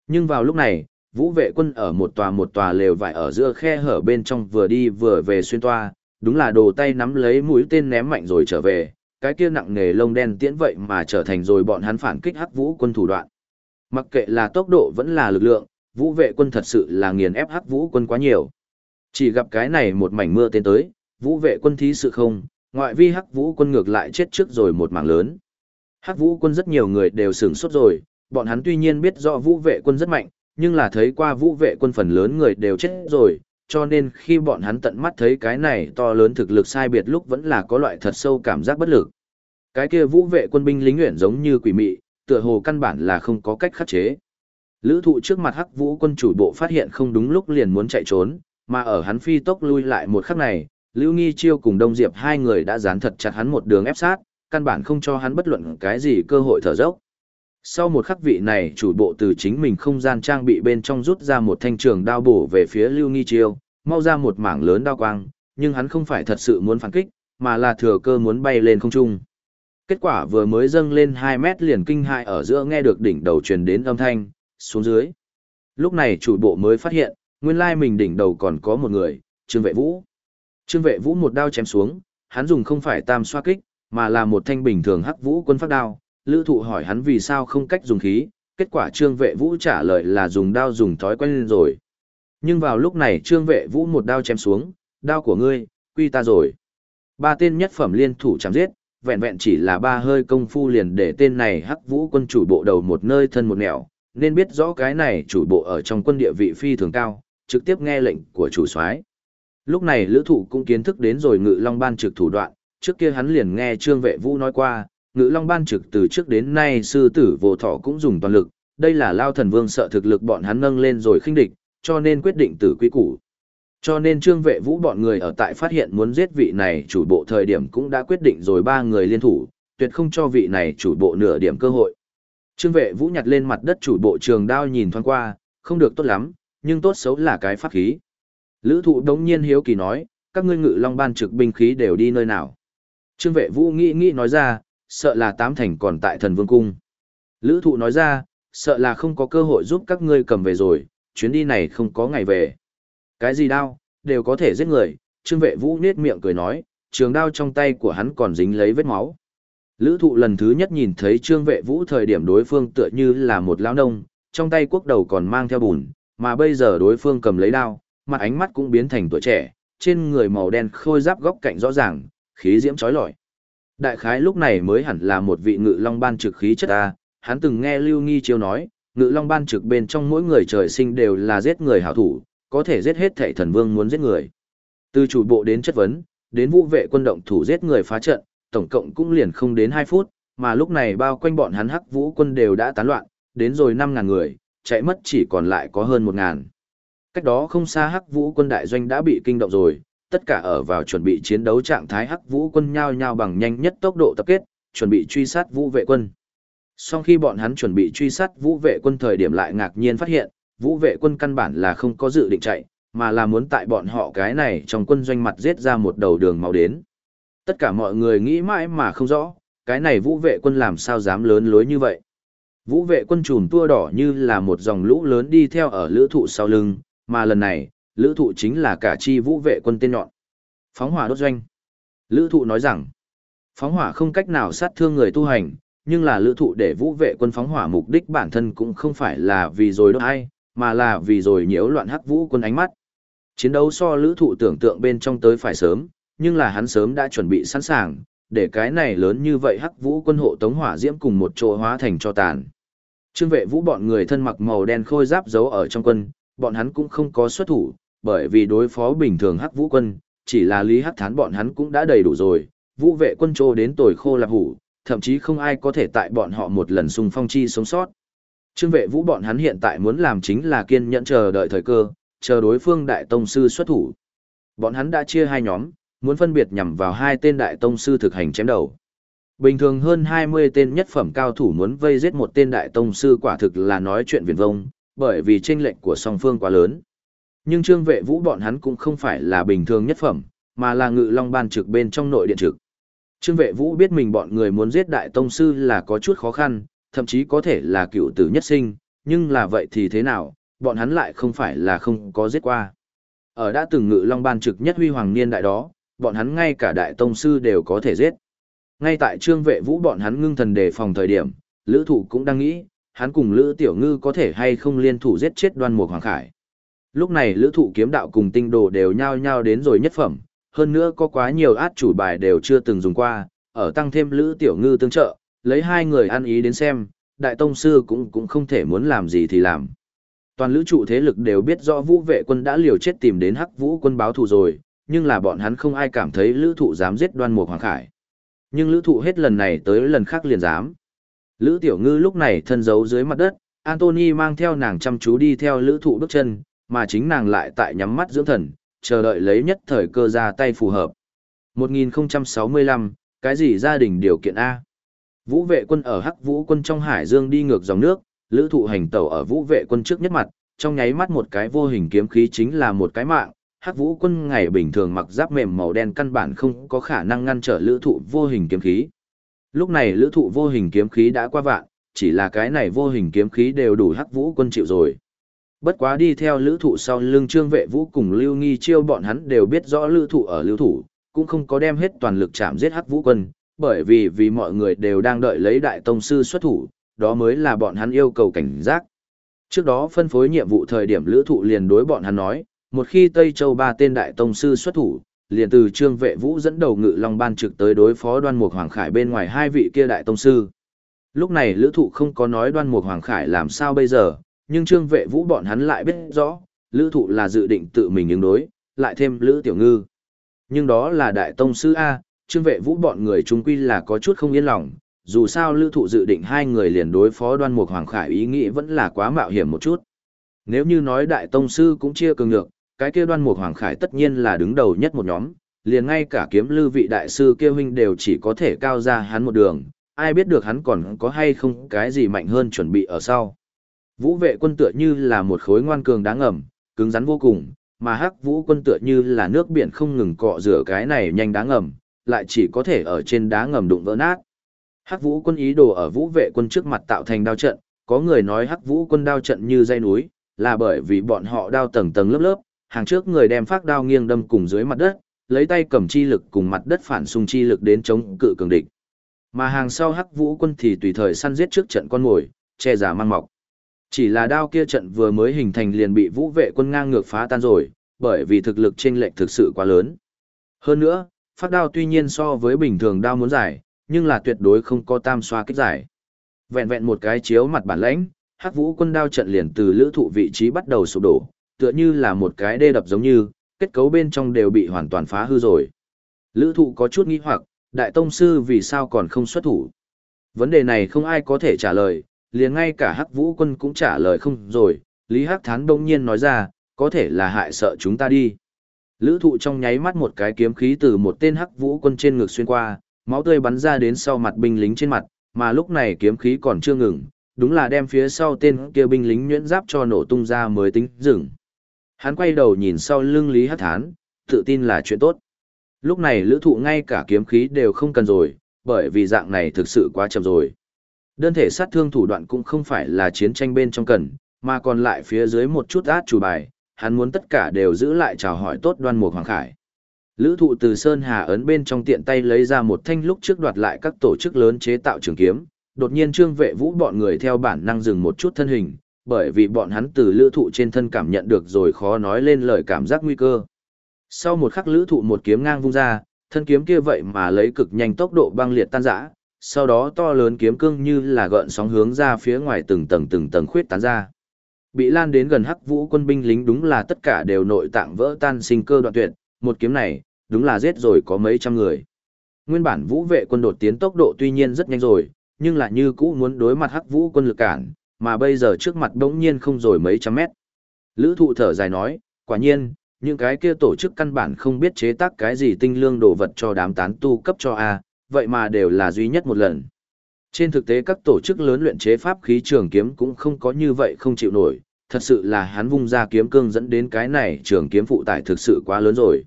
Nhưng vào lúc này, vũ vệ quân ở một tòa một tòa lều vải ở giữa khe hở bên trong vừa đi vừa về xuyên toa, đúng là đồ tay nắm lấy mũi tên ném mạnh rồi trở về, cái kia nặng nề lông đen tiễn vậy mà trở thành rồi bọn hắn phản kích hắc vũ quân thủ đoạn. Mặc kệ là tốc độ vẫn là lực lượng, vũ vệ quân thật sự là nghiền ép hắc vũ quân quá nhiều. Chỉ gặp cái này một mảnh mưa tên tới, vũ vệ quân thí sự không, ngoại vi hắc vũ quân ngược lại chết trước rồi một mảng lớn. Hắc vũ quân rất nhiều người đều sửng sốt rồi, bọn hắn tuy nhiên biết rõ vũ vệ quân rất mạnh, nhưng là thấy qua vũ vệ quân phần lớn người đều chết rồi, cho nên khi bọn hắn tận mắt thấy cái này to lớn thực lực sai biệt lúc vẫn là có loại thật sâu cảm giác bất lực. Cái kia vũ vệ quân binh lính nguyện giống như quỷ mị, tựa hồ căn bản là không có cách khắc chế. Lữ thụ trước mặt hắc vũ quân chủ bộ phát hiện không đúng lúc liền muốn chạy trốn, mà ở hắn phi tốc lui lại một khắc này, Lưu Nghi Chiêu cùng Đông Diệp hai người đã dán thật chặt hắn một đường ép sát, căn bản không cho hắn bất luận cái gì cơ hội thở dốc. Sau một khắc vị này chủ bộ từ chính mình không gian trang bị bên trong rút ra một thanh trường đao bổ về phía Lưu Nghi Chiêu, mau ra một mảng lớn đao quang, nhưng hắn không phải thật sự muốn phản kích, mà là thừa cơ muốn bay lên không trung. Kết quả vừa mới dâng lên 2 mét liền kinh hại ở giữa nghe được đỉnh đầu truyền đến âm thanh, xuống dưới. Lúc này chủ bộ mới phát hiện, nguyên lai mình đỉnh đầu còn có một người, Trương Vệ Vũ. Trương Vệ Vũ một đao chém xuống, hắn dùng không phải tam xoa kích, mà là một thanh bình thường hắc vũ quân phát đao. Lữ thụ hỏi hắn vì sao không cách dùng khí, kết quả Trương Vệ Vũ trả lời là dùng đao dùng thói quen lên rồi. Nhưng vào lúc này Trương Vệ Vũ một đao chém xuống, đao của ngươi, quy ta rồi. Ba tên nhất phẩm liên thủ chém giết, vẹn vẹn chỉ là ba hơi công phu liền để tên này hắc vũ quân chủ bộ đầu một nơi thân một nẻo, nên biết rõ cái này chủ bộ ở trong quân địa vị phi thường cao, trực tiếp nghe lệnh của chủ soái. Lúc này lữ thụ cũng kiến thức đến rồi ngự long ban trực thủ đoạn, trước kia hắn liền nghe trương vệ vũ nói qua, ngự long ban trực từ trước đến nay sư tử vô thọ cũng dùng toàn lực, đây là lao thần vương sợ thực lực bọn hắn nâng lên rồi khinh địch, cho nên quyết định tử quy củ. Cho nên trương vệ vũ bọn người ở tại phát hiện muốn giết vị này chủ bộ thời điểm cũng đã quyết định rồi ba người liên thủ, tuyệt không cho vị này chủ bộ nửa điểm cơ hội. Trương vệ vũ nhặt lên mặt đất chủ bộ trường đao nhìn thoáng qua, không được tốt lắm, nhưng tốt xấu là cái pháp khí. Lữ thụ đống nhiên hiếu kỳ nói, các ngươi ngự long ban trực binh khí đều đi nơi nào. Trương vệ vũ nghĩ nghĩ nói ra, sợ là tám thành còn tại thần vương cung. Lữ thụ nói ra, sợ là không có cơ hội giúp các ngươi cầm về rồi, chuyến đi này không có ngày về. Cái gì đao, đều có thể giết người, trương vệ vũ nết miệng cười nói, trường đao trong tay của hắn còn dính lấy vết máu. Lữ thụ lần thứ nhất nhìn thấy trương vệ vũ thời điểm đối phương tựa như là một lão nông, trong tay quốc đầu còn mang theo bùn, mà bây giờ đối phương cầm lấy đao, mặt ánh mắt cũng biến thành tuổi trẻ, trên người màu đen khôi giáp góc cạnh rõ ràng, khí diễm chói lọi. Đại khái lúc này mới hẳn là một vị ngự long ban trực khí chất A, hắn từng nghe Lưu Nghi Chiêu nói, ngự long ban trực bên trong mỗi người trời sinh đều là giết người hảo thủ, có thể giết hết thảy thần vương muốn giết người. Từ chủ bộ đến chất vấn, đến vũ vệ quân động thủ giết người phá trận, tổng cộng cũng liền không đến 2 phút, mà lúc này bao quanh bọn hắn hắc vũ quân đều đã tán loạn, đến rồi 5.000 người, chạy mất chỉ còn lại có hơn 1.000. Cách đó không xa hắc vũ quân đại doanh đã bị kinh động rồi, tất cả ở vào chuẩn bị chiến đấu trạng thái hắc vũ quân nhao nhao bằng nhanh nhất tốc độ tập kết, chuẩn bị truy sát vũ vệ quân. Sau khi bọn hắn chuẩn bị truy sát vũ vệ quân thời điểm lại ngạc nhiên phát hiện, vũ vệ quân căn bản là không có dự định chạy, mà là muốn tại bọn họ cái này trong quân doanh mặt giết ra một đầu đường máu đến. Tất cả mọi người nghĩ mãi mà không rõ, cái này vũ vệ quân làm sao dám lớn lối như vậy. Vũ vệ quân trùm tua đỏ như là một dòng lũ lớn đi theo ở lữ thụ sau lưng, mà lần này, lữ thụ chính là cả chi vũ vệ quân tên nhọn. Phóng hỏa đốt doanh. Lữ thụ nói rằng, phóng hỏa không cách nào sát thương người tu hành, nhưng là lữ thụ để vũ vệ quân phóng hỏa mục đích bản thân cũng không phải là vì rồi đốt ai, mà là vì rồi nhiễu loạn hắc vũ quân ánh mắt. Chiến đấu so lữ thụ tưởng tượng bên trong tới phải sớm, nhưng là hắn sớm đã chuẩn bị sẵn sàng, để cái này lớn như vậy hắc vũ quân hộ tống hỏa diễm cùng một chỗ hóa thành cho tàn. Trương vệ vũ bọn người thân mặc màu đen khôi giáp giấu ở trong quân, bọn hắn cũng không có xuất thủ, bởi vì đối phó bình thường hắc vũ quân, chỉ là lý hắc thán bọn hắn cũng đã đầy đủ rồi, vũ vệ quân trô đến tồi khô lạp hủ, thậm chí không ai có thể tại bọn họ một lần xung phong chi sống sót. Trương vệ vũ bọn hắn hiện tại muốn làm chính là kiên nhẫn chờ đợi thời cơ, chờ đối phương đại tông sư xuất thủ. Bọn hắn đã chia hai nhóm, muốn phân biệt nhằm vào hai tên đại tông sư thực hành chém đầu. Bình thường hơn 20 tên nhất phẩm cao thủ muốn vây giết một tên đại tông sư quả thực là nói chuyện viển vông, bởi vì chênh lệch của song phương quá lớn. Nhưng trương vệ vũ bọn hắn cũng không phải là bình thường nhất phẩm, mà là ngự long ban trực bên trong nội điện trực. Trương vệ vũ biết mình bọn người muốn giết đại tông sư là có chút khó khăn, thậm chí có thể là cựu tử nhất sinh, nhưng là vậy thì thế nào, bọn hắn lại không phải là không có giết qua. Ở đã từng ngự long ban trực nhất huy hoàng niên đại đó, bọn hắn ngay cả đại tông sư đều có thể giết. Ngay tại trương vệ vũ bọn hắn ngưng thần đề phòng thời điểm, lữ thủ cũng đang nghĩ, hắn cùng lữ tiểu ngư có thể hay không liên thủ giết chết đoan mục hoàng khải. Lúc này lữ thụ kiếm đạo cùng tinh đồ đều nhao nhao đến rồi nhất phẩm, hơn nữa có quá nhiều át chủ bài đều chưa từng dùng qua, ở tăng thêm lữ tiểu ngư tương trợ, lấy hai người ăn ý đến xem, đại tông sư cũng cũng không thể muốn làm gì thì làm. Toàn lữ trụ thế lực đều biết rõ vũ vệ quân đã liều chết tìm đến hắc vũ quân báo thù rồi, nhưng là bọn hắn không ai cảm thấy lữ thụ dám giết đoan mục hoàng khải. Nhưng lữ thụ hết lần này tới lần khác liền dám. Lữ tiểu ngư lúc này thân giấu dưới mặt đất, Anthony mang theo nàng chăm chú đi theo lữ thụ bước chân, mà chính nàng lại tại nhắm mắt dưỡng thần, chờ đợi lấy nhất thời cơ ra tay phù hợp. 1065, cái gì gia đình điều kiện A? Vũ vệ quân ở Hắc Vũ quân trong Hải Dương đi ngược dòng nước, lữ thụ hành tàu ở Vũ vệ quân trước nhất mặt, trong nháy mắt một cái vô hình kiếm khí chính là một cái mạng. Hắc Vũ quân ngày bình thường mặc giáp mềm màu đen căn bản không có khả năng ngăn trở lữ thụ vô hình kiếm khí. Lúc này lữ thụ vô hình kiếm khí đã qua vạn, chỉ là cái này vô hình kiếm khí đều đủ Hắc Vũ quân chịu rồi. Bất quá đi theo lữ thụ sau lưng trương vệ vũ cùng lưu nghi chiêu bọn hắn đều biết rõ lữ thụ ở lưu thủ, cũng không có đem hết toàn lực chạm giết hắc vũ quân, bởi vì vì mọi người đều đang đợi lấy đại tông sư xuất thủ, đó mới là bọn hắn yêu cầu cảnh giác. Trước đó phân phối nhiệm vụ thời điểm lữ thụ liền đối bọn hắn nói, một khi Tây Châu ba tên đại tông sư xuất thủ, liền từ trương vệ vũ dẫn đầu ngự long ban trực tới đối phó đoan mục hoàng khải bên ngoài hai vị kia đại tông sư. Lúc này lữ thụ không có nói đoan mục hoàng khải làm sao bây giờ, nhưng trương vệ vũ bọn hắn lại biết rõ, lữ thụ là dự định tự mình ứng đối, lại thêm lữ tiểu ngư. Nhưng đó là đại tông sư A, trương vệ vũ bọn người chung quy là có chút không yên lòng, dù sao lữ thụ dự định hai người liền đối phó đoan mục hoàng khải ý nghĩ vẫn là quá mạo hiểm một chút. Nếu như nói đại tông sư cũng chia cường ngược, cái kia đoan mục hoàng khải tất nhiên là đứng đầu nhất một nhóm, liền ngay cả kiếm lưu vị đại sư kia huynh đều chỉ có thể cao ra hắn một đường, ai biết được hắn còn có hay không cái gì mạnh hơn chuẩn bị ở sau. Vũ vệ quân tựa như là một khối ngoan cường đáng ngầm, cứng rắn vô cùng, mà hắc vũ quân tựa như là nước biển không ngừng cọ rửa cái này nhanh đáng ngầm, lại chỉ có thể ở trên đá ngầm đụng vỡ nát. Hắc vũ quân ý đồ ở vũ vệ quân trước mặt tạo thành đao trận, có người nói hắc vũ quân đao trận như dây núi, là bởi vì bọn họ đao tầng tầng lớp lớp, hàng trước người đem phát đao nghiêng đâm cùng dưới mặt đất, lấy tay cầm chi lực cùng mặt đất phản xung chi lực đến chống cự cường địch. Mà hàng sau hắc vũ quân thì tùy thời săn giết trước trận con mồi, che giả mang mọc. Chỉ là đao kia trận vừa mới hình thành liền bị vũ vệ quân ngang ngược phá tan rồi, bởi vì thực lực chênh lệch thực sự quá lớn. Hơn nữa, phát đao tuy nhiên so với bình thường đao muốn giải, nhưng là tuyệt đối không có tam xoa kích giải. Vẹn vẹn một cái chiếu mặt bản lãnh, hắc vũ quân đao trận liền từ lữ thụ vị trí bắt đầu sụp đổ, tựa như là một cái đê đập giống như, kết cấu bên trong đều bị hoàn toàn phá hư rồi. Lữ thụ có chút nghi hoặc, đại tông sư vì sao còn không xuất thủ? Vấn đề này không ai có thể trả lời, liền ngay cả hắc vũ quân cũng trả lời không rồi, Lý Hắc Thán đông nhiên nói ra, có thể là hại sợ chúng ta đi. Lữ thụ trong nháy mắt một cái kiếm khí từ một tên hắc vũ quân trên ngực xuyên qua, máu tươi bắn ra đến sau mặt binh lính trên mặt, mà lúc này kiếm khí còn chưa ngừng, đúng là đem phía sau tên kia binh lính nhuyễn giáp cho nổ tung ra mới tính dừng. Hắn quay đầu nhìn sau lưng Lý Hắc Thán, tự tin là chuyện tốt. Lúc này lữ thụ ngay cả kiếm khí đều không cần rồi, bởi vì dạng này thực sự quá chậm rồi. Đơn thể sát thương thủ đoạn cũng không phải là chiến tranh bên trong cần, mà còn lại phía dưới một chút át chủ bài, hắn muốn tất cả đều giữ lại chào hỏi tốt đoan mục hoàng khải. Lữ thụ từ Sơn Hà ấn bên trong tiện tay lấy ra một thanh lúc trước đoạt lại các tổ chức lớn chế tạo trường kiếm, đột nhiên trương vệ vũ bọn người theo bản năng dừng một chút thân hình, bởi vì bọn hắn từ lữ thụ trên thân cảm nhận được rồi khó nói lên lời cảm giác nguy cơ. Sau một khắc lữ thụ một kiếm ngang vung ra, thân kiếm kia vậy mà lấy cực nhanh tốc độ băng liệt tan rã, sau đó to lớn kiếm cương như là gợn sóng hướng ra phía ngoài từng tầng từng tầng khuyết tán ra. Bị lan đến gần hắc vũ quân binh lính đúng là tất cả đều nội tạng vỡ tan sinh cơ đoạn tuyệt, một kiếm này, đúng là giết rồi có mấy trăm người. Nguyên bản vũ vệ quân đột tiến tốc độ tuy nhiên rất nhanh rồi, nhưng là như cũ muốn đối mặt hắc vũ quân lực cản, mà bây giờ trước mặt đống nhiên không rồi mấy trăm mét. Lữ thụ thở dài nói, quả nhiên, những cái kia tổ chức căn bản không biết chế tác cái gì tinh lương đồ vật cho đám tán tu cấp cho A, vậy mà đều là duy nhất một lần. Trên thực tế các tổ chức lớn luyện chế pháp khí trường kiếm cũng không có như vậy không chịu nổi, thật sự là hắn vung ra kiếm cương dẫn đến cái này trường kiếm phụ tải thực sự quá lớn rồi.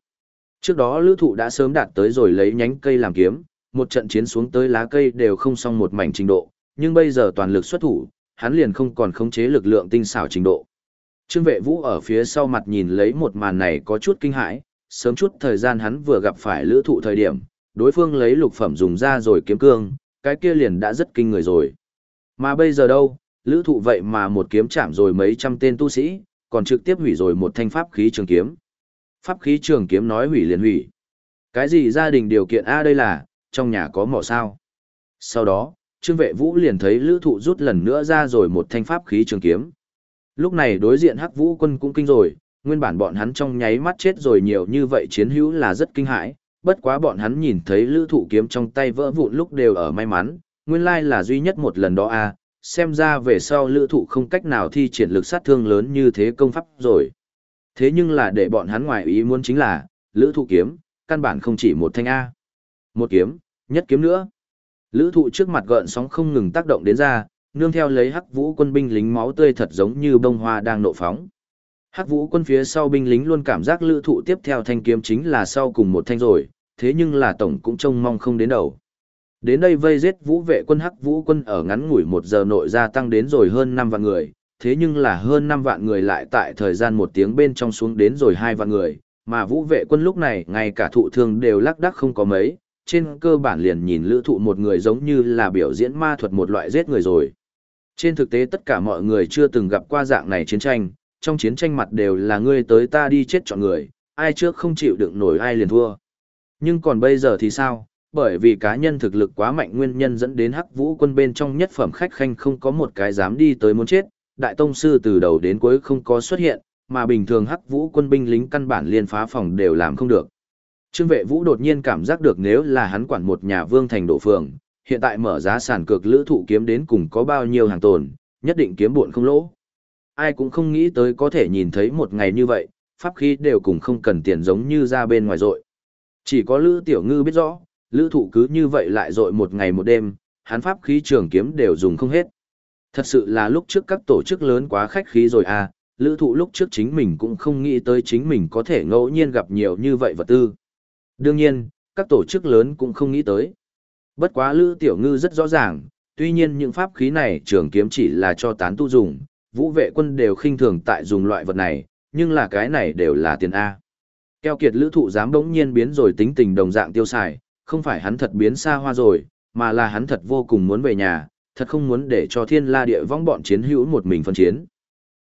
Trước đó lữ thụ đã sớm đạt tới rồi lấy nhánh cây làm kiếm, một trận chiến xuống tới lá cây đều không xong một mảnh trình độ, nhưng bây giờ toàn lực xuất thủ, hắn liền không còn khống chế lực lượng tinh xảo trình độ. Trương vệ vũ ở phía sau mặt nhìn lấy một màn này có chút kinh hãi, sớm chút thời gian hắn vừa gặp phải lữ thụ thời điểm, đối phương lấy lục phẩm dùng ra rồi kiếm cương, cái kia liền đã rất kinh người rồi. Mà bây giờ đâu, lữ thụ vậy mà một kiếm chạm rồi mấy trăm tên tu sĩ, còn trực tiếp hủy rồi một thanh pháp khí trường kiếm. Pháp khí trường kiếm nói hủy liền hủy. Cái gì gia đình điều kiện A đây là, trong nhà có mỏ sao. Sau đó, trương vệ vũ liền thấy lữ thụ rút lần nữa ra rồi một thanh pháp khí trường kiếm. Lúc này đối diện hắc vũ quân cũng kinh rồi, nguyên bản bọn hắn trong nháy mắt chết rồi nhiều như vậy chiến hữu là rất kinh hãi, bất quá bọn hắn nhìn thấy lữ thụ kiếm trong tay vỡ vụn lúc đều ở may mắn, nguyên lai là duy nhất một lần đó a à, xem ra về sau lữ thụ không cách nào thi triển lực sát thương lớn như thế công pháp rồi. Thế nhưng là để bọn hắn ngoài ý muốn chính là, lữ thụ kiếm, căn bản không chỉ một thanh A. Một kiếm, nhất kiếm nữa. Lữ thụ trước mặt gợn sóng không ngừng tác động đến ra, nương theo lấy hắc vũ quân binh lính máu tươi thật giống như bông hoa đang nộ phóng. Hắc vũ quân phía sau binh lính luôn cảm giác lữ thụ tiếp theo thanh kiếm chính là sau cùng một thanh rồi, thế nhưng là tổng cũng trông mong không đến đầu. Đến đây vây giết vũ vệ quân hắc vũ quân ở ngắn ngủi một giờ nội gia tăng đến rồi hơn 5 vạn người, thế nhưng là hơn 5 vạn người lại tại thời gian một tiếng bên trong xuống đến rồi hai vạn người, mà vũ vệ quân lúc này ngay cả thụ thương đều lắc đắc không có mấy, trên cơ bản liền nhìn lữ thụ một người giống như là biểu diễn ma thuật một loại giết người rồi. Trên thực tế tất cả mọi người chưa từng gặp qua dạng này chiến tranh, trong chiến tranh mặt đều là ngươi tới ta đi chết chọn người, ai trước không chịu đựng nổi ai liền thua. Nhưng còn bây giờ thì sao? Bởi vì cá nhân thực lực quá mạnh nguyên nhân dẫn đến hắc vũ quân bên trong nhất phẩm khách khanh không có một cái dám đi tới muốn chết, đại tông sư từ đầu đến cuối không có xuất hiện, mà bình thường hắc vũ quân binh lính căn bản liên phá phòng đều làm không được. Trương vệ vũ đột nhiên cảm giác được nếu là hắn quản một nhà vương thành đổ phường, hiện tại mở giá sàn cược lữ thụ kiếm đến cùng có bao nhiêu hàng tồn, nhất định kiếm buồn không lỗ. Ai cũng không nghĩ tới có thể nhìn thấy một ngày như vậy, pháp khí đều cùng không cần tiền giống như ra bên ngoài rội. Chỉ có Lữ Tiểu Ngư biết rõ, Lữ Thụ cứ như vậy lại rội một ngày một đêm, hắn pháp khí trường kiếm đều dùng không hết. Thật sự là lúc trước các tổ chức lớn quá khách khí rồi à, Lữ Thụ lúc trước chính mình cũng không nghĩ tới chính mình có thể ngẫu nhiên gặp nhiều như vậy vật tư. Đương nhiên, các tổ chức lớn cũng không nghĩ tới. Bất quá Lữ Tiểu Ngư rất rõ ràng, tuy nhiên những pháp khí này trường kiếm chỉ là cho tán tu dùng, vũ vệ quân đều khinh thường tại dùng loại vật này, nhưng là cái này đều là tiền A. Keo kiệt lữ thụ dám đống nhiên biến rồi tính tình đồng dạng tiêu xài, không phải hắn thật biến xa hoa rồi, mà là hắn thật vô cùng muốn về nhà, thật không muốn để cho thiên la địa vong bọn chiến hữu một mình phân chiến.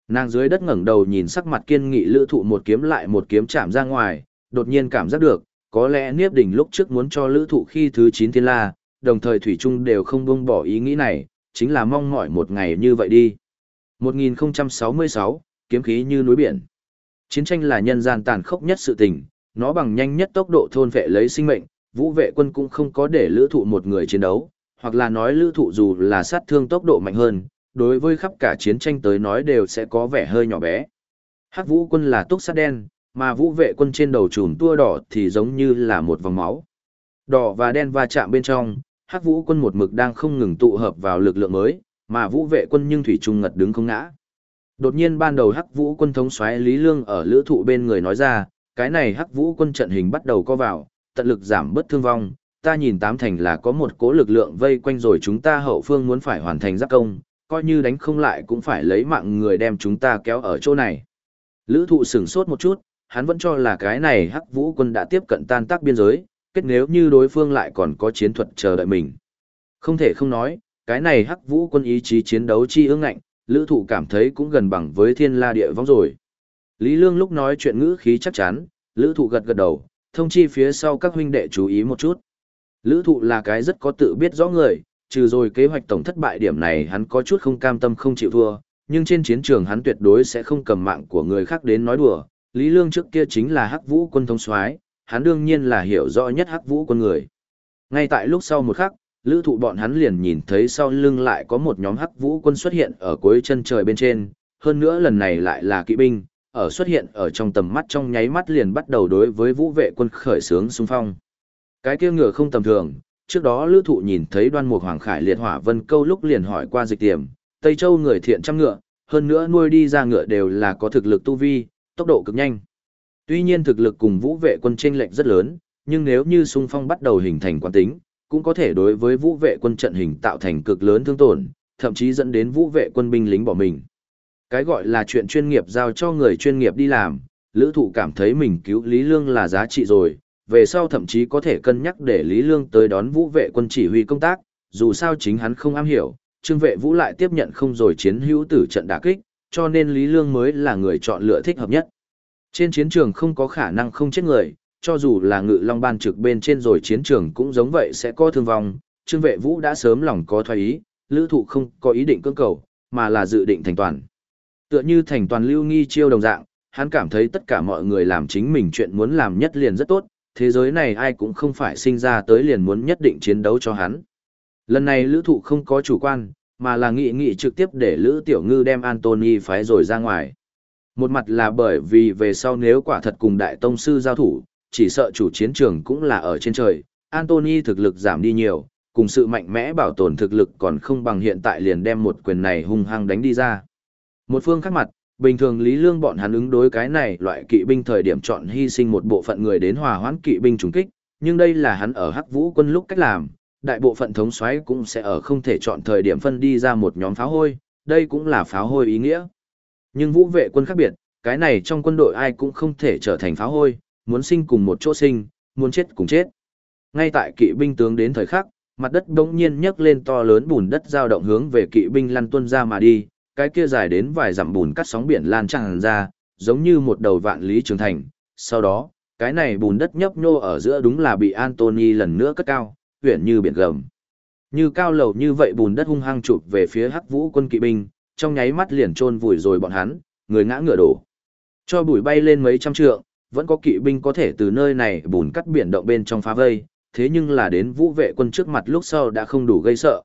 Nàng dưới đất ngẩng đầu nhìn sắc mặt kiên nghị lữ thụ một kiếm lại một kiếm chạm ra ngoài, đột nhiên cảm giác được, có lẽ Niếp Đình lúc trước muốn cho lữ thụ khi thứ 9 thiên la, đồng thời Thủy Trung đều không buông bỏ ý nghĩ này, chính là mong mỏi một ngày như vậy đi. 1066, kiếm khí như núi biển. Chiến tranh là nhân gian tàn khốc nhất sự tình, nó bằng nhanh nhất tốc độ thôn vệ lấy sinh mệnh, vũ vệ quân cũng không có để lữ thụ một người chiến đấu, hoặc là nói lữ thụ dù là sát thương tốc độ mạnh hơn, đối với khắp cả chiến tranh tới nói đều sẽ có vẻ hơi nhỏ bé. Hắc vũ quân là túc sát đen, mà vũ vệ quân trên đầu trùm tua đỏ thì giống như là một vòng máu. Đỏ và đen va chạm bên trong, hắc vũ quân một mực đang không ngừng tụ hợp vào lực lượng mới, mà vũ vệ quân nhưng thủy trung ngật đứng không ngã. Đột nhiên ban đầu hắc vũ quân thống soái Lý Lương ở lữ thụ bên người nói ra, cái này hắc vũ quân trận hình bắt đầu co vào, tận lực giảm bớt thương vong, ta nhìn tám thành là có một cố lực lượng vây quanh rồi chúng ta hậu phương muốn phải hoàn thành giáp công, coi như đánh không lại cũng phải lấy mạng người đem chúng ta kéo ở chỗ này. Lữ thụ sửng sốt một chút, hắn vẫn cho là cái này hắc vũ quân đã tiếp cận tan tác biên giới, kết nếu như đối phương lại còn có chiến thuật chờ đợi mình. Không thể không nói, cái này hắc vũ quân ý chí chiến đấu chi ương ngạnh, lữ thụ cảm thấy cũng gần bằng với thiên la địa vong rồi. Lý Lương lúc nói chuyện ngữ khí chắc chắn, lữ thụ gật gật đầu, thông chi phía sau các huynh đệ chú ý một chút. Lữ thụ là cái rất có tự biết rõ người, trừ rồi kế hoạch tổng thất bại điểm này hắn có chút không cam tâm không chịu thua, nhưng trên chiến trường hắn tuyệt đối sẽ không cầm mạng của người khác đến nói đùa. Lý Lương trước kia chính là hắc vũ quân thống soái hắn đương nhiên là hiểu rõ nhất hắc vũ quân người. Ngay tại lúc sau một khắc, lữ thụ bọn hắn liền nhìn thấy sau lưng lại có một nhóm hắc vũ quân xuất hiện ở cuối chân trời bên trên, hơn nữa lần này lại là kỵ binh, ở xuất hiện ở trong tầm mắt trong nháy mắt liền bắt đầu đối với vũ vệ quân khởi sướng xung phong. Cái kia ngựa không tầm thường, trước đó lữ thụ nhìn thấy đoan mục hoàng khải liệt hỏa vân câu lúc liền hỏi qua dịch tiềm, Tây Châu người thiện trăm ngựa, hơn nữa nuôi đi ra ngựa đều là có thực lực tu vi, tốc độ cực nhanh. Tuy nhiên thực lực cùng vũ vệ quân chênh lệch rất lớn, nhưng nếu như xung phong bắt đầu hình thành quán tính, cũng có thể đối với vũ vệ quân trận hình tạo thành cực lớn thương tổn, thậm chí dẫn đến vũ vệ quân binh lính bỏ mình. Cái gọi là chuyện chuyên nghiệp giao cho người chuyên nghiệp đi làm, lữ thụ cảm thấy mình cứu Lý Lương là giá trị rồi, về sau thậm chí có thể cân nhắc để Lý Lương tới đón vũ vệ quân chỉ huy công tác, dù sao chính hắn không am hiểu, trương vệ vũ lại tiếp nhận không rồi chiến hữu tử trận đả kích, cho nên Lý Lương mới là người chọn lựa thích hợp nhất. Trên chiến trường không có khả năng không chết người, cho dù là ngự long ban trực bên trên rồi chiến trường cũng giống vậy sẽ có thương vong, trương vệ vũ đã sớm lòng có thoái ý, lữ thụ không có ý định cưỡng cầu, mà là dự định thành toàn. Tựa như thành toàn lưu nghi chiêu đồng dạng, hắn cảm thấy tất cả mọi người làm chính mình chuyện muốn làm nhất liền rất tốt, thế giới này ai cũng không phải sinh ra tới liền muốn nhất định chiến đấu cho hắn. Lần này lữ thụ không có chủ quan, mà là nghị nghị trực tiếp để lữ tiểu ngư đem Anthony phái rồi ra ngoài. Một mặt là bởi vì về sau nếu quả thật cùng đại tông sư giao thủ, chỉ sợ chủ chiến trường cũng là ở trên trời, Anthony thực lực giảm đi nhiều, cùng sự mạnh mẽ bảo tồn thực lực còn không bằng hiện tại liền đem một quyền này hung hăng đánh đi ra. Một phương khác mặt, bình thường Lý Lương bọn hắn ứng đối cái này loại kỵ binh thời điểm chọn hy sinh một bộ phận người đến hòa hoãn kỵ binh trùng kích, nhưng đây là hắn ở Hắc Vũ quân lúc cách làm, đại bộ phận thống soái cũng sẽ ở không thể chọn thời điểm phân đi ra một nhóm pháo hôi, đây cũng là pháo hôi ý nghĩa. Nhưng vũ vệ quân khác biệt, cái này trong quân đội ai cũng không thể trở thành pháo hôi, muốn sinh cùng một chỗ sinh, muốn chết cùng chết. Ngay tại kỵ binh tướng đến thời khắc, mặt đất bỗng nhiên nhấc lên to lớn bùn đất dao động hướng về kỵ binh lăn tuân ra mà đi, cái kia dài đến vài dặm bùn cắt sóng biển lan tràn ra, giống như một đầu vạn lý trường thành. Sau đó, cái này bùn đất nhấp nhô ở giữa đúng là bị Anthony lần nữa cất cao, huyện như biển gầm. Như cao lầu như vậy bùn đất hung hăng chụp về phía Hắc Vũ quân kỵ binh, trong nháy mắt liền trôn vùi rồi bọn hắn, người ngã ngựa đổ. Cho bụi bay lên mấy trăm trượng, vẫn có kỵ binh có thể từ nơi này bùn cắt biển động bên trong phá vây, thế nhưng là đến vũ vệ quân trước mặt lúc sau đã không đủ gây sợ.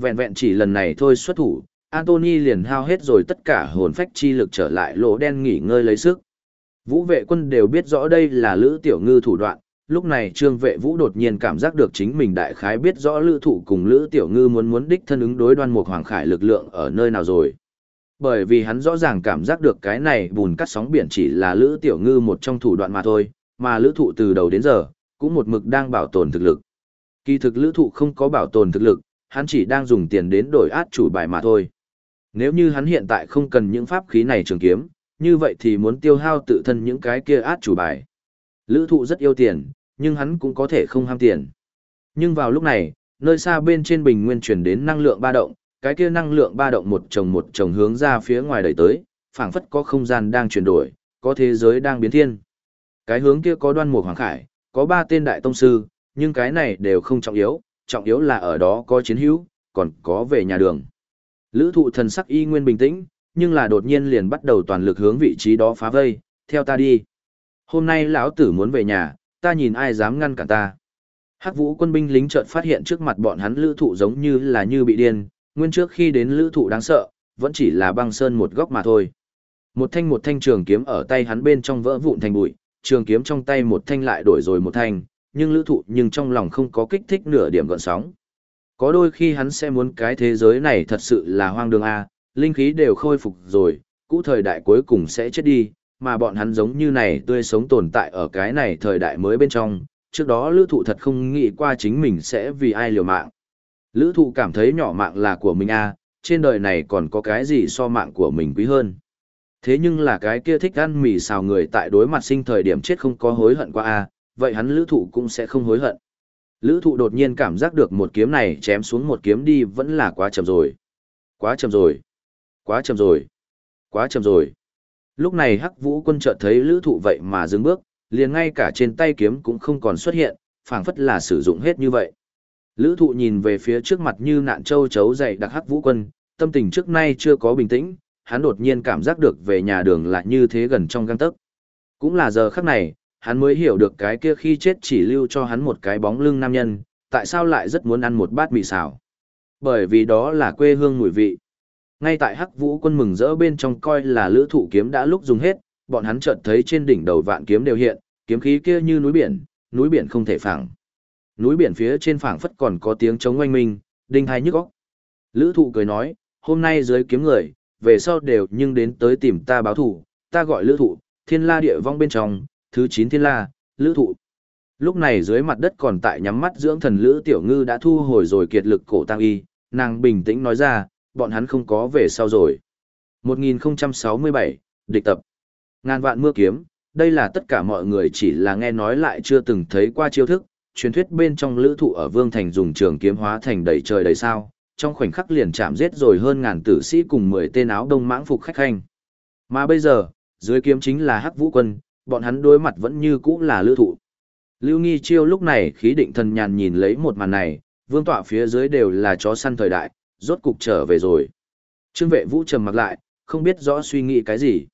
Vẹn vẹn chỉ lần này thôi xuất thủ, Anthony liền hao hết rồi tất cả hồn phách chi lực trở lại lỗ đen nghỉ ngơi lấy sức. Vũ vệ quân đều biết rõ đây là Lữ Tiểu Ngư thủ đoạn, lúc này Trương Vệ Vũ đột nhiên cảm giác được chính mình đại khái biết rõ Lữ Thụ cùng Lữ Tiểu Ngư muốn muốn đích thân ứng đối đoan mục hoàng khải lực lượng ở nơi nào rồi. Bởi vì hắn rõ ràng cảm giác được cái này bùn cắt sóng biển chỉ là Lữ Tiểu Ngư một trong thủ đoạn mà thôi, mà Lữ Thụ từ đầu đến giờ, cũng một mực đang bảo tồn thực lực. Kỳ thực Lữ Thụ không có bảo tồn thực lực, hắn chỉ đang dùng tiền đến đổi át chủ bài mà thôi. Nếu như hắn hiện tại không cần những pháp khí này trường kiếm, như vậy thì muốn tiêu hao tự thân những cái kia át chủ bài. Lữ thụ rất yêu tiền, nhưng hắn cũng có thể không ham tiền. Nhưng vào lúc này, nơi xa bên trên bình nguyên truyền đến năng lượng ba động, cái kia năng lượng ba động một chồng một chồng hướng ra phía ngoài đẩy tới, phảng phất có không gian đang chuyển đổi, có thế giới đang biến thiên. Cái hướng kia có đoan mục hoàng khải, có ba tên đại tông sư, nhưng cái này đều không trọng yếu, trọng yếu là ở đó có chiến hữu, còn có về nhà đường. Lữ thụ thần sắc y nguyên bình tĩnh, nhưng là đột nhiên liền bắt đầu toàn lực hướng vị trí đó phá vây, theo ta đi. Hôm nay lão tử muốn về nhà, ta nhìn ai dám ngăn cản ta. Hắc vũ quân binh lính chợt phát hiện trước mặt bọn hắn lữ thụ giống như là như bị điên, nguyên trước khi đến lữ thụ đáng sợ, vẫn chỉ là băng sơn một góc mà thôi. Một thanh một thanh trường kiếm ở tay hắn bên trong vỡ vụn thành bụi, trường kiếm trong tay một thanh lại đổi rồi một thanh, nhưng lữ thụ nhưng trong lòng không có kích thích nửa điểm gọn sóng. Có đôi khi hắn sẽ muốn cái thế giới này thật sự là hoang đường A, linh khí đều khôi phục rồi, cũ thời đại cuối cùng sẽ chết đi, mà bọn hắn giống như này tươi sống tồn tại ở cái này thời đại mới bên trong, trước đó lữ thụ thật không nghĩ qua chính mình sẽ vì ai liều mạng. Lữ thụ cảm thấy nhỏ mạng là của mình A, trên đời này còn có cái gì so mạng của mình quý hơn. Thế nhưng là cái kia thích ăn mì xào người tại đối mặt sinh thời điểm chết không có hối hận qua A, vậy hắn lữ thụ cũng sẽ không hối hận. Lữ thụ đột nhiên cảm giác được một kiếm này chém xuống một kiếm đi vẫn là quá chậm rồi. Quá chậm rồi. Quá chậm rồi. Quá chậm rồi. Lúc này hắc vũ quân chợt thấy lữ thụ vậy mà dừng bước, liền ngay cả trên tay kiếm cũng không còn xuất hiện, phảng phất là sử dụng hết như vậy. Lữ thụ nhìn về phía trước mặt như nạn châu chấu dày đặc hắc vũ quân, tâm tình trước nay chưa có bình tĩnh, hắn đột nhiên cảm giác được về nhà đường lại như thế gần trong găng tấc. Cũng là giờ khắc này, hắn mới hiểu được cái kia khi chết chỉ lưu cho hắn một cái bóng lưng nam nhân, tại sao lại rất muốn ăn một bát mì xào. Bởi vì đó là quê hương mùi vị. Ngay tại Hắc Vũ quân mừng rỡ bên trong coi là lữ thụ kiếm đã lúc dùng hết, bọn hắn chợt thấy trên đỉnh đầu vạn kiếm đều hiện, kiếm khí kia như núi biển, núi biển không thể phẳng. Núi biển phía trên phẳng phất còn có tiếng chống oanh minh, đinh hai nhức óc. Lữ thụ cười nói, hôm nay dưới kiếm người, về sau đều nhưng đến tới tìm ta báo thủ, ta gọi lữ thụ, thiên la địa vong bên trong, thứ 9 thiên la, lữ thụ. Lúc này dưới mặt đất còn tại nhắm mắt dưỡng thần lữ tiểu ngư đã thu hồi rồi kiệt lực cổ tăng y, nàng bình tĩnh nói ra, bọn hắn không có về sau rồi. 1067, địch tập. Ngàn vạn mưa kiếm, đây là tất cả mọi người chỉ là nghe nói lại chưa từng thấy qua chiêu thức, truyền thuyết bên trong lữ thụ ở Vương Thành dùng trường kiếm hóa thành đầy trời đầy sao, trong khoảnh khắc liền chạm giết rồi hơn ngàn tử sĩ cùng 10 tên áo đông mãng phục khách khanh. Mà bây giờ, dưới kiếm chính là Hắc Vũ Quân, bọn hắn đối mặt vẫn như cũ là lữ thụ. Lưu Nghi Chiêu lúc này khí định thần nhàn nhìn lấy một màn này, vương tọa phía dưới đều là chó săn thời đại, rốt cục trở về rồi. Trương vệ vũ trầm mặc lại, không biết rõ suy nghĩ cái gì.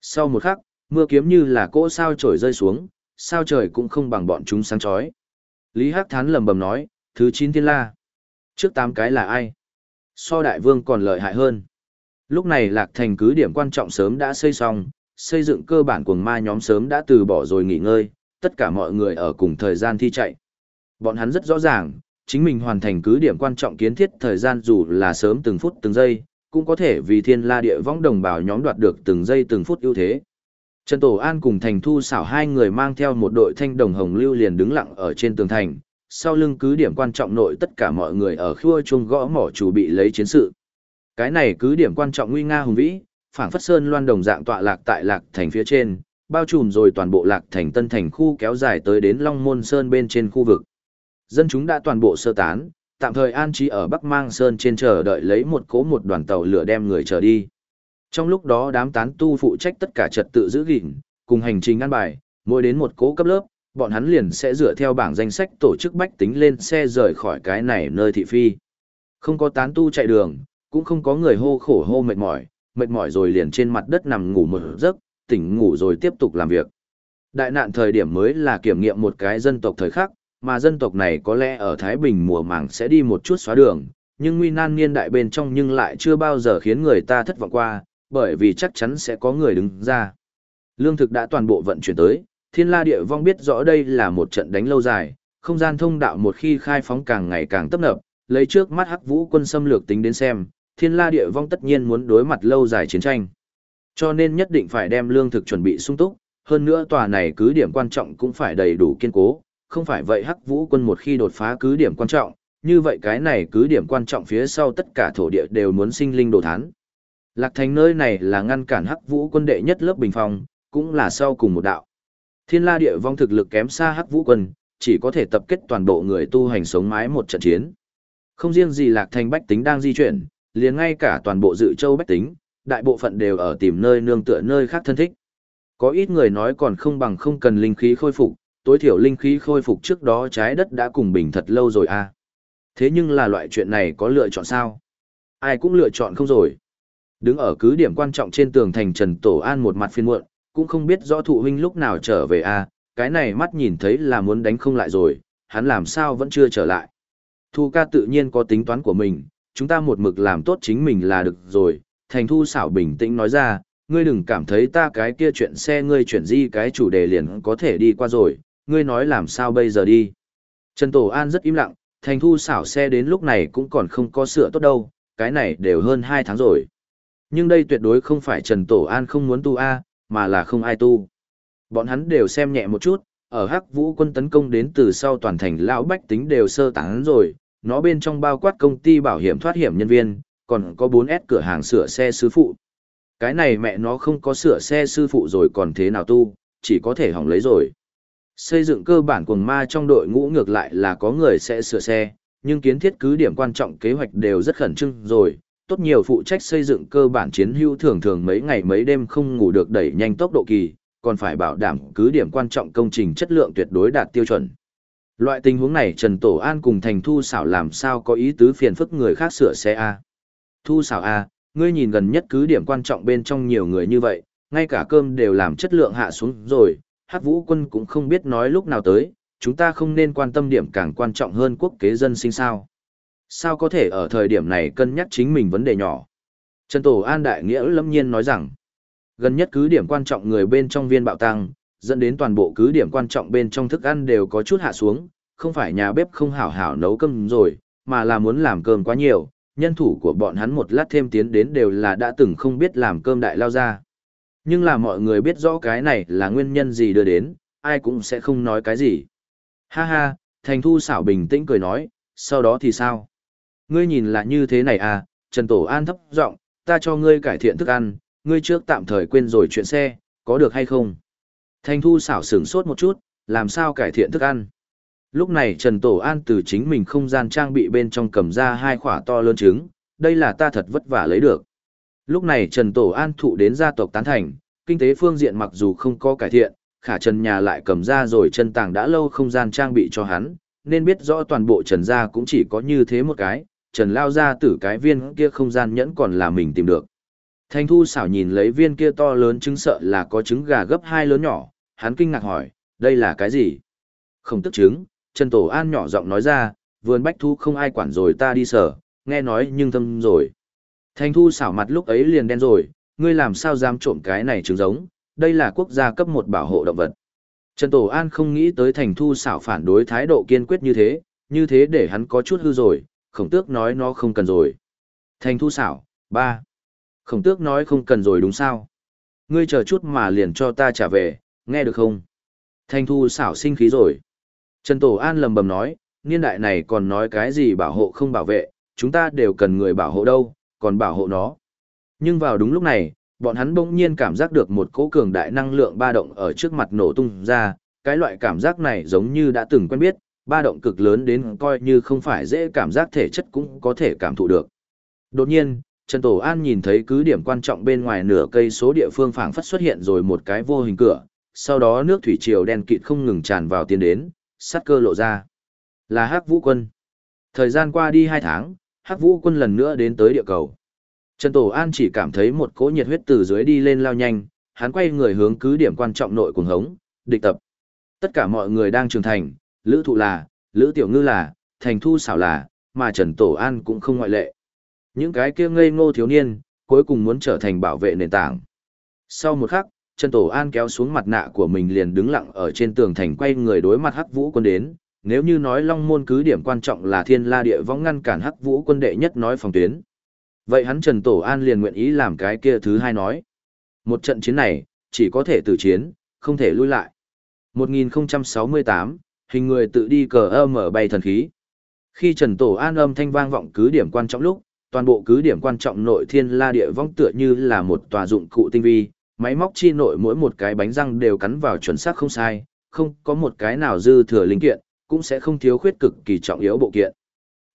Sau một khắc, mưa kiếm như là cỗ sao trổi rơi xuống, sao trời cũng không bằng bọn chúng sáng chói. Lý Hắc Thán lầm bầm nói, thứ 9 thiên la. Trước 8 cái là ai? So đại vương còn lợi hại hơn. Lúc này Lạc Thành cứ điểm quan trọng sớm đã xây xong, xây dựng cơ bản cuồng ma nhóm sớm đã từ bỏ rồi nghỉ ngơi, tất cả mọi người ở cùng thời gian thi chạy. Bọn hắn rất rõ ràng, chính mình hoàn thành cứ điểm quan trọng kiến thiết thời gian dù là sớm từng phút từng giây, cũng có thể vì thiên la địa vong đồng bào nhóm đoạt được từng giây từng phút ưu thế. Trần Tổ An cùng Thành Thu xảo hai người mang theo một đội thanh đồng hồng lưu liền đứng lặng ở trên tường thành, sau lưng cứ điểm quan trọng nội tất cả mọi người ở khua chuông gõ mỏ chủ bị lấy chiến sự. Cái này cứ điểm quan trọng nguy nga hùng vĩ, phảng phất sơn loan đồng dạng tọa lạc tại lạc thành phía trên, bao trùm rồi toàn bộ lạc thành tân thành khu kéo dài tới đến Long Môn Sơn bên trên khu vực. Dân chúng đã toàn bộ sơ tán, tạm thời an trí ở Bắc Mang Sơn trên chờ đợi lấy một cố một đoàn tàu lửa đem người trở đi. Trong lúc đó đám tán tu phụ trách tất cả trật tự giữ gìn, cùng hành trình ăn bài, mỗi đến một cố cấp lớp, bọn hắn liền sẽ dựa theo bảng danh sách tổ chức bách tính lên xe rời khỏi cái này nơi thị phi. Không có tán tu chạy đường, cũng không có người hô khổ hô mệt mỏi, mệt mỏi rồi liền trên mặt đất nằm ngủ một giấc, tỉnh ngủ rồi tiếp tục làm việc. Đại nạn thời điểm mới là kiểm nghiệm một cái dân tộc thời khắc, mà dân tộc này có lẽ ở Thái Bình mùa màng sẽ đi một chút xóa đường, nhưng nguy nan niên đại bên trong nhưng lại chưa bao giờ khiến người ta thất vọng qua, bởi vì chắc chắn sẽ có người đứng ra. Lương thực đã toàn bộ vận chuyển tới, thiên la địa vong biết rõ đây là một trận đánh lâu dài, không gian thông đạo một khi khai phóng càng ngày càng tấp nập, lấy trước mắt hắc vũ quân xâm lược tính đến xem, thiên la địa vong tất nhiên muốn đối mặt lâu dài chiến tranh. Cho nên nhất định phải đem lương thực chuẩn bị sung túc, hơn nữa tòa này cứ điểm quan trọng cũng phải đầy đủ kiên cố, không phải vậy hắc vũ quân một khi đột phá cứ điểm quan trọng, như vậy cái này cứ điểm quan trọng phía sau tất cả thổ địa đều muốn sinh linh đồ thán. Lạc thành nơi này là ngăn cản hắc vũ quân đệ nhất lớp bình phòng, cũng là sau cùng một đạo. Thiên la địa vong thực lực kém xa hắc vũ quân, chỉ có thể tập kết toàn bộ người tu hành sống mái một trận chiến. Không riêng gì Lạc Thành bách tính đang di chuyển, liền ngay cả toàn bộ dự châu bách tính, đại bộ phận đều ở tìm nơi nương tựa nơi khác thân thích. Có ít người nói còn không bằng không cần linh khí khôi phục, tối thiểu linh khí khôi phục trước đó trái đất đã cùng bình thật lâu rồi à. Thế nhưng là loại chuyện này có lựa chọn sao? Ai cũng lựa chọn không rồi. Đứng ở cứ điểm quan trọng trên tường thành Trần Tổ An một mặt phiên muộn, cũng không biết rõ thụ huynh lúc nào trở về à, cái này mắt nhìn thấy là muốn đánh không lại rồi, hắn làm sao vẫn chưa trở lại. Thu ca tự nhiên có tính toán của mình, chúng ta một mực làm tốt chính mình là được rồi, thành thu xảo bình tĩnh nói ra, ngươi đừng cảm thấy ta cái kia chuyện xe ngươi chuyển di cái chủ đề liền có thể đi qua rồi, ngươi nói làm sao bây giờ đi. Trần Tổ An rất im lặng, thành thu xảo xe đến lúc này cũng còn không có sửa tốt đâu, cái này đều hơn 2 tháng rồi. Nhưng đây tuyệt đối không phải Trần Tổ An không muốn tu A, mà là không ai tu. Bọn hắn đều xem nhẹ một chút, ở hắc vũ quân tấn công đến từ sau toàn thành lão bách tính đều sơ tán rồi, nó bên trong bao quát công ty bảo hiểm thoát hiểm nhân viên, còn có 4S cửa hàng sửa xe sư phụ. Cái này mẹ nó không có sửa xe sư phụ rồi còn thế nào tu, chỉ có thể hỏng lấy rồi. Xây dựng cơ bản quần ma trong đội ngũ ngược lại là có người sẽ sửa xe, nhưng kiến thiết cứ điểm quan trọng kế hoạch đều rất khẩn trương rồi. Tốt nhiều phụ trách xây dựng cơ bản chiến hữu thường thường mấy ngày mấy đêm không ngủ được đẩy nhanh tốc độ kỳ, còn phải bảo đảm cứ điểm quan trọng công trình chất lượng tuyệt đối đạt tiêu chuẩn. Loại tình huống này Trần Tổ An cùng Thành Thu xảo làm sao có ý tứ phiền phức người khác sửa xe A. Thu xảo A, ngươi nhìn gần nhất cứ điểm quan trọng bên trong nhiều người như vậy, ngay cả cơm đều làm chất lượng hạ xuống rồi, Hắc Vũ quân cũng không biết nói lúc nào tới, chúng ta không nên quan tâm điểm càng quan trọng hơn quốc kế dân sinh sao. Sao có thể ở thời điểm này cân nhắc chính mình vấn đề nhỏ? Trần Tổ An Đại Nghĩa lâm nhiên nói rằng, gần nhất cứ điểm quan trọng người bên trong viên bạo tăng, dẫn đến toàn bộ cứ điểm quan trọng bên trong thức ăn đều có chút hạ xuống, không phải nhà bếp không hảo hảo nấu cơm rồi, mà là muốn làm cơm quá nhiều, nhân thủ của bọn hắn một lát thêm tiến đến đều là đã từng không biết làm cơm đại lao ra. Nhưng là mọi người biết rõ cái này là nguyên nhân gì đưa đến, ai cũng sẽ không nói cái gì. Ha ha, Thành Thu xảo bình tĩnh cười nói, sau đó thì sao? Ngươi nhìn là như thế này à, Trần Tổ An thấp giọng, ta cho ngươi cải thiện thức ăn, ngươi trước tạm thời quên rồi chuyện xe, có được hay không? Thành Thu xảo sửng sốt một chút, làm sao cải thiện thức ăn? Lúc này Trần Tổ An từ chính mình không gian trang bị bên trong cầm ra hai quả to lớn trứng, đây là ta thật vất vả lấy được. Lúc này Trần Tổ An thụ đến gia tộc tán thành, kinh tế phương diện mặc dù không có cải thiện, khả Trần nhà lại cầm ra rồi chân tàng đã lâu không gian trang bị cho hắn, nên biết rõ toàn bộ Trần gia cũng chỉ có như thế một cái, Trần lao ra tử cái viên kia không gian nhẫn còn là mình tìm được. Thanh Thu xảo nhìn lấy viên kia to lớn chứng sợ là có trứng gà gấp hai lớn nhỏ, hắn kinh ngạc hỏi, đây là cái gì? Không tức trứng, Trần Tổ An nhỏ giọng nói ra, vườn bách thu không ai quản rồi ta đi sở, nghe nói nhưng thâm rồi. Thanh Thu xảo mặt lúc ấy liền đen rồi, ngươi làm sao dám trộm cái này trứng giống, đây là quốc gia cấp một bảo hộ động vật. Trần Tổ An không nghĩ tới Thành Thu xảo phản đối thái độ kiên quyết như thế, như thế để hắn có chút hư rồi, khổng tước nói nó không cần rồi. Thành Thu xảo, ba. Khổng tước nói không cần rồi đúng sao? Ngươi chờ chút mà liền cho ta trả về, nghe được không? Thành Thu xảo sinh khí rồi. Trần Tổ An lầm bầm nói, niên đại này còn nói cái gì bảo hộ không bảo vệ, chúng ta đều cần người bảo hộ đâu, còn bảo hộ nó. Nhưng vào đúng lúc này, bọn hắn bỗng nhiên cảm giác được một cỗ cường đại năng lượng ba động ở trước mặt nổ tung ra, cái loại cảm giác này giống như đã từng quen biết, ba động cực lớn đến coi như không phải dễ cảm giác thể chất cũng có thể cảm thụ được. Đột nhiên, Trần Tổ An nhìn thấy cứ điểm quan trọng bên ngoài nửa cây số địa phương phảng phất xuất hiện rồi một cái vô hình cửa, sau đó nước thủy triều đen kịt không ngừng tràn vào tiến đến, sắt cơ lộ ra. Là Hắc Vũ Quân. Thời gian qua đi hai tháng, Hắc Vũ Quân lần nữa đến tới địa cầu. Trần Tổ An chỉ cảm thấy một cỗ nhiệt huyết từ dưới đi lên lao nhanh, hắn quay người hướng cứ điểm quan trọng nội cuồng hống, địch tập. Tất cả mọi người đang trưởng thành, Lữ Thụ là, Lữ Tiểu Ngư là, Thành Thu xảo là, mà Trần Tổ An cũng không ngoại lệ. Những cái kia ngây ngô thiếu niên, cuối cùng muốn trở thành bảo vệ nền tảng. Sau một khắc, Trần Tổ An kéo xuống mặt nạ của mình liền đứng lặng ở trên tường thành quay người đối mặt Hắc Vũ quân đến, nếu như nói Long Môn cứ điểm quan trọng là Thiên La địa võng ngăn cản Hắc Vũ quân đệ nhất nói phòng tuyến. Vậy hắn Trần Tổ An liền nguyện ý làm cái kia thứ hai nói. Một trận chiến này, chỉ có thể tử chiến, không thể lui lại. 1068, hình người tự đi cờ ơ mở bay thần khí. Khi Trần Tổ An âm thanh vang vọng cứ điểm quan trọng lúc, toàn bộ cứ điểm quan trọng nội thiên la địa vong tựa như là một tòa dụng cụ tinh vi, máy móc chi nội mỗi một cái bánh răng đều cắn vào chuẩn xác không sai, không có một cái nào dư thừa linh kiện, cũng sẽ không thiếu khuyết cực kỳ trọng yếu bộ kiện.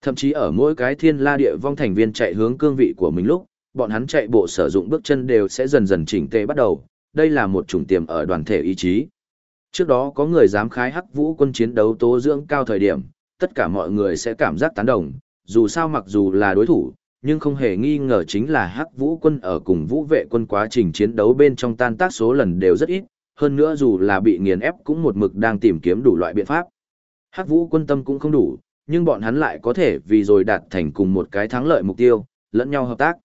Thậm chí ở mỗi cái thiên la địa vong thành viên chạy hướng cương vị của mình lúc, bọn hắn chạy bộ sử dụng bước chân đều sẽ dần dần chỉnh tề bắt đầu, đây là một chủng tiềm ở đoàn thể ý chí. Trước đó có người dám khái hắc vũ quân chiến đấu tố dưỡng cao thời điểm, tất cả mọi người sẽ cảm giác tán đồng, dù sao mặc dù là đối thủ, nhưng không hề nghi ngờ chính là hắc vũ quân ở cùng vũ vệ quân quá trình chiến đấu bên trong tan tác số lần đều rất ít, hơn nữa dù là bị nghiền ép cũng một mực đang tìm kiếm đủ loại biện pháp. Hắc vũ quân tâm cũng không đủ, nhưng bọn hắn lại có thể vì rồi đạt thành cùng một cái thắng lợi mục tiêu, lẫn nhau hợp tác.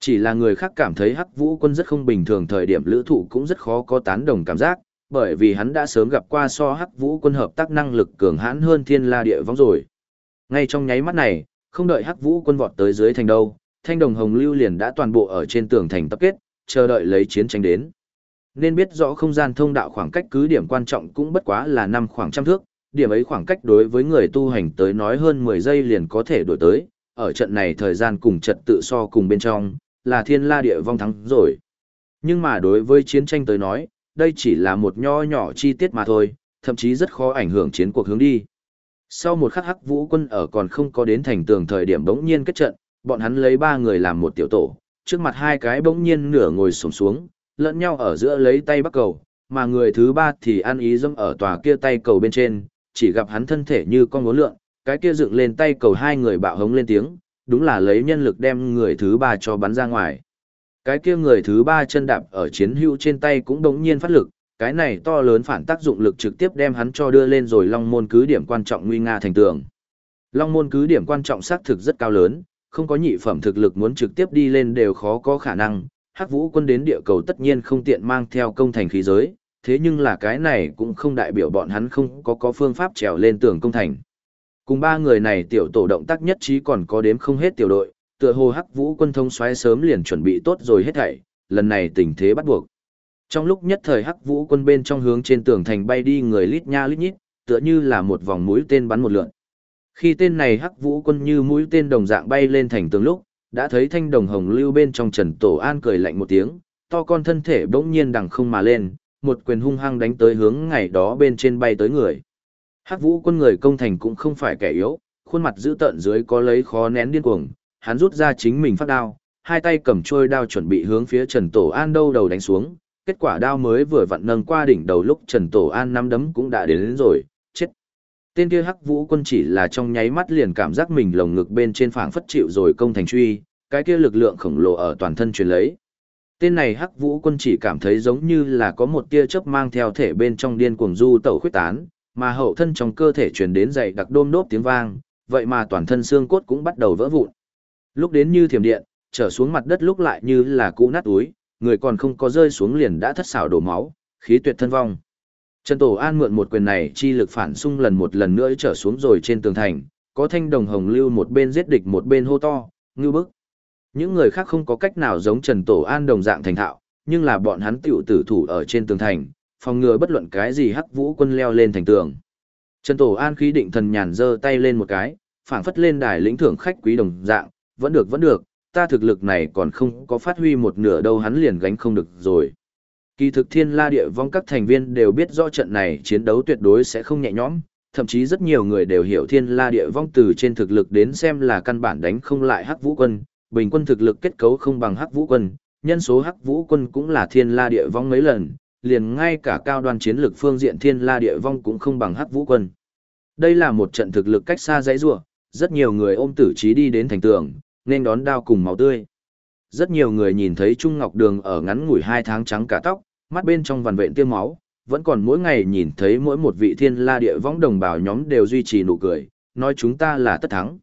Chỉ là người khác cảm thấy hắc vũ quân rất không bình thường thời điểm lữ thụ cũng rất khó có tán đồng cảm giác, bởi vì hắn đã sớm gặp qua so hắc vũ quân hợp tác năng lực cường hãn hơn thiên la địa vong rồi. Ngay trong nháy mắt này, không đợi hắc vũ quân vọt tới dưới thành đâu, thanh đồng hồng lưu liền đã toàn bộ ở trên tường thành tập kết, chờ đợi lấy chiến tranh đến. Nên biết rõ không gian thông đạo khoảng cách cứ điểm quan trọng cũng bất quá là năm khoảng trăm thước, điểm ấy khoảng cách đối với người tu hành tới nói hơn 10 giây liền có thể đổi tới, ở trận này thời gian cùng trật tự so cùng bên trong, là thiên la địa vong thắng rồi. Nhưng mà đối với chiến tranh tới nói, đây chỉ là một nho nhỏ chi tiết mà thôi, thậm chí rất khó ảnh hưởng chiến cuộc hướng đi. Sau một khắc hắc vũ quân ở còn không có đến thành tường thời điểm bỗng nhiên kết trận, bọn hắn lấy ba người làm một tiểu tổ, trước mặt hai cái bỗng nhiên nửa ngồi sổng xuống, lẫn nhau ở giữa lấy tay bắt cầu, mà người thứ ba thì ăn ý dâm ở tòa kia tay cầu bên trên, chỉ gặp hắn thân thể như con ngố lượn, cái kia dựng lên tay cầu hai người bạo hống lên tiếng, đúng là lấy nhân lực đem người thứ ba cho bắn ra ngoài. Cái kia người thứ ba chân đạp ở chiến hữu trên tay cũng đống nhiên phát lực, cái này to lớn phản tác dụng lực trực tiếp đem hắn cho đưa lên rồi long môn cứ điểm quan trọng nguy nga thành tường. Long môn cứ điểm quan trọng xác thực rất cao lớn, không có nhị phẩm thực lực muốn trực tiếp đi lên đều khó có khả năng. Hắc vũ quân đến địa cầu tất nhiên không tiện mang theo công thành khí giới, thế nhưng là cái này cũng không đại biểu bọn hắn không có có phương pháp trèo lên tường công thành. Cùng ba người này tiểu tổ động tác nhất trí còn có đếm không hết tiểu đội, tựa hồ hắc vũ quân thông xoáy sớm liền chuẩn bị tốt rồi hết thảy, lần này tình thế bắt buộc. Trong lúc nhất thời hắc vũ quân bên trong hướng trên tường thành bay đi người lít nha lít nhít, tựa như là một vòng mũi tên bắn một lượn. Khi tên này hắc vũ quân như mũi tên đồng dạng bay lên thành tường lúc, đã thấy thanh đồng hồng lưu bên trong trần tổ an cười lạnh một tiếng, to con thân thể bỗng nhiên đằng không mà lên, một quyền hung hăng đánh tới hướng ngày đó bên trên bay tới người. Hắc vũ quân người công thành cũng không phải kẻ yếu, khuôn mặt dữ tợn dưới có lấy khó nén điên cuồng, hắn rút ra chính mình phát đao, hai tay cầm trôi đao chuẩn bị hướng phía Trần Tổ An đâu đầu đánh xuống, kết quả đao mới vừa vặn nâng qua đỉnh đầu lúc Trần Tổ An nắm đấm cũng đã đến, đến rồi, chết. Tên kia Hắc Vũ Quân chỉ là trong nháy mắt liền cảm giác mình lồng ngực bên trên phảng phất chịu rồi công thành truy, cái kia lực lượng khổng lồ ở toàn thân truyền lấy. Tên này Hắc Vũ Quân chỉ cảm thấy giống như là có một tia chớp mang theo thể bên trong điên cuồng du tẩu khuyết tán, mà hậu thân trong cơ thể truyền đến dày đặc đôm đốp tiếng vang, vậy mà toàn thân xương cốt cũng bắt đầu vỡ vụn. Lúc đến như thiểm điện, trở xuống mặt đất lúc lại như là cũ nát túi, người còn không có rơi xuống liền đã thất xảo đổ máu, khí tuyệt thân vong. Trần Tổ An mượn một quyền này chi lực phản xung lần một lần nữa trở xuống rồi trên tường thành, có thanh đồng hồng lưu một bên giết địch một bên hô to, ngưu bức. Những người khác không có cách nào giống Trần Tổ An đồng dạng thành thạo, nhưng là bọn hắn tiểu tử thủ ở trên tường thành, phòng ngừa bất luận cái gì hắc vũ quân leo lên thành tường. Trần Tổ An khí định thần nhàn giơ tay lên một cái, phảng phất lên đài lĩnh thưởng khách quý đồng dạng, vẫn được vẫn được, ta thực lực này còn không có phát huy một nửa đâu hắn liền gánh không được rồi. Kỳ thực thiên la địa vong các thành viên đều biết rõ trận này chiến đấu tuyệt đối sẽ không nhẹ nhõm, thậm chí rất nhiều người đều hiểu thiên la địa vong từ trên thực lực đến xem là căn bản đánh không lại hắc vũ quân, bình quân thực lực kết cấu không bằng hắc vũ quân, nhân số hắc vũ quân cũng là thiên la địa vong mấy lần, liền ngay cả cao đoàn chiến lực phương diện thiên la địa vong cũng không bằng hắc vũ quân. Đây là một trận thực lực cách xa dãy rủa, rất nhiều người ôm tử trí đi đến thành tường, nên đón đao cùng máu tươi. Rất nhiều người nhìn thấy Trung Ngọc Đường ở ngắn ngủi hai tháng trắng cả tóc, mắt bên trong vằn vện tiêm máu, vẫn còn mỗi ngày nhìn thấy mỗi một vị thiên la địa võng đồng bào nhóm đều duy trì nụ cười, nói chúng ta là tất thắng.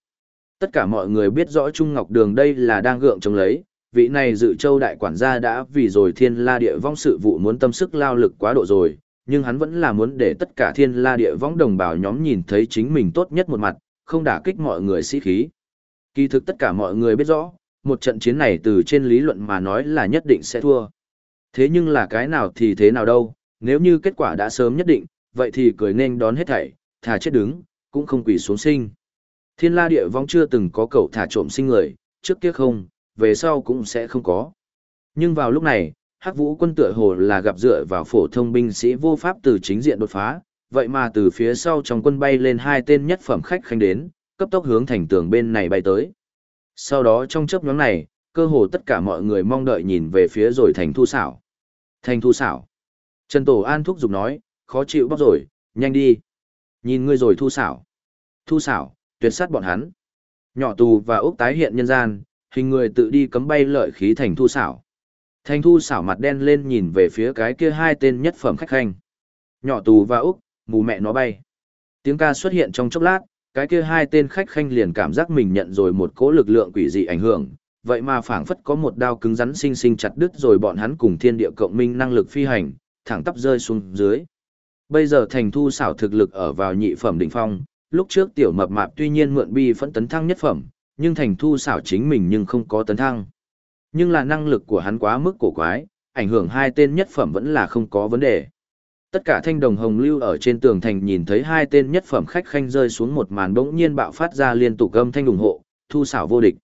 Tất cả mọi người biết rõ Trung Ngọc Đường đây là đang gượng chống lấy, vị này dự châu đại quản gia đã vì rồi thiên la địa vong sự vụ muốn tâm sức lao lực quá độ rồi, nhưng hắn vẫn là muốn để tất cả thiên la địa vong đồng bào nhóm nhìn thấy chính mình tốt nhất một mặt, không đả kích mọi người sĩ khí. Kỳ thực tất cả mọi người biết rõ, một trận chiến này từ trên lý luận mà nói là nhất định sẽ thua. Thế nhưng là cái nào thì thế nào đâu, nếu như kết quả đã sớm nhất định, vậy thì cười nên đón hết thảy, thà chết đứng, cũng không quỳ xuống sinh. Thiên la địa vong chưa từng có cậu thả trộm sinh người, trước kia không, về sau cũng sẽ không có. Nhưng vào lúc này, Hắc Vũ quân tựa hồ là gặp dựa vào phổ thông binh sĩ vô pháp từ chính diện đột phá, vậy mà từ phía sau trong quân bay lên hai tên nhất phẩm khách khanh đến, cấp tốc hướng thành tường bên này bay tới. Sau đó trong chớp nhoáng này, cơ hồ tất cả mọi người mong đợi nhìn về phía rồi thành thu xảo. Thành thu xảo. Trần Tổ An thúc giục nói, khó chịu bóc rồi, nhanh đi. Nhìn ngươi rồi thu xảo. Thu xảo, tuyệt sát bọn hắn. Nhỏ tù và ốc tái hiện nhân gian, hình người tự đi cấm bay lợi khí thành thu xảo. Thành thu xảo mặt đen lên nhìn về phía cái kia hai tên nhất phẩm khách khanh. Nhỏ tù và ốc, mù mẹ nó bay. Tiếng ca xuất hiện trong chốc lát, cái kia hai tên khách khanh liền cảm giác mình nhận rồi một cỗ lực lượng quỷ dị ảnh hưởng, vậy mà phảng phất có một đao cứng rắn sinh sinh chặt đứt rồi bọn hắn cùng thiên địa cộng minh năng lực phi hành, thẳng tắp rơi xuống dưới. Bây giờ thành thu xảo thực lực ở vào nhị phẩm đỉnh phong, lúc trước tiểu mập mạp tuy nhiên mượn bi phẫn tấn thăng nhất phẩm, nhưng thành thu xảo chính mình nhưng không có tấn thăng. Nhưng là năng lực của hắn quá mức cổ quái, ảnh hưởng hai tên nhất phẩm vẫn là không có vấn đề. Tất cả thanh đồng hồng lưu ở trên tường thành nhìn thấy hai tên nhất phẩm khách khanh rơi xuống một màn bỗng nhiên bạo phát ra liên tục gâm thanh ủng hộ, thu xảo vô địch.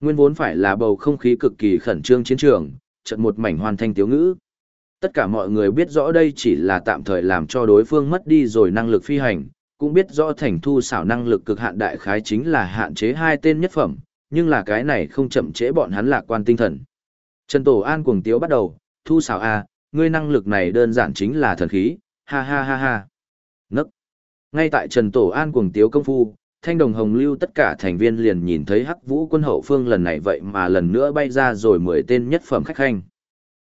Nguyên vốn phải là bầu không khí cực kỳ khẩn trương chiến trường, chợt một mảnh hoàn thanh tiếu ngữ. Tất cả mọi người biết rõ đây chỉ là tạm thời làm cho đối phương mất đi rồi năng lực phi hành, cũng biết rõ thành thu xảo năng lực cực hạn đại khái chính là hạn chế hai tên nhất phẩm, nhưng là cái này không chậm trễ bọn hắn lạc quan tinh thần. Trần Tổ An cuồng tiếu bắt đầu, thu xảo a, à, ngươi năng lực này đơn giản chính là thần khí, ha ha ha ha. Nấc. Ngay tại Trần Tổ An cuồng tiếu công phu, thanh đồng hồng lưu tất cả thành viên liền nhìn thấy hắc vũ quân hậu phương lần này vậy mà lần nữa bay ra rồi mười tên nhất phẩm khách khanh.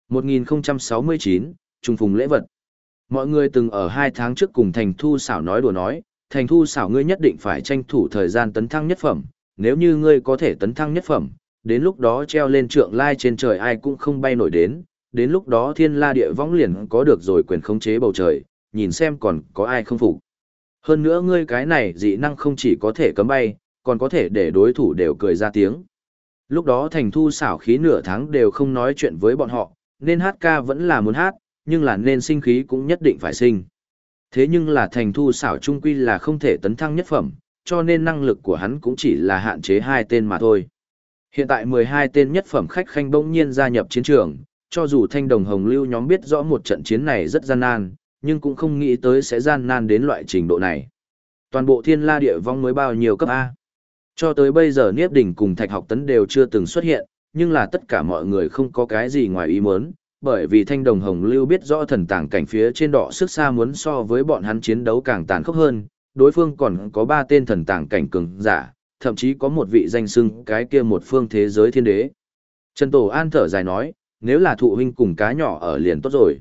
1069, Trung Phùng lễ vật. Mọi người từng ở hai tháng trước cùng Thành Thu xảo nói đùa nói, Thành Thu xảo ngươi nhất định phải tranh thủ thời gian tấn thăng nhất phẩm, nếu như ngươi có thể tấn thăng nhất phẩm, đến lúc đó treo lên trượng lai trên trời ai cũng không bay nổi đến, đến lúc đó thiên la địa võng liền có được rồi quyền khống chế bầu trời, nhìn xem còn có ai không phục. Hơn nữa ngươi cái này dị năng không chỉ có thể cấm bay, còn có thể để đối thủ đều cười ra tiếng. Lúc đó thành thu xảo khí nửa tháng đều không nói chuyện với bọn họ, nên hát ca vẫn là muốn hát, nhưng là nên sinh khí cũng nhất định phải sinh. Thế nhưng là thành thu xảo trung quy là không thể tấn thăng nhất phẩm, cho nên năng lực của hắn cũng chỉ là hạn chế hai tên mà thôi. Hiện tại 12 tên nhất phẩm khách khanh bỗng nhiên gia nhập chiến trường, cho dù thanh đồng hồng lưu nhóm biết rõ một trận chiến này rất gian nan, nhưng cũng không nghĩ tới sẽ gian nan đến loại trình độ này. Toàn bộ thiên la địa vong mới bao nhiêu cấp A. Cho tới bây giờ Niếp Đỉnh cùng Thạch Học Tấn đều chưa từng xuất hiện, nhưng là tất cả mọi người không có cái gì ngoài ý muốn, bởi vì thanh đồng hồng lưu biết rõ thần tàng cảnh phía trên đỏ sức xa muốn so với bọn hắn chiến đấu càng tàn khốc hơn, đối phương còn có ba tên thần tàng cảnh cường giả, thậm chí có một vị danh sưng cái kia một phương thế giới thiên đế. Trần Tổ An thở dài nói, nếu là thụ huynh cùng cá nhỏ ở liền tốt rồi.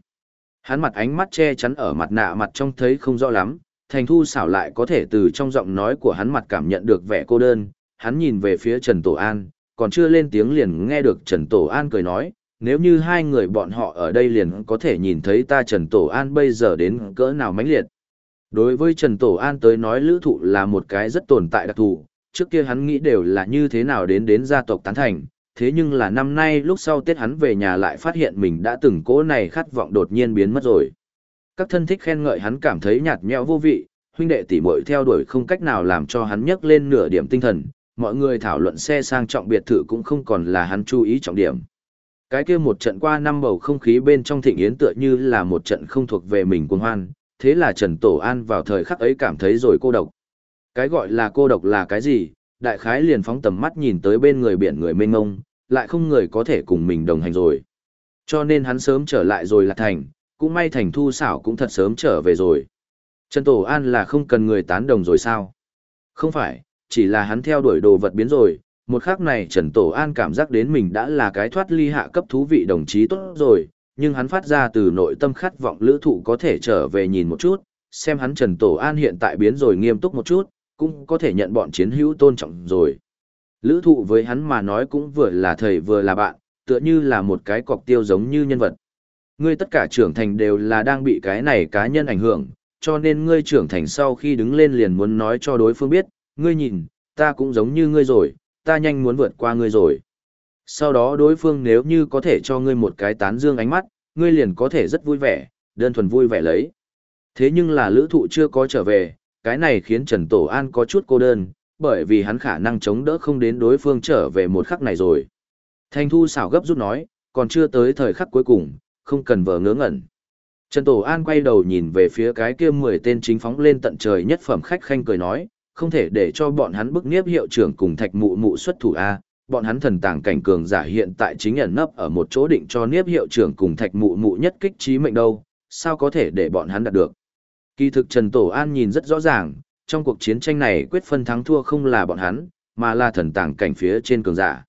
Hắn mặt ánh mắt che chắn ở mặt nạ mặt trong thấy không rõ lắm, thành thu xảo lại có thể từ trong giọng nói của hắn mặt cảm nhận được vẻ cô đơn, hắn nhìn về phía Trần Tổ An, còn chưa lên tiếng liền nghe được Trần Tổ An cười nói, nếu như hai người bọn họ ở đây liền có thể nhìn thấy ta Trần Tổ An bây giờ đến cỡ nào mãnh liệt. Đối với Trần Tổ An tới nói lữ thụ là một cái rất tồn tại đặc thù, trước kia hắn nghĩ đều là như thế nào đến đến gia tộc tán thành, thế nhưng là năm nay lúc sau Tết hắn về nhà lại phát hiện mình đã từng cố này khát vọng đột nhiên biến mất rồi. Các thân thích khen ngợi hắn cảm thấy nhạt nhẽo vô vị, huynh đệ tỷ muội theo đuổi không cách nào làm cho hắn nhấc lên nửa điểm tinh thần, mọi người thảo luận xe sang trọng biệt thự cũng không còn là hắn chú ý trọng điểm. Cái kia một trận qua năm bầu không khí bên trong thịnh yến tựa như là một trận không thuộc về mình cuồng hoan, thế là Trần Tổ An vào thời khắc ấy cảm thấy rồi cô độc. Cái gọi là cô độc là cái gì? Đại khái liền phóng tầm mắt nhìn tới bên người biển người mênh mông, lại không người có thể cùng mình đồng hành rồi. Cho nên hắn sớm trở lại rồi là thành, cũng may thành thu xảo cũng thật sớm trở về rồi. Trần Tổ An là không cần người tán đồng rồi sao? Không phải, chỉ là hắn theo đuổi đồ vật biến rồi, một khắc này Trần Tổ An cảm giác đến mình đã là cái thoát ly hạ cấp thú vị đồng chí tốt rồi, nhưng hắn phát ra từ nội tâm khát vọng lữ thụ có thể trở về nhìn một chút, xem hắn Trần Tổ An hiện tại biến rồi nghiêm túc một chút, cũng có thể nhận bọn chiến hữu tôn trọng rồi. Lữ thụ với hắn mà nói cũng vừa là thầy vừa là bạn, tựa như là một cái cọc tiêu giống như nhân vật. Ngươi tất cả trưởng thành đều là đang bị cái này cá nhân ảnh hưởng, cho nên ngươi trưởng thành sau khi đứng lên liền muốn nói cho đối phương biết, ngươi nhìn, ta cũng giống như ngươi rồi, ta nhanh muốn vượt qua ngươi rồi. Sau đó đối phương nếu như có thể cho ngươi một cái tán dương ánh mắt, ngươi liền có thể rất vui vẻ, đơn thuần vui vẻ lấy. Thế nhưng là lữ thụ chưa có trở về, cái này khiến Trần Tổ An có chút cô đơn, bởi vì hắn khả năng chống đỡ không đến đối phương trở về một khắc này rồi. Thanh thu xảo gấp rút nói, còn chưa tới thời khắc cuối cùng, không cần vờ ngớ ngẩn. Trần Tổ An quay đầu nhìn về phía cái kia 10 tên chính phóng lên tận trời nhất phẩm khách khanh cười nói, không thể để cho bọn hắn bức nghiếp hiệu trưởng cùng thạch mụ mụ xuất thủ A, bọn hắn thần tàng cảnh cường giả hiện tại chính ẩn nấp ở một chỗ định cho niếp hiệu trưởng cùng thạch mụ mụ nhất kích trí mệnh đâu, sao có thể để bọn hắn đạt được. Kỳ thực Trần Tổ An nhìn rất rõ ràng, trong cuộc chiến tranh này quyết phân thắng thua không là bọn hắn, mà là thần tàng cảnh phía trên cường giả.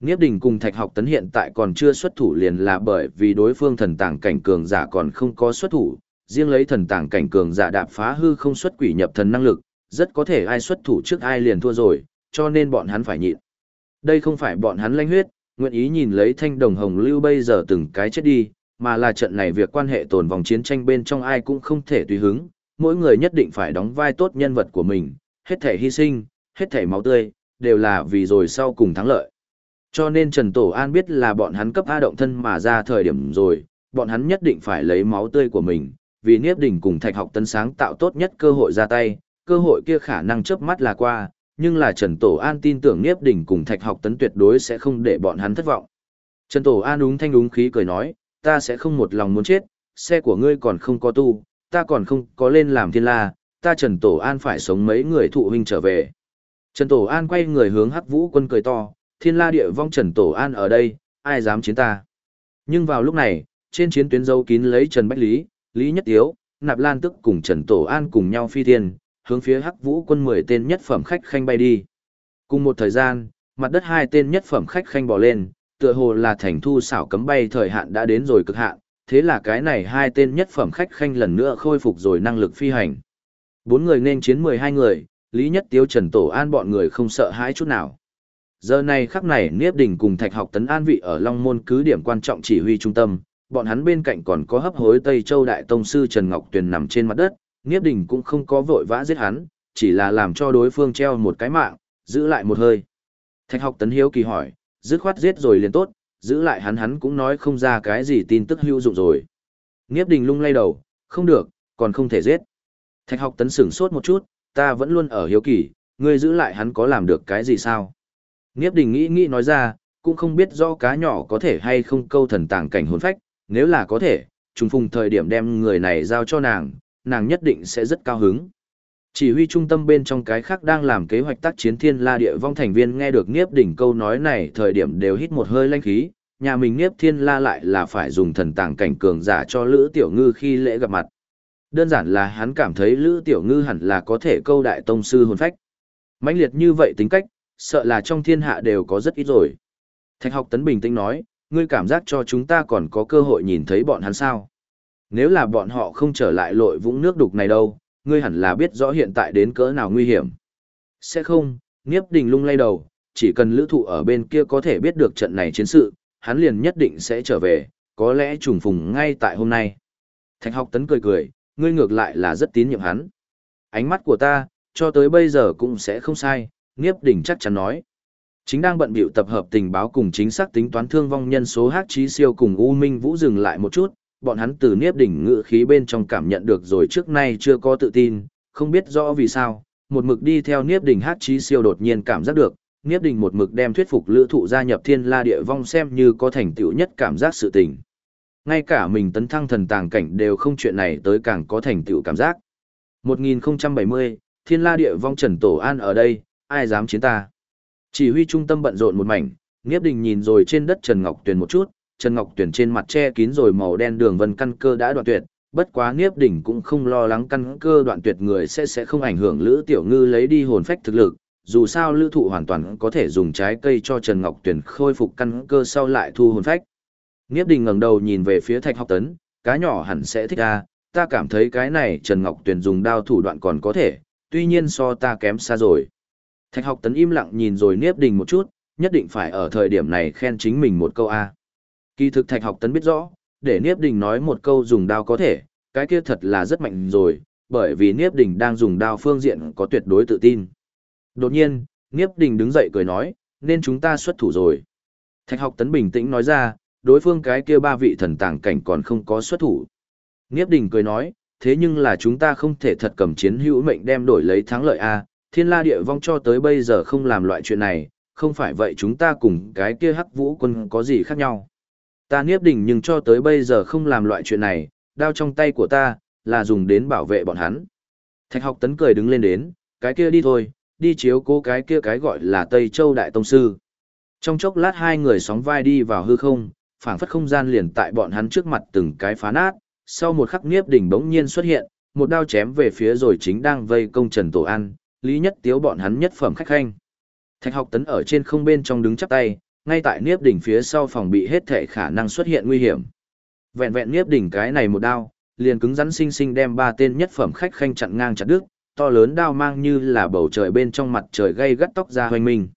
Niếp đình cùng thạch học tấn hiện tại còn chưa xuất thủ liền là bởi vì đối phương thần tàng cảnh cường giả còn không có xuất thủ, riêng lấy thần tàng cảnh cường giả đạp phá hư không xuất quỷ nhập thần năng lực, rất có thể ai xuất thủ trước ai liền thua rồi, cho nên bọn hắn phải nhịn. Đây không phải bọn hắn lanh huyết, nguyện ý nhìn lấy thanh đồng hồng lưu bây giờ từng cái chết đi, mà là trận này việc quan hệ tồn vòng chiến tranh bên trong ai cũng không thể tùy hứng, mỗi người nhất định phải đóng vai tốt nhân vật của mình, hết thể hy sinh, hết thể máu tươi, đều là vì rồi sau cùng thắng lợi. Cho nên Trần Tổ An biết là bọn hắn cấp A động thân mà ra thời điểm rồi, bọn hắn nhất định phải lấy máu tươi của mình, vì Niếp Đỉnh cùng Thạch Học tân sáng tạo tốt nhất cơ hội ra tay, cơ hội kia khả năng chớp mắt là qua, nhưng là Trần Tổ An tin tưởng Niếp Đỉnh cùng Thạch Học Tấn tuyệt đối sẽ không để bọn hắn thất vọng. Trần Tổ An đúng thanh đúng khí cười nói, ta sẽ không một lòng muốn chết, xe của ngươi còn không có tu, ta còn không có lên làm thiên la, ta Trần Tổ An phải sống mấy người thụ huynh trở về. Trần Tổ An quay người hướng Hắc Vũ quân cười to, thiên la địa vong Trần Tổ An ở đây, ai dám chiến ta. Nhưng vào lúc này, trên chiến tuyến dấu kín lấy Trần Bách Lý, Lý Nhất Tiếu, Nạp Lan Tức cùng Trần Tổ An cùng nhau phi thiên, hướng phía Hắc Vũ quân 10 tên nhất phẩm khách khanh bay đi. Cùng một thời gian, mặt đất hai tên nhất phẩm khách khanh bỏ lên, tựa hồ là thành thu xảo cấm bay thời hạn đã đến rồi cực hạn, thế là cái này hai tên nhất phẩm khách khanh lần nữa khôi phục rồi năng lực phi hành. Bốn người nên chiến 12 người, Lý Nhất Tiếu Trần Tổ An bọn người không sợ hãi chút nào. Giờ này khắc này Niếp Đình cùng Thạch Học Tấn An vị ở Long Môn cứ điểm quan trọng chỉ huy trung tâm, bọn hắn bên cạnh còn có hấp hối Tây Châu Đại Tông Sư Trần Ngọc Tuyền nằm trên mặt đất, Niếp Đình cũng không có vội vã giết hắn, chỉ là làm cho đối phương treo một cái mạng, giữ lại một hơi. Thạch Học Tấn hiếu kỳ hỏi, dứt khoát giết rồi liền tốt, giữ lại hắn hắn cũng nói không ra cái gì tin tức hữu dụng rồi. Niếp Đình lung lay đầu, không được, còn không thể giết. Thạch Học Tấn sửng sốt một chút, ta vẫn luôn ở hiếu kỳ, ngươi giữ lại hắn có làm được cái gì sao? Niếp đình nghĩ nghĩ nói ra, cũng không biết do cá nhỏ có thể hay không câu thần tàng cảnh hồn phách, nếu là có thể, trùng phùng thời điểm đem người này giao cho nàng, nàng nhất định sẽ rất cao hứng. Chỉ huy trung tâm bên trong cái khác đang làm kế hoạch tác chiến thiên la địa vong thành viên nghe được Niếp đỉnh câu nói này thời điểm đều hít một hơi lanh khí, nhà mình Niếp thiên la lại là phải dùng thần tàng cảnh cường giả cho Lữ Tiểu Ngư khi lễ gặp mặt. Đơn giản là hắn cảm thấy Lữ Tiểu Ngư hẳn là có thể câu đại tông sư hồn phách. mãnh liệt như vậy tính cách, sợ là trong thiên hạ đều có rất ít rồi. Thạch học tấn bình tĩnh nói, ngươi cảm giác cho chúng ta còn có cơ hội nhìn thấy bọn hắn sao. Nếu là bọn họ không trở lại lội vũng nước đục này đâu, ngươi hẳn là biết rõ hiện tại đến cỡ nào nguy hiểm. Sẽ không, Niếp Đình lung lay đầu, chỉ cần lữ thụ ở bên kia có thể biết được trận này chiến sự, hắn liền nhất định sẽ trở về, có lẽ trùng phùng ngay tại hôm nay. Thạch học tấn cười cười, ngươi ngược lại là rất tín nhiệm hắn. Ánh mắt của ta, cho tới bây giờ cũng sẽ không sai, Niếp Đình chắc chắn nói. Chính đang bận biểu tập hợp tình báo cùng chính xác tính toán thương vong nhân số hát trí siêu cùng U Minh Vũ dừng lại một chút, bọn hắn từ Niếp Đỉnh ngự khí bên trong cảm nhận được rồi trước nay chưa có tự tin, không biết rõ vì sao, một mực đi theo Niếp Đỉnh hát chí siêu đột nhiên cảm giác được, Niếp Đỉnh một mực đem thuyết phục lữ thụ gia nhập thiên la địa vong xem như có thành tựu nhất cảm giác sự tình. Ngay cả mình tấn thăng thần tàng cảnh đều không chuyện này tới càng có thành tựu cảm giác. 1070, thiên la địa vong trần tổ an ở đây, ai dám chiến ta. Chỉ huy trung tâm bận rộn một mảnh, Niếp Đình nhìn rồi trên đất Trần Ngọc Tuyền một chút, Trần Ngọc Tuyền trên mặt che kín rồi màu đen đường vân căn cơ đã đoạn tuyệt, bất quá Niếp Đình cũng không lo lắng căn cơ đoạn tuyệt người sẽ sẽ không ảnh hưởng Lữ Tiểu Ngư lấy đi hồn phách thực lực, dù sao Lữ Thụ hoàn toàn có thể dùng trái cây cho Trần Ngọc Tuyền khôi phục căn cơ sau lại thu hồn phách. Niếp Đình ngẩng đầu nhìn về phía Thạch Học Tấn, cá nhỏ hẳn sẽ thích a, ta cảm thấy cái này Trần Ngọc Tuyền dùng đao thủ đoạn còn có thể, tuy nhiên so ta kém xa rồi. Thạch học tấn im lặng nhìn rồi Niếp Đình một chút, nhất định phải ở thời điểm này khen chính mình một câu A. Kỳ thực Thạch học tấn biết rõ, để Niếp Đình nói một câu dùng đao có thể, cái kia thật là rất mạnh rồi, bởi vì Niếp Đình đang dùng đao phương diện có tuyệt đối tự tin. Đột nhiên, Niếp Đình đứng dậy cười nói, nên chúng ta xuất thủ rồi. Thạch học tấn bình tĩnh nói ra, đối phương cái kia ba vị thần tàng cảnh còn không có xuất thủ. Niếp Đình cười nói, thế nhưng là chúng ta không thể thật cầm chiến hữu mệnh đem đổi lấy thắng lợi A, thiên la địa vong cho tới bây giờ không làm loại chuyện này, không phải vậy chúng ta cùng cái kia hắc vũ quân có gì khác nhau. Ta Niếp Đình nhưng cho tới bây giờ không làm loại chuyện này, đao trong tay của ta, là dùng đến bảo vệ bọn hắn. Thạch học tấn cười đứng lên đến, cái kia đi thôi, đi chiếu cố cái kia cái gọi là Tây Châu Đại Tông Sư. Trong chốc lát hai người sóng vai đi vào hư không, phảng phất không gian liền tại bọn hắn trước mặt từng cái phá nát, sau một khắc Niếp Đình bỗng nhiên xuất hiện, một đao chém về phía rồi chính đang vây công Trần Tổ An, Lý Nhất Tiếu bọn hắn nhất phẩm khách khanh. Thạch học tấn ở trên không bên trong đứng chắp tay, ngay tại Niếp đỉnh phía sau phòng bị hết thể khả năng xuất hiện nguy hiểm. Vẹn vẹn Niếp đỉnh cái này một đao, liền cứng rắn sinh sinh đem ba tên nhất phẩm khách khanh chặn ngang chặt đứt, to lớn đao mang như là bầu trời bên trong mặt trời gây gắt tóc ra hoành mình.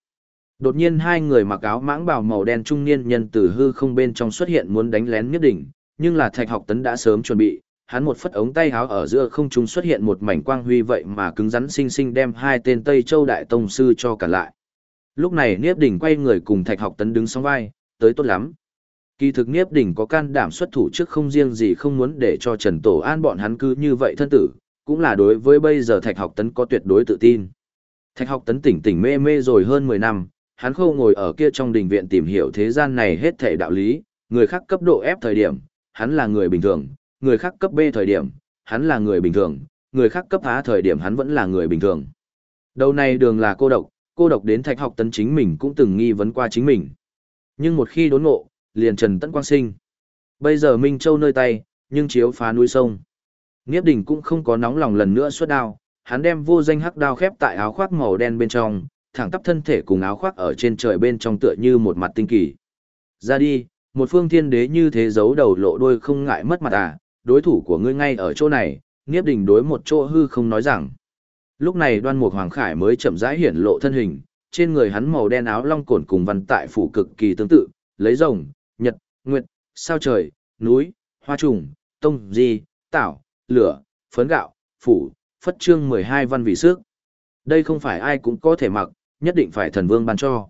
Đột nhiên hai người mặc áo mãng bào màu đen trung niên nhân từ hư không bên trong xuất hiện muốn đánh lén Niếp đỉnh, nhưng là Thạch Học Tấn đã sớm chuẩn bị, hắn một phất ống tay háo ở giữa không trung xuất hiện một mảnh quang huy vậy mà cứng rắn sinh sinh đem hai tên Tây Châu đại tông sư cho cả lại. Lúc này Niếp Đình quay người cùng Thạch Học Tấn đứng song vai, tới tốt lắm. Kỳ thực Niếp Đình có can đảm xuất thủ trước không riêng gì không muốn để cho Trần Tổ An bọn hắn cứ như vậy thân tử, cũng là đối với bây giờ Thạch Học Tấn có tuyệt đối tự tin. Thạch Học Tấn tỉnh tỉnh mê mê rồi hơn 10 năm, hắn khâu ngồi ở kia trong đình viện tìm hiểu thế gian này hết thể đạo lý, người khác cấp độ ép thời điểm, hắn là người bình thường, người khác cấp B thời điểm, hắn là người bình thường, người khác cấp A thời điểm hắn vẫn là người bình thường. Đầu này đường là cô độc, cô độc đến thạch học tấn chính mình cũng từng nghi vấn qua chính mình. Nhưng một khi đốn ngộ, liền trần tận quang sinh. Bây giờ Minh Châu nơi tay, nhưng chiếu phá núi sông. Nghiếp đình cũng không có nóng lòng lần nữa xuất đao, hắn đem vô danh hắc đao khép tại áo khoác màu đen bên trong, thẳng tắp thân thể cùng áo khoác ở trên trời bên trong tựa như một mặt tinh kỳ. Ra đi, một phương thiên đế như thế giấu đầu lộ đuôi không ngại mất mặt à, đối thủ của ngươi ngay ở chỗ này, Niếp Đình đối một chỗ hư không nói rằng. Lúc này Đoan Mục Hoàng Khải mới chậm rãi hiển lộ thân hình, trên người hắn màu đen áo long cổn cùng văn tại phủ cực kỳ tương tự, lấy rồng, nhật, nguyệt, sao trời, núi, hoa trùng, tông, di, tảo, lửa, phấn gạo, phủ, phất chương 12 văn vị sức. Đây không phải ai cũng có thể mặc, nhất định phải thần vương ban cho.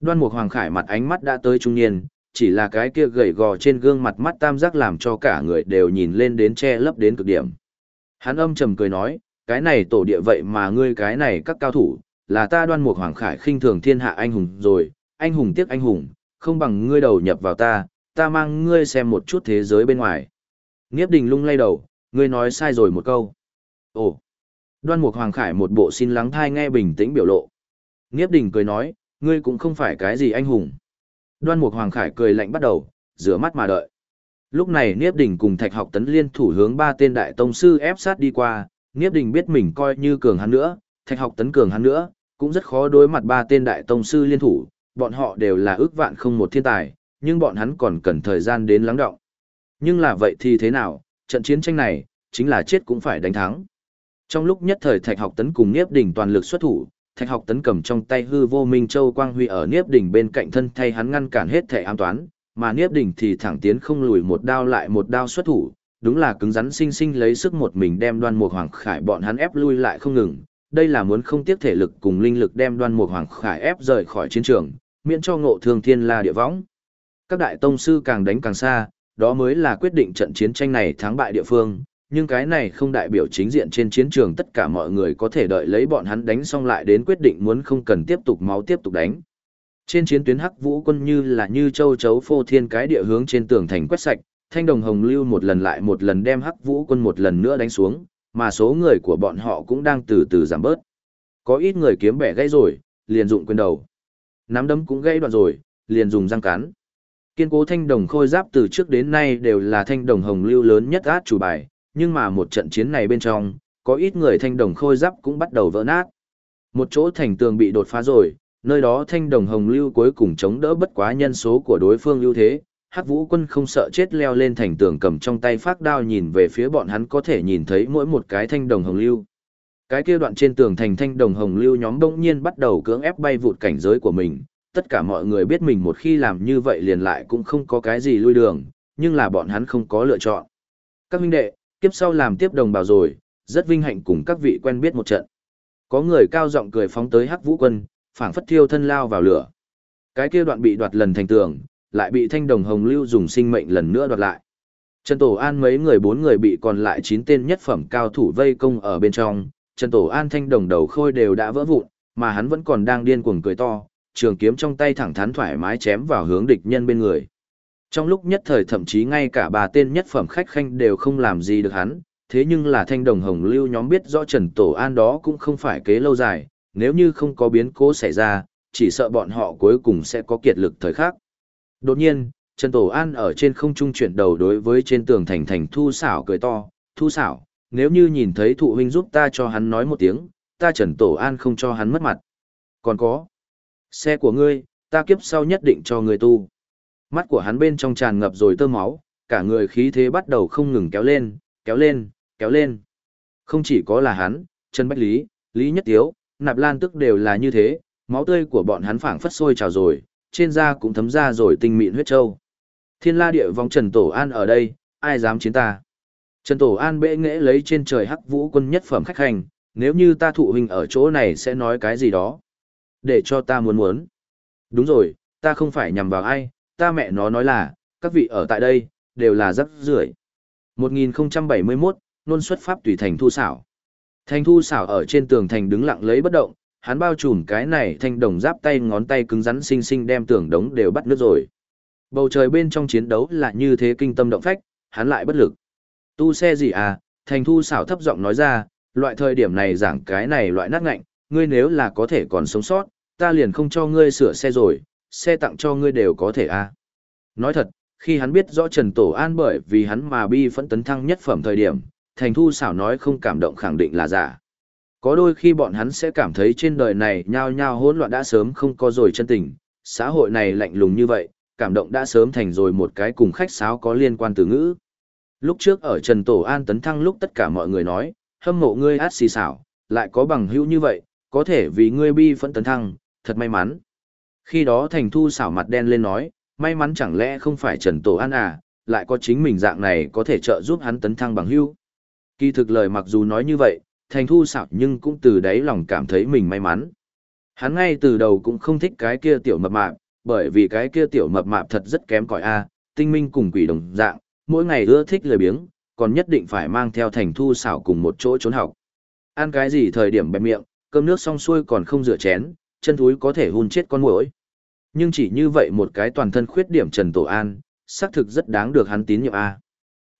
Đoan Mục Hoàng Khải mặt ánh mắt đã tới trung niên, chỉ là cái kia gầy gò trên gương mặt mắt tam giác làm cho cả người đều nhìn lên đến che lấp đến cực điểm. Hắn âm trầm cười nói, cái này tổ địa vậy mà ngươi cái này các cao thủ, là ta đoan mục hoàng khải khinh thường thiên hạ anh hùng rồi, anh hùng tiếc anh hùng, không bằng ngươi đầu nhập vào ta, ta mang ngươi xem một chút thế giới bên ngoài. Nghiếp đình lung lay đầu, ngươi nói sai rồi một câu. Ồ, đoan mục hoàng khải một bộ xin lắng thai nghe bình tĩnh biểu lộ. Nghiếp đình cười nói, ngươi cũng không phải cái gì anh hùng. Đoan Mục Hoàng Khải cười lạnh bắt đầu, rửa mắt mà đợi. Lúc này Niếp Đình cùng Thạch Học Tấn liên thủ hướng ba tên đại tông sư ép sát đi qua, Niếp Đình biết mình coi như cường hắn nữa, Thạch Học Tấn cường hắn nữa, cũng rất khó đối mặt ba tên đại tông sư liên thủ, bọn họ đều là ước vạn không một thiên tài, nhưng bọn hắn còn cần thời gian đến lắng động. Nhưng là vậy thì thế nào, trận chiến tranh này, chính là chết cũng phải đánh thắng. Trong lúc nhất thời Thạch Học Tấn cùng Niếp Đình toàn lực xuất thủ, thạch học tấn cầm trong tay hư vô minh châu quang huy ở niếp đỉnh bên cạnh thân thay hắn ngăn cản hết thể ám toán mà niếp đỉnh thì thẳng tiến không lùi một đao lại một đao xuất thủ đúng là cứng rắn sinh sinh lấy sức một mình đem đoan mục hoàng khải bọn hắn ép lui lại không ngừng. Đây là muốn không tiếc thể lực cùng linh lực đem đoan mục hoàng khải ép rời khỏi chiến trường miễn cho ngộ thương thiên la địa võng. Các đại tông sư càng đánh càng xa đó mới là quyết định trận chiến tranh này thắng bại địa phương. Nhưng cái này không đại biểu chính diện trên chiến trường tất cả mọi người có thể đợi lấy bọn hắn đánh xong lại đến quyết định muốn không cần tiếp tục máu tiếp tục đánh. Trên chiến tuyến Hắc Vũ quân như là như châu chấu phô thiên cái địa hướng trên tường thành quét sạch, thanh đồng hồng lưu một lần lại một lần đem Hắc Vũ quân một lần nữa đánh xuống, mà số người của bọn họ cũng đang từ từ giảm bớt. Có ít người kiếm bẻ gãy rồi, liền dụng quyền đầu. Nắm đấm cũng gãy đoạn rồi, liền dùng răng cắn. Kiên cố thanh đồng khôi giáp từ trước đến nay đều là thanh đồng hồng lưu lớn nhất át chủ bài, nhưng mà một trận chiến này bên trong, có ít người thanh đồng khôi giáp cũng bắt đầu vỡ nát. Một chỗ thành tường bị đột phá rồi, nơi đó thanh đồng hồng lưu cuối cùng chống đỡ bất quá nhân số của đối phương ưu thế. Hắc Vũ quân không sợ chết leo lên thành tường cầm trong tay phát đao nhìn về phía bọn hắn có thể nhìn thấy mỗi một cái thanh đồng hồng lưu. Cái kia đoạn trên tường thành thanh đồng hồng lưu nhóm đông nhiên bắt đầu cưỡng ép bay vụt cảnh giới của mình. Tất cả mọi người biết mình một khi làm như vậy liền lại cũng không có cái gì lui đường, nhưng là bọn hắn không có lựa chọn. Các huynh đệ, kiếp sau làm tiếp đồng bào rồi, rất vinh hạnh cùng các vị quen biết một trận. Có người cao giọng cười phóng tới Hắc Vũ Quân, phảng phất thiêu thân lao vào lửa. Cái kia đoạn bị đoạt lần thành tường, lại bị Thanh Đồng Hồng Lưu dùng sinh mệnh lần nữa đoạt lại. Trần Tổ An mấy người bốn người bị còn lại chín tên nhất phẩm cao thủ vây công ở bên trong, Trần Tổ An thanh đồng đầu khôi đều đã vỡ vụn, mà hắn vẫn còn đang điên cuồng cười to, trường kiếm trong tay thẳng thắn thoải mái chém vào hướng địch nhân bên người. Trong lúc nhất thời thậm chí ngay cả bà tên nhất phẩm khách khanh đều không làm gì được hắn, thế nhưng là thanh đồng hồng lưu nhóm biết rõ Trần Tổ An đó cũng không phải kế lâu dài, nếu như không có biến cố xảy ra, chỉ sợ bọn họ cuối cùng sẽ có kiệt lực thời khắc. Đột nhiên, Trần Tổ An ở trên không trung chuyển đầu đối với trên tường thành thành thu xảo cười to, thu xảo, nếu như nhìn thấy thụ huynh giúp ta cho hắn nói một tiếng, ta Trần Tổ An không cho hắn mất mặt. Còn có, xe của ngươi, ta kiếp sau nhất định cho ngươi tu. Mắt của hắn bên trong tràn ngập rồi tơ máu, cả người khí thế bắt đầu không ngừng kéo lên, kéo lên, kéo lên. Không chỉ có là hắn, Trần Bách Lý, Lý Nhất Tiếu, Nạp Lan tức đều là như thế, máu tươi của bọn hắn phảng phất sôi trào rồi, trên da cũng thấm ra rồi tinh mịn huyết châu. Thiên la địa vong Trần Tổ An ở đây, ai dám chiến ta? Trần Tổ An bệ nghẽ lấy trên trời hắc vũ quân nhất phẩm khách hành, nếu như ta thụ hình ở chỗ này sẽ nói cái gì đó. Để cho ta muốn muốn. Đúng rồi, ta không phải nhằm vào ai, ta mẹ nó nói là, các vị ở tại đây, đều là rắc rưởi 1071, nôn xuất pháp tùy thành thu xảo. Thành thu xảo ở trên tường thành đứng lặng lấy bất động, hắn bao trùm cái này thanh đồng giáp tay ngón tay cứng rắn xinh xinh đem tưởng đống đều bắt nước rồi. Bầu trời bên trong chiến đấu là như thế kinh tâm động phách, hắn lại bất lực. Tu xe gì à, thành thu xảo thấp giọng nói ra, loại thời điểm này giảng cái này loại nát ngạnh, ngươi nếu là có thể còn sống sót, ta liền không cho ngươi sửa xe rồi, xe tặng cho ngươi đều có thể à. Nói thật, khi hắn biết rõ Trần Tổ An bởi vì hắn mà bi phẫn tấn thăng nhất phẩm thời điểm, thành thu xảo nói không cảm động khẳng định là giả. Có đôi khi bọn hắn sẽ cảm thấy trên đời này nhao nhao hỗn loạn đã sớm không có rồi chân tình, xã hội này lạnh lùng như vậy, cảm động đã sớm thành rồi một cái cùng khách sáo có liên quan từ ngữ. Lúc trước ở Trần Tổ An tấn thăng lúc tất cả mọi người nói, hâm mộ ngươi át xì xảo, lại có bằng hữu như vậy, có thể vì ngươi bi phẫn tấn thăng, thật may mắn. Khi đó thành thu xảo mặt đen lên nói, may mắn chẳng lẽ không phải Trần Tổ An à, lại có chính mình dạng này có thể trợ giúp hắn tấn thăng bằng hữu. Kỳ thực lời mặc dù nói như vậy, thành thu xảo nhưng cũng từ đáy lòng cảm thấy mình may mắn. Hắn ngay từ đầu cũng không thích cái kia tiểu mập mạp, bởi vì cái kia tiểu mập mạp thật rất kém cỏi a, à, tinh minh cùng quỷ đồng dạng, mỗi ngày ưa thích lười biếng, còn nhất định phải mang theo thành thu xảo cùng một chỗ trốn học. Ăn cái gì thời điểm bẹp miệng, cơm nước xong xuôi còn không rửa chén, chân thúi có thể hun chết con muỗi. Nhưng chỉ như vậy một cái toàn thân khuyết điểm Trần Tổ An, xác thực rất đáng được hắn tín nhiệm a.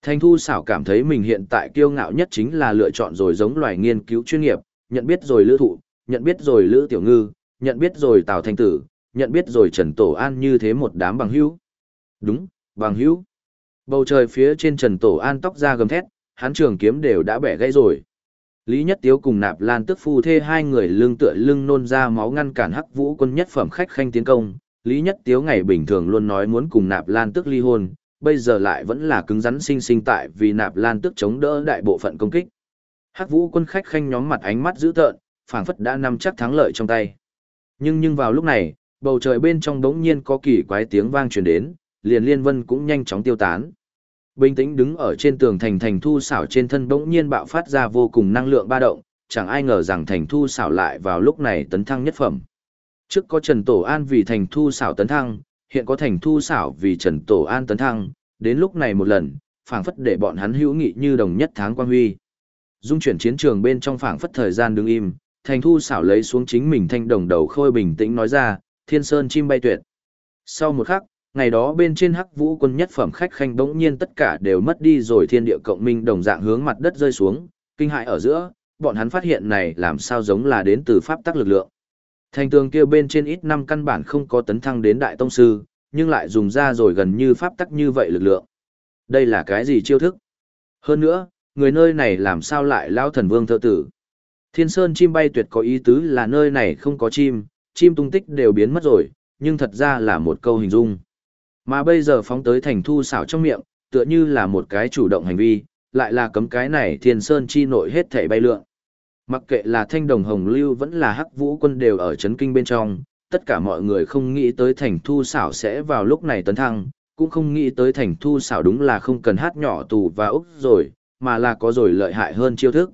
Thanh thu xảo cảm thấy mình hiện tại kiêu ngạo nhất chính là lựa chọn rồi giống loài nghiên cứu chuyên nghiệp, nhận biết rồi lữ thụ, nhận biết rồi lữ tiểu ngư, nhận biết rồi tào thanh tử, nhận biết rồi Trần Tổ An như thế một đám bằng hữu. Đúng, bằng hữu. Bầu trời phía trên Trần Tổ An tóc ra gầm thét, hắn trường kiếm đều đã bẻ gãy rồi. Lý Nhất Tiếu cùng Nạp Lan tức phu thê hai người lưng tựa lưng nôn ra máu ngăn cản Hắc Vũ quân nhất phẩm khách khanh tiến công. Lý Nhất Tiếu ngày bình thường luôn nói muốn cùng Nạp Lan tức ly hôn, bây giờ lại vẫn là cứng rắn sinh sinh tại vì Nạp Lan tức chống đỡ đại bộ phận công kích. Hắc Vũ quân khách khanh nhóm mặt ánh mắt dữ tợn, phảng phất đã nắm chắc thắng lợi trong tay. Nhưng nhưng vào lúc này, bầu trời bên trong đống nhiên có kỳ quái tiếng vang truyền đến, liền liên vân cũng nhanh chóng tiêu tán. Bình tĩnh đứng ở trên tường thành thành thu xảo trên thân bỗng nhiên bạo phát ra vô cùng năng lượng ba động, chẳng ai ngờ rằng thành thu xảo lại vào lúc này tấn thăng nhất phẩm. Trước có Trần Tổ An vì thành thu xảo tấn thăng, hiện có thành thu xảo vì Trần Tổ An tấn thăng, đến lúc này một lần, phảng phất để bọn hắn hữu nghị như đồng nhất tháng quan huy. Dung chuyển chiến trường bên trong phảng phất thời gian đứng im, thành thu xảo lấy xuống chính mình thanh đồng đầu khôi bình tĩnh nói ra, thiên sơn chim bay tuyệt. Sau một khắc, ngày đó bên trên hắc vũ quân nhất phẩm khách khanh bỗng nhiên tất cả đều mất đi rồi thiên địa cộng minh đồng dạng hướng mặt đất rơi xuống, kinh hại ở giữa, bọn hắn phát hiện này làm sao giống là đến từ pháp tắc lực lượng. Thành tường kia bên trên ít năm căn bản không có tấn thăng đến đại tông sư, nhưng lại dùng ra rồi gần như pháp tắc như vậy lực lượng. Đây là cái gì chiêu thức? Hơn nữa, người nơi này làm sao lại lao thần vương thợ tử? Thiên sơn chim bay tuyệt có ý tứ là nơi này không có chim, chim tung tích đều biến mất rồi, nhưng thật ra là một câu hình dung. Mà bây giờ phóng tới thành thu xảo trong miệng, tựa như là một cái chủ động hành vi, lại là cấm cái này thiên sơn chi nội hết thể bay lượn. Mặc kệ là thanh đồng hồng lưu vẫn là hắc vũ quân đều ở chấn kinh bên trong, tất cả mọi người không nghĩ tới thành thu xảo sẽ vào lúc này tấn thăng, cũng không nghĩ tới thành thu xảo đúng là không cần hát nhỏ tù và úc rồi, mà là có rồi lợi hại hơn chiêu thức.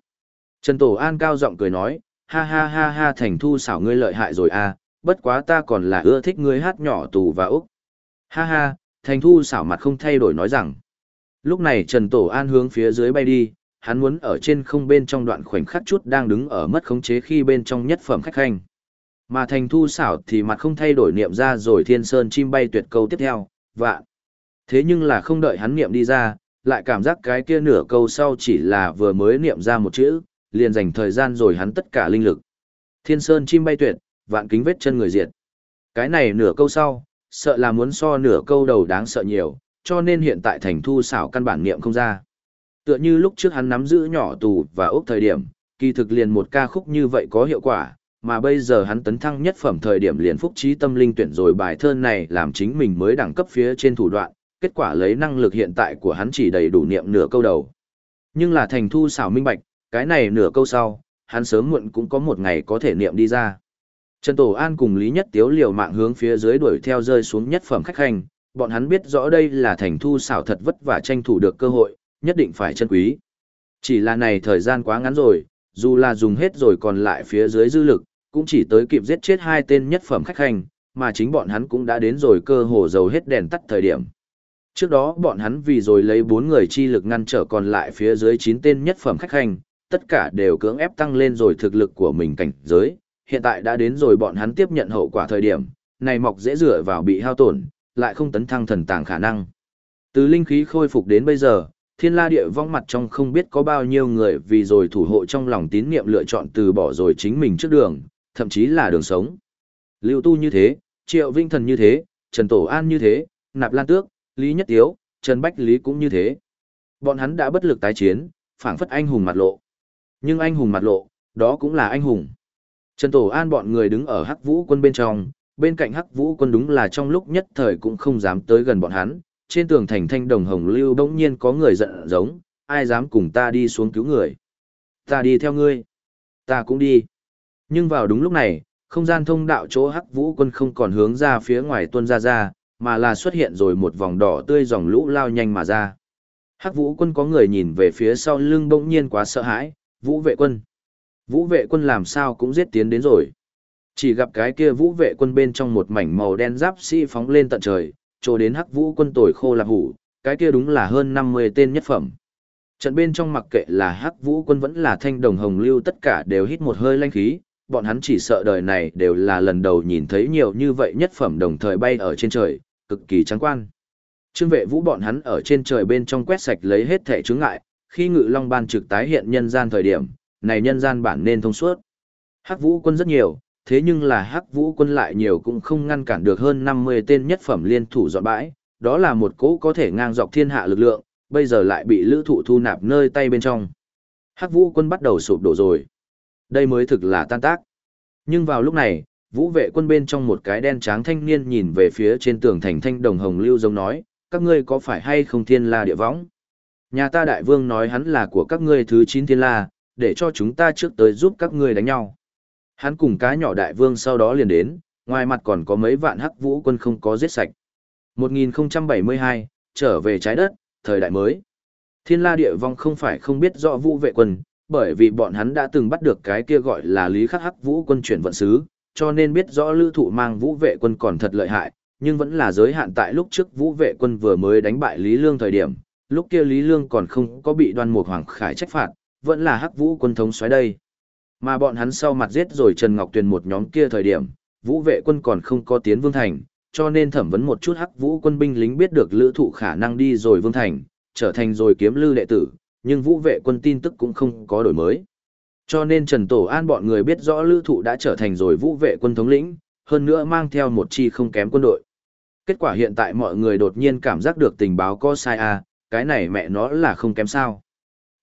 Trần Tổ An cao giọng cười nói, ha ha ha ha thành thu xảo ngươi lợi hại rồi à, bất quá ta còn là ưa thích ngươi hát nhỏ tù và úc. Ha ha, thành thu xảo mặt không thay đổi nói rằng. Lúc này Trần Tổ An hướng phía dưới bay đi, hắn muốn ở trên không bên trong đoạn khoảnh khắc chút đang đứng ở mất khống chế khi bên trong nhất phẩm khách khanh. Mà thành thu xảo thì mặt không thay đổi niệm ra rồi thiên sơn chim bay tuyệt câu tiếp theo, vạn. Thế nhưng là không đợi hắn niệm đi ra, lại cảm giác cái kia nửa câu sau chỉ là vừa mới niệm ra một chữ, liền dành thời gian rồi hắn tất cả linh lực. Thiên sơn chim bay tuyệt, vạn kính vết chân người diệt. Cái này nửa câu sau, sợ là muốn so nửa câu đầu đáng sợ nhiều, cho nên hiện tại thành thu xảo căn bản niệm không ra. Tựa như lúc trước hắn nắm giữ nhỏ tù và ốc thời điểm, kỳ thực liền một ca khúc như vậy có hiệu quả, mà bây giờ hắn tấn thăng nhất phẩm thời điểm liền phúc trí tâm linh tuyển rồi bài thơ này làm chính mình mới đẳng cấp phía trên thủ đoạn, kết quả lấy năng lực hiện tại của hắn chỉ đầy đủ niệm nửa câu đầu. Nhưng là thành thu xảo minh bạch, cái này nửa câu sau, hắn sớm muộn cũng có một ngày có thể niệm đi ra. Trần Tổ An cùng Lý Nhất Tiếu liều mạng hướng phía dưới đuổi theo rơi xuống nhất phẩm khách hành, bọn hắn biết rõ đây là thành thu xảo thật vất vả tranh thủ được cơ hội, nhất định phải chân quý. Chỉ là này thời gian quá ngắn rồi, dù là dùng hết rồi còn lại phía dưới dư lực, cũng chỉ tới kịp giết chết hai tên nhất phẩm khách hành, mà chính bọn hắn cũng đã đến rồi cơ hồ dầu hết đèn tắt thời điểm. Trước đó bọn hắn vì rồi lấy bốn người chi lực ngăn trở còn lại phía dưới chín tên nhất phẩm khách hành, tất cả đều cưỡng ép tăng lên rồi thực lực của mình cảnh giới, hiện tại đã đến rồi bọn hắn tiếp nhận hậu quả thời điểm, này mọc dễ dựa vào bị hao tổn, lại không tấn thăng thần tàng khả năng. Từ linh khí khôi phục đến bây giờ, thiên la địa vong mặt trong không biết có bao nhiêu người vì rồi thủ hộ trong lòng tín niệm lựa chọn từ bỏ rồi chính mình trước đường, thậm chí là đường sống. Lưu Tu như thế, Triệu Vinh Thần như thế, Trần Tổ An như thế, Nạp Lan Tước, Lý Nhất Tiếu, Trần Bách Lý cũng như thế. Bọn hắn đã bất lực tái chiến, phảng phất anh hùng mặt lộ. Nhưng anh hùng mặt lộ, đó cũng là anh hùng. Trần Tổ An bọn người đứng ở Hắc Vũ quân bên trong, bên cạnh Hắc Vũ quân đúng là trong lúc nhất thời cũng không dám tới gần bọn hắn. Trên tường thành thanh đồng hồng lưu bỗng nhiên có người giận giống, ai dám cùng ta đi xuống cứu người. Ta đi theo ngươi. Ta cũng đi. Nhưng vào đúng lúc này, không gian thông đạo chỗ Hắc Vũ quân không còn hướng ra phía ngoài tuân ra ra, mà là xuất hiện rồi một vòng đỏ tươi dòng lũ lao nhanh mà ra. Hắc Vũ quân có người nhìn về phía sau lưng bỗng nhiên quá sợ hãi, Vũ vệ quân. Vũ vệ quân làm sao cũng giết tiến đến rồi. Chỉ gặp cái kia vũ vệ quân bên trong một mảnh màu đen giáp sĩ phóng lên tận trời, chỗ đến hắc vũ quân tồi khô lạp hủ, cái kia đúng là hơn 50 tên nhất phẩm. Trận bên trong mặc kệ là hắc vũ quân vẫn là thanh đồng hồng lưu tất cả đều hít một hơi lanh khí, bọn hắn chỉ sợ đời này đều là lần đầu nhìn thấy nhiều như vậy nhất phẩm đồng thời bay ở trên trời, cực kỳ trắng quan. Trương vệ vũ bọn hắn ở trên trời bên trong quét sạch lấy hết thể chướng ngại, khi ngự long ban trực tái hiện nhân gian thời điểm, này nhân gian bản nên thông suốt. Hắc vũ quân rất nhiều, thế nhưng là hắc vũ quân lại nhiều cũng không ngăn cản được hơn 50 tên nhất phẩm liên thủ dọn bãi, đó là một cỗ có thể ngang dọc thiên hạ lực lượng, bây giờ lại bị lữ thụ thu nạp nơi tay bên trong. Hắc vũ quân bắt đầu sụp đổ rồi. Đây mới thực là tan tác. Nhưng vào lúc này, vũ vệ quân bên trong một cái đen tráng thanh niên nhìn về phía trên tường thành thanh đồng hồng lưu giống nói, các ngươi có phải hay không thiên la địa võng? Nhà ta đại vương nói hắn là của các ngươi thứ 9 thiên la, để cho chúng ta trước tới giúp các ngươi đánh nhau. Hắn cùng cá nhỏ đại vương sau đó liền đến, ngoài mặt còn có mấy vạn hắc vũ quân không có giết sạch. 1072, trở về trái đất, thời đại mới. Thiên la địa vong không phải không biết rõ vũ vệ quân, bởi vì bọn hắn đã từng bắt được cái kia gọi là lý khắc hắc vũ quân chuyển vận sứ, cho nên biết rõ lữ thụ mang vũ vệ quân còn thật lợi hại, nhưng vẫn là giới hạn tại lúc trước vũ vệ quân vừa mới đánh bại Lý Lương thời điểm, lúc kia Lý Lương còn không có bị đoan mục hoàng khải trách phạt, vẫn là hắc vũ quân thống xoáy đây. Mà bọn hắn sau mặt giết rồi Trần Ngọc Tuyền một nhóm kia thời điểm, vũ vệ quân còn không có tiến vương thành, cho nên thẩm vấn một chút hắc vũ quân binh lính biết được lữ thụ khả năng đi rồi vương thành, trở thành rồi kiếm lưu đệ tử, nhưng vũ vệ quân tin tức cũng không có đổi mới. Cho nên Trần Tổ An bọn người biết rõ lữ thụ đã trở thành rồi vũ vệ quân thống lĩnh, hơn nữa mang theo một chi không kém quân đội. Kết quả hiện tại mọi người đột nhiên cảm giác được tình báo có sai à, cái này mẹ nó là không kém sao.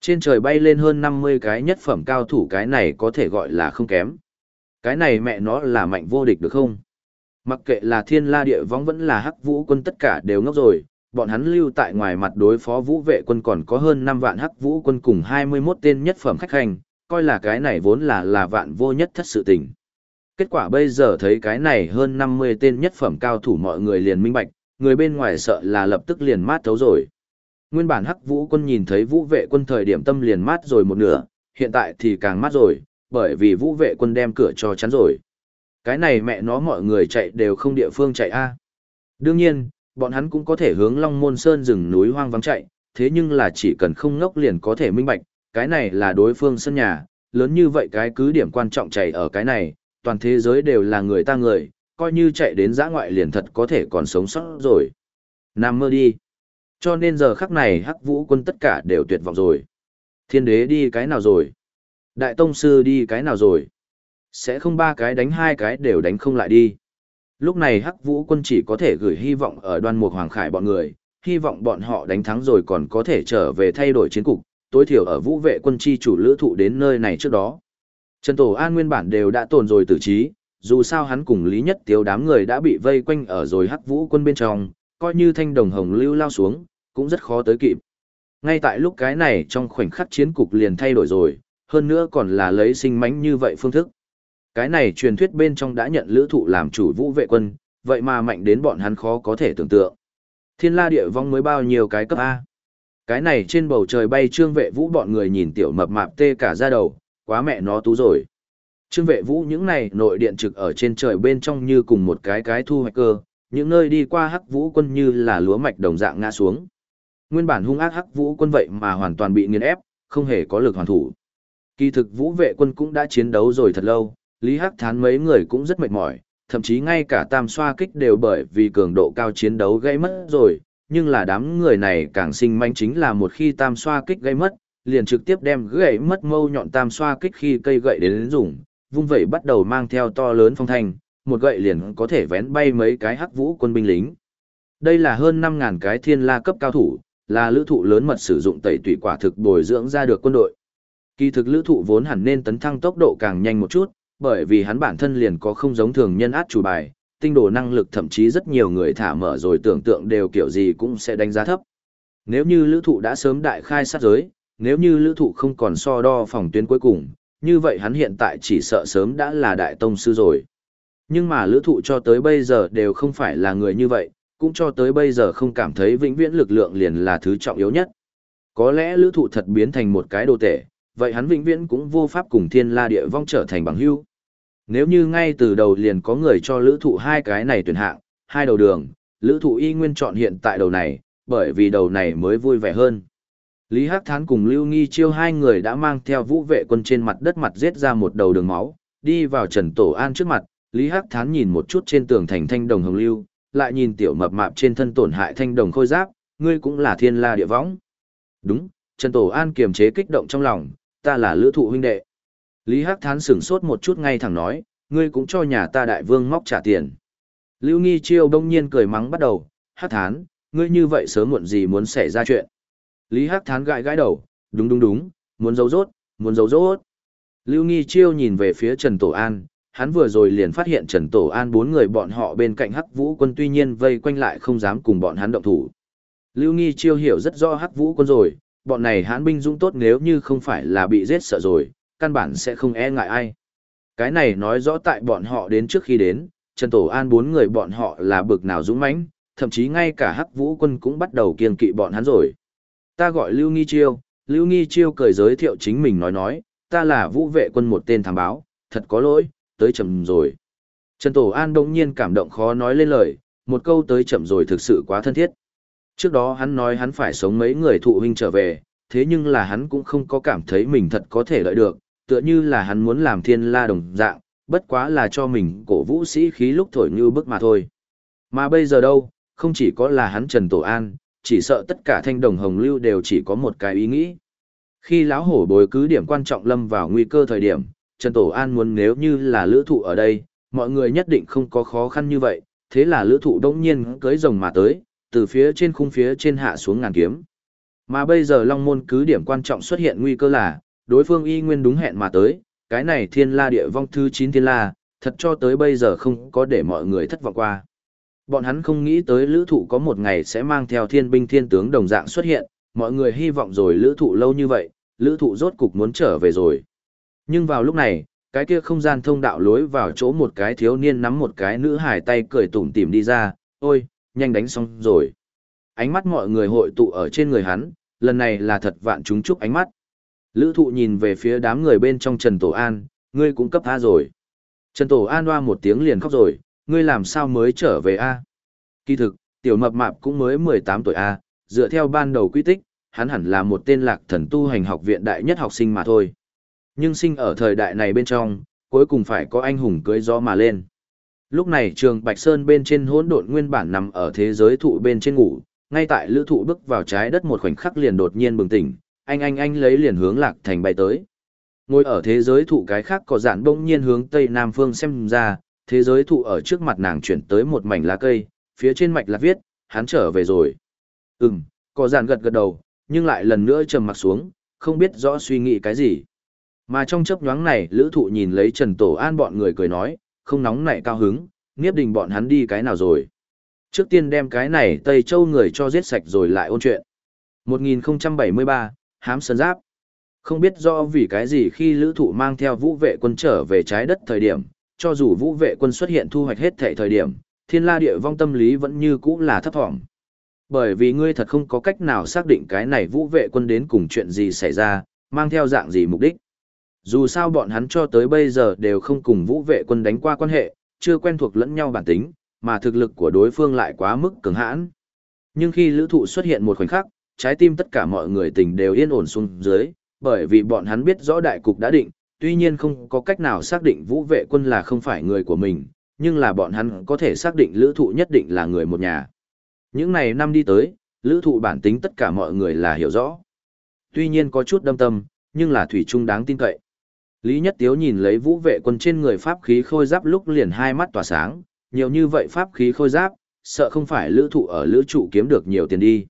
Trên trời bay lên hơn 50 cái nhất phẩm cao thủ cái này có thể gọi là không kém. Cái này mẹ nó là mạnh vô địch được không? Mặc kệ là thiên la địa võng vẫn là hắc vũ quân tất cả đều ngốc rồi, bọn hắn lưu tại ngoài mặt đối phó vũ vệ quân còn có hơn 5 vạn hắc vũ quân cùng 21 tên nhất phẩm khách hành, coi là cái này vốn là là vạn vô nhất thất sự tình. Kết quả bây giờ thấy cái này hơn 50 tên nhất phẩm cao thủ mọi người liền minh bạch, người bên ngoài sợ là lập tức liền mát thấu rồi. Nguyên bản hắc vũ quân nhìn thấy vũ vệ quân thời điểm tâm liền mát rồi một nửa, hiện tại thì càng mát rồi, bởi vì vũ vệ quân đem cửa cho chắn rồi. Cái này mẹ nó mọi người chạy đều không địa phương chạy a. Đương nhiên, bọn hắn cũng có thể hướng Long Môn Sơn rừng núi hoang vắng chạy, thế nhưng là chỉ cần không ngốc liền có thể minh bạch, cái này là đối phương sân nhà, lớn như vậy cái cứ điểm quan trọng chạy ở cái này, toàn thế giới đều là người ta người, coi như chạy đến giã ngoại liền thật có thể còn sống sót rồi. Nam mơ đi. Cho nên giờ khắc này hắc vũ quân tất cả đều tuyệt vọng rồi. Thiên đế đi cái nào rồi? Đại tông sư đi cái nào rồi? Sẽ không ba cái đánh hai cái đều đánh không lại đi. Lúc này hắc vũ quân chỉ có thể gửi hy vọng ở đoan mục hoàng khải bọn người, hy vọng bọn họ đánh thắng rồi còn có thể trở về thay đổi chiến cục, tối thiểu ở vũ vệ quân chi chủ lữ thụ đến nơi này trước đó. Trần Tổ An nguyên bản đều đã tồn rồi tử trí, dù sao hắn cùng Lý Nhất Tiếu đám người đã bị vây quanh ở rồi hắc vũ quân bên trong, coi như thanh đồng hồng lưu lao xuống, cũng rất khó tới kịp. Ngay tại lúc cái này trong khoảnh khắc chiến cục liền thay đổi rồi, hơn nữa còn là lấy sinh mánh như vậy phương thức. Cái này truyền thuyết bên trong đã nhận lữ thụ làm chủ vũ vệ quân, vậy mà mạnh đến bọn hắn khó có thể tưởng tượng. Thiên la địa vong mới bao nhiêu cái cấp A. Cái này trên bầu trời bay trương vệ vũ bọn người nhìn tiểu mập mạp tê cả ra đầu, quá mẹ nó tú rồi. Trương vệ vũ những này nội điện trực ở trên trời bên trong như cùng một cái cái thu hoạch cơ, những nơi đi qua hắc vũ quân như là lúa mạch đồng dạng ngã xuống. Nguyên bản hung ác hắc vũ quân vậy mà hoàn toàn bị nghiền ép, không hề có lực hoàn thủ. Kỳ thực vũ vệ quân cũng đã chiến đấu rồi thật lâu, Lý Hắc Thán mấy người cũng rất mệt mỏi, thậm chí ngay cả tam xoa kích đều bởi vì cường độ cao chiến đấu gây mất rồi, nhưng là đám người này càng sinh manh chính là một khi tam xoa kích gây mất, liền trực tiếp đem gậy mất mâu nhọn tam xoa kích khi cây gậy đến dùng, vung vẩy bắt đầu mang theo to lớn phong thanh, một gậy liền có thể vén bay mấy cái hắc vũ quân binh lính. Đây là hơn 5.000 cái thiên la cấp cao thủ, là lữ thụ lớn mật sử dụng tẩy tủy quả thực bồi dưỡng ra được quân đội. Kỳ thực lữ thụ vốn hẳn nên tấn thăng tốc độ càng nhanh một chút, bởi vì hắn bản thân liền có không giống thường nhân át chủ bài, tinh đồ năng lực thậm chí rất nhiều người thả mở rồi tưởng tượng đều kiểu gì cũng sẽ đánh giá thấp. Nếu như lữ thụ đã sớm đại khai sát giới, nếu như lữ thụ không còn so đo phòng tuyến cuối cùng, như vậy hắn hiện tại chỉ sợ sớm đã là đại tông sư rồi. Nhưng mà lữ thụ cho tới bây giờ đều không phải là người như vậy, cũng cho tới bây giờ không cảm thấy vĩnh viễn lực lượng liền là thứ trọng yếu nhất. Có lẽ lữ thụ thật biến thành một cái đồ tể, vậy hắn vĩnh viễn cũng vô pháp cùng thiên la địa vong trở thành bằng hữu. Nếu như ngay từ đầu liền có người cho lữ thụ hai cái này tuyển hạng, hai đầu đường, lữ thụ y nguyên chọn hiện tại đầu này, bởi vì đầu này mới vui vẻ hơn. Lý Hắc Thán cùng Lưu Nghi Chiêu hai người đã mang theo vũ vệ quân trên mặt đất mặt giết ra một đầu đường máu, đi vào Trần Tổ An trước mặt, Lý Hắc Thán nhìn một chút trên tường thành thanh đồng hồng lưu, lại nhìn tiểu mập mạp trên thân tổn hại thanh đồng khôi giáp, ngươi cũng là thiên la địa võng. Đúng, Trần Tổ An kiềm chế kích động trong lòng, ta là lữ thụ huynh đệ. Lý Hắc Thán sửng sốt một chút ngay thẳng nói, ngươi cũng cho nhà ta đại vương móc trả tiền. Lưu Nghi Chiêu đông nhiên cười mắng bắt đầu, Hắc Thán, ngươi như vậy sớm muộn gì muốn xảy ra chuyện. Lý Hắc Thán gãi gãi đầu, đúng đúng đúng, muốn giấu rốt, muốn giấu rốt. Lưu Nghi Chiêu nhìn về phía Trần Tổ An, hắn vừa rồi liền phát hiện Trần Tổ An bốn người bọn họ bên cạnh Hắc Vũ quân tuy nhiên vây quanh lại không dám cùng bọn hắn động thủ. Lưu Nghi Chiêu hiểu rất rõ Hắc Vũ quân rồi, bọn này hãn binh dũng tốt nếu như không phải là bị giết sợ rồi, căn bản sẽ không e ngại ai. Cái này nói rõ tại bọn họ đến trước khi đến, Trần Tổ An bốn người bọn họ là bực nào dũng mãnh, thậm chí ngay cả Hắc Vũ quân cũng bắt đầu kiên kỵ bọn hắn rồi. Ta gọi Lưu Nghi Chiêu, Lưu Nghi Chiêu cười giới thiệu chính mình nói nói, ta là vũ vệ quân một tên thám báo, thật có lỗi, tới chậm rồi. Trần Tổ An đông nhiên cảm động khó nói lên lời, một câu tới chậm rồi thực sự quá thân thiết. Trước đó hắn nói hắn phải sống mấy người thụ huynh trở về, thế nhưng là hắn cũng không có cảm thấy mình thật có thể lợi được, tựa như là hắn muốn làm thiên la đồng dạng, bất quá là cho mình cổ vũ sĩ khí lúc thổi như bức mà thôi. Mà bây giờ đâu, không chỉ có là hắn Trần Tổ An, chỉ sợ tất cả thanh đồng hồng lưu đều chỉ có một cái ý nghĩ. Khi lão hổ bồi cứ điểm quan trọng lâm vào nguy cơ thời điểm, Trần Tổ An muốn nếu như là lữ thụ ở đây, mọi người nhất định không có khó khăn như vậy, thế là lữ thụ đông nhiên cưới rồng mà tới, từ phía trên khung phía trên hạ xuống ngàn kiếm. Mà bây giờ Long Môn cứ điểm quan trọng xuất hiện nguy cơ là, đối phương y nguyên đúng hẹn mà tới, cái này thiên la địa vong thứ 9 thiên la, thật cho tới bây giờ không có để mọi người thất vọng qua. Bọn hắn không nghĩ tới lữ thụ có một ngày sẽ mang theo thiên binh thiên tướng đồng dạng xuất hiện, mọi người hy vọng rồi lữ thụ lâu như vậy, lữ thụ rốt cục muốn trở về rồi. Nhưng vào lúc này, cái kia không gian thông đạo lối vào chỗ một cái thiếu niên nắm một cái nữ hải tay cười tủm tỉm đi ra, ôi, nhanh đánh xong rồi. Ánh mắt mọi người hội tụ ở trên người hắn, lần này là thật vạn chúng chúc ánh mắt. Lữ thụ nhìn về phía đám người bên trong Trần Tổ An, ngươi cũng cấp tha rồi. Trần Tổ An hoa một tiếng liền khóc rồi, ngươi làm sao mới trở về a? Kỳ thực, tiểu mập mạp cũng mới 18 tuổi a, dựa theo ban đầu quy tích, hắn hẳn là một tên lạc thần tu hành học viện đại nhất học sinh mà thôi. Nhưng sinh ở thời đại này bên trong, cuối cùng phải có anh hùng cưới gió mà lên. Lúc này trường Bạch Sơn bên trên hỗn độn nguyên bản nằm ở thế giới thụ bên trên ngủ, ngay tại lữ thụ bước vào trái đất một khoảnh khắc liền đột nhiên bừng tỉnh, anh anh anh lấy liền hướng lạc thành bay tới. Ngồi ở thế giới thụ cái khác có dạn bỗng nhiên hướng tây nam phương xem ra, thế giới thụ ở trước mặt nàng chuyển tới một mảnh lá cây, phía trên mạch là viết, hắn trở về rồi. Ừm, có dạn gật gật đầu, nhưng lại lần nữa trầm mặt xuống, không biết rõ suy nghĩ cái gì. Mà trong chớp nhoáng này, lữ thụ nhìn lấy Trần Tổ An bọn người cười nói, không nóng nảy cao hứng, niếp đình bọn hắn đi cái nào rồi. Trước tiên đem cái này Tây Châu người cho giết sạch rồi lại ôn chuyện. 1073, Hám Sơn Giáp. Không biết do vì cái gì khi lữ thụ mang theo vũ vệ quân trở về trái đất thời điểm, cho dù vũ vệ quân xuất hiện thu hoạch hết thể thời điểm, thiên la địa vong tâm lý vẫn như cũ là thấp thỏm. Bởi vì ngươi thật không có cách nào xác định cái này vũ vệ quân đến cùng chuyện gì xảy ra, mang theo dạng gì mục đích. Dù sao bọn hắn cho tới bây giờ đều không cùng vũ vệ quân đánh qua quan hệ, chưa quen thuộc lẫn nhau bản tính, mà thực lực của đối phương lại quá mức cứng hãn. Nhưng khi lữ thụ xuất hiện một khoảnh khắc, trái tim tất cả mọi người tình đều yên ổn xuống dưới, bởi vì bọn hắn biết rõ đại cục đã định, tuy nhiên không có cách nào xác định vũ vệ quân là không phải người của mình, nhưng là bọn hắn có thể xác định lữ thụ nhất định là người một nhà. Những này năm đi tới, lữ thụ bản tính tất cả mọi người là hiểu rõ. Tuy nhiên có chút đâm tâm, nhưng là thủy chung đáng tin cậy. Lý Nhất Tiếu nhìn lấy vũ vệ quân trên người pháp khí khôi giáp lúc liền hai mắt tỏa sáng, nhiều như vậy pháp khí khôi giáp, sợ không phải lữ thụ ở lữ trụ kiếm được nhiều tiền đi.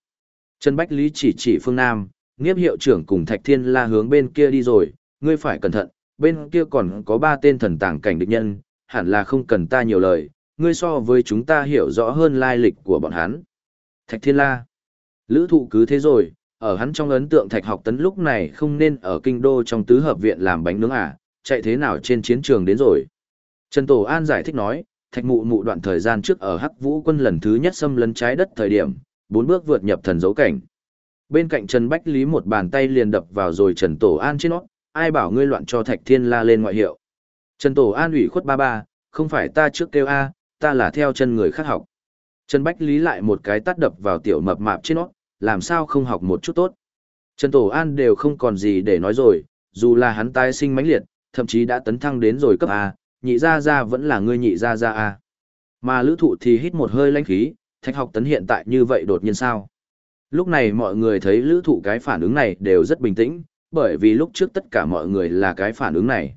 Trần Bách Lý chỉ chỉ phương Nam, nghiếp hiệu trưởng cùng Thạch Thiên La hướng bên kia đi rồi, ngươi phải cẩn thận, bên kia còn có ba tên thần tàng cảnh địch nhân, hẳn là không cần ta nhiều lời, ngươi so với chúng ta hiểu rõ hơn lai lịch của bọn hắn. Thạch Thiên La. Lữ thụ cứ thế rồi, ở hắn trong ấn tượng Thạch học tấn lúc này không nên ở kinh đô trong tứ hợp viện làm bánh nướng à, chạy thế nào trên chiến trường đến rồi. Trần Tổ An giải thích nói, Thạch mụ mụ đoạn thời gian trước ở Hắc Vũ quân lần thứ nhất xâm lấn trái đất thời điểm, bốn bước vượt nhập thần dấu cảnh. Bên cạnh Trần Bách Lý một bàn tay liền đập vào rồi Trần Tổ An trên nó, ai bảo ngươi loạn cho Thạch Thiên La lên ngoại hiệu. Trần Tổ An ủy khuất ba ba, không phải ta trước kêu A, ta là theo chân người khác học. Trần Bách Lý lại một cái tắt đập vào tiểu mập mạp trên nó, làm sao không học một chút tốt. Trần Tổ An đều không còn gì để nói rồi, dù là hắn tái sinh mãnh liệt, thậm chí đã tấn thăng đến rồi cấp A, nhị ra ra vẫn là ngươi nhị ra ra A. Mà lữ thụ thì hít một hơi lãnh khí, thạch học tấn hiện tại như vậy đột nhiên sao. Lúc này mọi người thấy lữ thụ cái phản ứng này đều rất bình tĩnh, bởi vì lúc trước tất cả mọi người là cái phản ứng này.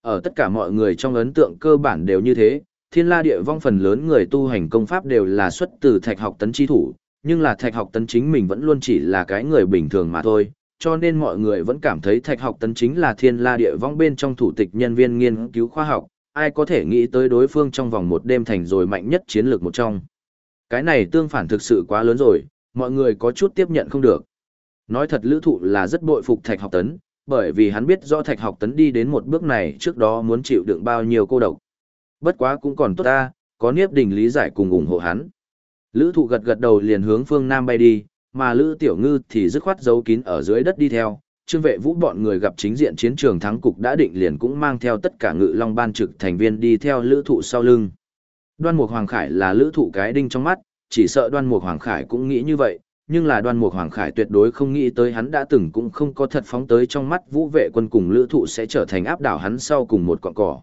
Ở tất cả mọi người trong ấn tượng cơ bản đều như thế, thiên la địa vong phần lớn người tu hành công pháp đều là xuất từ thạch học tấn chi thủ, nhưng là thạch học tấn chính mình vẫn luôn chỉ là cái người bình thường mà thôi, cho nên mọi người vẫn cảm thấy thạch học tấn chính là thiên la địa vong bên trong thủ tịch nhân viên nghiên cứu khoa học, ai có thể nghĩ tới đối phương trong vòng một đêm thành rồi mạnh nhất chiến lược một trong. Cái này tương phản thực sự quá lớn rồi, mọi người có chút tiếp nhận không được. Nói thật lữ thụ là rất bội phục thạch học tấn, bởi vì hắn biết rõ thạch học tấn đi đến một bước này trước đó muốn chịu đựng bao nhiêu cô độc. Bất quá cũng còn tốt ta, có niếp đình lý giải cùng ủng hộ hắn. Lữ thụ gật gật đầu liền hướng phương Nam bay đi, mà Lữ Tiểu Ngư thì dứt khoát giấu kín ở dưới đất đi theo. Trương vệ vũ bọn người gặp chính diện chiến trường thắng cục đã định liền cũng mang theo tất cả ngự long ban trực thành viên đi theo lữ thụ sau lưng. Đoan Mục Hoàng Khải là lữ thụ cái đinh trong mắt, chỉ sợ Đoan Mục Hoàng Khải cũng nghĩ như vậy, nhưng là Đoan Mục Hoàng Khải tuyệt đối không nghĩ tới hắn đã từng cũng không có thật phóng tới trong mắt vũ vệ quân cùng lữ thụ sẽ trở thành áp đảo hắn sau cùng một cọng cỏ.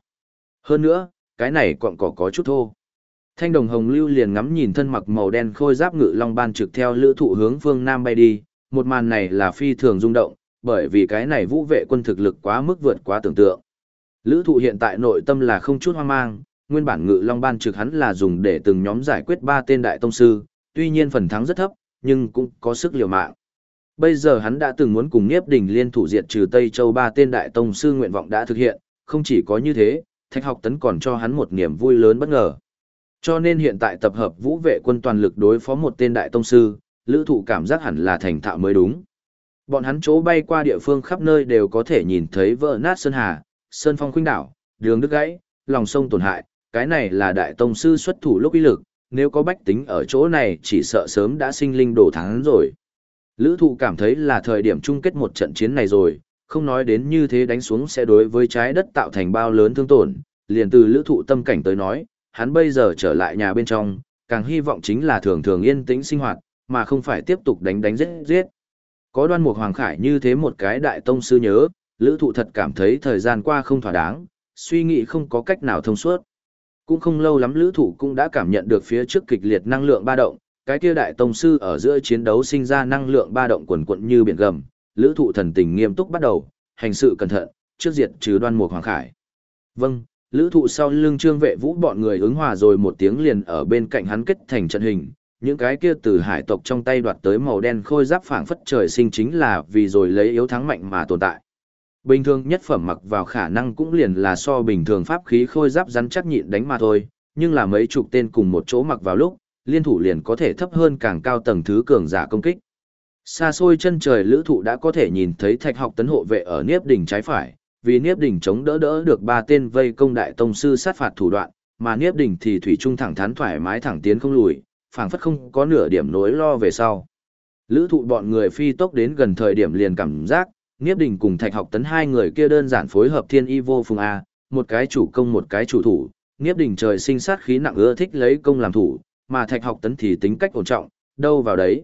Hơn nữa, cái này cọng cỏ có chút thô. Thanh đồng hồng lưu liền ngắm nhìn thân mặc màu đen khôi giáp ngự long ban trực theo lữ thụ hướng phương Nam bay đi, một màn này là phi thường rung động, bởi vì cái này vũ vệ quân thực lực quá mức vượt quá tưởng tượng. Lữ thụ hiện tại nội tâm là không chút hoang mang, nguyên bản ngự long ban trực hắn là dùng để từng nhóm giải quyết ba tên đại tông sư, tuy nhiên phần thắng rất thấp, nhưng cũng có sức liều mạng. Bây giờ hắn đã từng muốn cùng Niếp Đình liên thủ diệt trừ Tây Châu ba tên đại tông sư nguyện vọng đã thực hiện, không chỉ có như thế, Thạch Học Tấn còn cho hắn một niềm vui lớn bất ngờ. Cho nên hiện tại tập hợp vũ vệ quân toàn lực đối phó một tên đại tông sư, lữ thụ cảm giác hẳn là thành thạo mới đúng. Bọn hắn chỗ bay qua địa phương khắp nơi đều có thể nhìn thấy vỡ nát sơn hà, sơn phong khuynh đảo, đường đứt gãy, lòng sông tổn hại, cái này là đại tông sư xuất thủ lúc uy lực, nếu có bách tính ở chỗ này chỉ sợ sớm đã sinh linh đổ thắng rồi. Lữ thụ cảm thấy là thời điểm chung kết một trận chiến này rồi, không nói đến như thế đánh xuống sẽ đối với trái đất tạo thành bao lớn thương tổn, liền từ lữ thụ tâm cảnh tới nói, hắn bây giờ trở lại nhà bên trong, càng hy vọng chính là thường thường yên tĩnh sinh hoạt, mà không phải tiếp tục đánh đánh giết giết. Có đoan mục hoàng khải như thế một cái đại tông sư nhớ, lữ thụ thật cảm thấy thời gian qua không thỏa đáng, suy nghĩ không có cách nào thông suốt. Cũng không lâu lắm lữ thụ cũng đã cảm nhận được phía trước kịch liệt năng lượng ba động, cái kia đại tông sư ở giữa chiến đấu sinh ra năng lượng ba động quần quận như biển gầm, lữ thụ thần tình nghiêm túc bắt đầu, hành sự cẩn thận, trước diệt trừ đoan mục hoàng khải. Vâng, lữ thụ sau lưng trương vệ vũ bọn người ứng hòa rồi một tiếng liền ở bên cạnh hắn kết thành trận hình, những cái kia từ hải tộc trong tay đoạt tới màu đen khôi giáp phảng phất trời sinh chính là vì rồi lấy yếu thắng mạnh mà tồn tại. Bình thường nhất phẩm mặc vào khả năng cũng liền là so bình thường pháp khí khôi giáp rắn chắc nhịn đánh mà thôi, nhưng là mấy chục tên cùng một chỗ mặc vào lúc, liên thủ liền có thể thấp hơn càng cao tầng thứ cường giả công kích. Xa xôi chân trời lữ thụ đã có thể nhìn thấy thạch học tấn hộ vệ ở Niếp đỉnh trái phải, vì Niếp đỉnh chống đỡ đỡ được ba tên vây công đại tông sư sát phạt thủ đoạn, mà Niếp đỉnh thì thủy trung thẳng thắn thoải mái thẳng tiến không lùi, phảng phất không có nửa điểm nỗi lo về sau. Lữ thụ bọn người phi tốc đến gần thời điểm liền cảm giác, Niếp đỉnh cùng thạch học tấn hai người kia đơn giản phối hợp thiên y vô phùng A, một cái chủ công một cái chủ thủ, Niếp đỉnh trời sinh sát khí nặng ưa thích lấy công làm thủ, mà thạch học tấn thì tính cách ổn trọng, đâu vào đấy.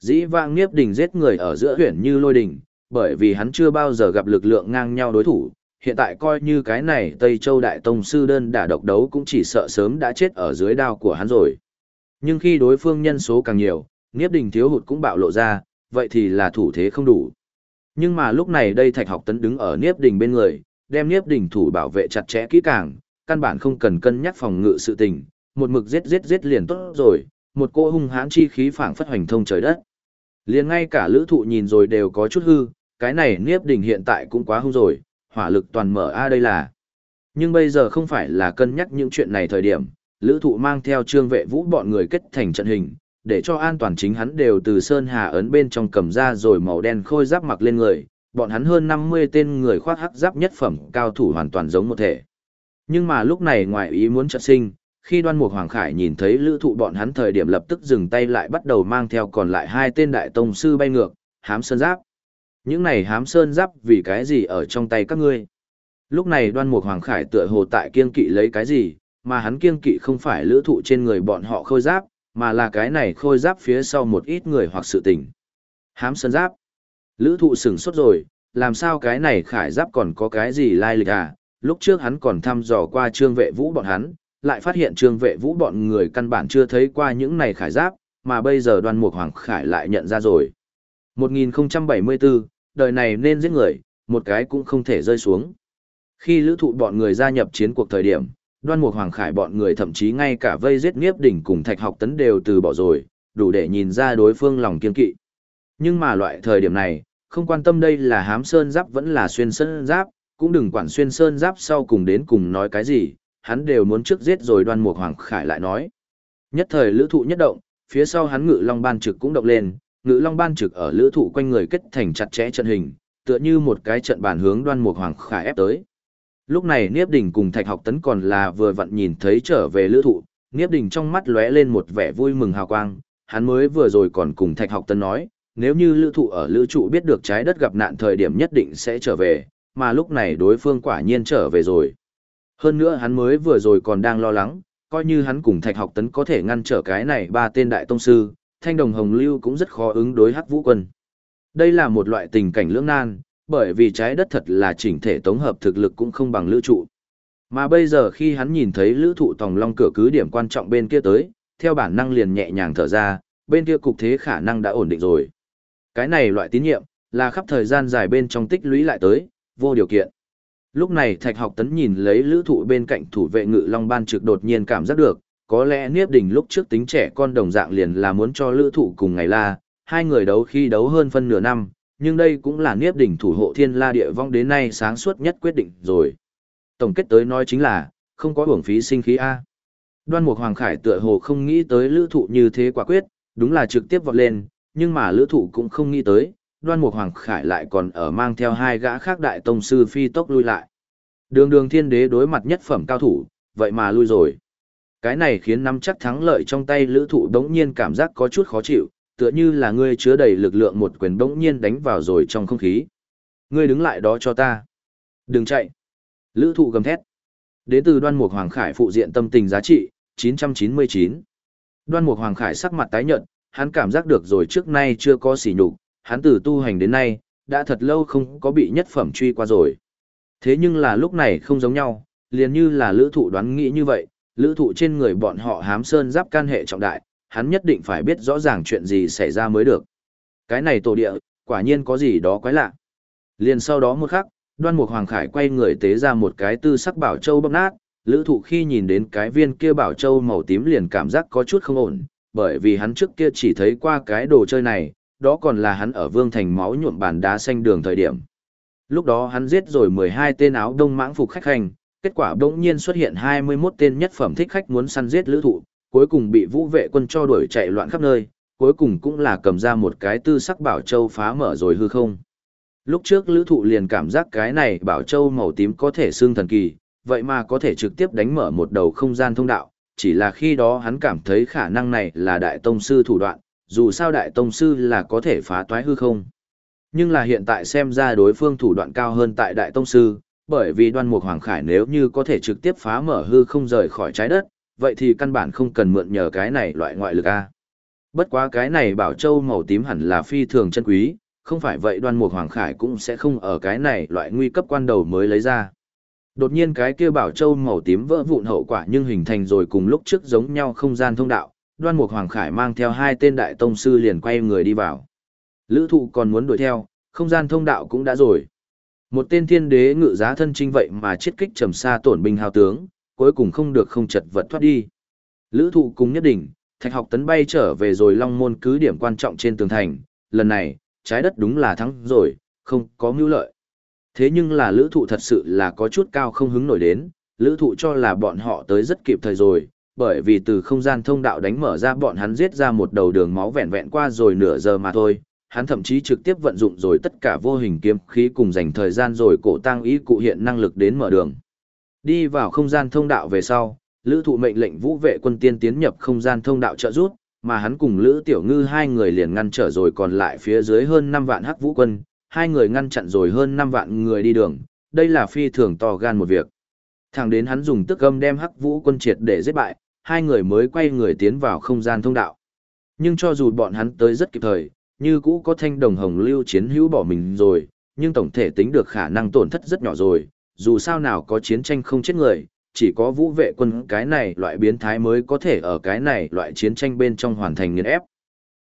Dĩ vãng Niếp đỉnh giết người ở giữa huyền như lôi đỉnh, bởi vì hắn chưa bao giờ gặp lực lượng ngang nhau đối thủ, hiện tại coi như cái này Tây Châu Đại Tông Sư đơn đả độc đấu cũng chỉ sợ sớm đã chết ở dưới đao của hắn rồi. Nhưng khi đối phương nhân số càng nhiều, Niếp Đình thiếu hụt cũng bạo lộ ra, vậy thì là thủ thế không đủ. Nhưng mà lúc này đây Thạch Học Tấn đứng ở Niếp Đình bên người, đem Niếp Đình thủ bảo vệ chặt chẽ kỹ càng, căn bản không cần cân nhắc phòng ngự sự tình, một mực giết giết giết liền tốt rồi, một cô hung hãn chi khí phảng phất hoành thông trời đất. Liền ngay cả lữ thụ nhìn rồi đều có chút hư, cái này Niếp Đình hiện tại cũng quá hung rồi, hỏa lực toàn mở a đây là. Nhưng bây giờ không phải là cân nhắc những chuyện này thời điểm, lữ thụ mang theo trương vệ vũ bọn người kết thành trận hình, để cho an toàn chính hắn đều từ sơn hà ấn bên trong cầm ra rồi màu đen khôi giáp mặc lên người, bọn hắn hơn 50 tên người khoác hắc giáp nhất phẩm cao thủ hoàn toàn giống một thể. Nhưng mà lúc này ngoài ý muốn trận sinh, khi đoan mục Hoàng Khải nhìn thấy lữ thụ bọn hắn thời điểm lập tức dừng tay lại bắt đầu mang theo còn lại hai tên đại tông sư bay ngược, hám sơn giáp. Những này hám sơn giáp vì cái gì ở trong tay các ngươi? Lúc này đoan mục Hoàng Khải tựa hồ tại kiên kỵ lấy cái gì, mà hắn kiên kỵ không phải lữ thụ trên người bọn họ khôi giáp, mà là cái này khôi giáp phía sau một ít người hoặc sự tình. Hám sơn giáp. Lữ thụ sửng sốt rồi, làm sao cái này khải giáp còn có cái gì lai lịch à? Lúc trước hắn còn thăm dò qua trương vệ vũ bọn hắn, lại phát hiện trương vệ vũ bọn người căn bản chưa thấy qua những này khải giáp, mà bây giờ đoan mục hoàng khải lại nhận ra rồi. 1074, đời này nên giết người, một cái cũng không thể rơi xuống. Khi lữ thụ bọn người gia nhập chiến cuộc thời điểm, đoan mục hoàng khải bọn người thậm chí ngay cả vây giết nghiếp đỉnh cùng thạch học tấn đều từ bỏ rồi, đủ để nhìn ra đối phương lòng kiên kỵ. Nhưng mà loại thời điểm này, không quan tâm đây là hám sơn giáp vẫn là xuyên sơn giáp, cũng đừng quản xuyên sơn giáp sau cùng đến cùng nói cái gì, hắn đều muốn trước giết rồi đoan mục hoàng khải lại nói. Nhất thời lữ thụ nhất động, phía sau hắn ngự long ban trực cũng động lên, ngự long ban trực ở lữ thụ quanh người kết thành chặt chẽ trận hình, tựa như một cái trận bàn hướng đoan mục hoàng khải ép tới. Lúc này Niếp Đình cùng Thạch Học Tấn còn là vừa vặn nhìn thấy trở về lữ thụ, Niếp Đình trong mắt lóe lên một vẻ vui mừng hào quang, hắn mới vừa rồi còn cùng Thạch Học Tấn nói, nếu như lữ thụ ở lữ trụ biết được trái đất gặp nạn thời điểm nhất định sẽ trở về, mà lúc này đối phương quả nhiên trở về rồi. Hơn nữa hắn mới vừa rồi còn đang lo lắng, coi như hắn cùng Thạch Học Tấn có thể ngăn trở cái này ba tên đại tông sư, Thanh Đồng Hồng Lưu cũng rất khó ứng đối Hắc Vũ Quân. Đây là một loại tình cảnh lưỡng nan, bởi vì trái đất thật là chỉnh thể tổng hợp thực lực cũng không bằng lữ trụ. Mà bây giờ khi hắn nhìn thấy lữ thụ tòng long cửa cứ điểm quan trọng bên kia tới, theo bản năng liền nhẹ nhàng thở ra, bên kia cục thế khả năng đã ổn định rồi. Cái này loại tín nhiệm, là khắp thời gian dài bên trong tích lũy lại tới, vô điều kiện. Lúc này Thạch Học Tấn nhìn lấy lữ thụ bên cạnh thủ vệ ngự long ban trực đột nhiên cảm giác được, có lẽ Niếp Đình lúc trước tính trẻ con đồng dạng liền là muốn cho lữ thụ cùng ngày la, hai người đấu khi đấu hơn phân nửa năm, nhưng đây cũng là Niếp Đình thủ hộ thiên la địa vong đến nay sáng suốt nhất quyết định rồi. Tổng kết tới nói chính là, không có hưởng phí sinh khí A. Đoan Mục Hoàng Khải tựa hồ không nghĩ tới lữ thụ như thế quả quyết, đúng là trực tiếp vọt lên, nhưng mà lữ thụ cũng không nghĩ tới, đoan mục hoàng khải lại còn ở mang theo hai gã khác đại tông sư phi tốc lui lại. Đường đường thiên đế đối mặt nhất phẩm cao thủ, vậy mà lui rồi. Cái này khiến nắm chắc thắng lợi trong tay lữ thụ đống nhiên cảm giác có chút khó chịu, tựa như là ngươi chứa đầy lực lượng một quyền đống nhiên đánh vào rồi trong không khí. Ngươi đứng lại đó cho ta. Đừng chạy. Lữ thụ gầm thét. Đến từ đoan mục hoàng khải phụ diện tâm tình giá trị, 999. Đoan mục hoàng khải sắc mặt tái nhợt, hắn cảm giác được rồi trước nay chưa có sỉ nhục, hắn từ tu hành đến nay, đã thật lâu không có bị nhất phẩm truy qua rồi. Thế nhưng là lúc này không giống nhau, liền như là lữ thụ đoán nghĩ như vậy, lữ thụ trên người bọn họ hám sơn giáp can hệ trọng đại, hắn nhất định phải biết rõ ràng chuyện gì xảy ra mới được. Cái này tổ địa, quả nhiên có gì đó quái lạ. Liền sau đó một khắc, đoan mục hoàng khải quay người tế ra một cái tư sắc bảo châu bóp nát, lữ thụ khi nhìn đến cái viên kia bảo châu màu tím liền cảm giác có chút không ổn, bởi vì hắn trước kia chỉ thấy qua cái đồ chơi này, đó còn là hắn ở vương thành máu nhuộm bàn đá xanh đường thời điểm. Lúc đó hắn giết rồi 12 tên áo đông mãng phục khách hành, kết quả bỗng nhiên xuất hiện 21 tên nhất phẩm thích khách muốn săn giết lữ thụ, cuối cùng bị vũ vệ quân cho đuổi chạy loạn khắp nơi, cuối cùng cũng là cầm ra một cái tư sắc bảo châu phá mở rồi hư không. Lúc trước lữ thụ liền cảm giác cái này bảo châu màu tím có thể xương thần kỳ, vậy mà có thể trực tiếp đánh mở một đầu không gian thông đạo, chỉ là khi đó hắn cảm thấy khả năng này là đại tông sư thủ đoạn, dù sao đại tông sư là có thể phá toái hư không. Nhưng là hiện tại xem ra đối phương thủ đoạn cao hơn tại đại tông sư, bởi vì đoan mục hoàng khải nếu như có thể trực tiếp phá mở hư không rời khỏi trái đất, vậy thì căn bản không cần mượn nhờ cái này loại ngoại lực A. Bất quá cái này bảo châu màu tím hẳn là phi thường chân quý, không phải vậy đoan mục hoàng khải cũng sẽ không ở cái này loại nguy cấp quan đầu mới lấy ra. Đột nhiên cái kia bảo châu màu tím vỡ vụn hậu quả nhưng hình thành rồi cùng lúc trước giống nhau không gian thông đạo, đoan mục hoàng khải mang theo hai tên đại tông sư liền quay người đi vào. Lữ thụ còn muốn đuổi theo, không gian thông đạo cũng đã rồi. Một tên thiên đế ngự giá thân trinh vậy mà chết kích trầm xa tổn binh hào tướng, cuối cùng không được không chật vật thoát đi. Lữ thụ cùng nhất định, thạch học tấn bay trở về rồi long môn cứ điểm quan trọng trên tường thành, lần này, trái đất đúng là thắng rồi, không có mưu lợi. Thế nhưng là lữ thụ thật sự là có chút cao không hứng nổi đến, lữ thụ cho là bọn họ tới rất kịp thời rồi, bởi vì từ không gian thông đạo đánh mở ra bọn hắn giết ra một đầu đường máu vẹn vẹn qua rồi nửa giờ mà thôi, hắn thậm chí trực tiếp vận dụng rồi tất cả vô hình kiếm khí cùng dành thời gian rồi cổ tăng ý cụ hiện năng lực đến mở đường. Đi vào không gian thông đạo về sau, lữ thụ mệnh lệnh vũ vệ quân tiên tiến nhập không gian thông đạo trợ rút, mà hắn cùng lữ tiểu ngư hai người liền ngăn trở rồi còn lại phía dưới hơn 5 vạn hắc vũ quân, hai người ngăn chặn rồi hơn 5 vạn người đi đường, đây là phi thường to gan một việc. Thẳng đến hắn dùng tức gâm đem hắc vũ quân triệt để giết bại, hai người mới quay người tiến vào không gian thông đạo. Nhưng cho dù bọn hắn tới rất kịp thời, như cũ có thanh đồng hồng lưu chiến hữu bỏ mình rồi, nhưng tổng thể tính được khả năng tổn thất rất nhỏ rồi, dù sao nào có chiến tranh không chết người, chỉ có vũ vệ quân cái này loại biến thái mới có thể ở cái này loại chiến tranh bên trong hoàn thành nghiền ép.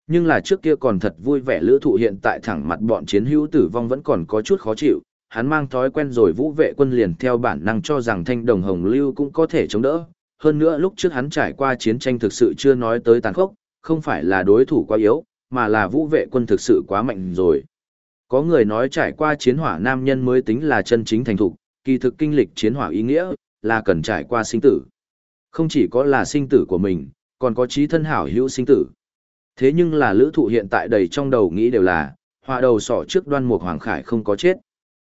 Nhưng là trước kia còn thật vui vẻ lữ thụ hiện tại thẳng mặt bọn chiến hữu tử vong vẫn còn có chút khó chịu, hắn mang thói quen rồi vũ vệ quân liền theo bản năng cho rằng thanh đồng hồng lưu cũng có thể chống đỡ. Hơn nữa lúc trước hắn trải qua chiến tranh thực sự chưa nói tới tàn khốc, không phải là đối thủ quá yếu, mà là vũ vệ quân thực sự quá mạnh rồi. Có người nói trải qua chiến hỏa nam nhân mới tính là chân chính thành thục, kỳ thực kinh lịch chiến hỏa ý nghĩa, là cần trải qua sinh tử. Không chỉ có là sinh tử của mình, còn có trí thân hảo hữu sinh tử. Thế nhưng là lữ thụ hiện tại đầy trong đầu nghĩ đều là, họa đầu sỏ trước đoan mục hoàng khải không có chết.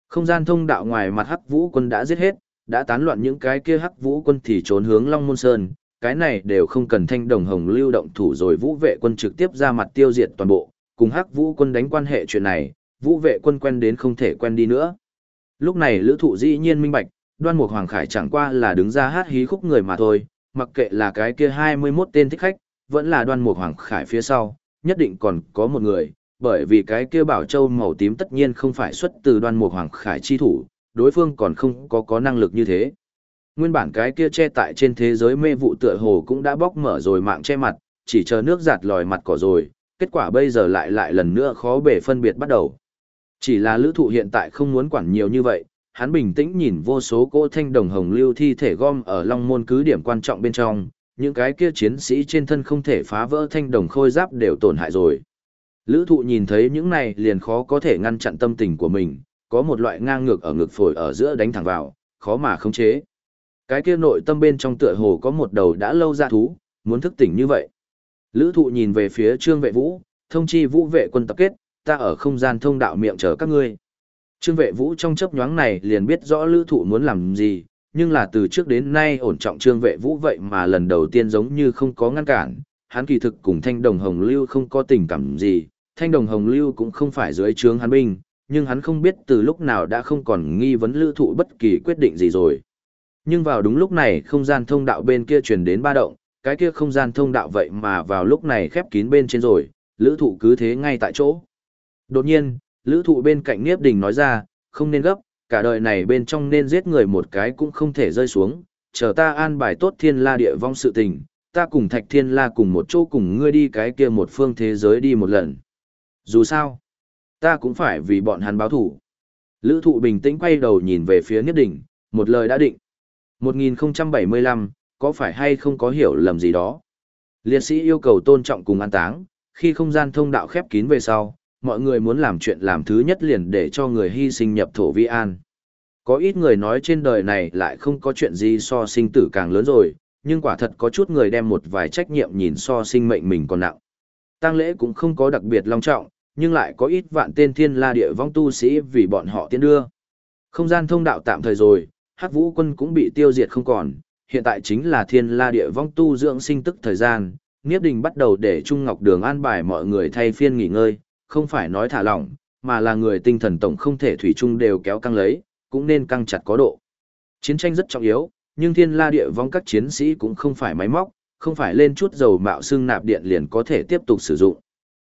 Không gian thông đạo ngoài mặt hắc vũ quân đã giết hết, đã tán loạn những cái kia hắc vũ quân thì trốn hướng Long Môn Sơn, cái này đều không cần thanh đồng hồng lưu động thủ rồi vũ vệ quân trực tiếp ra mặt tiêu diệt toàn bộ, cùng hắc vũ quân đánh quan hệ chuyện này, vũ vệ quân quen đến không thể quen đi nữa. Lúc này lữ thụ dĩ nhiên minh bạch, đoan mục hoàng khải chẳng qua là đứng ra hát hí khúc người mà thôi, mặc kệ là cái kia 21 tên thích khách, vẫn là đoan mục hoàng khải phía sau, nhất định còn có một người, bởi vì cái kia bảo châu màu tím tất nhiên không phải xuất từ đoan mục hoàng khải chi thủ, đối phương còn không có có năng lực như thế. Nguyên bản cái kia che tại trên thế giới mê vụ tựa hồ cũng đã bóc mở rồi mạng che mặt, chỉ chờ nước giạt lòi mặt cỏ rồi, kết quả bây giờ lại lại lần nữa khó bể phân biệt bắt đầu. Chỉ là lữ thụ hiện tại không muốn quản nhiều như vậy, hắn bình tĩnh nhìn vô số cỗ thanh đồng hồng lưu thi thể gom ở long môn cứ điểm quan trọng bên trong, những cái kia chiến sĩ trên thân không thể phá vỡ thanh đồng khôi giáp đều tổn hại rồi. Lữ thụ nhìn thấy những này liền khó có thể ngăn chặn tâm tình của mình, có một loại ngang ngược ở ngực phổi ở giữa đánh thẳng vào, khó mà khống chế. Cái kia nội tâm bên trong tựa hồ có một đầu đã lâu ra thú, muốn thức tỉnh như vậy. Lữ thụ nhìn về phía trương vệ vũ, thông chi vũ vệ quân tập kết, ta ở không gian thông đạo miệng chờ các ngươi. Trương vệ vũ trong chấp nhoáng này liền biết rõ lữ thụ muốn làm gì, nhưng là từ trước đến nay ổn trọng trương vệ vũ vậy mà lần đầu tiên giống như không có ngăn cản, hắn kỳ thực cùng thanh đồng hồng lưu không có tình cảm gì, thanh đồng hồng lưu cũng không phải dưới trướng hắn binh, nhưng hắn không biết từ lúc nào đã không còn nghi vấn lữ thụ bất kỳ quyết định gì rồi. Nhưng vào đúng lúc này không gian thông đạo bên kia truyền đến ba động, cái kia không gian thông đạo vậy mà vào lúc này khép kín bên trên rồi, lữ thụ cứ thế ngay tại chỗ. Đột nhiên, lữ thụ bên cạnh Niếp Đình nói ra, không nên gấp, cả đời này bên trong nên giết người một cái cũng không thể rơi xuống, chờ ta an bài tốt thiên la địa vong sự tình, ta cùng Thạch Thiên La cùng một chỗ cùng ngươi đi cái kia một phương thế giới đi một lần. Dù sao, ta cũng phải vì bọn hắn báo thủ. Lữ thụ bình tĩnh quay đầu nhìn về phía Niếp Đỉnh, một lời đã định. 1075, có phải hay không có hiểu lầm gì đó? Liệt sĩ yêu cầu tôn trọng cùng an táng, khi không gian thông đạo khép kín về sau, mọi người muốn làm chuyện làm thứ nhất liền để cho người hy sinh nhập thổ vi an. Có ít người nói trên đời này lại không có chuyện gì so sinh tử càng lớn rồi, nhưng quả thật có chút người đem một vài trách nhiệm nhìn so sinh mệnh mình còn nặng. Tang lễ cũng không có đặc biệt long trọng, nhưng lại có ít vạn tên thiên la địa vong tu sĩ vì bọn họ tiến đưa. Không gian thông đạo tạm thời rồi, hắc vũ quân cũng bị tiêu diệt không còn, hiện tại chính là thiên la địa vong tu dưỡng sinh tức thời gian, Niếp Đình bắt đầu để Trung Ngọc Đường an bài mọi người thay phiên nghỉ ngơi, không phải nói thả lỏng, mà là người tinh thần tổng không thể thủy chung đều kéo căng lấy, cũng nên căng chặt có độ. Chiến tranh rất trọng yếu, nhưng thiên la địa vong các chiến sĩ cũng không phải máy móc, không phải lên chút dầu mạo xương nạp điện liền có thể tiếp tục sử dụng.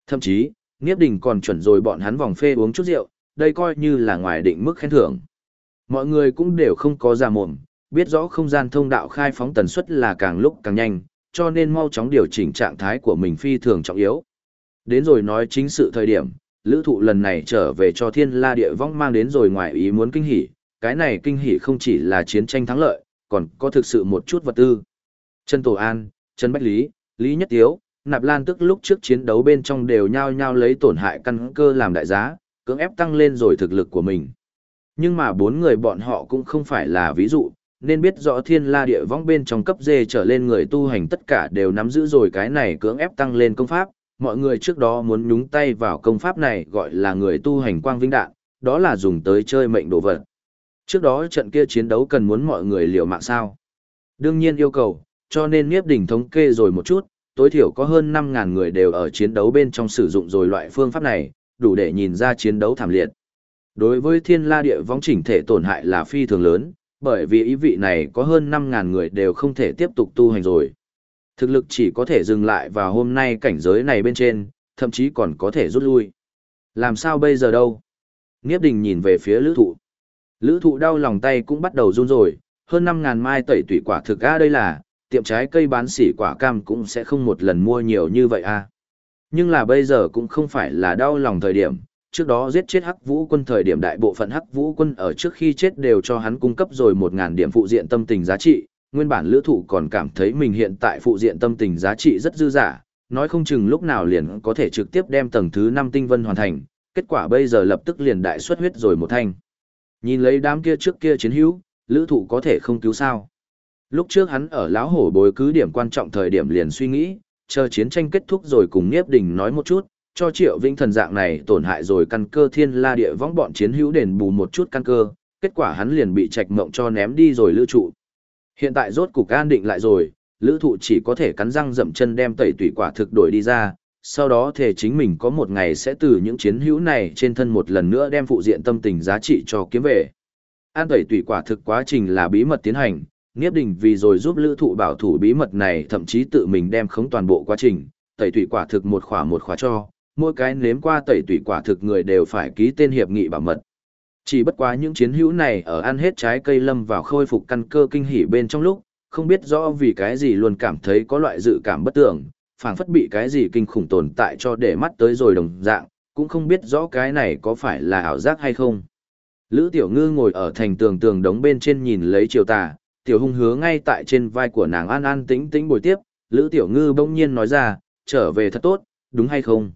Thậm chí, Niếp Đình còn chuẩn rồi bọn hắn vòng phê uống chút rượu, đây coi như là ngoài định mức khen thưởng. Mọi người cũng đều không có giả mồm, biết rõ không gian thông đạo khai phóng tần suất là càng lúc càng nhanh, cho nên mau chóng điều chỉnh trạng thái của mình phi thường trọng yếu. Đến rồi nói chính sự thời điểm, lữ thụ lần này trở về cho thiên la địa vong mang đến rồi ngoài ý muốn kinh hỉ, cái này kinh hỉ không chỉ là chiến tranh thắng lợi, còn có thực sự một chút vật tư. Trần Tổ An, Trần Bách Lý, Lý Nhất Tiếu, Nạp Lan tức lúc trước chiến đấu bên trong đều nhau nhau lấy tổn hại căn cơ làm đại giá, cưỡng ép tăng lên rồi thực lực của mình. Nhưng mà bốn người bọn họ cũng không phải là ví dụ, nên biết rõ thiên la địa vong bên trong cấp dê trở lên người tu hành tất cả đều nắm giữ rồi cái này cưỡng ép tăng lên công pháp. Mọi người trước đó muốn nhúng tay vào công pháp này gọi là người tu hành quang vinh đạn, đó là dùng tới chơi mệnh đồ vật. Trước đó trận kia chiến đấu cần muốn mọi người liều mạng sao. Đương nhiên yêu cầu, cho nên Niếp Đỉnh thống kê rồi một chút, tối thiểu có hơn 5.000 người đều ở chiến đấu bên trong sử dụng rồi loại phương pháp này, đủ để nhìn ra chiến đấu thảm liệt. Đối với thiên la địa vong chỉnh thể tổn hại là phi thường lớn, bởi vì ý vị này có hơn 5.000 người đều không thể tiếp tục tu hành rồi. Thực lực chỉ có thể dừng lại vào hôm nay cảnh giới này bên trên, thậm chí còn có thể rút lui. Làm sao bây giờ đâu? Nghiếp đình nhìn về phía lữ thụ. Lữ thụ đau lòng tay cũng bắt đầu run rồi, hơn 5.000 mai tẩy tủy quả thực a đây là, tiệm trái cây bán sỉ quả cam cũng sẽ không một lần mua nhiều như vậy a Nhưng là bây giờ cũng không phải là đau lòng thời điểm, trước đó giết chết hắc vũ quân thời điểm đại bộ phận hắc vũ quân ở trước khi chết đều cho hắn cung cấp rồi một ngàn điểm phụ diện tâm tình giá trị. Nguyên bản lữ thụ còn cảm thấy mình hiện tại phụ diện tâm tình giá trị rất dư giả nói không chừng lúc nào liền có thể trực tiếp đem tầng thứ năm tinh vân hoàn thành kết quả bây giờ lập tức liền đại xuất huyết rồi một thanh. Nhìn lấy đám kia trước kia chiến hữu lữ thụ có thể không cứu sao? Lúc trước hắn ở lão hổ bối cứ điểm quan trọng thời điểm liền suy nghĩ chờ chiến tranh kết thúc rồi cùng Niếp Đình nói một chút, cho triệu vĩnh thần dạng này tổn hại rồi căn cơ thiên la địa võng bọn chiến hữu đền bù một chút căn cơ, kết quả hắn liền bị trạch mộng cho ném đi rồi lữ trụ. Hiện tại rốt cục an định lại rồi, lữ thụ chỉ có thể cắn răng dậm chân đem tẩy tủy quả thực đổi đi ra, sau đó thể chính mình có một ngày sẽ từ những chiến hữu này trên thân một lần nữa đem phụ diện tâm tình giá trị cho kiếm về. An tẩy tủy quả thực quá trình là bí mật tiến hành, Niếp Đình vì rồi giúp lữ thụ bảo thủ bí mật này thậm chí tự mình đem khống toàn bộ quá trình, tẩy tủy quả thực một khỏa một khóa cho, mỗi cái nếm qua tẩy tủy quả thực người đều phải ký tên hiệp nghị bảo mật. Chỉ bất quá những chiến hữu này ở ăn hết trái cây lâm vào khôi phục căn cơ kinh hỉ bên trong lúc, không biết rõ vì cái gì luôn cảm thấy có loại dự cảm bất tưởng, phảng phất bị cái gì kinh khủng tồn tại cho để mắt tới rồi đồng dạng, cũng không biết rõ cái này có phải là ảo giác hay không. Lữ Tiểu Ngư ngồi ở thành tường tường đống bên trên nhìn lấy chiều tà, Tiểu Hung hứa ngay tại trên vai của nàng an an tĩnh tĩnh bồi tiếp, Lữ Tiểu Ngư bỗng nhiên nói ra, trở về thật tốt, đúng hay không?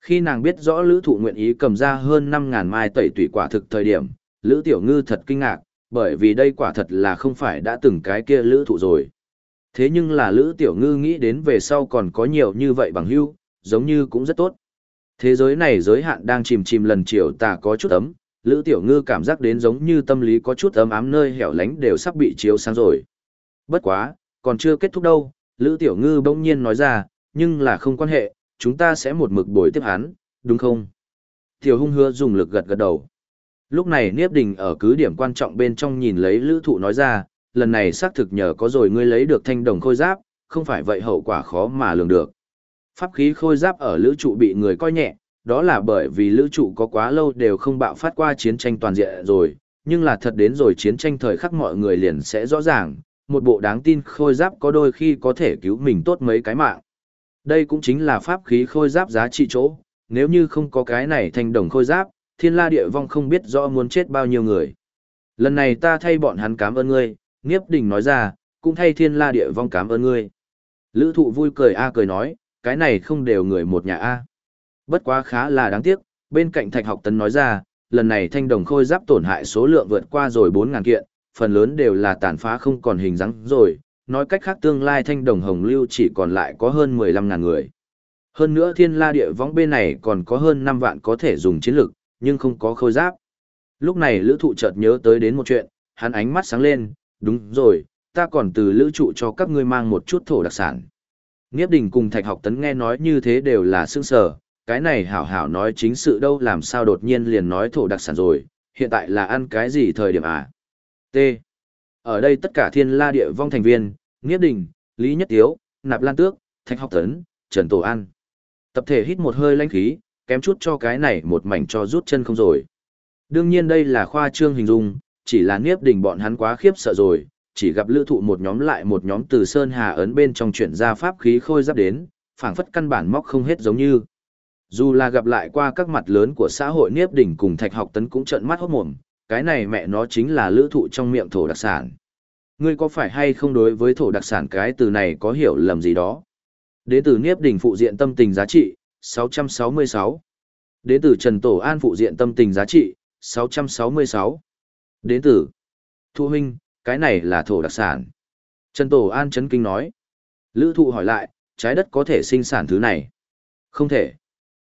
Khi nàng biết rõ Lữ Thụ nguyện ý cầm ra hơn 5.000 mai tẩy tủy quả thực thời điểm, Lữ Tiểu Ngư thật kinh ngạc, bởi vì đây quả thật là không phải đã từng cái kia Lữ Thụ rồi. Thế nhưng là Lữ Tiểu Ngư nghĩ đến về sau còn có nhiều như vậy bằng hưu, giống như cũng rất tốt. Thế giới này giới hạn đang chìm chìm lần chiều tà có chút ấm, Lữ Tiểu Ngư cảm giác đến giống như tâm lý có chút ấm ám nơi hẻo lánh đều sắp bị chiếu sáng rồi. Bất quá, còn chưa kết thúc đâu, Lữ Tiểu Ngư bỗng nhiên nói ra, nhưng là không quan hệ, chúng ta sẽ một mực bồi tiếp hắn, đúng không? Tiểu hung hứa dùng lực gật gật đầu. Lúc này Niếp Đình ở cứ điểm quan trọng bên trong nhìn lấy lữ thụ nói ra, lần này xác thực nhờ có rồi ngươi lấy được thanh đồng khôi giáp, không phải vậy hậu quả khó mà lường được. Pháp khí khôi giáp ở lữ trụ bị người coi nhẹ, đó là bởi vì lữ trụ có quá lâu đều không bạo phát qua chiến tranh toàn diện rồi, nhưng là thật đến rồi chiến tranh thời khắc mọi người liền sẽ rõ ràng, một bộ đáng tin khôi giáp có đôi khi có thể cứu mình tốt mấy cái mạng. Đây cũng chính là pháp khí khôi giáp giá trị chỗ, nếu như không có cái này thành đồng khôi giáp, thiên la địa vong không biết rõ muốn chết bao nhiêu người. Lần này ta thay bọn hắn cảm ơn ngươi, Niếp Đình nói ra, cũng thay thiên la địa vong cảm ơn ngươi. Lữ thụ vui cười a cười nói, cái này không đều người một nhà a Bất quá khá là đáng tiếc, bên cạnh thạch học tấn nói ra, lần này thanh đồng khôi giáp tổn hại số lượng vượt qua rồi 4.000 kiện, phần lớn đều là tàn phá không còn hình dáng rồi, nói cách khác tương lai thanh đồng hồng lưu chỉ còn lại có hơn 15.000 người. Hơn nữa thiên la địa võng bên này còn có hơn 5 vạn có thể dùng chiến lực, nhưng không có khôi giáp. Lúc này lữ thụ chợt nhớ tới đến một chuyện, hắn ánh mắt sáng lên, đúng rồi, ta còn từ lữ trụ cho các ngươi mang một chút thổ đặc sản. Nghiếp đình cùng thạch học tấn nghe nói như thế đều là sương sở, cái này hảo hảo nói chính sự đâu làm sao đột nhiên liền nói thổ đặc sản rồi, hiện tại là ăn cái gì thời điểm à? T. Ở đây tất cả thiên la địa vong thành viên, Nghiếp đình, Lý Nhất Tiếu, Nạp Lan Tước, Thạch học tấn, Trần Tổ An. Tập thể hít một hơi lãnh khí, kém chút cho cái này một mảnh cho rút chân không rồi. Đương nhiên đây là khoa trương hình dung, chỉ là Niếp Đình bọn hắn quá khiếp sợ rồi, chỉ gặp lữ thụ một nhóm lại một nhóm từ Sơn Hà ấn bên trong chuyển ra pháp khí khôi giáp đến, phảng phất căn bản móc không hết giống như. Dù là gặp lại qua các mặt lớn của xã hội Niếp Đình cùng Thạch học tấn cũng trợn mắt hốt mồm, cái này mẹ nó chính là lữ thụ trong miệng thổ đặc sản. Ngươi có phải hay không đối với thổ đặc sản cái từ này có hiểu lầm gì đó? Đế tử Niếp Đình phụ diện tâm tình giá trị, 666. Đế tử Trần Tổ An phụ diện tâm tình giá trị, 666. Đế tử. Thu huynh, cái này là thổ đặc sản. Trần Tổ An chấn kinh nói. Lữ thụ hỏi lại, trái đất có thể sinh sản thứ này. Không thể.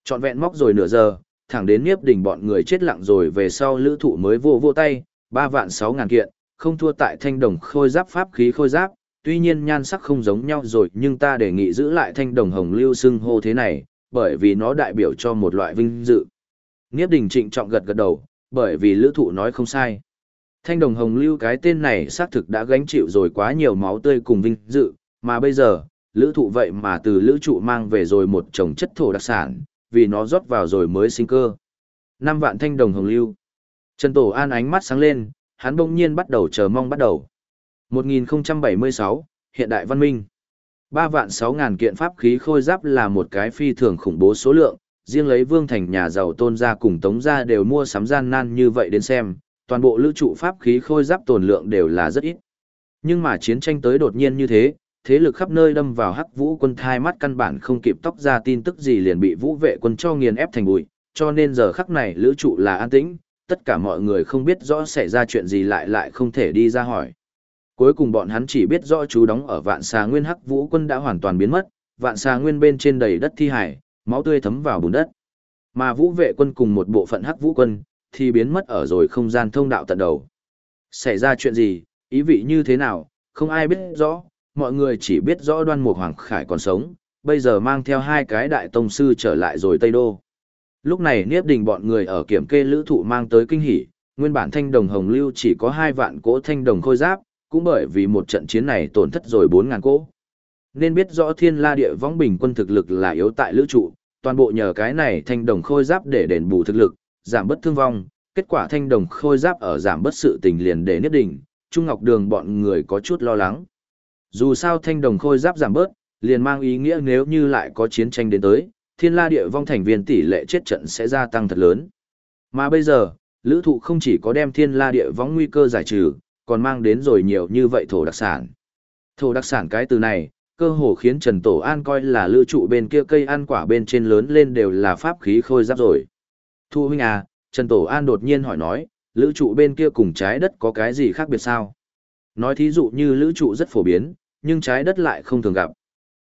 Chọn vẹn móc rồi nửa giờ, thẳng đến Niếp Đình bọn người chết lặng rồi về sau lữ thụ mới vô vô tay, 3 vạn 6 ngàn kiện, không thua tại thanh đồng khôi giáp pháp khí khôi giáp, tuy nhiên nhan sắc không giống nhau rồi nhưng ta đề nghị giữ lại thanh đồng hồng lưu xưng hô thế này, bởi vì nó đại biểu cho một loại vinh dự. Nghiếp đình trịnh trọng gật gật đầu, bởi vì lữ thụ nói không sai. Thanh đồng hồng lưu cái tên này xác thực đã gánh chịu rồi quá nhiều máu tươi cùng vinh dự, mà bây giờ, lữ thụ vậy mà từ lữ trụ mang về rồi một chồng chất thổ đặc sản, vì nó rót vào rồi mới sinh cơ. năm vạn thanh đồng hồng lưu. Trần Tổ An ánh mắt sáng lên, hắn bỗng nhiên bắt đầu chờ mong bắt đầu. 1076, Hiện đại văn minh. 3 vạn 6 ngàn kiện pháp khí khôi giáp là một cái phi thường khủng bố số lượng, riêng lấy vương thành nhà giàu tôn gia cùng tống gia đều mua sắm gian nan như vậy đến xem, toàn bộ lữ trụ pháp khí khôi giáp tồn lượng đều là rất ít. Nhưng mà chiến tranh tới đột nhiên như thế, thế lực khắp nơi đâm vào hắc vũ quân thai mắt căn bản không kịp tóc ra tin tức gì liền bị vũ vệ quân cho nghiền ép thành bụi, cho nên giờ khắc này lữ trụ là an tĩnh, tất cả mọi người không biết rõ xảy ra chuyện gì lại lại không thể đi ra hỏi. Cuối cùng bọn hắn chỉ biết rõ chú đóng ở vạn xà nguyên hắc vũ quân đã hoàn toàn biến mất, vạn xà nguyên bên trên đầy đất thi hải, máu tươi thấm vào bùn đất. Mà vũ vệ quân cùng một bộ phận hắc vũ quân, thì biến mất ở rồi không gian thông đạo tận đầu. Xảy ra chuyện gì, ý vị như thế nào, không ai biết rõ, mọi người chỉ biết rõ đoan mục hoàng khải còn sống, bây giờ mang theo hai cái đại tông sư trở lại rồi Tây Đô. Lúc này Niếp Đình bọn người ở kiểm kê lữ thụ mang tới kinh hỉ, nguyên bản thanh đồng hồng lưu chỉ có hai vạn cỗ thanh đồng khôi giáp, cũng bởi vì một trận chiến này tổn thất rồi 4.000 cỗ. Nên biết rõ thiên la địa võng bình quân thực lực là yếu tại lữ trụ, toàn bộ nhờ cái này thanh đồng khôi giáp để đền bù thực lực, giảm bất thương vong, kết quả thanh đồng khôi giáp ở giảm bất sự tình liền để Niếp định, Trung Ngọc Đường bọn người có chút lo lắng. Dù sao thanh đồng khôi giáp giảm bớt, liền mang ý nghĩa nếu như lại có chiến tranh đến tới, thiên la địa vong thành viên tỷ lệ chết trận sẽ gia tăng thật lớn. Mà bây giờ, lữ thụ không chỉ có đem thiên la địa vong nguy cơ giải trừ, còn mang đến rồi nhiều như vậy thổ đặc sản. Thổ đặc sản cái từ này, cơ hồ khiến Trần Tổ An coi là lữ trụ bên kia cây ăn quả bên trên lớn lên đều là pháp khí khôi giáp rồi. Thu huynh à, Trần Tổ An đột nhiên hỏi nói, lữ trụ bên kia cùng trái đất có cái gì khác biệt sao? Nói thí dụ như lữ trụ rất phổ biến, nhưng trái đất lại không thường gặp.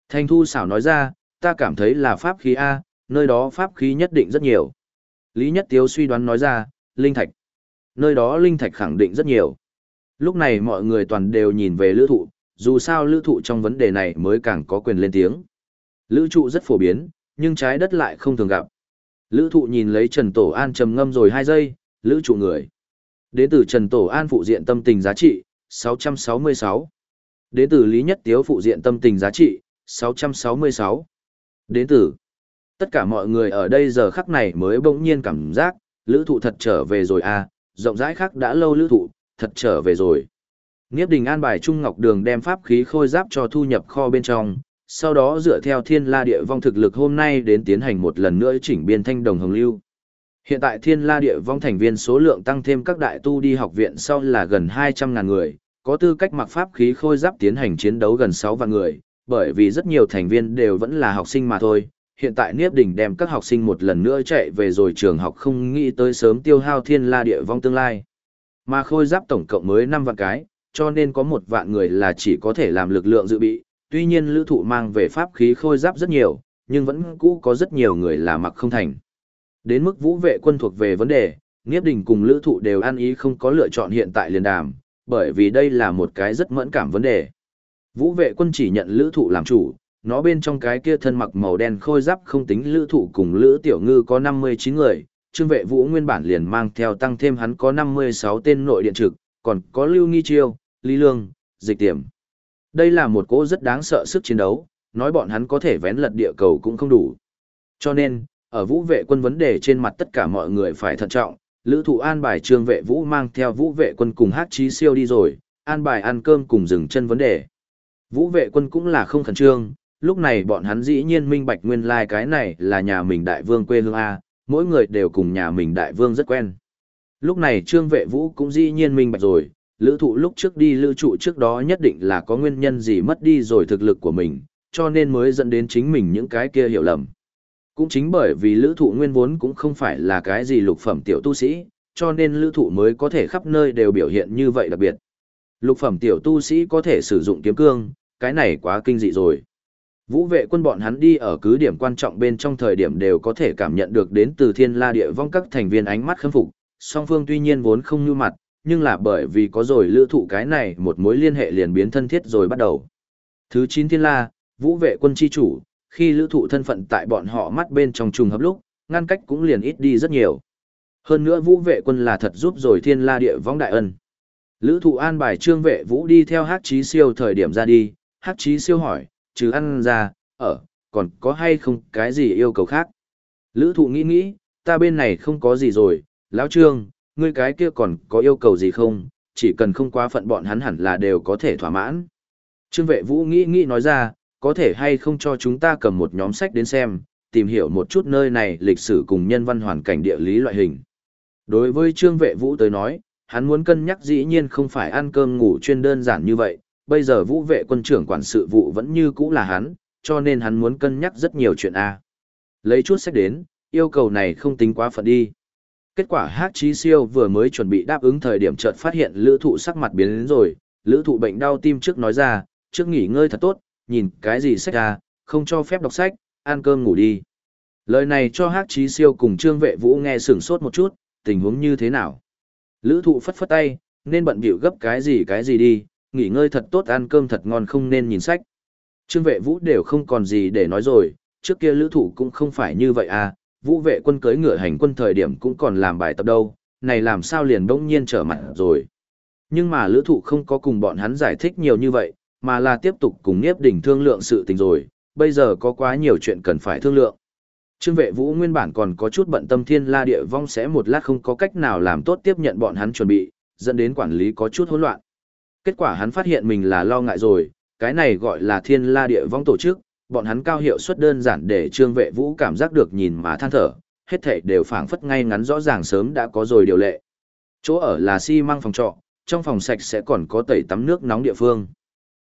Thanh Thu xảo nói ra, ta cảm thấy là pháp khí A, nơi đó pháp khí nhất định rất nhiều. Lý Nhất Tiếu suy đoán nói ra, linh thạch. Nơi đó linh thạch khẳng định rất nhiều. Lúc này mọi người toàn đều nhìn về lữ thụ, dù sao lữ thụ trong vấn đề này mới càng có quyền lên tiếng. Lữ trụ rất phổ biến, nhưng trái đất lại không thường gặp. Lữ thụ nhìn lấy Trần Tổ An trầm ngâm rồi 2 giây, lữ trụ người. Đến từ Trần Tổ An phụ diện tâm tình giá trị, 666. Đến từ Lý Nhất Tiếu phụ diện tâm tình giá trị, 666. Đến từ tất cả mọi người ở đây giờ khắc này mới bỗng nhiên cảm giác, lữ thụ thật trở về rồi à, rộng rãi khác đã lâu lữ thụ, thật trở về rồi. Nghiếp đình an bài Trung Ngọc Đường đem pháp khí khôi giáp cho thu nhập kho bên trong, sau đó dựa theo thiên la địa vong thực lực hôm nay đến tiến hành một lần nữa chỉnh biên thanh đồng hồng lưu. Hiện tại thiên la địa vong thành viên số lượng tăng thêm các đại tu đi học viện sau là gần 200.000 người, có tư cách mặc pháp khí khôi giáp tiến hành chiến đấu gần 6 vạn người, bởi vì rất nhiều thành viên đều vẫn là học sinh mà thôi. Hiện tại Niếp Đình đem các học sinh một lần nữa chạy về rồi trường học không nghĩ tới sớm tiêu hao thiên la địa vong tương lai. Mà khôi giáp tổng cộng mới 5 vạn cái, cho nên có một vạn người là chỉ có thể làm lực lượng dự bị. Tuy nhiên lữ thụ mang về pháp khí khôi giáp rất nhiều, nhưng vẫn cũ có rất nhiều người là mặc không thành. Đến mức vũ vệ quân thuộc về vấn đề, Niếp Đình cùng lữ thụ đều ăn ý không có lựa chọn hiện tại liền đàm, bởi vì đây là một cái rất mẫn cảm vấn đề. Vũ vệ quân chỉ nhận lữ thụ làm chủ, nó bên trong cái kia thân mặc màu đen khôi giáp không tính lữ thụ cùng lữ tiểu ngư có 59 người, trương vệ vũ nguyên bản liền mang theo tăng thêm hắn có 56 tên nội điện trực, còn có lưu nghi chiêu, lý lương, dịch Tiểm. Đây là một cỗ rất đáng sợ sức chiến đấu, nói bọn hắn có thể vén lật địa cầu cũng không đủ. Cho nên, ở vũ vệ quân vấn đề trên mặt tất cả mọi người phải thận trọng, lữ thụ an bài trương vệ vũ mang theo vũ vệ quân cùng hát trí siêu đi rồi, an bài ăn cơm cùng dừng chân vấn đề. Vũ vệ quân cũng là không khẩn trương, lúc này bọn hắn dĩ nhiên minh bạch nguyên lai like cái này là nhà mình đại vương quê hương A, mỗi người đều cùng nhà mình đại vương rất quen. Lúc này trương vệ vũ cũng dĩ nhiên minh bạch rồi, lữ thụ lúc trước đi lữ trụ trước đó nhất định là có nguyên nhân gì mất đi rồi thực lực của mình, cho nên mới dẫn đến chính mình những cái kia hiểu lầm. Cũng chính bởi vì lữ thụ nguyên vốn cũng không phải là cái gì lục phẩm tiểu tu sĩ, cho nên lữ thụ mới có thể khắp nơi đều biểu hiện như vậy đặc biệt. Lục phẩm tiểu tu sĩ có thể sử dụng kiếm cương, cái này quá kinh dị rồi. Vũ vệ quân bọn hắn đi ở cứ điểm quan trọng bên trong thời điểm đều có thể cảm nhận được đến từ thiên la địa vong các thành viên ánh mắt khâm phục, song phương tuy nhiên vốn không như mặt, nhưng là bởi vì có rồi lữ thụ cái này một mối liên hệ liền biến thân thiết rồi bắt đầu. Thứ 9 thiên la, vũ vệ quân chi chủ, khi lữ thụ thân phận tại bọn họ mắt bên trong trùng hợp lúc, ngăn cách cũng liền ít đi rất nhiều. Hơn nữa vũ vệ quân là thật giúp rồi thiên la địa vong đại ân. Lữ thụ an bài trương vệ vũ đi theo hát trí siêu thời điểm ra đi, hát chí siêu hỏi, chứ ăn ra, ở, còn có hay không cái gì yêu cầu khác. Lữ thụ nghĩ nghĩ, ta bên này không có gì rồi, lão trương, ngươi cái kia còn có yêu cầu gì không, chỉ cần không quá phận bọn hắn hẳn là đều có thể thỏa mãn. Trương vệ vũ nghĩ nghĩ nói ra, có thể hay không cho chúng ta cầm một nhóm sách đến xem, tìm hiểu một chút nơi này lịch sử cùng nhân văn hoàn cảnh địa lý loại hình. Đối với Trương Vệ Vũ tới nói, hắn muốn cân nhắc dĩ nhiên không phải ăn cơm ngủ chuyên đơn giản như vậy, bây giờ Vũ vệ quân trưởng quản sự vụ vẫn như cũ là hắn, cho nên hắn muốn cân nhắc rất nhiều chuyện A. Lấy chút sách đến, yêu cầu này không tính quá phận đi. Kết quả Hát Chí Siêu vừa mới chuẩn bị đáp ứng thời điểm chợt phát hiện lữ thụ sắc mặt biến đến rồi, lữ thụ bệnh đau tim trước nói ra, trước nghỉ ngơi thật tốt, nhìn cái gì sách ra, không cho phép đọc sách, ăn cơm ngủ đi. Lời này cho Hát Chí Siêu cùng Trương Vệ Vũ nghe sửng sốt một chút, tình huống như thế nào? Lữ thụ phất phất tay, nên bận biểu gấp cái gì cái gì đi, nghỉ ngơi thật tốt ăn cơm thật ngon không nên nhìn sách. Trương vệ vũ đều không còn gì để nói rồi, trước kia lữ thủ cũng không phải như vậy à, vũ vệ quân cưới ngựa hành quân thời điểm cũng còn làm bài tập đâu, này làm sao liền bỗng nhiên trở mặt rồi. Nhưng mà lữ thụ không có cùng bọn hắn giải thích nhiều như vậy, mà là tiếp tục cùng Niếp Đỉnh thương lượng sự tình rồi, bây giờ có quá nhiều chuyện cần phải thương lượng. Trương vệ vũ nguyên bản còn có chút bận tâm thiên la địa vong sẽ một lát không có cách nào làm tốt tiếp nhận bọn hắn chuẩn bị, dẫn đến quản lý có chút hỗn loạn. Kết quả hắn phát hiện mình là lo ngại rồi, cái này gọi là thiên la địa vong tổ chức, bọn hắn cao hiệu suất đơn giản để trương vệ vũ cảm giác được nhìn mà than thở, hết thảy đều phảng phất ngay ngắn rõ ràng sớm đã có rồi điều lệ. Chỗ ở là xi măng phòng trọ, trong phòng sạch sẽ còn có tẩy tắm nước nóng địa phương.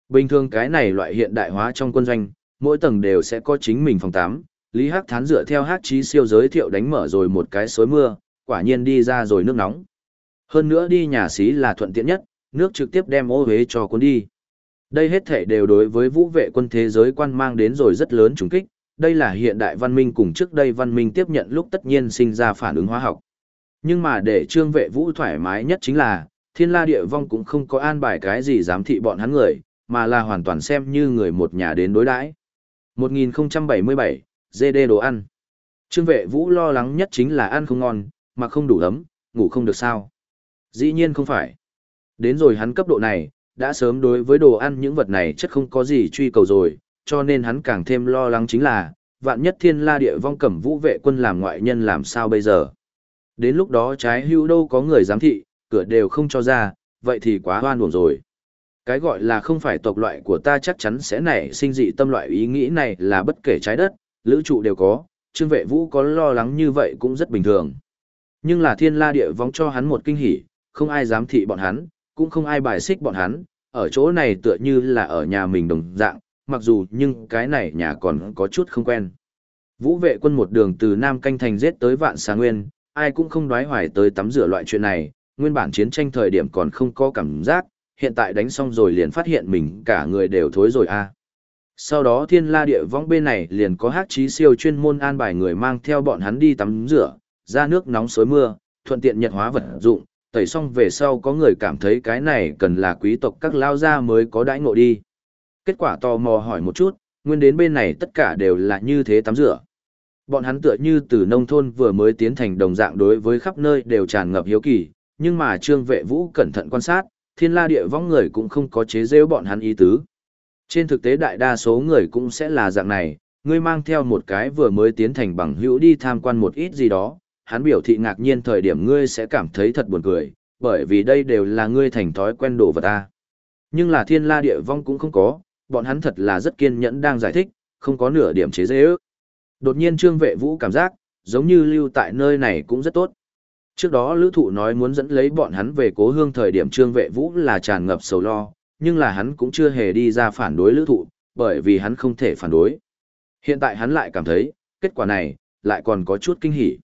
Bình thường cái này loại hiện đại hóa trong quân doanh, mỗi tầng đều sẽ có chính mình phòng tắm. Lý Hắc Thán dựa theo Hắc Chí siêu giới thiệu đánh mở rồi một cái suối mưa, quả nhiên đi ra rồi nước nóng. Hơn nữa đi nhà xí là thuận tiện nhất, nước trực tiếp đem ô huế cho cuốn đi. Đây hết thể đều đối với vũ vệ quân thế giới quan mang đến rồi rất lớn trùng kích, đây là hiện đại văn minh cùng trước đây văn minh tiếp nhận lúc tất nhiên sinh ra phản ứng hóa học. Nhưng mà để trương vệ vũ thoải mái nhất chính là, thiên la địa vong cũng không có an bài cái gì giám thị bọn hắn người, mà là hoàn toàn xem như người một nhà đến đối đãi. 1077, GD đồ ăn. Trương vệ vũ lo lắng nhất chính là ăn không ngon, mà không đủ ấm, ngủ không được sao. Dĩ nhiên không phải. Đến rồi hắn cấp độ này, đã sớm đối với đồ ăn những vật này chất không có gì truy cầu rồi, cho nên hắn càng thêm lo lắng chính là, vạn nhất thiên la địa vong cẩm vũ vệ quân làm ngoại nhân làm sao bây giờ. Đến lúc đó trái hưu đâu có người giám thị, cửa đều không cho ra, vậy thì quá hoan buồn rồi. Cái gọi là không phải tộc loại của ta chắc chắn sẽ nảy sinh dị tâm loại ý nghĩ này là bất kể trái đất, lữ trụ đều có, Trương Vệ Vũ có lo lắng như vậy cũng rất bình thường. Nhưng là thiên la địa vong cho hắn một kinh hỉ, không ai dám thị bọn hắn, cũng không ai bài xích bọn hắn, ở chỗ này tựa như là ở nhà mình đồng dạng, mặc dù nhưng cái này nhà còn có chút không quen. Vũ vệ quân một đường từ Nam Canh Thành giết tới Vạn Xà Nguyên, ai cũng không đoái hoài tới tắm rửa loại chuyện này, nguyên bản chiến tranh thời điểm còn không có cảm giác, hiện tại đánh xong rồi liền phát hiện mình cả người đều thối rồi a. Sau đó thiên la địa vong bên này liền có hát trí siêu chuyên môn an bài người mang theo bọn hắn đi tắm rửa, ra nước nóng xối mưa, thuận tiện nhật hóa vật dụng, tẩy xong về sau có người cảm thấy cái này cần là quý tộc các lao gia mới có đãi ngộ đi. Kết quả tò mò hỏi một chút, nguyên đến bên này tất cả đều là như thế tắm rửa. Bọn hắn tựa như từ nông thôn vừa mới tiến thành đồng dạng đối với khắp nơi đều tràn ngập hiếu kỳ, nhưng mà trương vệ vũ cẩn thận quan sát, thiên la địa vong người cũng không có chế rêu bọn hắn ý tứ. Trên thực tế đại đa số người cũng sẽ là dạng này, ngươi mang theo một cái vừa mới tiến thành bằng hữu đi tham quan một ít gì đó, hắn biểu thị ngạc nhiên thời điểm ngươi sẽ cảm thấy thật buồn cười, bởi vì đây đều là ngươi thành thói quen đồ vật ta. Nhưng là thiên la địa vong cũng không có, bọn hắn thật là rất kiên nhẫn đang giải thích, không có nửa điểm chế dễ ước. Đột nhiên trương vệ vũ cảm giác, giống như lưu tại nơi này cũng rất tốt. Trước đó lữ thụ nói muốn dẫn lấy bọn hắn về cố hương thời điểm trương vệ vũ là tràn ngập sầu lo, nhưng là hắn cũng chưa hề đi ra phản đối lữ thụ, bởi vì hắn không thể phản đối. Hiện tại hắn lại cảm thấy, kết quả này, lại còn có chút kinh hỉ.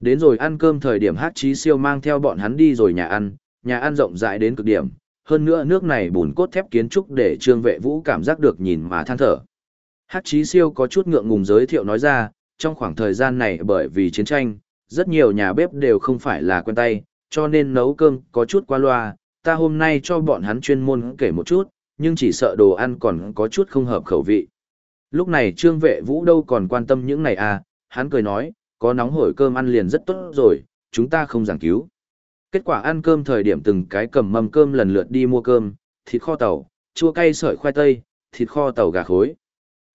Đến rồi ăn cơm thời điểm hát Chí siêu mang theo bọn hắn đi rồi nhà ăn, nhà ăn rộng rãi đến cực điểm, hơn nữa nước này bùn cốt thép kiến trúc để trương vệ vũ cảm giác được nhìn mà than thở. Hát Chí siêu có chút ngượng ngùng giới thiệu nói ra, trong khoảng thời gian này bởi vì chiến tranh, rất nhiều nhà bếp đều không phải là quen tay, cho nên nấu cơm có chút qua loa, ta hôm nay cho bọn hắn chuyên môn kể một chút, nhưng chỉ sợ đồ ăn còn có chút không hợp khẩu vị. Lúc này trương vệ vũ đâu còn quan tâm những này à, hắn cười nói, có nóng hổi cơm ăn liền rất tốt rồi, chúng ta không giảng cứu. Kết quả ăn cơm thời điểm từng cái cầm mâm cơm lần lượt đi mua cơm, thịt kho tàu, chua cay sợi khoai tây, thịt kho tàu gà khối.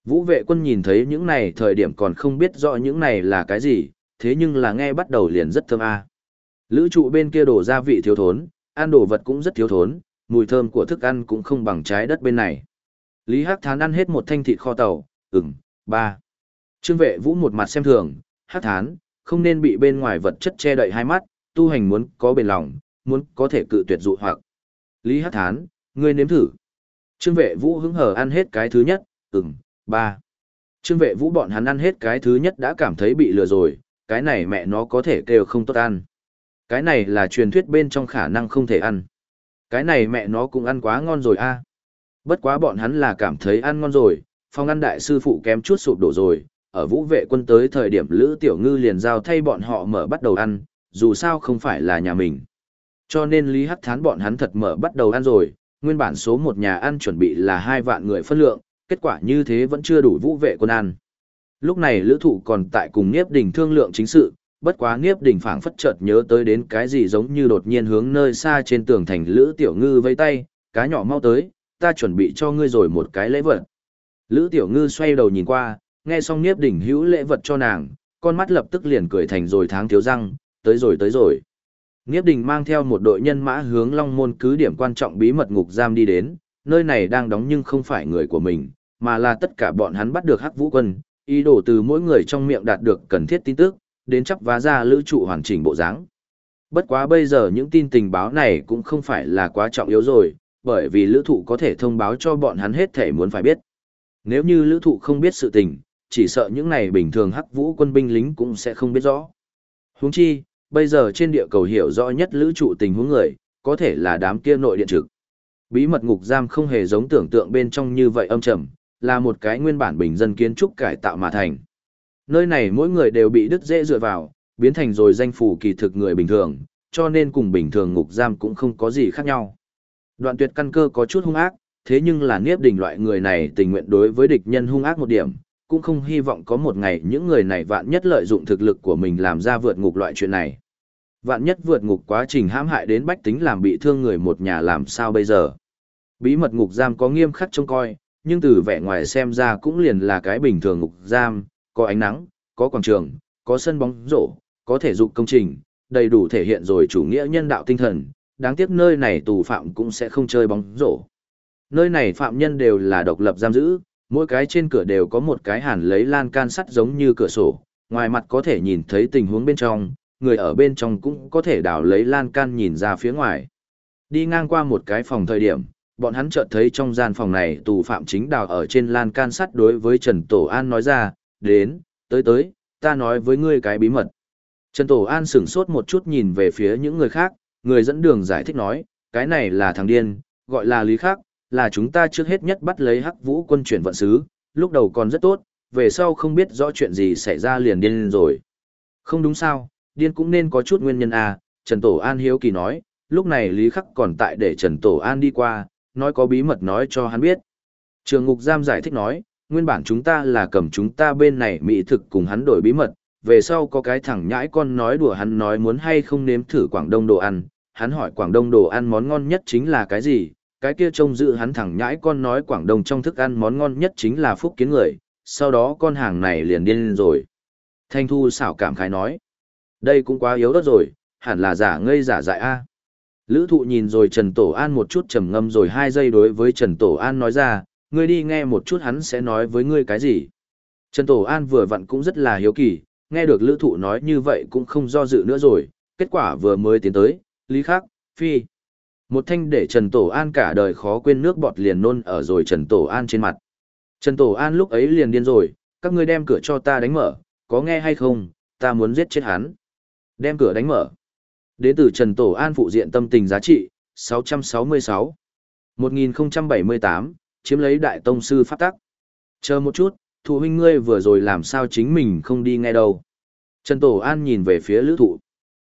Vũ vệ quân nhìn thấy những này thời điểm còn không biết rõ những này là cái gì, thế nhưng là nghe bắt đầu liền rất thơm a. Lữ trụ bên kia đổ gia vị thiếu thốn, ăn đồ vật cũng rất thiếu thốn, mùi thơm của thức ăn cũng không bằng trái đất bên này. Lý Hắc Thán ăn hết một thanh thịt kho tàu, ừm, ba. Trương vệ vũ một mặt xem thường, Hát Thán, không nên bị bên ngoài vật chất che đậy hai mắt, tu hành muốn có bền lòng, muốn có thể cự tuyệt dụ hoặc. Lý hát Thán, ngươi nếm thử. Trương vệ vũ hứng hở ăn hết cái thứ nhất, ừm, ba. Trương vệ vũ bọn hắn ăn hết cái thứ nhất đã cảm thấy bị lừa rồi, cái này mẹ nó có thể kêu không tốt ăn. Cái này là truyền thuyết bên trong khả năng không thể ăn. Cái này mẹ nó cũng ăn quá ngon rồi a. Bất quá bọn hắn là cảm thấy ăn ngon rồi, phong ăn đại sư phụ kém chút sụp đổ rồi, ở vũ vệ quân tới thời điểm Lữ Tiểu Ngư liền giao thay bọn họ mở bắt đầu ăn, dù sao không phải là nhà mình. Cho nên Lý Hắc Thán bọn hắn thật mở bắt đầu ăn rồi, nguyên bản số một nhà ăn chuẩn bị là hai vạn người phân lượng, kết quả như thế vẫn chưa đủ vũ vệ quân ăn. Lúc này Lữ Thụ còn tại cùng Niếp Đình thương lượng chính sự, bất quá Niếp Đình phảng phất chợt nhớ tới đến cái gì giống như đột nhiên hướng nơi xa trên tường thành Lữ Tiểu Ngư vây tay, cá nhỏ mau tới, ta chuẩn bị cho ngươi rồi một cái lễ vật. Lữ Tiểu Ngư xoay đầu nhìn qua, nghe xong Niếp Đỉnh hữu lễ vật cho nàng, con mắt lập tức liền cười thành rồi tháng thiếu răng, tới rồi tới rồi. Niếp Đình mang theo một đội nhân mã hướng Long Môn cứ điểm quan trọng bí mật ngục giam đi đến, nơi này đang đóng nhưng không phải người của mình, mà là tất cả bọn hắn bắt được Hắc Vũ quân, ý đồ từ mỗi người trong miệng đạt được cần thiết tin tức, đến chấp vá ra lữ trụ hoàn chỉnh bộ dáng. Bất quá bây giờ những tin tình báo này cũng không phải là quá trọng yếu rồi, bởi vì lữ thụ có thể thông báo cho bọn hắn hết thể muốn phải biết. Nếu như lữ thụ không biết sự tình, chỉ sợ những này bình thường hắc vũ quân binh lính cũng sẽ không biết rõ. Huống chi, bây giờ trên địa cầu hiểu rõ nhất lữ trụ tình huống người, có thể là đám kia nội điện trực. Bí mật ngục giam không hề giống tưởng tượng bên trong như vậy âm trầm, là một cái nguyên bản bình dân kiến trúc cải tạo mà thành. Nơi này mỗi người đều bị đứt dễ dựa vào, biến thành rồi danh phủ kỳ thực người bình thường, cho nên cùng bình thường ngục giam cũng không có gì khác nhau. Đoạn tuyệt căn cơ có chút hung ác, thế nhưng là niếp đình loại người này tình nguyện đối với địch nhân hung ác một điểm, cũng không hy vọng có một ngày những người này vạn nhất lợi dụng thực lực của mình làm ra vượt ngục loại chuyện này. Vạn nhất vượt ngục quá trình hãm hại đến bách tính làm bị thương người một nhà làm sao bây giờ. Bí mật ngục giam có nghiêm khắc trông coi, nhưng từ vẻ ngoài xem ra cũng liền là cái bình thường ngục giam, có ánh nắng, có quảng trường, có sân bóng rổ, có thể dục công trình, đầy đủ thể hiện rồi chủ nghĩa nhân đạo tinh thần, đáng tiếc nơi này tù phạm cũng sẽ không chơi bóng rổ. Nơi này phạm nhân đều là độc lập giam giữ, mỗi cái trên cửa đều có một cái hàn lấy lan can sắt giống như cửa sổ, ngoài mặt có thể nhìn thấy tình huống bên trong, người ở bên trong cũng có thể đào lấy lan can nhìn ra phía ngoài. Đi ngang qua một cái phòng thời điểm, bọn hắn chợt thấy trong gian phòng này tù phạm chính đào ở trên lan can sắt đối với Trần Tổ An nói ra, đến, tới tới, ta nói với ngươi cái bí mật. Trần Tổ An sửng sốt một chút nhìn về phía những người khác, người dẫn đường giải thích nói, cái này là thằng điên, gọi là Lý Khắc, là chúng ta trước hết nhất bắt lấy Hắc Vũ quân chuyển vận sứ, lúc đầu còn rất tốt, về sau không biết rõ chuyện gì xảy ra liền điên rồi. Không đúng sao, điên cũng nên có chút nguyên nhân à, Trần Tổ An hiếu kỳ nói, lúc này Lý Khắc còn tại để Trần Tổ An đi qua, nói có bí mật nói cho hắn biết. Trường Ngục Giam giải thích nói, nguyên bản chúng ta là cầm chúng ta bên này mỹ thực cùng hắn đổi bí mật, về sau có cái thằng nhãi con nói đùa hắn nói muốn hay không nếm thử Quảng Đông đồ ăn, hắn hỏi Quảng Đông đồ ăn món ngon nhất chính là cái gì, cái kia trông giữ hắn thẳng nhãi con nói Quảng Đông trong thức ăn món ngon nhất chính là phúc kiến người, sau đó con hàng này liền điên rồi. Thanh Thu xảo cảm khái nói, đây cũng quá yếu đất rồi, hẳn là giả ngây giả dại a. Lữ thụ nhìn rồi Trần Tổ An một chút trầm ngâm rồi hai giây đối với Trần Tổ An nói ra, ngươi đi nghe một chút hắn sẽ nói với ngươi cái gì. Trần Tổ An vừa vặn cũng rất là hiếu kỳ, nghe được lữ thụ nói như vậy cũng không do dự nữa rồi, kết quả vừa mới tiến tới, lý khắc, phi. Một thanh để Trần Tổ An cả đời khó quên nước bọt liền nôn ở rồi Trần Tổ An trên mặt. Trần Tổ An lúc ấy liền điên rồi, các ngươi đem cửa cho ta đánh mở, có nghe hay không, ta muốn giết chết hắn. Đem cửa đánh mở. Đến từ Trần Tổ An phụ diện tâm tình giá trị, 666. 1078, chiếm lấy đại tông sư pháp tắc. Chờ một chút, thụ huynh ngươi vừa rồi làm sao chính mình không đi nghe đâu. Trần Tổ An nhìn về phía lữ thụ.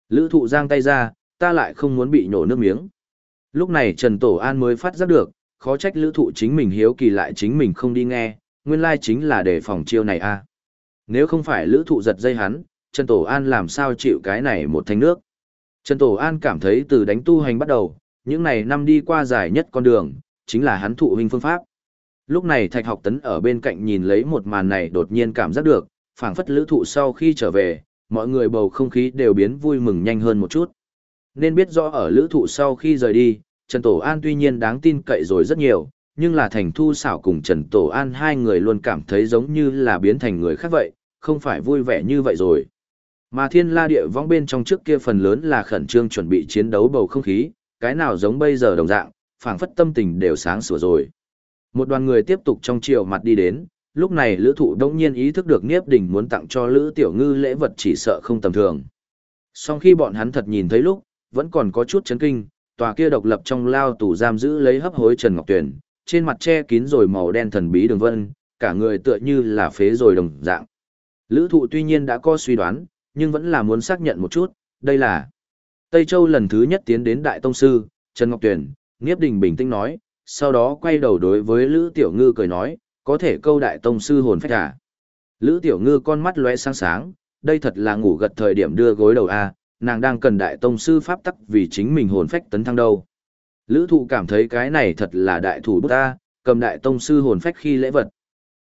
Lữ thụ giang tay ra, ta lại không muốn bị nhổ nước miếng. Lúc này Trần Tổ An mới phát giác được, khó trách lữ thụ chính mình hiếu kỳ lại chính mình không đi nghe, nguyên lai chính là để phòng chiêu này a à. Nếu không phải lữ thụ giật dây hắn, Trần Tổ An làm sao chịu cái này một thanh nước. Trần Tổ An cảm thấy từ đánh tu hành bắt đầu, những này năm đi qua dài nhất con đường, chính là hắn thụ huynh phương pháp. Lúc này Thạch Học Tấn ở bên cạnh nhìn lấy một màn này đột nhiên cảm giác được, phảng phất lữ thụ sau khi trở về, mọi người bầu không khí đều biến vui mừng nhanh hơn một chút. Nên biết rõ ở lữ thụ sau khi rời đi, Trần Tổ An tuy nhiên đáng tin cậy rồi rất nhiều, nhưng là thành thu xảo cùng Trần Tổ An hai người luôn cảm thấy giống như là biến thành người khác vậy, không phải vui vẻ như vậy rồi. Mà thiên la địa vong bên trong trước kia phần lớn là khẩn trương chuẩn bị chiến đấu bầu không khí, cái nào giống bây giờ đồng dạng, phảng phất tâm tình đều sáng sủa rồi. Một đoàn người tiếp tục trong chiều mặt đi đến, lúc này lữ thụ đông nhiên ý thức được Niếp Đình muốn tặng cho lữ tiểu ngư lễ vật chỉ sợ không tầm thường. Sau khi bọn hắn thật nhìn thấy lúc, vẫn còn có chút chấn kinh, tòa kia độc lập trong lao tù giam giữ lấy hấp hối Trần Ngọc Tuyền, trên mặt che kín rồi màu đen thần bí đường vân, cả người tựa như là phế rồi đồng dạng. Lữ thụ tuy nhiên đã có suy đoán, nhưng vẫn là muốn xác nhận một chút, đây là Tây Châu lần thứ nhất tiến đến Đại Tông Sư, Trần Ngọc Tuyền, Nghiếp Đình bình tĩnh nói, sau đó quay đầu đối với Lữ Tiểu Ngư cười nói, có thể câu Đại Tông Sư hồn phách à. Lữ Tiểu Ngư con mắt lóe sáng sáng, đây thật là ngủ gật thời điểm đưa gối đầu a nàng đang cần đại tông sư pháp tắc vì chính mình hồn phách tấn thăng đâu. Lữ thụ cảm thấy cái này thật là đại thủ bức ta, cầm đại tông sư hồn phách khi lễ vật.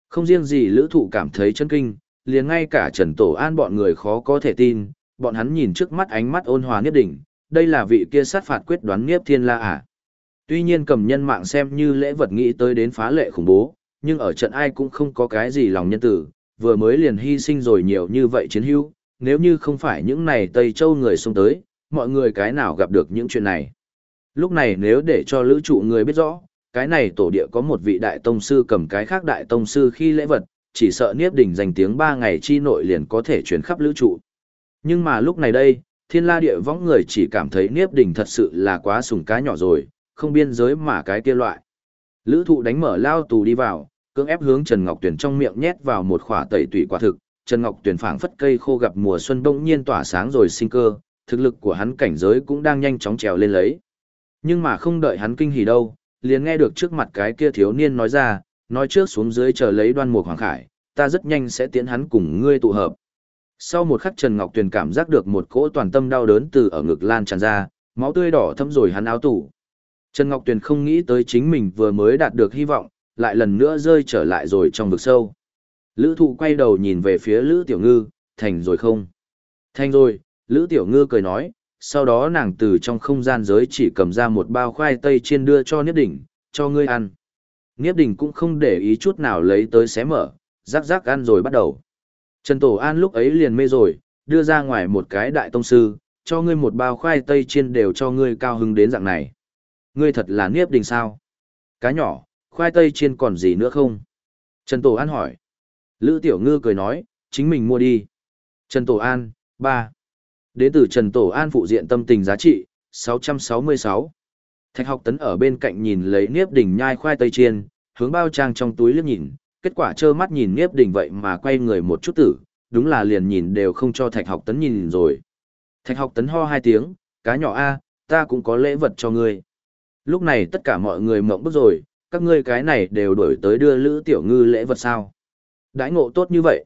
Không riêng gì lữ thụ cảm thấy chân kinh, liền ngay cả Trần Tổ An bọn người khó có thể tin, bọn hắn nhìn trước mắt ánh mắt ôn hòa nhất đỉnh đây là vị kia sát phạt quyết đoán nghiếp thiên la à. Tuy nhiên cầm nhân mạng xem như lễ vật nghĩ tới đến phá lệ khủng bố, nhưng ở trận ai cũng không có cái gì lòng nhân tử, vừa mới liền hy sinh rồi nhiều như vậy chiến hữu, nếu như không phải những này Tây Châu người xông tới, mọi người cái nào gặp được những chuyện này. Lúc này nếu để cho lữ trụ người biết rõ, cái này tổ địa có một vị đại tông sư cầm cái khác đại tông sư khi lễ vật, chỉ sợ Niếp Đỉnh dành tiếng ba ngày chi nội liền có thể chuyển khắp lữ trụ. Nhưng mà lúc này đây, thiên la địa võng người chỉ cảm thấy Niếp Đỉnh thật sự là quá sùng cá nhỏ rồi, không biên giới mà cái kia loại. Lữ thụ đánh mở lao tù đi vào, cưỡng ép hướng Trần Ngọc Tuyển trong miệng nhét vào một khỏa tẩy tủy quả thực, Trần Ngọc Tuyền phảng phất cây khô gặp mùa xuân bỗng nhiên tỏa sáng rồi sinh cơ, thực lực của hắn cảnh giới cũng đang nhanh chóng trèo lên lấy. Nhưng mà không đợi hắn kinh hỉ đâu, liền nghe được trước mặt cái kia thiếu niên nói ra, nói trước xuống dưới chờ lấy đoan mục hoàng khải, ta rất nhanh sẽ tiến hắn cùng ngươi tụ hợp. Sau một khắc Trần Ngọc Tuyền cảm giác được một cỗ toàn tâm đau đớn từ ở ngực lan tràn ra, máu tươi đỏ thấm rồi hắn áo tủ. Trần Ngọc Tuyền không nghĩ tới chính mình vừa mới đạt được hy vọng, lại lần nữa rơi trở lại rồi trong vực sâu. Lữ thụ quay đầu nhìn về phía Lữ Tiểu Ngư, thành rồi không? Thành rồi, Lữ Tiểu Ngư cười nói, sau đó nàng từ trong không gian giới chỉ cầm ra một bao khoai tây chiên đưa cho Niếp Đình, cho ngươi ăn. Niếp đình cũng không để ý chút nào lấy tới xé mở, rắc rắc ăn rồi bắt đầu. Trần Tổ An lúc ấy liền mê rồi, đưa ra ngoài một cái đại tông sư, cho ngươi một bao khoai tây chiên đều cho ngươi cao hứng đến dạng này. Ngươi thật là Niếp đình sao? Cá nhỏ, khoai tây chiên còn gì nữa không? Trần Tổ An hỏi. Lữ Tiểu Ngư cười nói, chính mình mua đi. Trần Tổ An, 3. Đến từ Trần Tổ An phụ diện tâm tình giá trị, 666. Thạch học tấn ở bên cạnh nhìn lấy Niếp đỉnh nhai khoai tây chiên, hướng bao trang trong túi liếc nhìn, kết quả trơ mắt nhìn Niếp đỉnh vậy mà quay người một chút tử, đúng là liền nhìn đều không cho Thạch học tấn nhìn rồi. Thạch học tấn ho hai tiếng, cá nhỏ A, ta cũng có lễ vật cho ngươi. Lúc này tất cả mọi người mộng bức rồi, các ngươi cái này đều đổi tới đưa Lữ Tiểu Ngư lễ vật sao. Đãi ngộ tốt như vậy.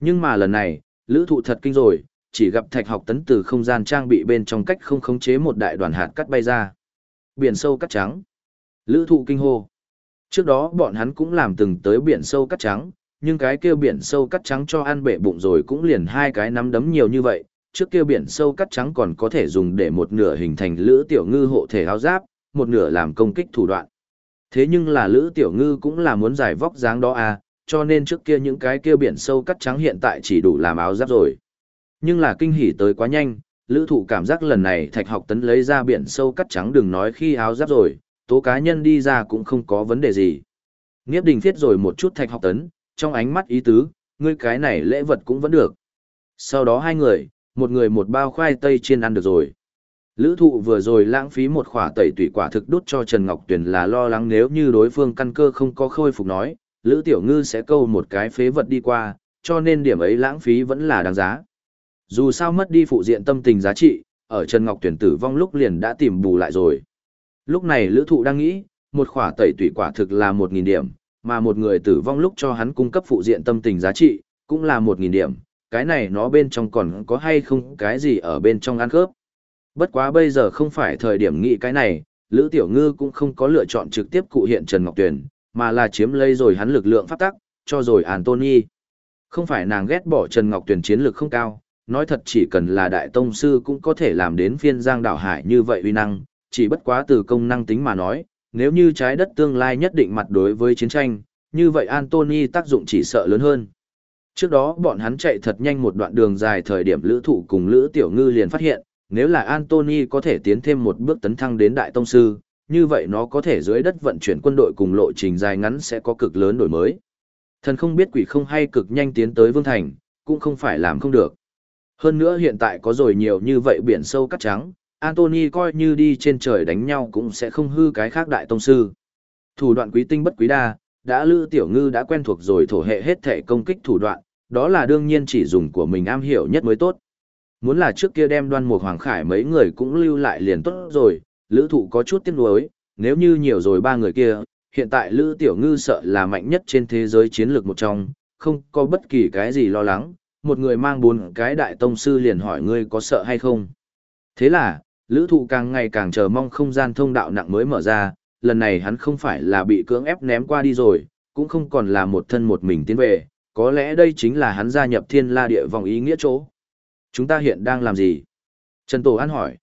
Nhưng mà lần này, Lữ thụ thật kinh rồi, chỉ gặp thạch học tấn từ không gian trang bị bên trong cách không khống chế một đại đoàn hạt cắt bay ra. Biển sâu cắt trắng. Lữ thụ kinh hô. Trước đó bọn hắn cũng làm từng tới biển sâu cắt trắng, nhưng cái kêu biển sâu cắt trắng cho ăn bể bụng rồi cũng liền hai cái nắm đấm nhiều như vậy. Trước kêu biển sâu cắt trắng còn có thể dùng để một nửa hình thành lữ tiểu ngư hộ thể áo giáp, một nửa làm công kích thủ đoạn. Thế nhưng là lữ tiểu ngư cũng là muốn giải vóc dáng đó à, cho nên trước kia những cái kêu biển sâu cắt trắng hiện tại chỉ đủ làm áo giáp rồi. Nhưng là kinh hỉ tới quá nhanh, lữ thụ cảm giác lần này thạch học tấn lấy ra biển sâu cắt trắng đừng nói khi áo giáp rồi, tố cá nhân đi ra cũng không có vấn đề gì. Nghiếp đình thiết rồi một chút thạch học tấn, trong ánh mắt ý tứ, ngươi cái này lễ vật cũng vẫn được. Sau đó hai người, một người một bao khoai tây chiên ăn được rồi. Lữ thụ vừa rồi lãng phí một khỏa tẩy tủy quả thực đút cho Trần Ngọc Tuyền là lo lắng nếu như đối phương căn cơ không có khôi phục nói, Lữ Tiểu Ngư sẽ câu một cái phế vật đi qua, cho nên điểm ấy lãng phí vẫn là đáng giá. Dù sao mất đi phụ diện tâm tình giá trị, ở Trần Ngọc Tuyển tử vong lúc liền đã tìm bù lại rồi. Lúc này lữ thụ đang nghĩ, một khỏa tẩy tủy quả thực là 1.000 điểm, mà một người tử vong lúc cho hắn cung cấp phụ diện tâm tình giá trị, cũng là 1.000 điểm. Cái này nó bên trong còn có hay không cái gì ở bên trong ăn khớp. Bất quá bây giờ không phải thời điểm nghĩ cái này, Lữ Tiểu Ngư cũng không có lựa chọn trực tiếp cụ hiện Trần Ngọc Tuyền, mà là chiếm lấy rồi hắn lực lượng pháp tắc, cho rồi Anthony. Không phải nàng ghét bỏ Trần Ngọc Tuyền chiến lược không cao, nói thật chỉ cần là đại tông sư cũng có thể làm đến phiên giang đảo hải như vậy uy năng, chỉ bất quá từ công năng tính mà nói, nếu như trái đất tương lai nhất định mặt đối với chiến tranh, như vậy Anthony tác dụng chỉ sợ lớn hơn. Trước đó bọn hắn chạy thật nhanh một đoạn đường dài thời điểm lữ thụ cùng lữ tiểu ngư liền phát hiện, nếu là Anthony có thể tiến thêm một bước tấn thăng đến đại tông sư, như vậy nó có thể dưới đất vận chuyển quân đội cùng lộ trình dài ngắn sẽ có cực lớn đổi mới. Thần không biết quỷ không hay cực nhanh tiến tới Vương Thành, cũng không phải làm không được. Hơn nữa hiện tại có rồi nhiều như vậy biển sâu cắt trắng, Anthony coi như đi trên trời đánh nhau cũng sẽ không hư cái khác đại tông sư. Thủ đoạn quý tinh bất quý đa, đã Lữ Tiểu Ngư đã quen thuộc rồi thổ hệ hết thể công kích thủ đoạn, đó là đương nhiên chỉ dùng của mình am hiểu nhất mới tốt. Muốn là trước kia đem đoan mục hoàng khải mấy người cũng lưu lại liền tốt rồi, Lữ Thụ có chút tiếc nuối, nếu như nhiều rồi ba người kia, hiện tại Lữ Tiểu Ngư sợ là mạnh nhất trên thế giới chiến lược một trong, không có bất kỳ cái gì lo lắng, một người mang bốn cái đại tông sư liền hỏi ngươi có sợ hay không. Thế là, lữ thụ càng ngày càng chờ mong không gian thông đạo nặng mới mở ra, lần này hắn không phải là bị cưỡng ép ném qua đi rồi, cũng không còn là một thân một mình tiến về, có lẽ đây chính là hắn gia nhập thiên la địa vòng ý nghĩa chỗ. Chúng ta hiện đang làm gì? Trần Tổ An hỏi.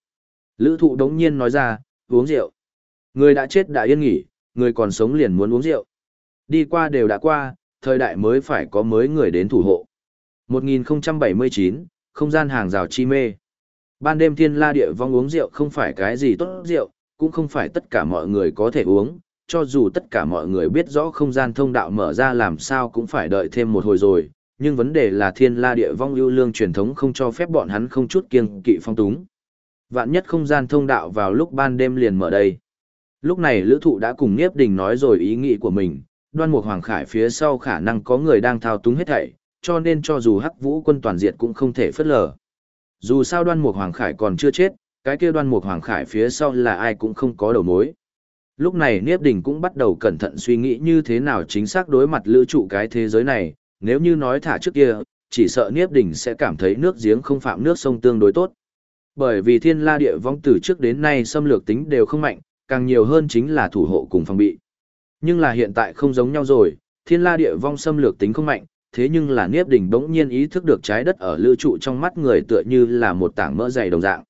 Lữ thụ đống nhiên nói ra, uống rượu. Người đã chết đã yên nghỉ, người còn sống liền muốn uống rượu. Đi qua đều đã qua, thời đại mới phải có mới người đến thủ hộ. 1079, không gian hàng rào chi mê. Ban đêm thiên la địa vong uống rượu không phải cái gì tốt rượu, cũng không phải tất cả mọi người có thể uống, cho dù tất cả mọi người biết rõ không gian thông đạo mở ra làm sao cũng phải đợi thêm một hồi rồi, nhưng vấn đề là thiên la địa vong ưu lương truyền thống không cho phép bọn hắn không chút kiêng kỵ phong túng. Vạn nhất không gian thông đạo vào lúc ban đêm liền mở đây. Lúc này lữ thụ đã cùng Niếp Đình nói rồi ý nghĩ của mình, đoan mục hoàng khải phía sau khả năng có người đang thao túng hết thảy, cho nên cho dù hắc vũ quân toàn diệt cũng không thể phất lờ. Dù sao đoan mục hoàng khải còn chưa chết, cái kia đoan mục hoàng khải phía sau là ai cũng không có đầu mối. Lúc này Niếp Đình cũng bắt đầu cẩn thận suy nghĩ như thế nào chính xác đối mặt lữ trụ cái thế giới này, nếu như nói thả trước kia, chỉ sợ Niếp Đình sẽ cảm thấy nước giếng không phạm nước sông tương đối tốt. Bởi vì thiên la địa vong từ trước đến nay xâm lược tính đều không mạnh, càng nhiều hơn chính là thủ hộ cùng phòng bị. Nhưng là hiện tại không giống nhau rồi, thiên la địa vong xâm lược tính không mạnh, thế nhưng là Niếp Đình bỗng nhiên ý thức được trái đất ở lưu trụ trong mắt người tựa như là một tảng mỡ dày đồng dạng.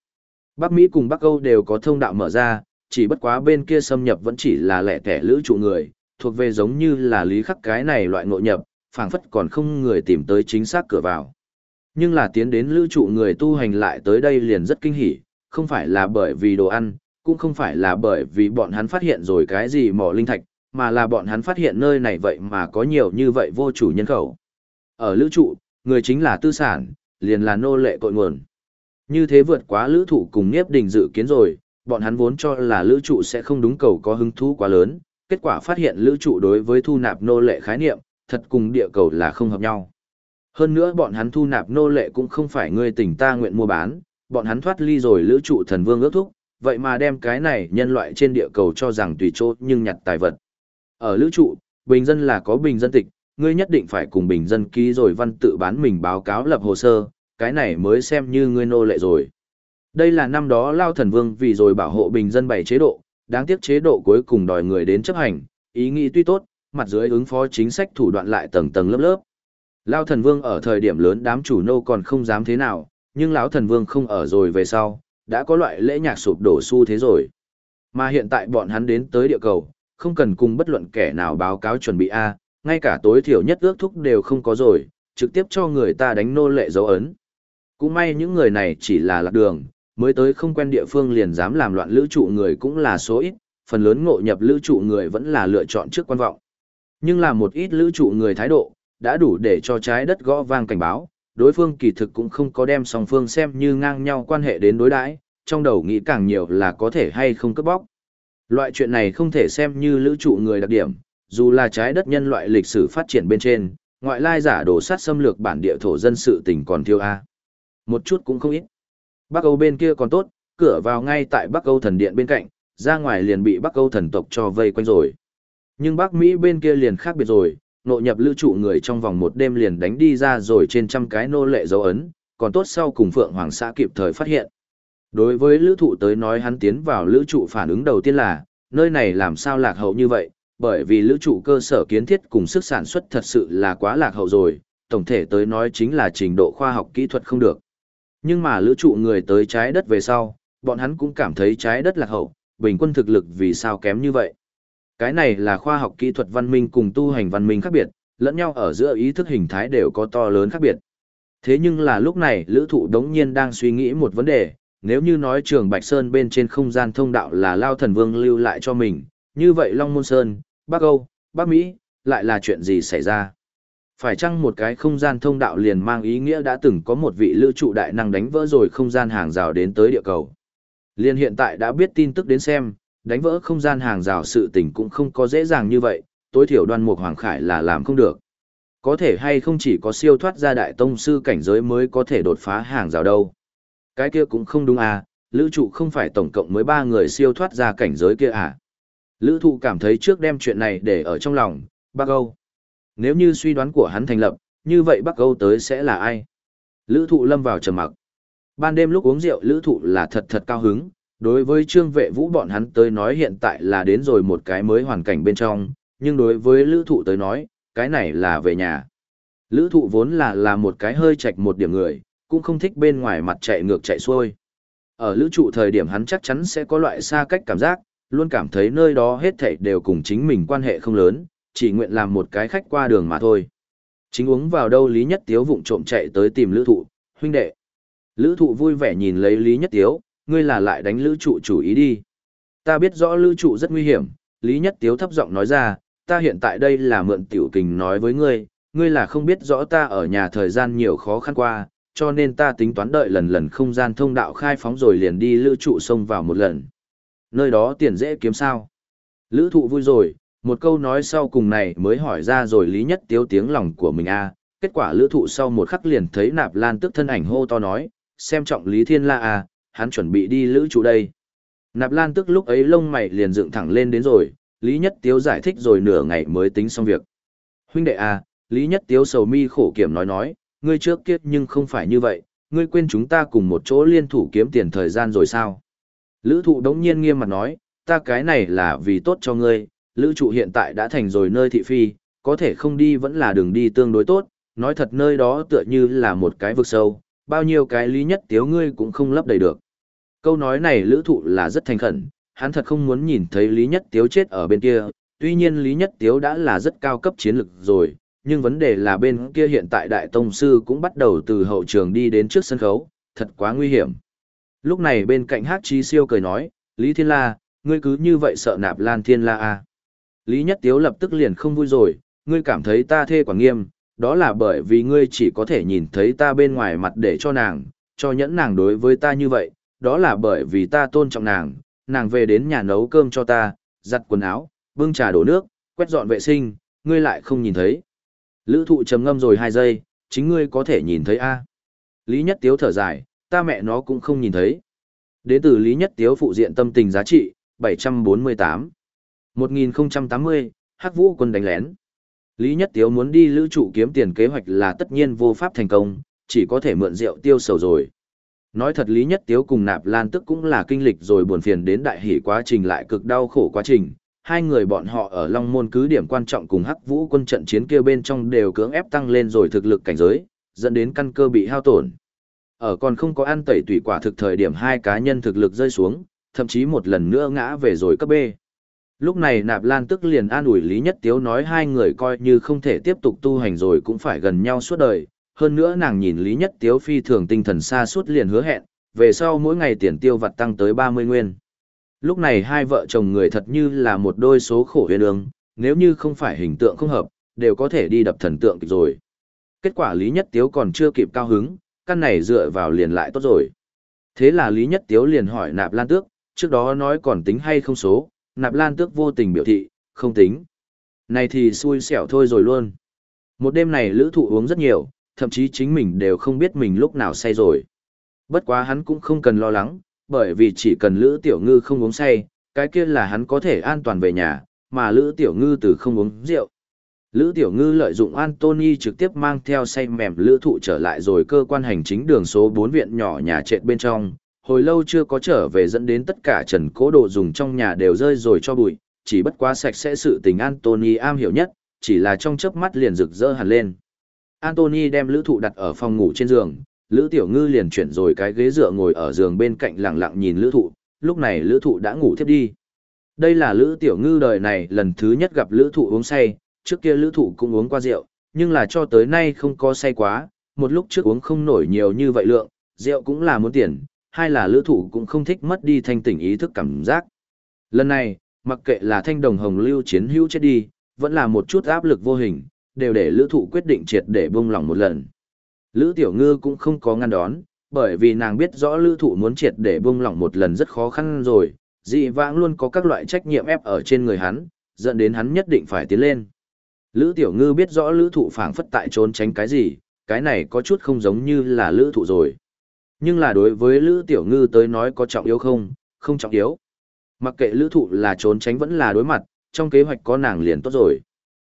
Bắc Mỹ cùng Bắc Âu đều có thông đạo mở ra, chỉ bất quá bên kia xâm nhập vẫn chỉ là lẻ tẻ lữ trụ người, thuộc về giống như là lý khắc cái này loại ngộ nhập, phảng phất còn không người tìm tới chính xác cửa vào. Nhưng là tiến đến lữ trụ người tu hành lại tới đây liền rất kinh hỉ, không phải là bởi vì đồ ăn, cũng không phải là bởi vì bọn hắn phát hiện rồi cái gì mỏ linh thạch, mà là bọn hắn phát hiện nơi này vậy mà có nhiều như vậy vô chủ nhân khẩu. Ở lữ trụ, người chính là tư sản, liền là nô lệ cội nguồn. Như thế vượt quá lữ thụ cùng nghiếp Đình dự kiến rồi, bọn hắn vốn cho là lữ trụ sẽ không đúng cầu có hứng thú quá lớn, kết quả phát hiện lữ trụ đối với thu nạp nô lệ khái niệm, thật cùng địa cầu là không hợp nhau. Hơn nữa bọn hắn thu nạp nô lệ cũng không phải người tỉnh ta nguyện mua bán, bọn hắn thoát ly rồi lữ trụ thần vương ước thúc, vậy mà đem cái này nhân loại trên địa cầu cho rằng tùy chỗ nhưng nhặt tài vật. Ở lữ trụ, bình dân là có bình dân tịch, ngươi nhất định phải cùng bình dân ký rồi văn tự bán mình báo cáo lập hồ sơ, cái này mới xem như ngươi nô lệ rồi. Đây là năm đó Lao Thần Vương vì rồi bảo hộ bình dân bảy chế độ, đáng tiếc chế độ cuối cùng đòi người đến chấp hành, ý nghĩ tuy tốt, mặt dưới ứng phó chính sách thủ đoạn lại tầng tầng lớp lớp. Lao Thần Vương ở thời điểm lớn đám chủ nô còn không dám thế nào, nhưng lão Thần Vương không ở rồi về sau, đã có loại lễ nhạc sụp đổ xu thế rồi. Mà hiện tại bọn hắn đến tới địa cầu, không cần cùng bất luận kẻ nào báo cáo chuẩn bị A, ngay cả tối thiểu nhất ước thúc đều không có rồi, trực tiếp cho người ta đánh nô lệ dấu ấn. Cũng may những người này chỉ là lạc đường, mới tới không quen địa phương liền dám làm loạn lữ trụ người cũng là số ít, phần lớn ngộ nhập lữ trụ người vẫn là lựa chọn trước quan vọng. Nhưng là một ít lữ trụ người thái độ, đã đủ để cho trái đất gõ vang cảnh báo, đối phương kỳ thực cũng không có đem song phương xem như ngang nhau quan hệ đến đối đãi, trong đầu nghĩ càng nhiều là có thể hay không cướp bóc. Loại chuyện này không thể xem như lữ trụ người đặc điểm, dù là trái đất nhân loại lịch sử phát triển bên trên, ngoại lai giả đổ sát xâm lược bản địa thổ dân sự tình còn thiêu a. Một chút cũng không ít. Bắc Âu bên kia còn tốt, cửa vào ngay tại Bắc Âu thần điện bên cạnh, ra ngoài liền bị Bắc Âu thần tộc cho vây quanh rồi. Nhưng Bắc Mỹ bên kia liền khác biệt rồi, nội nhập lưu trụ người trong vòng một đêm liền đánh đi ra rồi trên trăm cái nô lệ dấu ấn, còn tốt sau cùng Phượng Hoàng xã kịp thời phát hiện. Đối với lữ thụ tới nói hắn tiến vào lữ trụ phản ứng đầu tiên là, nơi này làm sao lạc hậu như vậy, bởi vì lữ trụ cơ sở kiến thiết cùng sức sản xuất thật sự là quá lạc hậu rồi, tổng thể tới nói chính là trình độ khoa học kỹ thuật không được. Nhưng mà lữ trụ người tới trái đất về sau, bọn hắn cũng cảm thấy trái đất lạc hậu, bình quân thực lực vì sao kém như vậy. Cái này là khoa học kỹ thuật văn minh cùng tu hành văn minh khác biệt, lẫn nhau ở giữa ý thức hình thái đều có to lớn khác biệt. Thế nhưng là lúc này lữ thụ đống nhiên đang suy nghĩ một vấn đề, nếu như nói trường Bạch Sơn bên trên không gian thông đạo là Lao Thần Vương lưu lại cho mình, như vậy Long Môn Sơn, Bắc Âu, Bắc Mỹ, lại là chuyện gì xảy ra? Phải chăng một cái không gian thông đạo liền mang ý nghĩa đã từng có một vị lữ trụ đại năng đánh vỡ rồi không gian hàng rào đến tới địa cầu? Liên hiện tại đã biết tin tức đến xem, đánh vỡ không gian hàng rào sự tình cũng không có dễ dàng như vậy, tối thiểu đoan mục hoàng khải là làm không được. Có thể hay không chỉ có siêu thoát ra đại tông sư cảnh giới mới có thể đột phá hàng rào đâu. Cái kia cũng không đúng à, lữ trụ không phải tổng cộng mới ba người siêu thoát ra cảnh giới kia à. Lữ thụ cảm thấy trước đem chuyện này để ở trong lòng, Bắc Âu. Nếu như suy đoán của hắn thành lập, như vậy Bắc Âu tới sẽ là ai? Lữ thụ lâm vào trầm mặc. Ban đêm lúc uống rượu lữ thụ là thật thật cao hứng, đối với trương vệ vũ bọn hắn tới nói hiện tại là đến rồi một cái mới hoàn cảnh bên trong, nhưng đối với lữ thụ tới nói, cái này là về nhà. Lữ thụ vốn là là một cái hơi chạch một điểm người, cũng không thích bên ngoài mặt chạy ngược chạy xuôi. Ở lữ trụ thời điểm hắn chắc chắn sẽ có loại xa cách cảm giác, luôn cảm thấy nơi đó hết thảy đều cùng chính mình quan hệ không lớn, chỉ nguyện làm một cái khách qua đường mà thôi. Chính uống vào đâu Lý Nhất Tiếu vụng trộm chạy tới tìm lữ thụ, huynh đệ. Lữ thụ vui vẻ nhìn lấy Lý Nhất Tiếu, ngươi là lại đánh lữ trụ chủ ý đi. Ta biết rõ lữ trụ rất nguy hiểm, Lý Nhất Tiếu thấp giọng nói ra, ta hiện tại đây là mượn tiểu kình nói với ngươi, ngươi là không biết rõ ta ở nhà thời gian nhiều khó khăn qua, cho nên ta tính toán đợi lần lần không gian thông đạo khai phóng rồi liền đi lữ trụ xông vào một lần. Nơi đó tiền dễ kiếm sao. Lữ thụ vui rồi, một câu nói sau cùng này mới hỏi ra rồi lý nhất tiếu tiếng lòng của mình a kết quả lữ thụ sau một khắc liền thấy nạp lan tức thân ảnh hô to nói, xem trọng lý thiên la à hắn chuẩn bị đi lữ trụ đây. Nạp lan tức lúc ấy lông mày liền dựng thẳng lên đến rồi, lý nhất tiếu giải thích rồi nửa ngày mới tính xong việc. Huynh đệ à lý nhất tiếu sầu mi khổ kiểm nói nói, ngươi trước kiếp nhưng không phải như vậy, ngươi quên chúng ta cùng một chỗ liên thủ kiếm tiền thời gian rồi sao? Lữ thụ đống nhiên nghiêm mặt nói, ta cái này là vì tốt cho ngươi, lữ trụ hiện tại đã thành rồi nơi thị phi, có thể không đi vẫn là đường đi tương đối tốt, nói thật nơi đó tựa như là một cái vực sâu, bao nhiêu cái lý nhất tiếu ngươi cũng không lấp đầy được. Câu nói này lữ thụ là rất thành khẩn, hắn thật không muốn nhìn thấy lý nhất tiếu chết ở bên kia, tuy nhiên Lý Nhất Tiếu đã là rất cao cấp chiến lực rồi, nhưng vấn đề là bên kia hiện tại Đại Tông Sư cũng bắt đầu từ hậu trường đi đến trước sân khấu, thật quá nguy hiểm. Lúc này bên cạnh Hát Chi Siêu cười nói, Lý Thiên La, ngươi cứ như vậy sợ nạp Lan Thiên La à. Lý Nhất Tiếu lập tức liền không vui rồi, ngươi cảm thấy ta thê quả nghiêm, đó là bởi vì ngươi chỉ có thể nhìn thấy ta bên ngoài mặt để cho nàng, cho nhẫn nàng đối với ta như vậy, đó là bởi vì ta tôn trọng nàng, nàng về đến nhà nấu cơm cho ta, giặt quần áo, bưng trà đổ nước, quét dọn vệ sinh, ngươi lại không nhìn thấy. Lữ thụ trầm ngâm rồi hai giây, chính ngươi có thể nhìn thấy a Lý Nhất Tiếu thở dài, ta mẹ nó cũng không nhìn thấy. Đến từ Lý Nhất Tiếu phụ diện tâm tình giá trị, 748. 1080, Hắc Vũ quân đánh lén. Lý Nhất Tiếu muốn đi lữ trụ kiếm tiền kế hoạch là tất nhiên vô pháp thành công, chỉ có thể mượn rượu tiêu sầu rồi. Nói thật Lý Nhất Tiếu cùng Nạp Lan tức cũng là kinh lịch rồi buồn phiền đến đại hỷ quá trình lại cực đau khổ quá trình. Hai người bọn họ ở Long Môn cứ điểm quan trọng cùng Hắc Vũ quân trận chiến kia bên trong đều cưỡng ép tăng lên rồi thực lực cảnh giới, dẫn đến căn cơ bị hao tổn. Ở còn không có ăn tẩy tùy quả thực thời điểm hai cá nhân thực lực rơi xuống, thậm chí một lần nữa ngã về rồi cấp B. Lúc này Nạp Lan tức liền an ủi Lý Nhất Tiếu nói hai người coi như không thể tiếp tục tu hành rồi cũng phải gần nhau suốt đời. Hơn nữa nàng nhìn Lý Nhất Tiếu phi thường tinh thần xa suốt liền hứa hẹn, về sau mỗi ngày tiền tiêu vặt tăng tới 30 nguyên. Lúc này hai vợ chồng người thật như là một đôi số khổ huyền ương, nếu như không phải hình tượng không hợp, đều có thể đi đập thần tượng kịch rồi. Kết quả Lý Nhất Tiếu còn chưa kịp cao hứng, căn này dựa vào liền lại tốt rồi. Thế là Lý Nhất Tiếu liền hỏi Nạp Lan Tước, trước đó nói còn tính hay không số, Nạp Lan Tước vô tình biểu thị, không tính. Này thì xui xẻo thôi rồi luôn. Một đêm này lữ thụ uống rất nhiều, thậm chí chính mình đều không biết mình lúc nào say rồi. Bất quá hắn cũng không cần lo lắng, bởi vì chỉ cần lữ tiểu ngư không uống say, cái kia là hắn có thể an toàn về nhà, mà lữ tiểu ngư từ không uống rượu. Lữ Tiểu Ngư lợi dụng Anthony trực tiếp mang theo say mềm lữ thụ trở lại rồi cơ quan hành chính đường số 4 viện nhỏ nhà trệt bên trong, hồi lâu chưa có trở về dẫn đến tất cả trần cố đồ dùng trong nhà đều rơi rồi cho bụi, chỉ bất quá sạch sẽ sự tình Anthony am hiểu nhất, chỉ là trong chớp mắt liền rực rỡ hẳn lên. Anthony đem lữ thụ đặt ở phòng ngủ trên giường, lữ tiểu ngư liền chuyển rồi cái ghế dựa ngồi ở giường bên cạnh lặng lặng nhìn lữ thụ, lúc này lữ thụ đã ngủ thiếp đi. Đây là lữ tiểu ngư đời này lần thứ nhất gặp lữ thụ uống say, trước kia lữ thụ cũng uống qua rượu, nhưng là cho tới nay không có say quá, một lúc trước uống không nổi nhiều như vậy lượng, rượu cũng là muốn tiền, hai là lữ thụ cũng không thích mất đi thanh tỉnh ý thức cảm giác. Lần này, mặc kệ là thanh đồng hồng lưu chiến hữu chết đi, vẫn là một chút áp lực vô hình, đều để lữ thụ quyết định triệt để bông lòng một lần. Lữ tiểu ngư cũng không có ngăn đón, bởi vì nàng biết rõ lữ thụ muốn triệt để bông lòng một lần rất khó khăn rồi, dị vãng luôn có các loại trách nhiệm ép ở trên người hắn, dẫn đến hắn nhất định phải tiến lên. Lữ tiểu ngư biết rõ lữ thụ phản phất tại trốn tránh cái gì, cái này có chút không giống như là lữ thụ rồi. Nhưng là đối với Lữ Tiểu Ngư tới nói có trọng yếu không, không trọng yếu. Mặc kệ Lữ Thụ là trốn tránh vẫn là đối mặt, trong kế hoạch có nàng liền tốt rồi.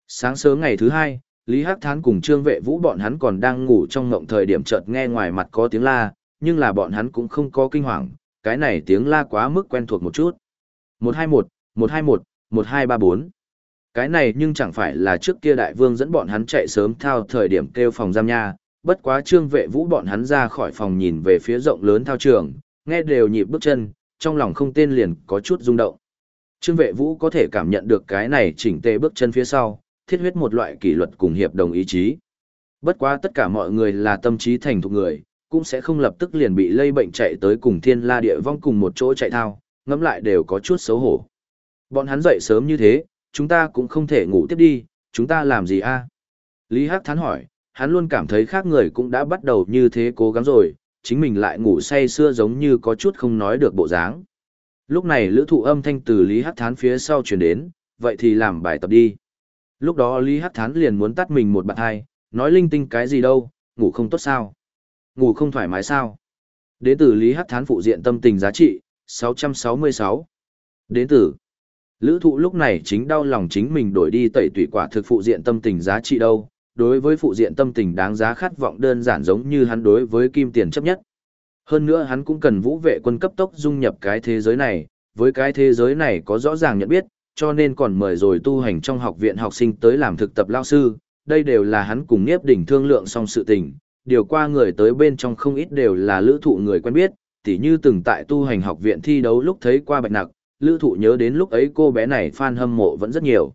Sáng sớm ngày thứ hai, Lý Hắc Thán cùng Trương Vệ Vũ bọn hắn còn đang ngủ trong ngộng thời điểm chợt nghe ngoài mặt có tiếng la, nhưng là bọn hắn cũng không có kinh hoàng, cái này tiếng la quá mức quen thuộc một chút. 121, 121, 1234. Cái này nhưng chẳng phải là trước kia đại vương dẫn bọn hắn chạy sớm thao thời điểm kêu phòng giam nha, bất quá trương vệ vũ bọn hắn ra khỏi phòng nhìn về phía rộng lớn thao trường, nghe đều nhịp bước chân, trong lòng không tên liền có chút rung động. Trương vệ vũ có thể cảm nhận được cái này chỉnh tề bước chân phía sau, thiết huyết một loại kỷ luật cùng hiệp đồng ý chí. Bất quá tất cả mọi người là tâm trí thành thục người, cũng sẽ không lập tức liền bị lây bệnh chạy tới cùng thiên la địa vong cùng một chỗ chạy thao, ngẫm lại đều có chút xấu hổ. Bọn hắn dậy sớm như thế, chúng ta cũng không thể ngủ tiếp đi, chúng ta làm gì a? Lý Hắc Thán hỏi, hắn luôn cảm thấy khác người cũng đã bắt đầu như thế cố gắng rồi, chính mình lại ngủ say xưa giống như có chút không nói được bộ dáng. Lúc này lữ thụ âm thanh từ Lý Hắc Thán phía sau chuyển đến, vậy thì làm bài tập đi. Lúc đó Lý Hắc Thán liền muốn tắt mình một bạn hai, nói linh tinh cái gì đâu, ngủ không tốt sao? Ngủ không thoải mái sao? Đến từ Lý Hắc Thán phụ diện tâm tình giá trị, 666. Đến từ Lữ thụ lúc này chính đau lòng chính mình đổi đi tẩy tủy quả thực phụ diện tâm tình giá trị đâu, đối với phụ diện tâm tình đáng giá khát vọng đơn giản giống như hắn đối với kim tiền chấp nhất. Hơn nữa hắn cũng cần vũ vệ quân cấp tốc dung nhập cái thế giới này, với cái thế giới này có rõ ràng nhận biết, cho nên còn mời rồi tu hành trong học viện học sinh tới làm thực tập lao sư, đây đều là hắn cùng Niếp Đỉnh thương lượng xong sự tình, điều qua người tới bên trong không ít đều là lữ thụ người quen biết, tỉ như từng tại tu hành học viện thi đấu lúc thấy qua bạch nặc, lữ thụ nhớ đến lúc ấy cô bé này fan hâm mộ vẫn rất nhiều.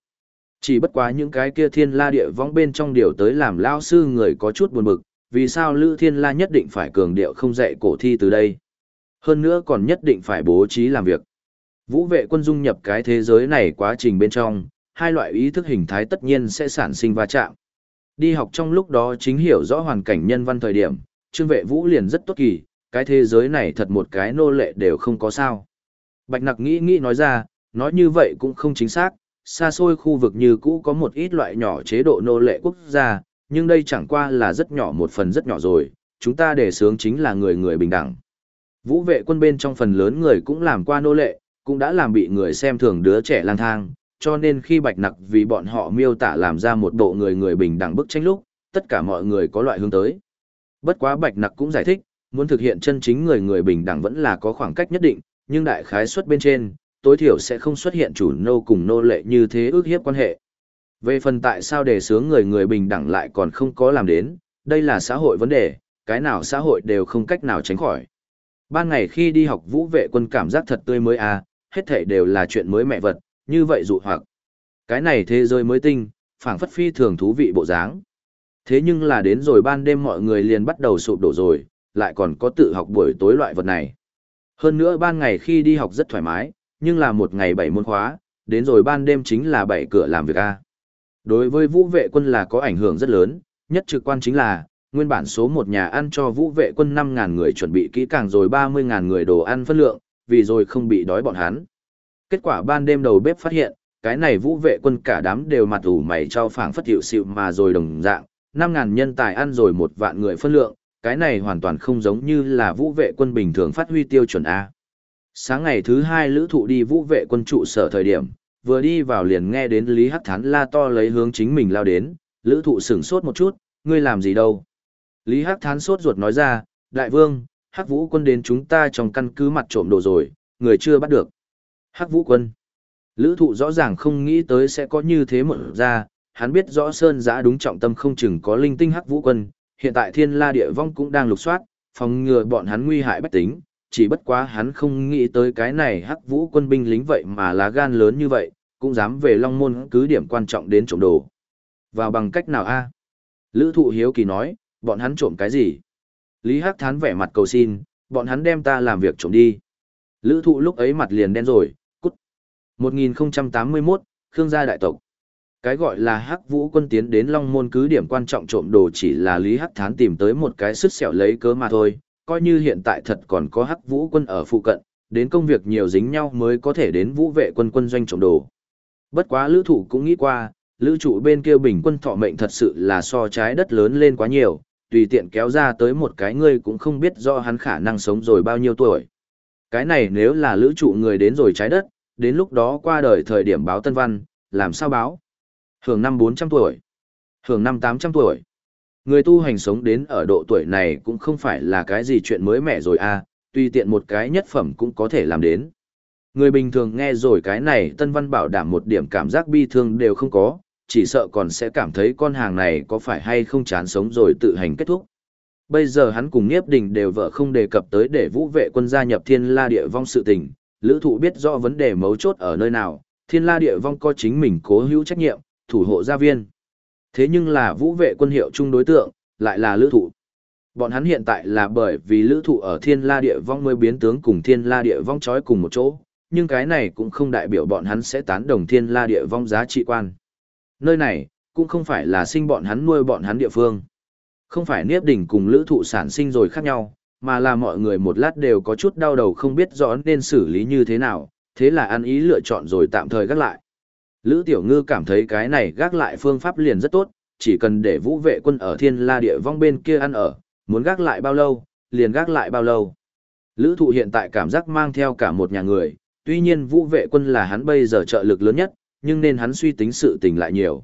Chỉ bất quá những cái kia thiên la địa vong bên trong điều tới làm lao sư người có chút buồn bực, vì sao Lữ Thiên La nhất định phải cường điệu không dạy cổ thi từ đây. Hơn nữa còn nhất định phải bố trí làm việc. Vũ vệ quân dung nhập cái thế giới này quá trình bên trong, hai loại ý thức hình thái tất nhiên sẽ sản sinh va chạm. Đi học trong lúc đó chính hiểu rõ hoàn cảnh nhân văn thời điểm, trương vệ vũ liền rất tốt kỳ, cái thế giới này thật một cái nô lệ đều không có sao. Bạch nặc nghĩ nghĩ nói ra, nói như vậy cũng không chính xác, xa xôi khu vực như cũ có một ít loại nhỏ chế độ nô lệ quốc gia, nhưng đây chẳng qua là rất nhỏ một phần rất nhỏ rồi, chúng ta đề sướng chính là người người bình đẳng. Vũ vệ quân bên trong phần lớn người cũng làm qua nô lệ, cũng đã làm bị người xem thường đứa trẻ lang thang, cho nên khi bạch nặc vì bọn họ miêu tả làm ra một bộ người người bình đẳng bức tranh lúc, tất cả mọi người có loại hướng tới. Bất quá bạch nặc cũng giải thích, muốn thực hiện chân chính người người bình đẳng vẫn là có khoảng cách nhất định, nhưng đại khái suất bên trên, tối thiểu sẽ không xuất hiện chủ nô cùng nô lệ như thế ước hiếp quan hệ. Về phần tại sao đề sướng người người bình đẳng lại còn không có làm đến, đây là xã hội vấn đề, cái nào xã hội đều không cách nào tránh khỏi. Ban ngày khi đi học vũ vệ quân cảm giác thật tươi mới à, hết thể đều là chuyện mới mẹ vật, như vậy dụ hoặc. Cái này thế giới mới tinh, phảng phất phi thường thú vị bộ dáng. Thế nhưng là đến rồi ban đêm mọi người liền bắt đầu sụp đổ rồi, lại còn có tự học buổi tối loại vật này. Hơn nữa ban ngày khi đi học rất thoải mái, nhưng là một ngày bảy môn khóa, đến rồi ban đêm chính là bảy cửa làm việc a. Đối với vũ vệ quân là có ảnh hưởng rất lớn, nhất trực quan chính là, nguyên bản số một nhà ăn cho vũ vệ quân 5.000 người chuẩn bị kỹ càng rồi 30.000 người đồ ăn phân lượng, vì rồi không bị đói bọn hắn. Kết quả ban đêm đầu bếp phát hiện, cái này vũ vệ quân cả đám đều mặt ủ mày cho phảng phất hiệu xịu mà rồi đồng dạng, 5.000 nhân tài ăn rồi một vạn người phân lượng, cái này hoàn toàn không giống như là vũ vệ quân bình thường phát huy tiêu chuẩn A. Sáng ngày thứ hai lữ thụ đi vũ vệ quân trụ sở thời điểm, vừa đi vào liền nghe đến Lý Hắc Thán la to lấy hướng chính mình lao đến, lữ thụ sửng sốt một chút, ngươi làm gì đâu. Lý Hắc Thán sốt ruột nói ra, đại vương, Hắc vũ quân đến chúng ta trong căn cứ mặt trộm đồ rồi, người chưa bắt được. Hắc vũ quân. Lữ thụ rõ ràng không nghĩ tới sẽ có như thế một ra, hắn biết rõ Sơn giã đúng trọng tâm không chừng có linh tinh Hắc vũ quân, hiện tại thiên la địa vong cũng đang lục soát, phòng ngừa bọn hắn nguy hại bách tính, chỉ bất quá hắn không nghĩ tới cái này hắc vũ quân binh lính vậy mà lá gan lớn như vậy, cũng dám về Long Môn cứ điểm quan trọng đến trộm đồ. Vào bằng cách nào a? Lữ thụ hiếu kỳ nói, bọn hắn trộm cái gì? Lý Hắc Thán vẻ mặt cầu xin, bọn hắn đem ta làm việc trộm đi. Lữ thụ lúc ấy mặt liền đen rồi, cút. 1081, Khương gia đại tộc. Cái gọi là Hắc Vũ quân tiến đến Long Môn cứ điểm quan trọng trộm đồ chỉ là Lý Hắc Thán tìm tới một cái sứt sẹo lấy cớ mà thôi, coi như hiện tại thật còn có hắc vũ quân ở phụ cận, đến công việc nhiều dính nhau mới có thể đến vũ vệ quân quân doanh trộm đồ. Bất quá lữ thủ cũng nghĩ qua, lữ trụ bên kia bình quân thọ mệnh thật sự là so trái đất lớn lên quá nhiều, tùy tiện kéo ra tới một cái ngươi cũng không biết do hắn khả năng sống rồi bao nhiêu tuổi. Cái này nếu là lữ trụ người đến rồi trái đất, đến lúc đó qua đời thời điểm báo tân văn, làm sao báo? Hưởng năm 400 tuổi, hưởng năm 800 tuổi. Người tu hành sống đến ở độ tuổi này cũng không phải là cái gì chuyện mới mẻ rồi à, tùy tiện một cái nhất phẩm cũng có thể làm đến. Người bình thường nghe rồi cái này Tân Văn bảo đảm một điểm cảm giác bi thương đều không có, chỉ sợ còn sẽ cảm thấy con hàng này có phải hay không chán sống rồi tự hành kết thúc. Bây giờ hắn cùng Niếp Đình đều vợ không đề cập tới để vũ vệ quân gia nhập thiên la địa vong sự tình, lữ thụ biết rõ vấn đề mấu chốt ở nơi nào, thiên la địa vong có chính mình cố hữu trách nhiệm, thủ hộ gia viên. Thế nhưng là vũ vệ quân hiệu chung đối tượng, lại là lữ thụ. Bọn hắn hiện tại là bởi vì lữ thụ ở thiên la địa vong mới biến tướng cùng thiên la địa vong chói cùng một chỗ, nhưng cái này cũng không đại biểu bọn hắn sẽ tán đồng thiên la địa vong giá trị quan. Nơi này, cũng không phải là sinh bọn hắn nuôi bọn hắn địa phương. Không phải niếp đỉnh cùng lữ thụ sản sinh rồi khác nhau, mà là mọi người một lát đều có chút đau đầu không biết rõ nên xử lý như thế nào, thế là ăn ý lựa chọn rồi tạm thời gác lại. Lữ Tiểu Ngư cảm thấy cái này gác lại phương pháp liền rất tốt, chỉ cần để vũ vệ quân ở thiên la địa vong bên kia ăn ở, muốn gác lại bao lâu, liền gác lại bao lâu. Lữ thụ hiện tại cảm giác mang theo cả một nhà người, tuy nhiên vũ vệ quân là hắn bây giờ trợ lực lớn nhất, nhưng nên hắn suy tính sự tình lại nhiều.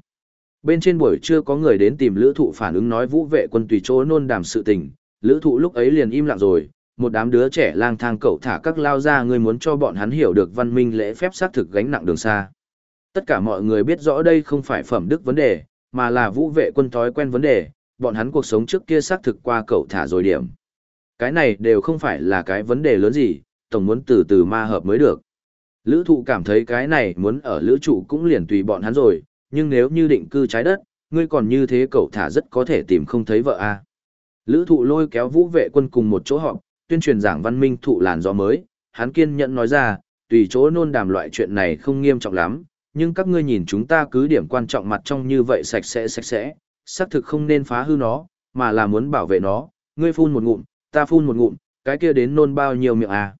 Bên trên buổi trưa có người đến tìm lữ thụ phản ứng nói vũ vệ quân tùy chỗ nôn đàm sự tình, lữ thụ lúc ấy liền im lặng rồi, một đám đứa trẻ lang thang cậu thả các lao ra người muốn cho bọn hắn hiểu được văn minh lễ phép xác thực gánh nặng đường xa. Tất cả mọi người biết rõ đây không phải phẩm đức vấn đề, mà là vũ vệ quân thói quen vấn đề, bọn hắn cuộc sống trước kia xác thực qua cậu thả rồi điểm. Cái này đều không phải là cái vấn đề lớn gì, tổng muốn từ từ ma hợp mới được. Lữ thụ cảm thấy cái này muốn ở lữ trụ cũng liền tùy bọn hắn rồi, nhưng nếu như định cư trái đất, ngươi còn như thế cậu thả rất có thể tìm không thấy vợ a Lữ thụ lôi kéo vũ vệ quân cùng một chỗ họp, tuyên truyền giảng văn minh thụ làn gió mới, hắn kiên nhẫn nói ra, tùy chỗ nôn đàm loại chuyện này không nghiêm trọng lắm, nhưng các ngươi nhìn chúng ta cứ điểm quan trọng mặt trong như vậy sạch sẽ sạch sẽ, xác thực không nên phá hư nó, mà là muốn bảo vệ nó, ngươi phun một ngụm, ta phun một ngụm, cái kia đến nôn bao nhiêu miệng à.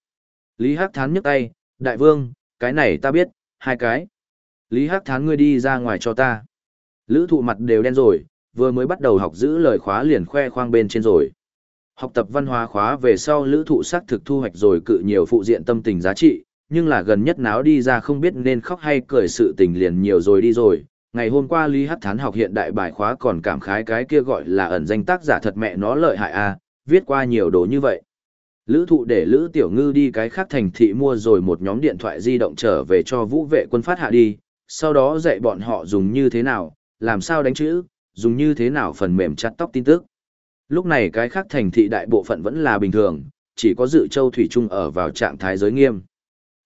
Lý Hắc Thán nhấc tay, đại vương, cái này ta biết, hai cái. Lý Hắc Thán ngươi đi ra ngoài cho ta. Lữ thụ mặt đều đen rồi, vừa mới bắt đầu học giữ lời khóa liền khoe khoang bên trên rồi. Học tập văn hóa khóa về sau lữ thụ xác thực thu hoạch rồi cự nhiều phụ diện tâm tình giá trị, nhưng là gần nhất náo đi ra không biết nên khóc hay cười sự tình liền nhiều rồi đi rồi. Ngày hôm qua Lý Hắc Thán học hiện đại bài khóa còn cảm khái cái kia gọi là ẩn danh tác giả thật mẹ nó lợi hại a à, viết qua nhiều đồ như vậy. Lữ thụ để Lữ Tiểu Ngư đi cái khác thành thị mua rồi một nhóm điện thoại di động trở về cho vũ vệ quân phát hạ đi, sau đó dạy bọn họ dùng như thế nào, làm sao đánh chữ, dùng như thế nào phần mềm chặt tóc tin tức. Lúc này cái khác thành thị đại bộ phận vẫn là bình thường, chỉ có dự châu thủy trung ở vào trạng thái giới nghiêm.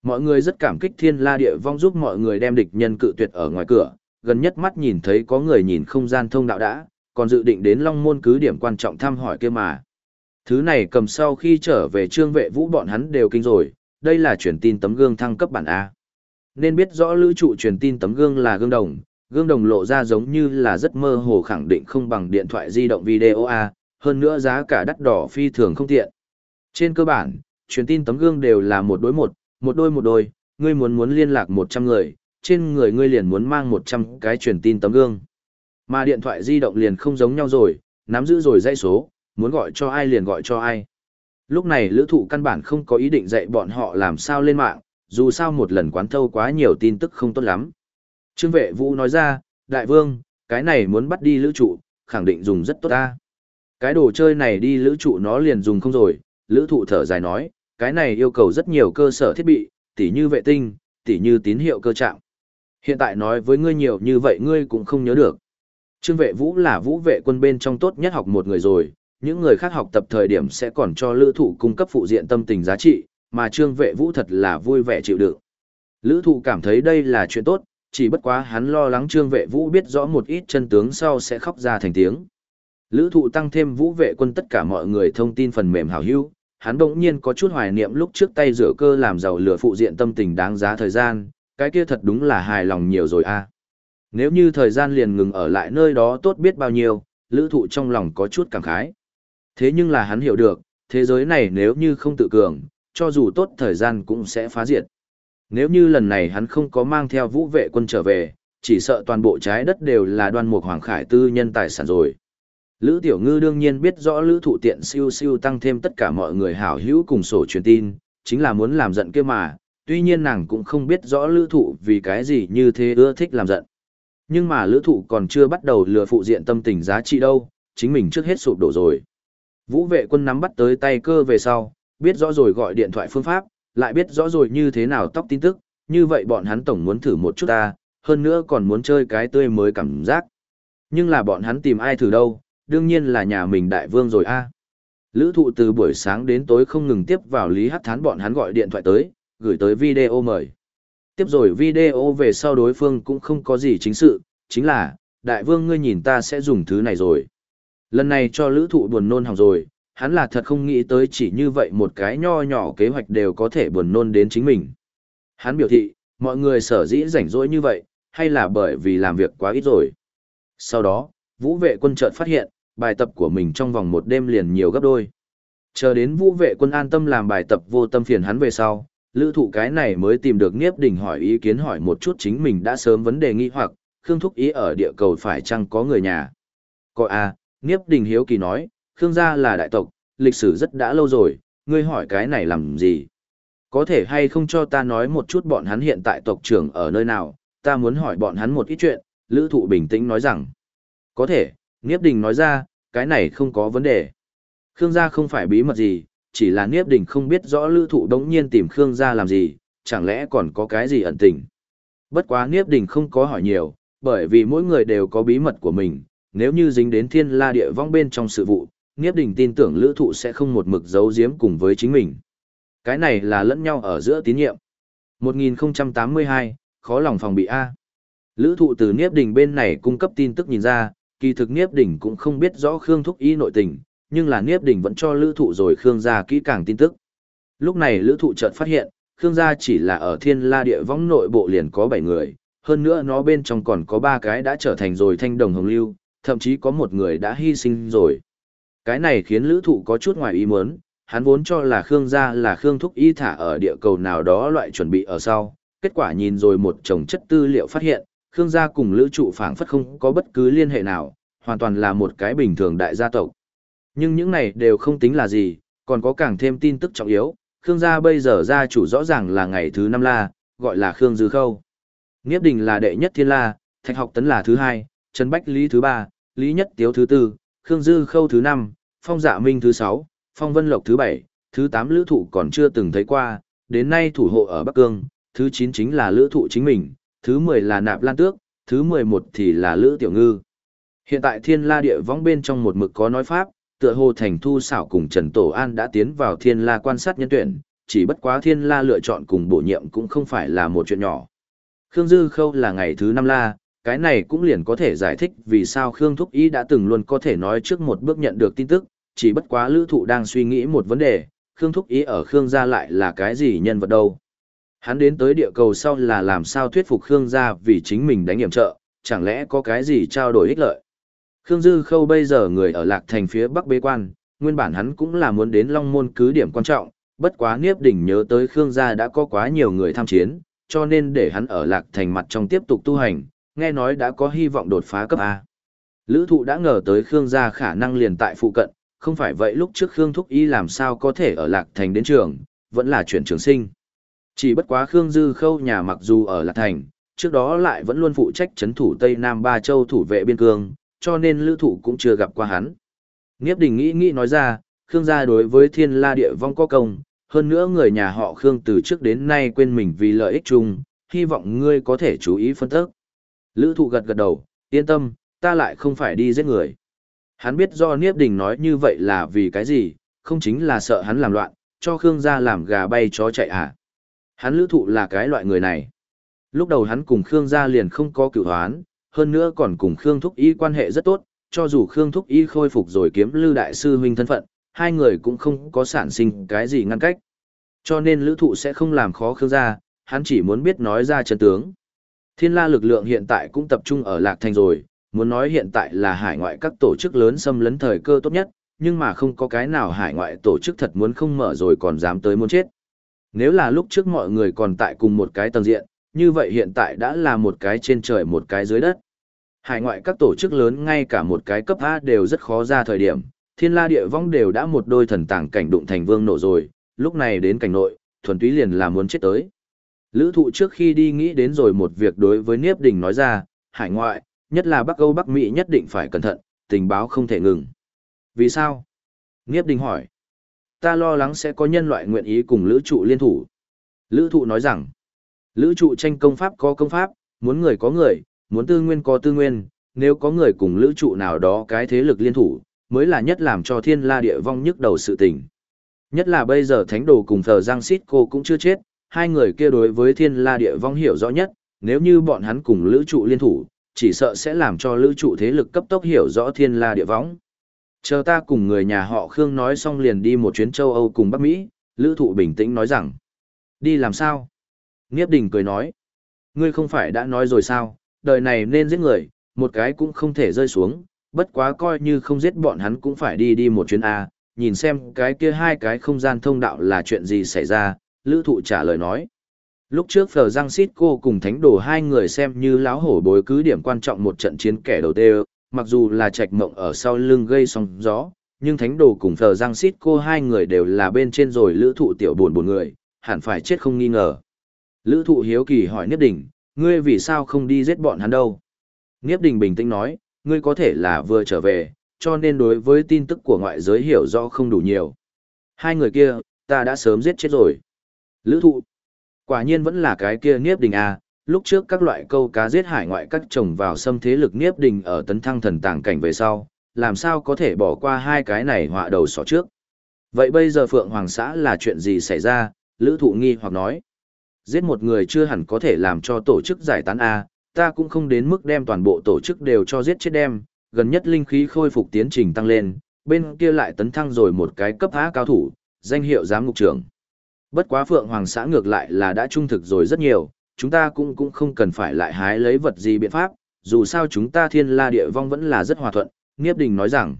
Mọi người rất cảm kích thiên la địa vong giúp mọi người đem địch nhân cự tuyệt ở ngoài cửa, gần nhất mắt nhìn thấy có người nhìn không gian thông đạo đã, còn dự định đến Long Môn cứ điểm quan trọng thăm hỏi kia mà. Thứ này cầm sau khi trở về trương vệ vũ bọn hắn đều kinh rồi, đây là truyền tin tấm gương thăng cấp bản A. Nên biết rõ lữ trụ truyền tin tấm gương là gương đồng, gương đồng lộ ra giống như là rất mơ hồ khẳng định không bằng điện thoại di động video A, hơn nữa giá cả đắt đỏ phi thường không tiện. Trên cơ bản, truyền tin tấm gương đều là một đối một, một đôi một đôi, ngươi muốn muốn liên lạc 100 người, trên người ngươi liền muốn mang 100 cái truyền tin tấm gương. Mà điện thoại di động liền không giống nhau rồi, nắm giữ rồi dãy số, muốn gọi cho ai liền gọi cho ai. Lúc này lữ thụ căn bản không có ý định dạy bọn họ làm sao lên mạng, dù sao một lần quán thâu quá nhiều tin tức không tốt lắm. Trương vệ vũ nói ra, đại vương, cái này muốn bắt đi lữ trụ, khẳng định dùng rất tốt ta. Cái đồ chơi này đi lữ trụ nó liền dùng không rồi, lữ thụ thở dài nói, cái này yêu cầu rất nhiều cơ sở thiết bị, tỉ như vệ tinh, tỉ như tín hiệu cơ trạng. Hiện tại nói với ngươi nhiều như vậy ngươi cũng không nhớ được. Trương vệ vũ là vũ vệ quân bên trong tốt nhất học một người rồi, những người khác học tập thời điểm sẽ còn cho lữ thụ cung cấp phụ diện tâm tình giá trị, mà trương vệ vũ thật là vui vẻ chịu đựng. Lữ thụ cảm thấy đây là chuyện tốt, chỉ bất quá hắn lo lắng trương vệ vũ biết rõ một ít chân tướng sau sẽ khóc ra thành tiếng. Lữ thụ tăng thêm vũ vệ quân tất cả mọi người thông tin phần mềm hảo hữu, hắn bỗng nhiên có chút hoài niệm lúc trước tay rửa cơ làm giàu lửa phụ diện tâm tình đáng giá thời gian, cái kia thật đúng là hài lòng nhiều rồi a Nếu như thời gian liền ngừng ở lại nơi đó tốt biết bao nhiêu, lữ thụ trong lòng có chút cảm khái. Thế nhưng là hắn hiểu được, thế giới này nếu như không tự cường, cho dù tốt thời gian cũng sẽ phá diệt. Nếu như lần này hắn không có mang theo vũ vệ quân trở về, chỉ sợ toàn bộ trái đất đều là đoan mục hoàng khải tư nhân tài sản rồi. Lữ Tiểu Ngư đương nhiên biết rõ Lữ Thụ Tiện siêu siêu tăng thêm tất cả mọi người hảo hữu cùng sổ truyền tin, chính là muốn làm giận kia mà, tuy nhiên nàng cũng không biết rõ Lữ Thụ vì cái gì như thế ưa thích làm giận. Nhưng mà Lữ Thụ còn chưa bắt đầu lừa phụ diện tâm tình giá trị đâu, chính mình trước hết sụp đổ rồi. Vũ vệ quân nắm bắt tới tay cơ về sau, biết rõ rồi gọi điện thoại phương pháp, lại biết rõ rồi như thế nào tóc tin tức, như vậy bọn hắn tổng muốn thử một chút ta, hơn nữa còn muốn chơi cái tươi mới cảm giác. Nhưng là bọn hắn tìm ai thử đâu, đương nhiên là nhà mình đại vương rồi a. Lữ thụ từ buổi sáng đến tối không ngừng tiếp vào Lý Hắc Thán bọn hắn gọi điện thoại tới, gửi tới video mời. Tiếp rồi video về sau đối phương cũng không có gì chính sự, chính là, đại vương ngươi nhìn ta sẽ dùng thứ này rồi. Lần này cho lữ thụ buồn nôn hỏng rồi, hắn là thật không nghĩ tới chỉ như vậy một cái nho nhỏ kế hoạch đều có thể buồn nôn đến chính mình. Hắn biểu thị, mọi người sở dĩ rảnh rỗi như vậy, hay là bởi vì làm việc quá ít rồi. Sau đó, vũ vệ quân chợt phát hiện, bài tập của mình trong vòng một đêm liền nhiều gấp đôi. Chờ đến vũ vệ quân an tâm làm bài tập vô tâm phiền hắn về sau, lữ thụ cái này mới tìm được Niếp Đình hỏi ý kiến hỏi một chút chính mình đã sớm vấn đề nghi hoặc, Khương Thúc ý ở địa cầu phải chăng có người nhà. Coi à, Niếp Đình hiếu kỳ nói, Khương gia là đại tộc, lịch sử rất đã lâu rồi, ngươi hỏi cái này làm gì? Có thể hay không cho ta nói một chút bọn hắn hiện tại tộc trưởng ở nơi nào, ta muốn hỏi bọn hắn một ít chuyện, Lữ Thụ bình tĩnh nói rằng. Có thể, Niếp Đình nói ra, cái này không có vấn đề. Khương gia không phải bí mật gì, chỉ là Niếp Đình không biết rõ Lữ Thụ đống nhiên tìm Khương gia làm gì, chẳng lẽ còn có cái gì ẩn tình. Bất quá Niếp Đình không có hỏi nhiều, bởi vì mỗi người đều có bí mật của mình, nếu như dính đến thiên la địa vong bên trong sự vụ, Nghiếp Đình tin tưởng Lữ Thụ sẽ không một mực giấu giếm cùng với chính mình. Cái này là lẫn nhau ở giữa tín nhiệm. 1082, khó lòng phòng bị A. Lữ thụ từ Niếp Đình bên này cung cấp tin tức nhìn ra, kỳ thực Niếp Đình cũng không biết rõ Khương Thúc Y nội tình, nhưng là Niếp Đình vẫn cho Lữ thụ rồi Khương gia kỹ càng tin tức. Lúc này Lữ thụ chợt phát hiện, Khương gia chỉ là ở thiên la địa Vong nội bộ liền có 7 người, hơn nữa nó bên trong còn có 3 cái đã trở thành rồi thanh đồng hồng lưu, thậm chí có một người đã hy sinh rồi. Cái này khiến Lữ thụ có chút ngoài ý muốn, hắn vốn cho là Khương gia là Khương Thúc Y thả ở địa cầu nào đó loại chuẩn bị ở sau, kết quả nhìn rồi một chồng chất tư liệu phát hiện, Khương gia cùng Lữ trụ phảng phất không có bất cứ liên hệ nào, hoàn toàn là một cái bình thường đại gia tộc. Nhưng những này đều không tính là gì, còn có càng thêm tin tức trọng yếu, Khương gia bây giờ gia chủ rõ ràng là ngày thứ năm la, gọi là Khương Dư Khâu. Nghiếp đình là đệ nhất thiên la, Thạch học tấn là thứ hai, Trần Bách Lý thứ ba, Lý Nhất Tiếu thứ tư, Khương Dư Khâu thứ năm, Phong Dạ Minh thứ sáu, Phong Vân Lộc thứ bảy, thứ tám lữ thụ còn chưa từng thấy qua, đến nay thủ hộ ở Bắc Cương, thứ chín chính là lữ thụ chính mình, thứ mười là Nạp Lan Tước, thứ mười một thì là Lữ Tiểu Ngư. Hiện tại thiên la địa vong bên trong một mực có nói pháp, tựa hồ thành thu xảo cùng Trần Tổ An đã tiến vào thiên la quan sát nhân tuyển, chỉ bất quá thiên la lựa chọn cùng bổ nhiệm cũng không phải là một chuyện nhỏ. Khương Dư Khâu là ngày thứ năm la, cái này cũng liền có thể giải thích vì sao Khương Thúc Ý đã từng luôn có thể nói trước một bước nhận được tin tức, chỉ bất quá lữ thụ đang suy nghĩ một vấn đề, Khương Thúc Ý ở Khương gia lại là cái gì nhân vật đâu. Hắn đến tới địa cầu sau là làm sao thuyết phục Khương gia vì chính mình đánh hiểm trợ, chẳng lẽ có cái gì trao đổi ích lợi. Khương Dư Khâu bây giờ người ở lạc thành phía bắc bế quan, nguyên bản hắn cũng là muốn đến Long Môn cứ điểm quan trọng, bất quá Niếp Đỉnh nhớ tới Khương gia đã có quá nhiều người tham chiến, cho nên để hắn ở lạc thành mặt trong tiếp tục tu hành, nghe nói đã có hy vọng đột phá cấp A. Lữ thụ đã ngờ tới Khương gia khả năng liền tại phụ cận, không phải vậy lúc trước Khương Thúc Y làm sao có thể ở lạc thành đến trường, vẫn là chuyển trường sinh. Chỉ bất quá Khương Dư Khâu nhà mặc dù ở lạc thành, trước đó lại vẫn luôn phụ trách chấn thủ Tây Nam Ba Châu thủ vệ biên cương, cho nên lữ thụ cũng chưa gặp qua hắn. Nghiếp đình nghĩ nghĩ nói ra, Khương gia đối với thiên la địa vong có công, hơn nữa người nhà họ Khương từ trước đến nay quên mình vì lợi ích chung, hy vọng ngươi có thể chú ý phân tích. Lữ thụ gật gật đầu, yên tâm, ta lại không phải đi giết người. Hắn biết do Niếp Đình nói như vậy là vì cái gì, không chính là sợ hắn làm loạn, cho Khương gia làm gà bay chó chạy à. Hắn lữ thụ là cái loại người này. Lúc đầu hắn cùng Khương gia liền không có cựu hoán, hơn nữa còn cùng Khương Thúc Y quan hệ rất tốt, cho dù Khương Thúc Y khôi phục rồi kiếm lưu đại sư huynh thân phận, hai người cũng không có sản sinh cái gì ngăn cách. Cho nên lữ thụ sẽ không làm khó Khương gia, hắn chỉ muốn biết nói ra chân tướng. Thiên la lực lượng hiện tại cũng tập trung ở Lạc Thành rồi, muốn nói hiện tại là hải ngoại các tổ chức lớn xâm lấn thời cơ tốt nhất, nhưng mà không có cái nào hải ngoại tổ chức thật muốn không mở rồi còn dám tới muốn chết. Nếu là lúc trước mọi người còn tại cùng một cái tầng diện, như vậy hiện tại đã là một cái trên trời một cái dưới đất. Hải ngoại các tổ chức lớn ngay cả một cái cấp A đều rất khó ra thời điểm, thiên la địa vong đều đã một đôi thần tàng cảnh đụng thành vương nổ rồi, lúc này đến cảnh nội, thuần túy liền là muốn chết tới. Lữ thụ trước khi đi nghĩ đến rồi một việc đối với Niếp Đình nói ra, hải ngoại, nhất là Bắc Âu Bắc Mỹ nhất định phải cẩn thận, tình báo không thể ngừng. Vì sao? Niếp Đình hỏi. Ta lo lắng sẽ có nhân loại nguyện ý cùng lữ trụ liên thủ. Lữ thụ nói rằng, lữ trụ tranh công pháp có công pháp, muốn người có người, muốn tư nguyên có tư nguyên, nếu có người cùng lữ trụ nào đó cái thế lực liên thủ, mới là nhất làm cho thiên la địa vong nhức đầu sự tình. Nhất là bây giờ thánh đồ cùng thờ Giang Sít cô cũng chưa chết, hai người kia đối với thiên la địa vong hiểu rõ nhất, nếu như bọn hắn cùng lữ trụ liên thủ, chỉ sợ sẽ làm cho lữ trụ thế lực cấp tốc hiểu rõ thiên la địa vong. Chờ ta cùng người nhà họ Khương nói xong liền đi một chuyến châu Âu cùng Bắc Mỹ, lữ thụ bình tĩnh nói rằng. Đi làm sao? Nghiếp đình cười nói. Ngươi không phải đã nói rồi sao, đời này nên giết người, một cái cũng không thể rơi xuống, bất quá coi như không giết bọn hắn cũng phải đi đi một chuyến A, nhìn xem cái kia hai cái không gian thông đạo là chuyện gì xảy ra, lữ thụ trả lời nói. Lúc trước Phờ Giang Sít cô cùng Thánh Đồ hai người xem như láo hổ bối cứ điểm quan trọng một trận chiến kẻ đầu tiên, mặc dù là trạch mộng ở sau lưng gây sóng gió, nhưng Thánh Đồ cùng Phờ Giang Sít cô hai người đều là bên trên rồi lữ thụ tiểu buồn buồn người, hẳn phải chết không nghi ngờ. Lữ thụ hiếu kỳ hỏi Niếp Đình, ngươi vì sao không đi giết bọn hắn đâu? Niếp Đình bình tĩnh nói, ngươi có thể là vừa trở về, cho nên đối với tin tức của ngoại giới hiểu rõ không đủ nhiều. Hai người kia, ta đã sớm giết chết rồi. Lữ thụ. Quả nhiên vẫn là cái kia Niếp Đình A, lúc trước các loại câu cá giết hải ngoại các trồng vào xâm thế lực Niếp Đình ở tấn thăng thần tàng cảnh về sau, làm sao có thể bỏ qua hai cái này họa đầu sỏ trước. Vậy bây giờ Phượng Hoàng xã là chuyện gì xảy ra, Lữ thụ nghi hoặc nói. Giết một người chưa hẳn có thể làm cho tổ chức giải tán A, ta cũng không đến mức đem toàn bộ tổ chức đều cho giết chết đem, gần nhất linh khí khôi phục tiến trình tăng lên, bên kia lại tấn thăng rồi một cái cấp A cao thủ, danh hiệu giám ngục trưởng. Bất quá Phượng Hoàng xã ngược lại là đã trung thực rồi rất nhiều, chúng ta cũng cũng không cần phải lại hái lấy vật gì biện pháp, dù sao chúng ta thiên la địa vong vẫn là rất hòa thuận, Niếp Đình nói rằng.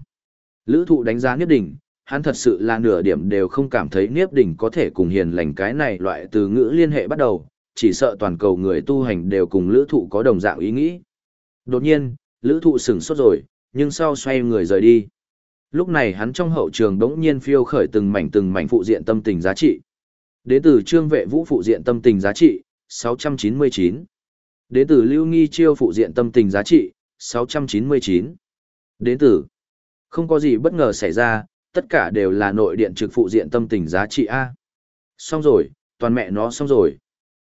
Lữ thụ đánh giá Niếp Đình, hắn thật sự là nửa điểm đều không cảm thấy Niếp Đình có thể cùng hiền lành cái này loại từ ngữ liên hệ bắt đầu, chỉ sợ toàn cầu người tu hành đều cùng lữ thụ có đồng dạng ý nghĩ. Đột nhiên, lữ thụ sửng sốt rồi, nhưng sau xoay người rời đi. Lúc này hắn trong hậu trường đống nhiên phiêu khởi từng mảnh từng mảnh phụ diện tâm tình giá trị. Đến từ trương vệ vũ phụ diện tâm tình giá trị, 699. Đến từ lưu nghi chiêu phụ diện tâm tình giá trị, 699. Đến từ, không có gì bất ngờ xảy ra, tất cả đều là nội điện trực phụ diện tâm tình giá trị A. Xong rồi, toàn mẹ nó xong rồi.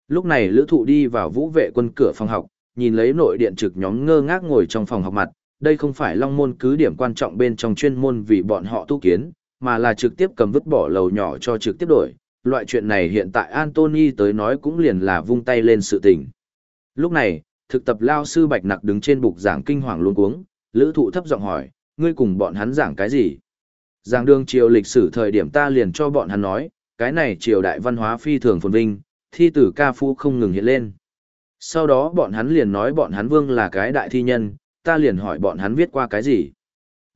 Lúc này lữ thụ đi vào vũ vệ quân cửa phòng học, nhìn lấy nội điện trực nhóm ngơ ngác ngồi trong phòng học mặt, đây không phải long môn cứ điểm quan trọng bên trong chuyên môn vì bọn họ tu kiến, mà là trực tiếp cầm vứt bỏ lầu nhỏ cho trực tiếp đổi. Loại chuyện này hiện tại Anthony tới nói cũng liền là vung tay lên sự tình. Lúc này, thực tập lao sư Bạch Nặc đứng trên bục giảng kinh hoàng luôn cuống, lữ thụ thấp giọng hỏi, ngươi cùng bọn hắn giảng cái gì? Giảng đường triều lịch sử thời điểm ta liền cho bọn hắn nói, cái này triều đại văn hóa phi thường phồn vinh, thi tử ca phu không ngừng hiện lên. Sau đó bọn hắn liền nói bọn hắn vương là cái đại thi nhân, ta liền hỏi bọn hắn viết qua cái gì.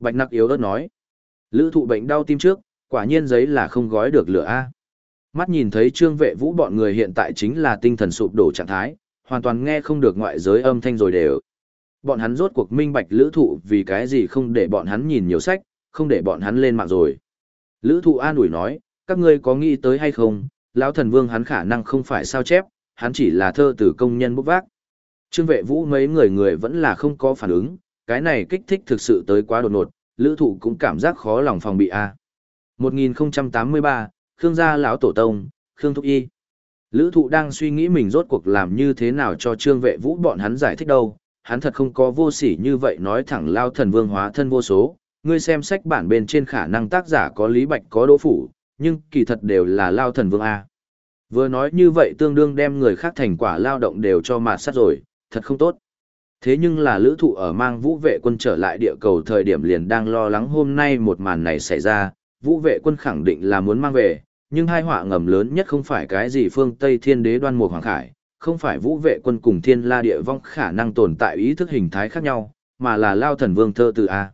Bạch nặc yếu ớt nói, lữ thụ bệnh đau tim trước, quả nhiên giấy là không gói được lửa A. Mắt nhìn thấy trương vệ vũ bọn người hiện tại chính là tinh thần sụp đổ trạng thái, hoàn toàn nghe không được ngoại giới âm thanh rồi đều. Bọn hắn rốt cuộc minh bạch lữ thụ vì cái gì không để bọn hắn nhìn nhiều sách, không để bọn hắn lên mạng rồi. Lữ thụ an ủi nói, các ngươi có nghĩ tới hay không, lão thần vương hắn khả năng không phải sao chép, hắn chỉ là thơ từ công nhân bốc vác. Trương vệ vũ mấy người người vẫn là không có phản ứng, cái này kích thích thực sự tới quá đột ngột, lữ thụ cũng cảm giác khó lòng phòng bị a 1083, Khương gia lão tổ tông, Khương Thúc Y. Lữ thụ đang suy nghĩ mình rốt cuộc làm như thế nào cho trương vệ vũ bọn hắn giải thích đâu, hắn thật không có vô sỉ như vậy nói thẳng lao thần vương hóa thân vô số, ngươi xem sách bản bên trên khả năng tác giả có lý bạch có đỗ phủ, nhưng kỳ thật đều là lao thần vương A. Vừa nói như vậy tương đương đem người khác thành quả lao động đều cho mạt sát rồi, thật không tốt. Thế nhưng là lữ thụ ở mang vũ vệ quân trở lại địa cầu thời điểm liền đang lo lắng hôm nay một màn này xảy ra, vũ vệ quân khẳng định là muốn mang về, nhưng hai họa ngầm lớn nhất không phải cái gì phương Tây thiên đế đoan mục hoàng khải, không phải vũ vệ quân cùng thiên la địa vong khả năng tồn tại ý thức hình thái khác nhau, mà là lao thần vương thơ từ A.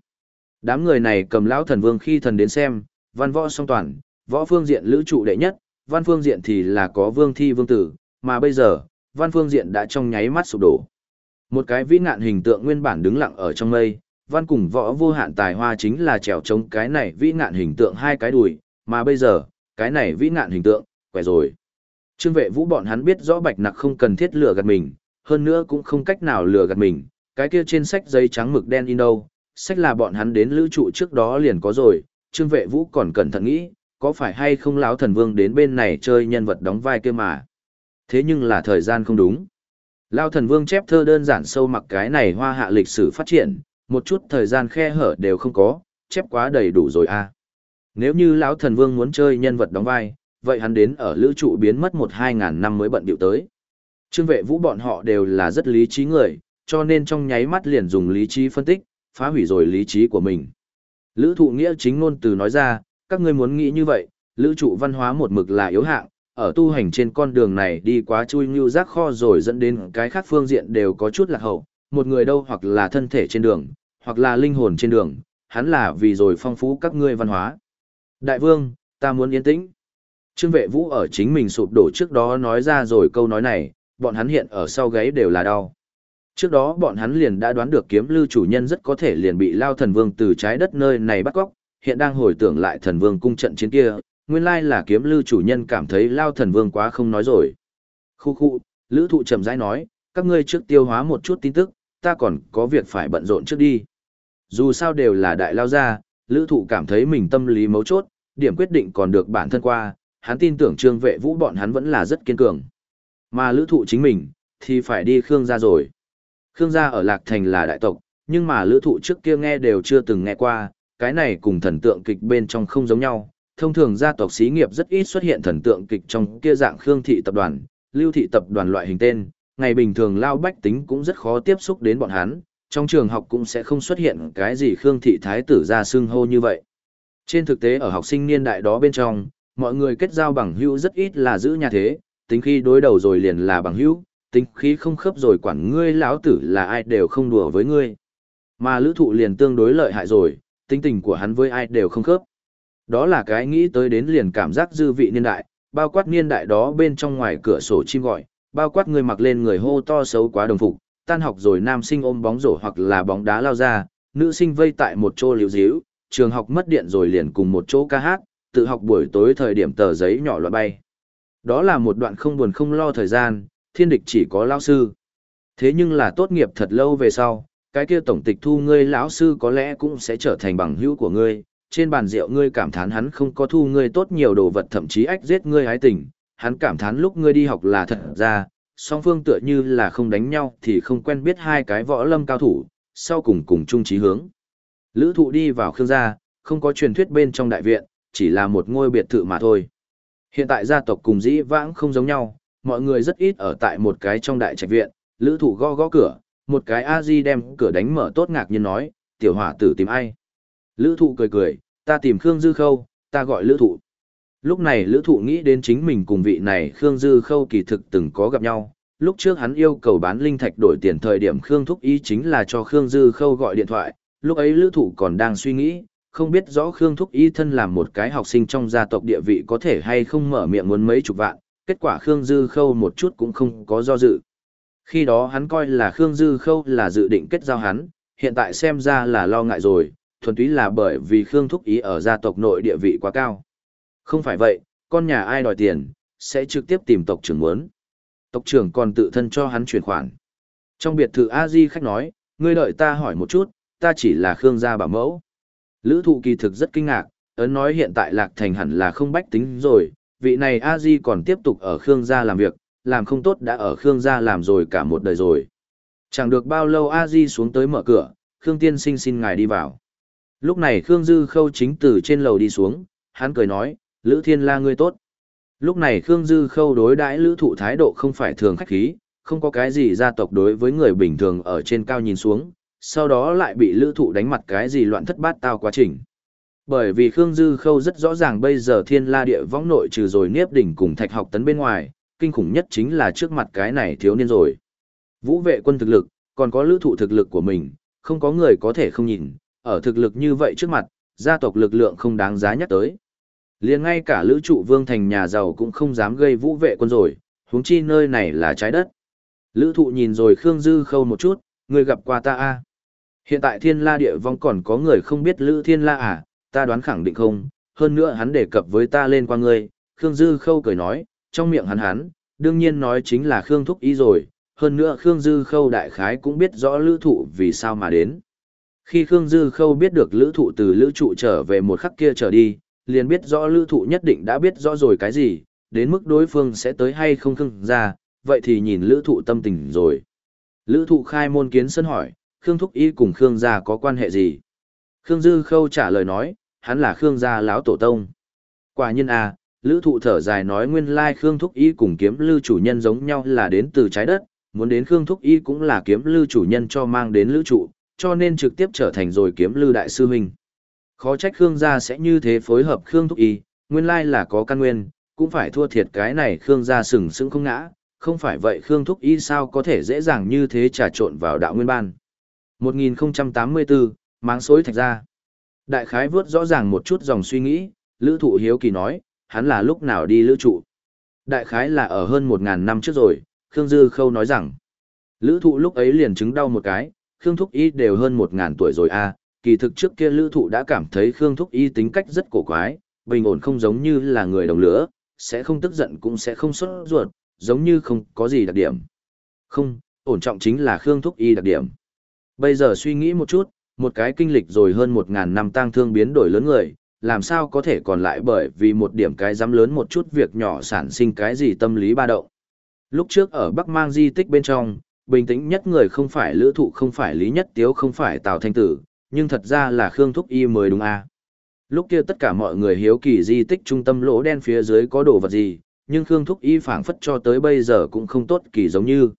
Đám người này cầm lão thần vương khi thần đến xem, văn võ song toàn, võ phương diện lữ trụ đệ nhất, văn phương diện thì là có vương thi vương tử, mà bây giờ, văn phương diện đã trong nháy mắt sụp đổ. Một cái vĩ ngạn hình tượng nguyên bản đứng lặng ở trong mây, văn cùng võ vô hạn tài hoa chính là trèo chống cái này vĩ ngạn hình tượng hai cái đùi, mà bây giờ, cái này vĩ ngạn hình tượng, quẻ rồi. Trương vệ vũ bọn hắn biết rõ bạch nặc không cần thiết lừa gạt mình, hơn nữa cũng không cách nào lừa gạt mình, cái kia trên sách giấy trắng mực đen in đâu, sách là bọn hắn đến lữ trụ trước đó liền có rồi, trương vệ vũ còn cẩn thận nghĩ, có phải hay không lão thần vương đến bên này chơi nhân vật đóng vai kia mà. Thế nhưng là thời gian không đúng. lao thần vương chép thơ đơn giản sâu mặc cái này hoa hạ lịch sử phát triển, một chút thời gian khe hở đều không có, chép quá đầy đủ rồi. À. Nếu như lão thần vương muốn chơi nhân vật đóng vai, vậy hắn đến ở lữ trụ biến mất một hai ngàn năm mới bận điệu tới. Trương vệ vũ bọn họ đều là rất lý trí người, cho nên trong nháy mắt liền dùng lý trí phân tích, phá hủy rồi lý trí của mình. Lữ thụ nghĩa chính ngôn từ nói ra, các ngươi muốn nghĩ như vậy, lữ trụ văn hóa một mực là yếu hạng, ở tu hành trên con đường này đi quá chui như rác kho rồi dẫn đến cái khác phương diện đều có chút lạc hậu, một người đâu hoặc là thân thể trên đường, hoặc là linh hồn trên đường, hắn là vì rồi phong phú các ngươi văn hóa. Đại vương, ta muốn yên tĩnh. Trương vệ vũ ở chính mình sụp đổ trước đó nói ra rồi câu nói này, bọn hắn hiện ở sau gáy đều là đau. Trước đó bọn hắn liền đã đoán được kiếm lưu chủ nhân rất có thể liền bị lao thần vương từ trái đất nơi này bắt cóc, hiện đang hồi tưởng lại thần vương cung trận chiến kia, nguyên lai là kiếm lưu chủ nhân cảm thấy lao thần vương quá không nói rồi. Khu khu, lữ thụ trầm rãi nói, các ngươi trước tiêu hóa một chút tin tức, ta còn có việc phải bận rộn trước đi. Dù sao đều là đại lao gia, lữ thụ cảm thấy mình tâm lý mấu chốt, điểm quyết định còn được bản thân qua, hắn tin tưởng trương vệ vũ bọn hắn vẫn là rất kiên cường. Mà lữ thụ chính mình, thì phải đi Khương gia rồi. Khương gia ở Lạc Thành là đại tộc, nhưng mà lữ thụ trước kia nghe đều chưa từng nghe qua, cái này cùng thần tượng kịch bên trong không giống nhau. Thông thường gia tộc xí nghiệp rất ít xuất hiện thần tượng kịch trong kia dạng Khương thị tập đoàn, lưu thị tập đoàn loại hình tên, ngày bình thường lao bách tính cũng rất khó tiếp xúc đến bọn hắn, trong trường học cũng sẽ không xuất hiện cái gì Khương thị thái tử ra xưng hô như vậy. Trên thực tế ở học sinh niên đại đó bên trong, mọi người kết giao bằng hữu rất ít là giữ nhà thế, tính khi đối đầu rồi liền là bằng hữu, tính khi không khớp rồi quản ngươi lão tử là ai đều không đùa với ngươi. Mà lữ thụ liền tương đối lợi hại rồi, tính tình của hắn với ai đều không khớp. Đó là cái nghĩ tới đến liền cảm giác dư vị niên đại, bao quát niên đại đó bên trong ngoài cửa sổ chim gọi, bao quát người mặc lên người hô to xấu quá đồng phục, tan học rồi nam sinh ôm bóng rổ hoặc là bóng đá lao ra, nữ sinh vây tại một chỗ liều díu, trường học mất điện rồi liền cùng một chỗ ca hát, tự học buổi tối thời điểm tờ giấy nhỏ loại bay. Đó là một đoạn không buồn không lo thời gian, thiên địch chỉ có lao sư. Thế nhưng là tốt nghiệp thật lâu về sau, cái kia tổng tịch thu ngươi lão sư có lẽ cũng sẽ trở thành bằng hữu của ngươi, trên bàn rượu ngươi cảm thán hắn không có thu ngươi tốt nhiều đồ vật thậm chí ách giết ngươi hái tình, hắn cảm thán lúc ngươi đi học là thật ra, song phương tựa như là không đánh nhau thì không quen biết hai cái võ lâm cao thủ, sau cùng cùng chung chí hướng. Lữ thụ đi vào Khương gia, không có truyền thuyết bên trong đại viện, chỉ là một ngôi biệt thự mà thôi. Hiện tại gia tộc cùng dĩ vãng không giống nhau, mọi người rất ít ở tại một cái trong đại trạch viện, lữ thụ gõ gõ cửa, một cái a di đem cửa đánh mở tốt ngạc nhiên nói, tiểu hỏa tử tìm ai. Lữ thụ cười cười, ta tìm Khương Dư Khâu, ta gọi lữ thụ. Lúc này lữ thụ nghĩ đến chính mình cùng vị này Khương Dư Khâu kỳ thực từng có gặp nhau. Lúc trước hắn yêu cầu bán linh thạch đổi tiền thời điểm Khương Thúc Ý chính là cho Khương Dư Khâu gọi điện thoại. Lúc ấy lữ thụ còn đang suy nghĩ, không biết rõ Khương Thúc Ý thân làm một cái học sinh trong gia tộc địa vị có thể hay không mở miệng muốn mấy chục vạn. Kết quả Khương Dư Khâu một chút cũng không có do dự. Khi đó hắn coi là Khương Dư Khâu là dự định kết giao hắn, hiện tại xem ra là lo ngại rồi, thuần túy là bởi vì Khương Thúc Ý ở gia tộc nội địa vị quá cao. Không phải vậy, con nhà ai đòi tiền, sẽ trực tiếp tìm tộc trưởng muốn. Tộc trưởng còn tự thân cho hắn chuyển khoản. Trong biệt thự A Di khách nói, ngươi đợi ta hỏi một chút, ta chỉ là Khương gia bảo mẫu. Lữ thụ kỳ thực rất kinh ngạc, ấn nói hiện tại Lạc Thành hẳn là không bách tính rồi, vị này A Di còn tiếp tục ở Khương gia làm việc, làm không tốt đã ở Khương gia làm rồi cả một đời rồi. Chẳng được bao lâu A Di xuống tới mở cửa, Khương Tiên sinh xin ngài đi vào. Lúc này Khương Dư Khâu chính từ trên lầu đi xuống, hắn cười nói, Lữ Thiên La ngươi tốt. Lúc này Khương Dư Khâu đối đãi Lữ Thụ thái độ không phải thường khách khí, không có cái gì gia tộc đối với người bình thường ở trên cao nhìn xuống, sau đó lại bị Lữ Thụ đánh mặt cái gì loạn thất bát tao quá trình. Bởi vì Khương Dư Khâu rất rõ ràng bây giờ Thiên La địa võng nội trừ rồi Niếp đỉnh cùng Thạch Học tấn bên ngoài, kinh khủng nhất chính là trước mặt cái này thiếu niên rồi. Vũ vệ quân thực lực, còn có Lữ Thụ thực lực của mình, không có người có thể không nhìn, ở thực lực như vậy trước mặt, gia tộc lực lượng không đáng giá nhắc tới. liền ngay cả lữ trụ vương thành nhà giàu cũng không dám gây vũ vệ quân rồi, huống chi nơi này là trái đất. Lữ thụ nhìn rồi Khương Dư khâu một chút, người gặp qua ta a Hiện tại thiên la địa vong còn có người không biết lữ thiên la à, ta đoán khẳng định không, hơn nữa hắn đề cập với ta lên qua ngươi, Khương Dư khâu cười nói, trong miệng hắn hắn, đương nhiên nói chính là Khương Thúc Ý rồi, hơn nữa Khương Dư khâu đại khái cũng biết rõ lữ thụ vì sao mà đến. Khi Khương Dư Khâu biết được lữ thụ từ lữ trụ trở về một khắc kia trở đi, liền biết rõ lữ thụ nhất định đã biết rõ rồi cái gì, đến mức đối phương sẽ tới hay không khương ra, vậy thì nhìn lữ thụ tâm tình rồi. Lữ thụ khai môn kiến sân hỏi, Khương Thúc Y cùng Khương gia có quan hệ gì? Khương Dư Khâu trả lời nói, hắn là Khương gia lão tổ tông. Quả nhân à, lữ thụ thở dài nói nguyên lai Khương Thúc Y cùng kiếm lưu chủ nhân giống nhau là đến từ trái đất, muốn đến Khương Thúc Y cũng là kiếm lưu chủ nhân cho mang đến lữ trụ, cho nên trực tiếp trở thành rồi kiếm lưu đại sư huynh. Khó trách Khương gia sẽ như thế phối hợp Khương Thúc Y, nguyên lai là có căn nguyên, cũng phải thua thiệt cái này Khương gia sừng sững không ngã, không phải vậy Khương Thúc Y sao có thể dễ dàng như thế trà trộn vào đạo nguyên ban. 1084, máng xối thạch ra. Đại khái vớt rõ ràng một chút dòng suy nghĩ, Lữ Thụ Hiếu Kỳ nói, hắn là lúc nào đi lữ trụ. Đại khái là ở hơn 1.000 năm trước rồi, Khương Dư Khâu nói rằng, Lữ Thụ lúc ấy liền chứng đau một cái, Khương Thúc Y đều hơn 1.000 tuổi rồi à, kỳ thực trước kia lữ thụ đã cảm thấy Khương Thúc Y tính cách rất cổ quái, bình ổn không giống như là người đồng lửa, sẽ không tức giận cũng sẽ không xuất ruột, giống như không có gì đặc điểm. Không, ổn trọng chính là Khương Thúc Y đặc điểm. Bây giờ suy nghĩ một chút, một cái kinh lịch rồi hơn một ngàn năm tang thương biến đổi lớn người, làm sao có thể còn lại bởi vì một điểm cái dám lớn một chút việc nhỏ sản sinh cái gì tâm lý ba động. Lúc trước ở Bắc Mang di tích bên trong, bình tĩnh nhất người không phải lữ thụ không phải lý nhất tiếu không phải tào thanh tử, nhưng thật ra là Khương Thúc Y mới đúng a à. Lúc kia tất cả mọi người hiếu kỳ di tích trung tâm lỗ đen phía dưới có đồ vật gì, nhưng Khương Thúc Y phảng phất cho tới bây giờ cũng không tốt kỳ giống như.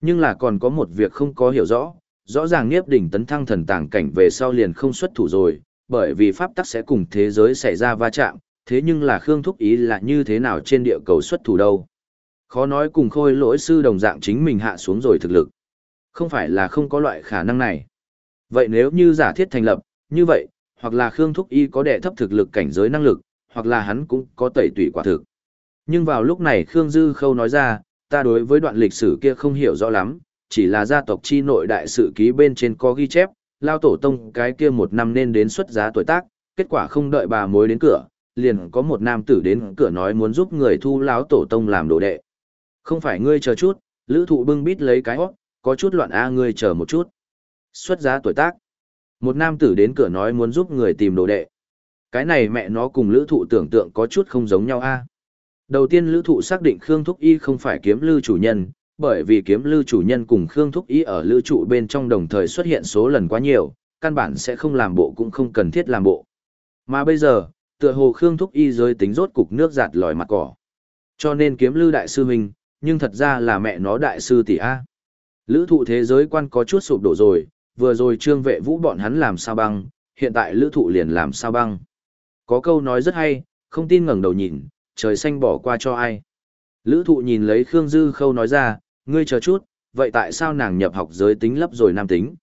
Nhưng là còn có một việc không có hiểu rõ, rõ ràng Niếp Đỉnh tấn thăng thần tàng cảnh về sau liền không xuất thủ rồi, bởi vì pháp tắc sẽ cùng thế giới xảy ra va chạm, thế nhưng là Khương Thúc Ý là như thế nào trên địa cầu xuất thủ đâu. Khó nói cùng khôi lỗi sư đồng dạng chính mình hạ xuống rồi thực lực. Không phải là không có loại khả năng này. Vậy nếu như giả thiết thành lập, như vậy, hoặc là Khương Thúc Y có đệ thấp thực lực cảnh giới năng lực, hoặc là hắn cũng có tẩy tủy quả thực. Nhưng vào lúc này Khương Dư Khâu nói ra, ta đối với đoạn lịch sử kia không hiểu rõ lắm, chỉ là gia tộc chi nội đại sự ký bên trên có ghi chép, lao tổ tông cái kia một năm nên đến xuất giá tuổi tác, kết quả không đợi bà mối đến cửa, liền có một nam tử đến cửa nói muốn giúp người thu lão tổ tông làm đồ đệ. Không phải ngươi chờ chút, lữ thụ bưng bít lấy cái hót, có chút loạn a ngươi chờ một chút. Xuất giá tuổi tác. Một nam tử đến cửa nói muốn giúp người tìm đồ đệ. Cái này mẹ nó cùng lữ thụ tưởng tượng có chút không giống nhau a Đầu tiên lữ thụ xác định Khương Thúc Y không phải kiếm lưu chủ nhân, bởi vì kiếm lưu chủ nhân cùng Khương Thúc Y ở lưu trụ bên trong đồng thời xuất hiện số lần quá nhiều, căn bản sẽ không làm bộ cũng không cần thiết làm bộ. Mà bây giờ, tựa hồ Khương Thúc Y giới tính rốt cục nước giạt lòi mặt cỏ. Cho nên kiếm lư đại sư huynh, nhưng thật ra là mẹ nó đại sư tỷ A. Lữ thụ thế giới quan có chút sụp đổ rồi, vừa rồi trương vệ vũ bọn hắn làm sao băng, hiện tại lữ thụ liền làm sao băng. Có câu nói rất hay, không tin ngẩng đầu nhìn, trời xanh bỏ qua cho ai. Lữ thụ nhìn lấy Khương Dư Khâu nói ra, ngươi chờ chút, vậy tại sao nàng nhập học giới tính lấp rồi nam tính?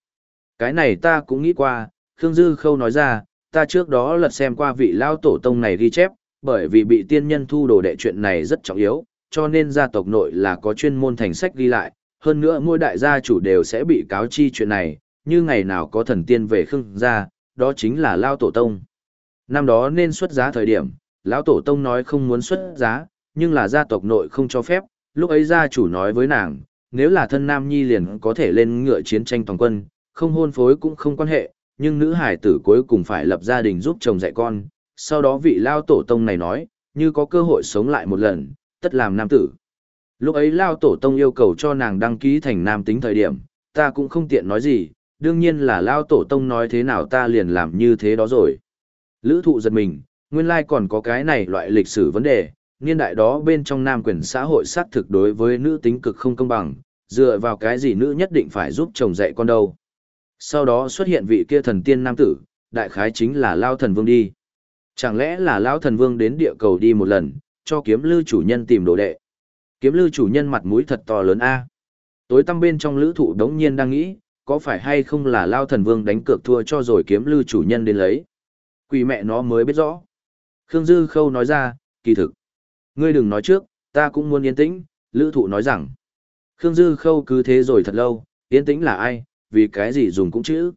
Cái này ta cũng nghĩ qua, Khương Dư Khâu nói ra, ta trước đó lật xem qua vị lao tổ tông này ghi chép, bởi vì bị tiên nhân thu đồ đệ chuyện này rất trọng yếu, cho nên gia tộc nội là có chuyên môn thành sách ghi lại, hơn nữa mỗi đại gia chủ đều sẽ bị cáo chi chuyện này, như ngày nào có thần tiên về khương gia, đó chính là lao tổ tông. Năm đó nên xuất giá thời điểm, lão tổ tông nói không muốn xuất giá, nhưng là gia tộc nội không cho phép, lúc ấy gia chủ nói với nàng, nếu là thân nam nhi liền có thể lên ngựa chiến tranh toàn quân, không hôn phối cũng không quan hệ, nhưng nữ hải tử cuối cùng phải lập gia đình giúp chồng dạy con, sau đó vị lao tổ tông này nói, như có cơ hội sống lại một lần, tất làm nam tử. Lúc ấy lao tổ tông yêu cầu cho nàng đăng ký thành nam tính thời điểm, ta cũng không tiện nói gì, đương nhiên là lao tổ tông nói thế nào ta liền làm như thế đó rồi. Lữ thụ giật mình, nguyên lai còn có cái này loại lịch sử vấn đề, niên đại đó bên trong nam quyền xã hội xác thực đối với nữ tính cực không công bằng, dựa vào cái gì nữ nhất định phải giúp chồng dạy con đâu. Sau đó xuất hiện vị kia thần tiên nam tử, đại khái chính là Lao thần vương đi. Chẳng lẽ là Lao thần vương đến địa cầu đi một lần, cho kiếm lưu chủ nhân tìm đồ đệ. Kiếm lưu chủ nhân mặt mũi thật to lớn a. Tối tăm bên trong lữ thụ đống nhiên đang nghĩ, có phải hay không là Lao thần vương đánh cược thua cho rồi kiếm lưu chủ nhân đến lấy. Quỷ mẹ nó mới biết rõ. Khương Dư Khâu nói ra, kỳ thực. Ngươi đừng nói trước, ta cũng muốn yên tĩnh, lữ thụ nói rằng. Khương Dư Khâu cứ thế rồi thật lâu, yên tĩnh là ai, vì cái gì dùng cũng chữ.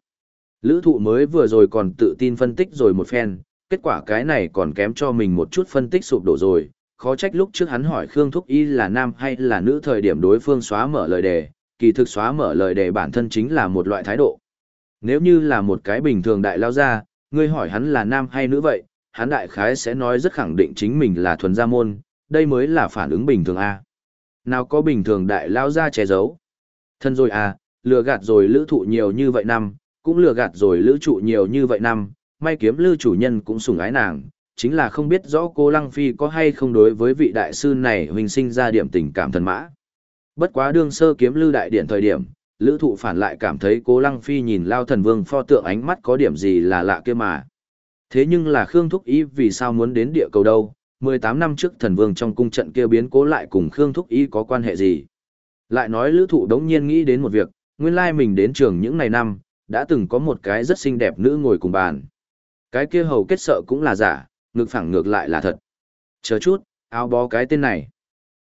Lữ thụ mới vừa rồi còn tự tin phân tích rồi một phen, kết quả cái này còn kém cho mình một chút phân tích sụp đổ rồi, khó trách lúc trước hắn hỏi Khương Thúc Y là nam hay là nữ thời điểm đối phương xóa mở lời đề, kỳ thực xóa mở lời đề bản thân chính là một loại thái độ. Nếu như là một cái bình thường đại lao ra, ngươi hỏi hắn là nam hay nữ vậy, hắn đại khái sẽ nói rất khẳng định chính mình là thuần gia môn, đây mới là phản ứng bình thường A. Nào có bình thường đại lao ra che giấu. Thân rồi à, lừa gạt rồi lữ thụ nhiều như vậy năm, cũng lừa gạt rồi lữ trụ nhiều như vậy năm, may kiếm lư chủ nhân cũng sủng ái nàng, chính là không biết rõ cô Lăng Phi có hay không đối với vị đại sư này huỳnh sinh ra điểm tình cảm thần mã. Bất quá đương sơ kiếm lư đại điện thời điểm, lữ thụ phản lại cảm thấy cố Lăng Phi nhìn lao thần vương pho tượng ánh mắt có điểm gì là lạ kia mà. Thế nhưng là Khương Thúc Ý vì sao muốn đến địa cầu đâu, 18 năm trước thần vương trong cung trận kia biến cố lại cùng Khương Thúc Ý có quan hệ gì. Lại nói lữ thụ đống nhiên nghĩ đến một việc, nguyên lai mình đến trường những ngày năm, đã từng có một cái rất xinh đẹp nữ ngồi cùng bàn. Cái kia hầu kết sợ cũng là giả, ngực phẳng ngược lại là thật. Chờ chút, áo bó cái tên này.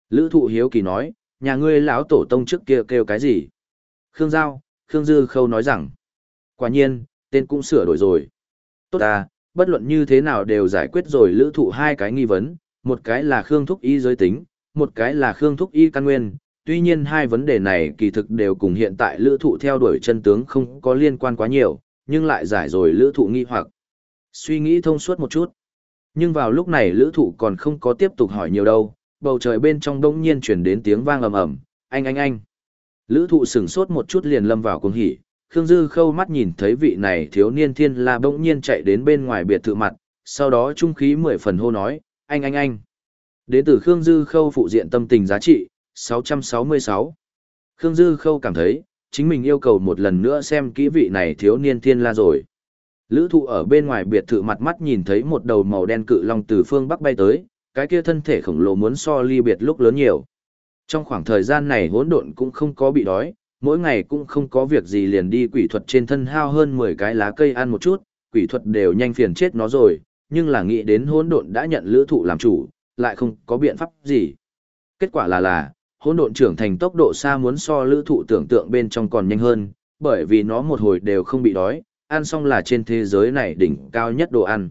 Lữ thụ hiếu kỳ nói, nhà ngươi lão tổ tông trước kia kêu cái gì? Khương Giao, Khương Dư Khâu nói rằng, quả nhiên, tên cũng sửa đổi rồi. Tốt à, bất luận như thế nào đều giải quyết rồi lữ thụ hai cái nghi vấn, một cái là Khương Thúc Y giới tính, một cái là Khương Thúc Y căn nguyên. Tuy nhiên hai vấn đề này kỳ thực đều cùng hiện tại lữ thụ theo đuổi chân tướng không có liên quan quá nhiều, nhưng lại giải rồi lữ thụ nghi hoặc. Suy nghĩ thông suốt một chút. Nhưng vào lúc này lữ thụ còn không có tiếp tục hỏi nhiều đâu, bầu trời bên trong đông nhiên chuyển đến tiếng vang ầm ầm anh anh anh. Lữ thụ sửng sốt một chút liền lâm vào cuồng hỉ, Khương Dư khâu mắt nhìn thấy vị này thiếu niên thiên la bỗng nhiên chạy đến bên ngoài biệt thự mặt, sau đó trung khí mười phần hô nói, anh anh anh. Đến từ Khương Dư Khâu phụ diện tâm tình giá trị, 666. Khương Dư Khâu cảm thấy, chính mình yêu cầu một lần nữa xem kỹ vị này thiếu niên thiên la rồi. Lữ thụ ở bên ngoài biệt thự mặt mắt nhìn thấy một đầu màu đen cự long từ phương Bắc bay tới, cái kia thân thể khổng lồ muốn so ly biệt lúc lớn nhiều. Trong khoảng thời gian này hỗn độn cũng không có bị đói, mỗi ngày cũng không có việc gì liền đi quỷ thuật trên thân hao hơn 10 cái lá cây ăn một chút, quỷ thuật đều nhanh phiền chết nó rồi, nhưng là nghĩ đến hỗn độn đã nhận lữ thụ làm chủ, lại không có biện pháp gì. Kết quả là là, hỗn độn trưởng thành tốc độ xa muốn so lữ thụ tưởng tượng bên trong còn nhanh hơn, bởi vì nó một hồi đều không bị đói, ăn xong là trên thế giới này đỉnh cao nhất đồ ăn.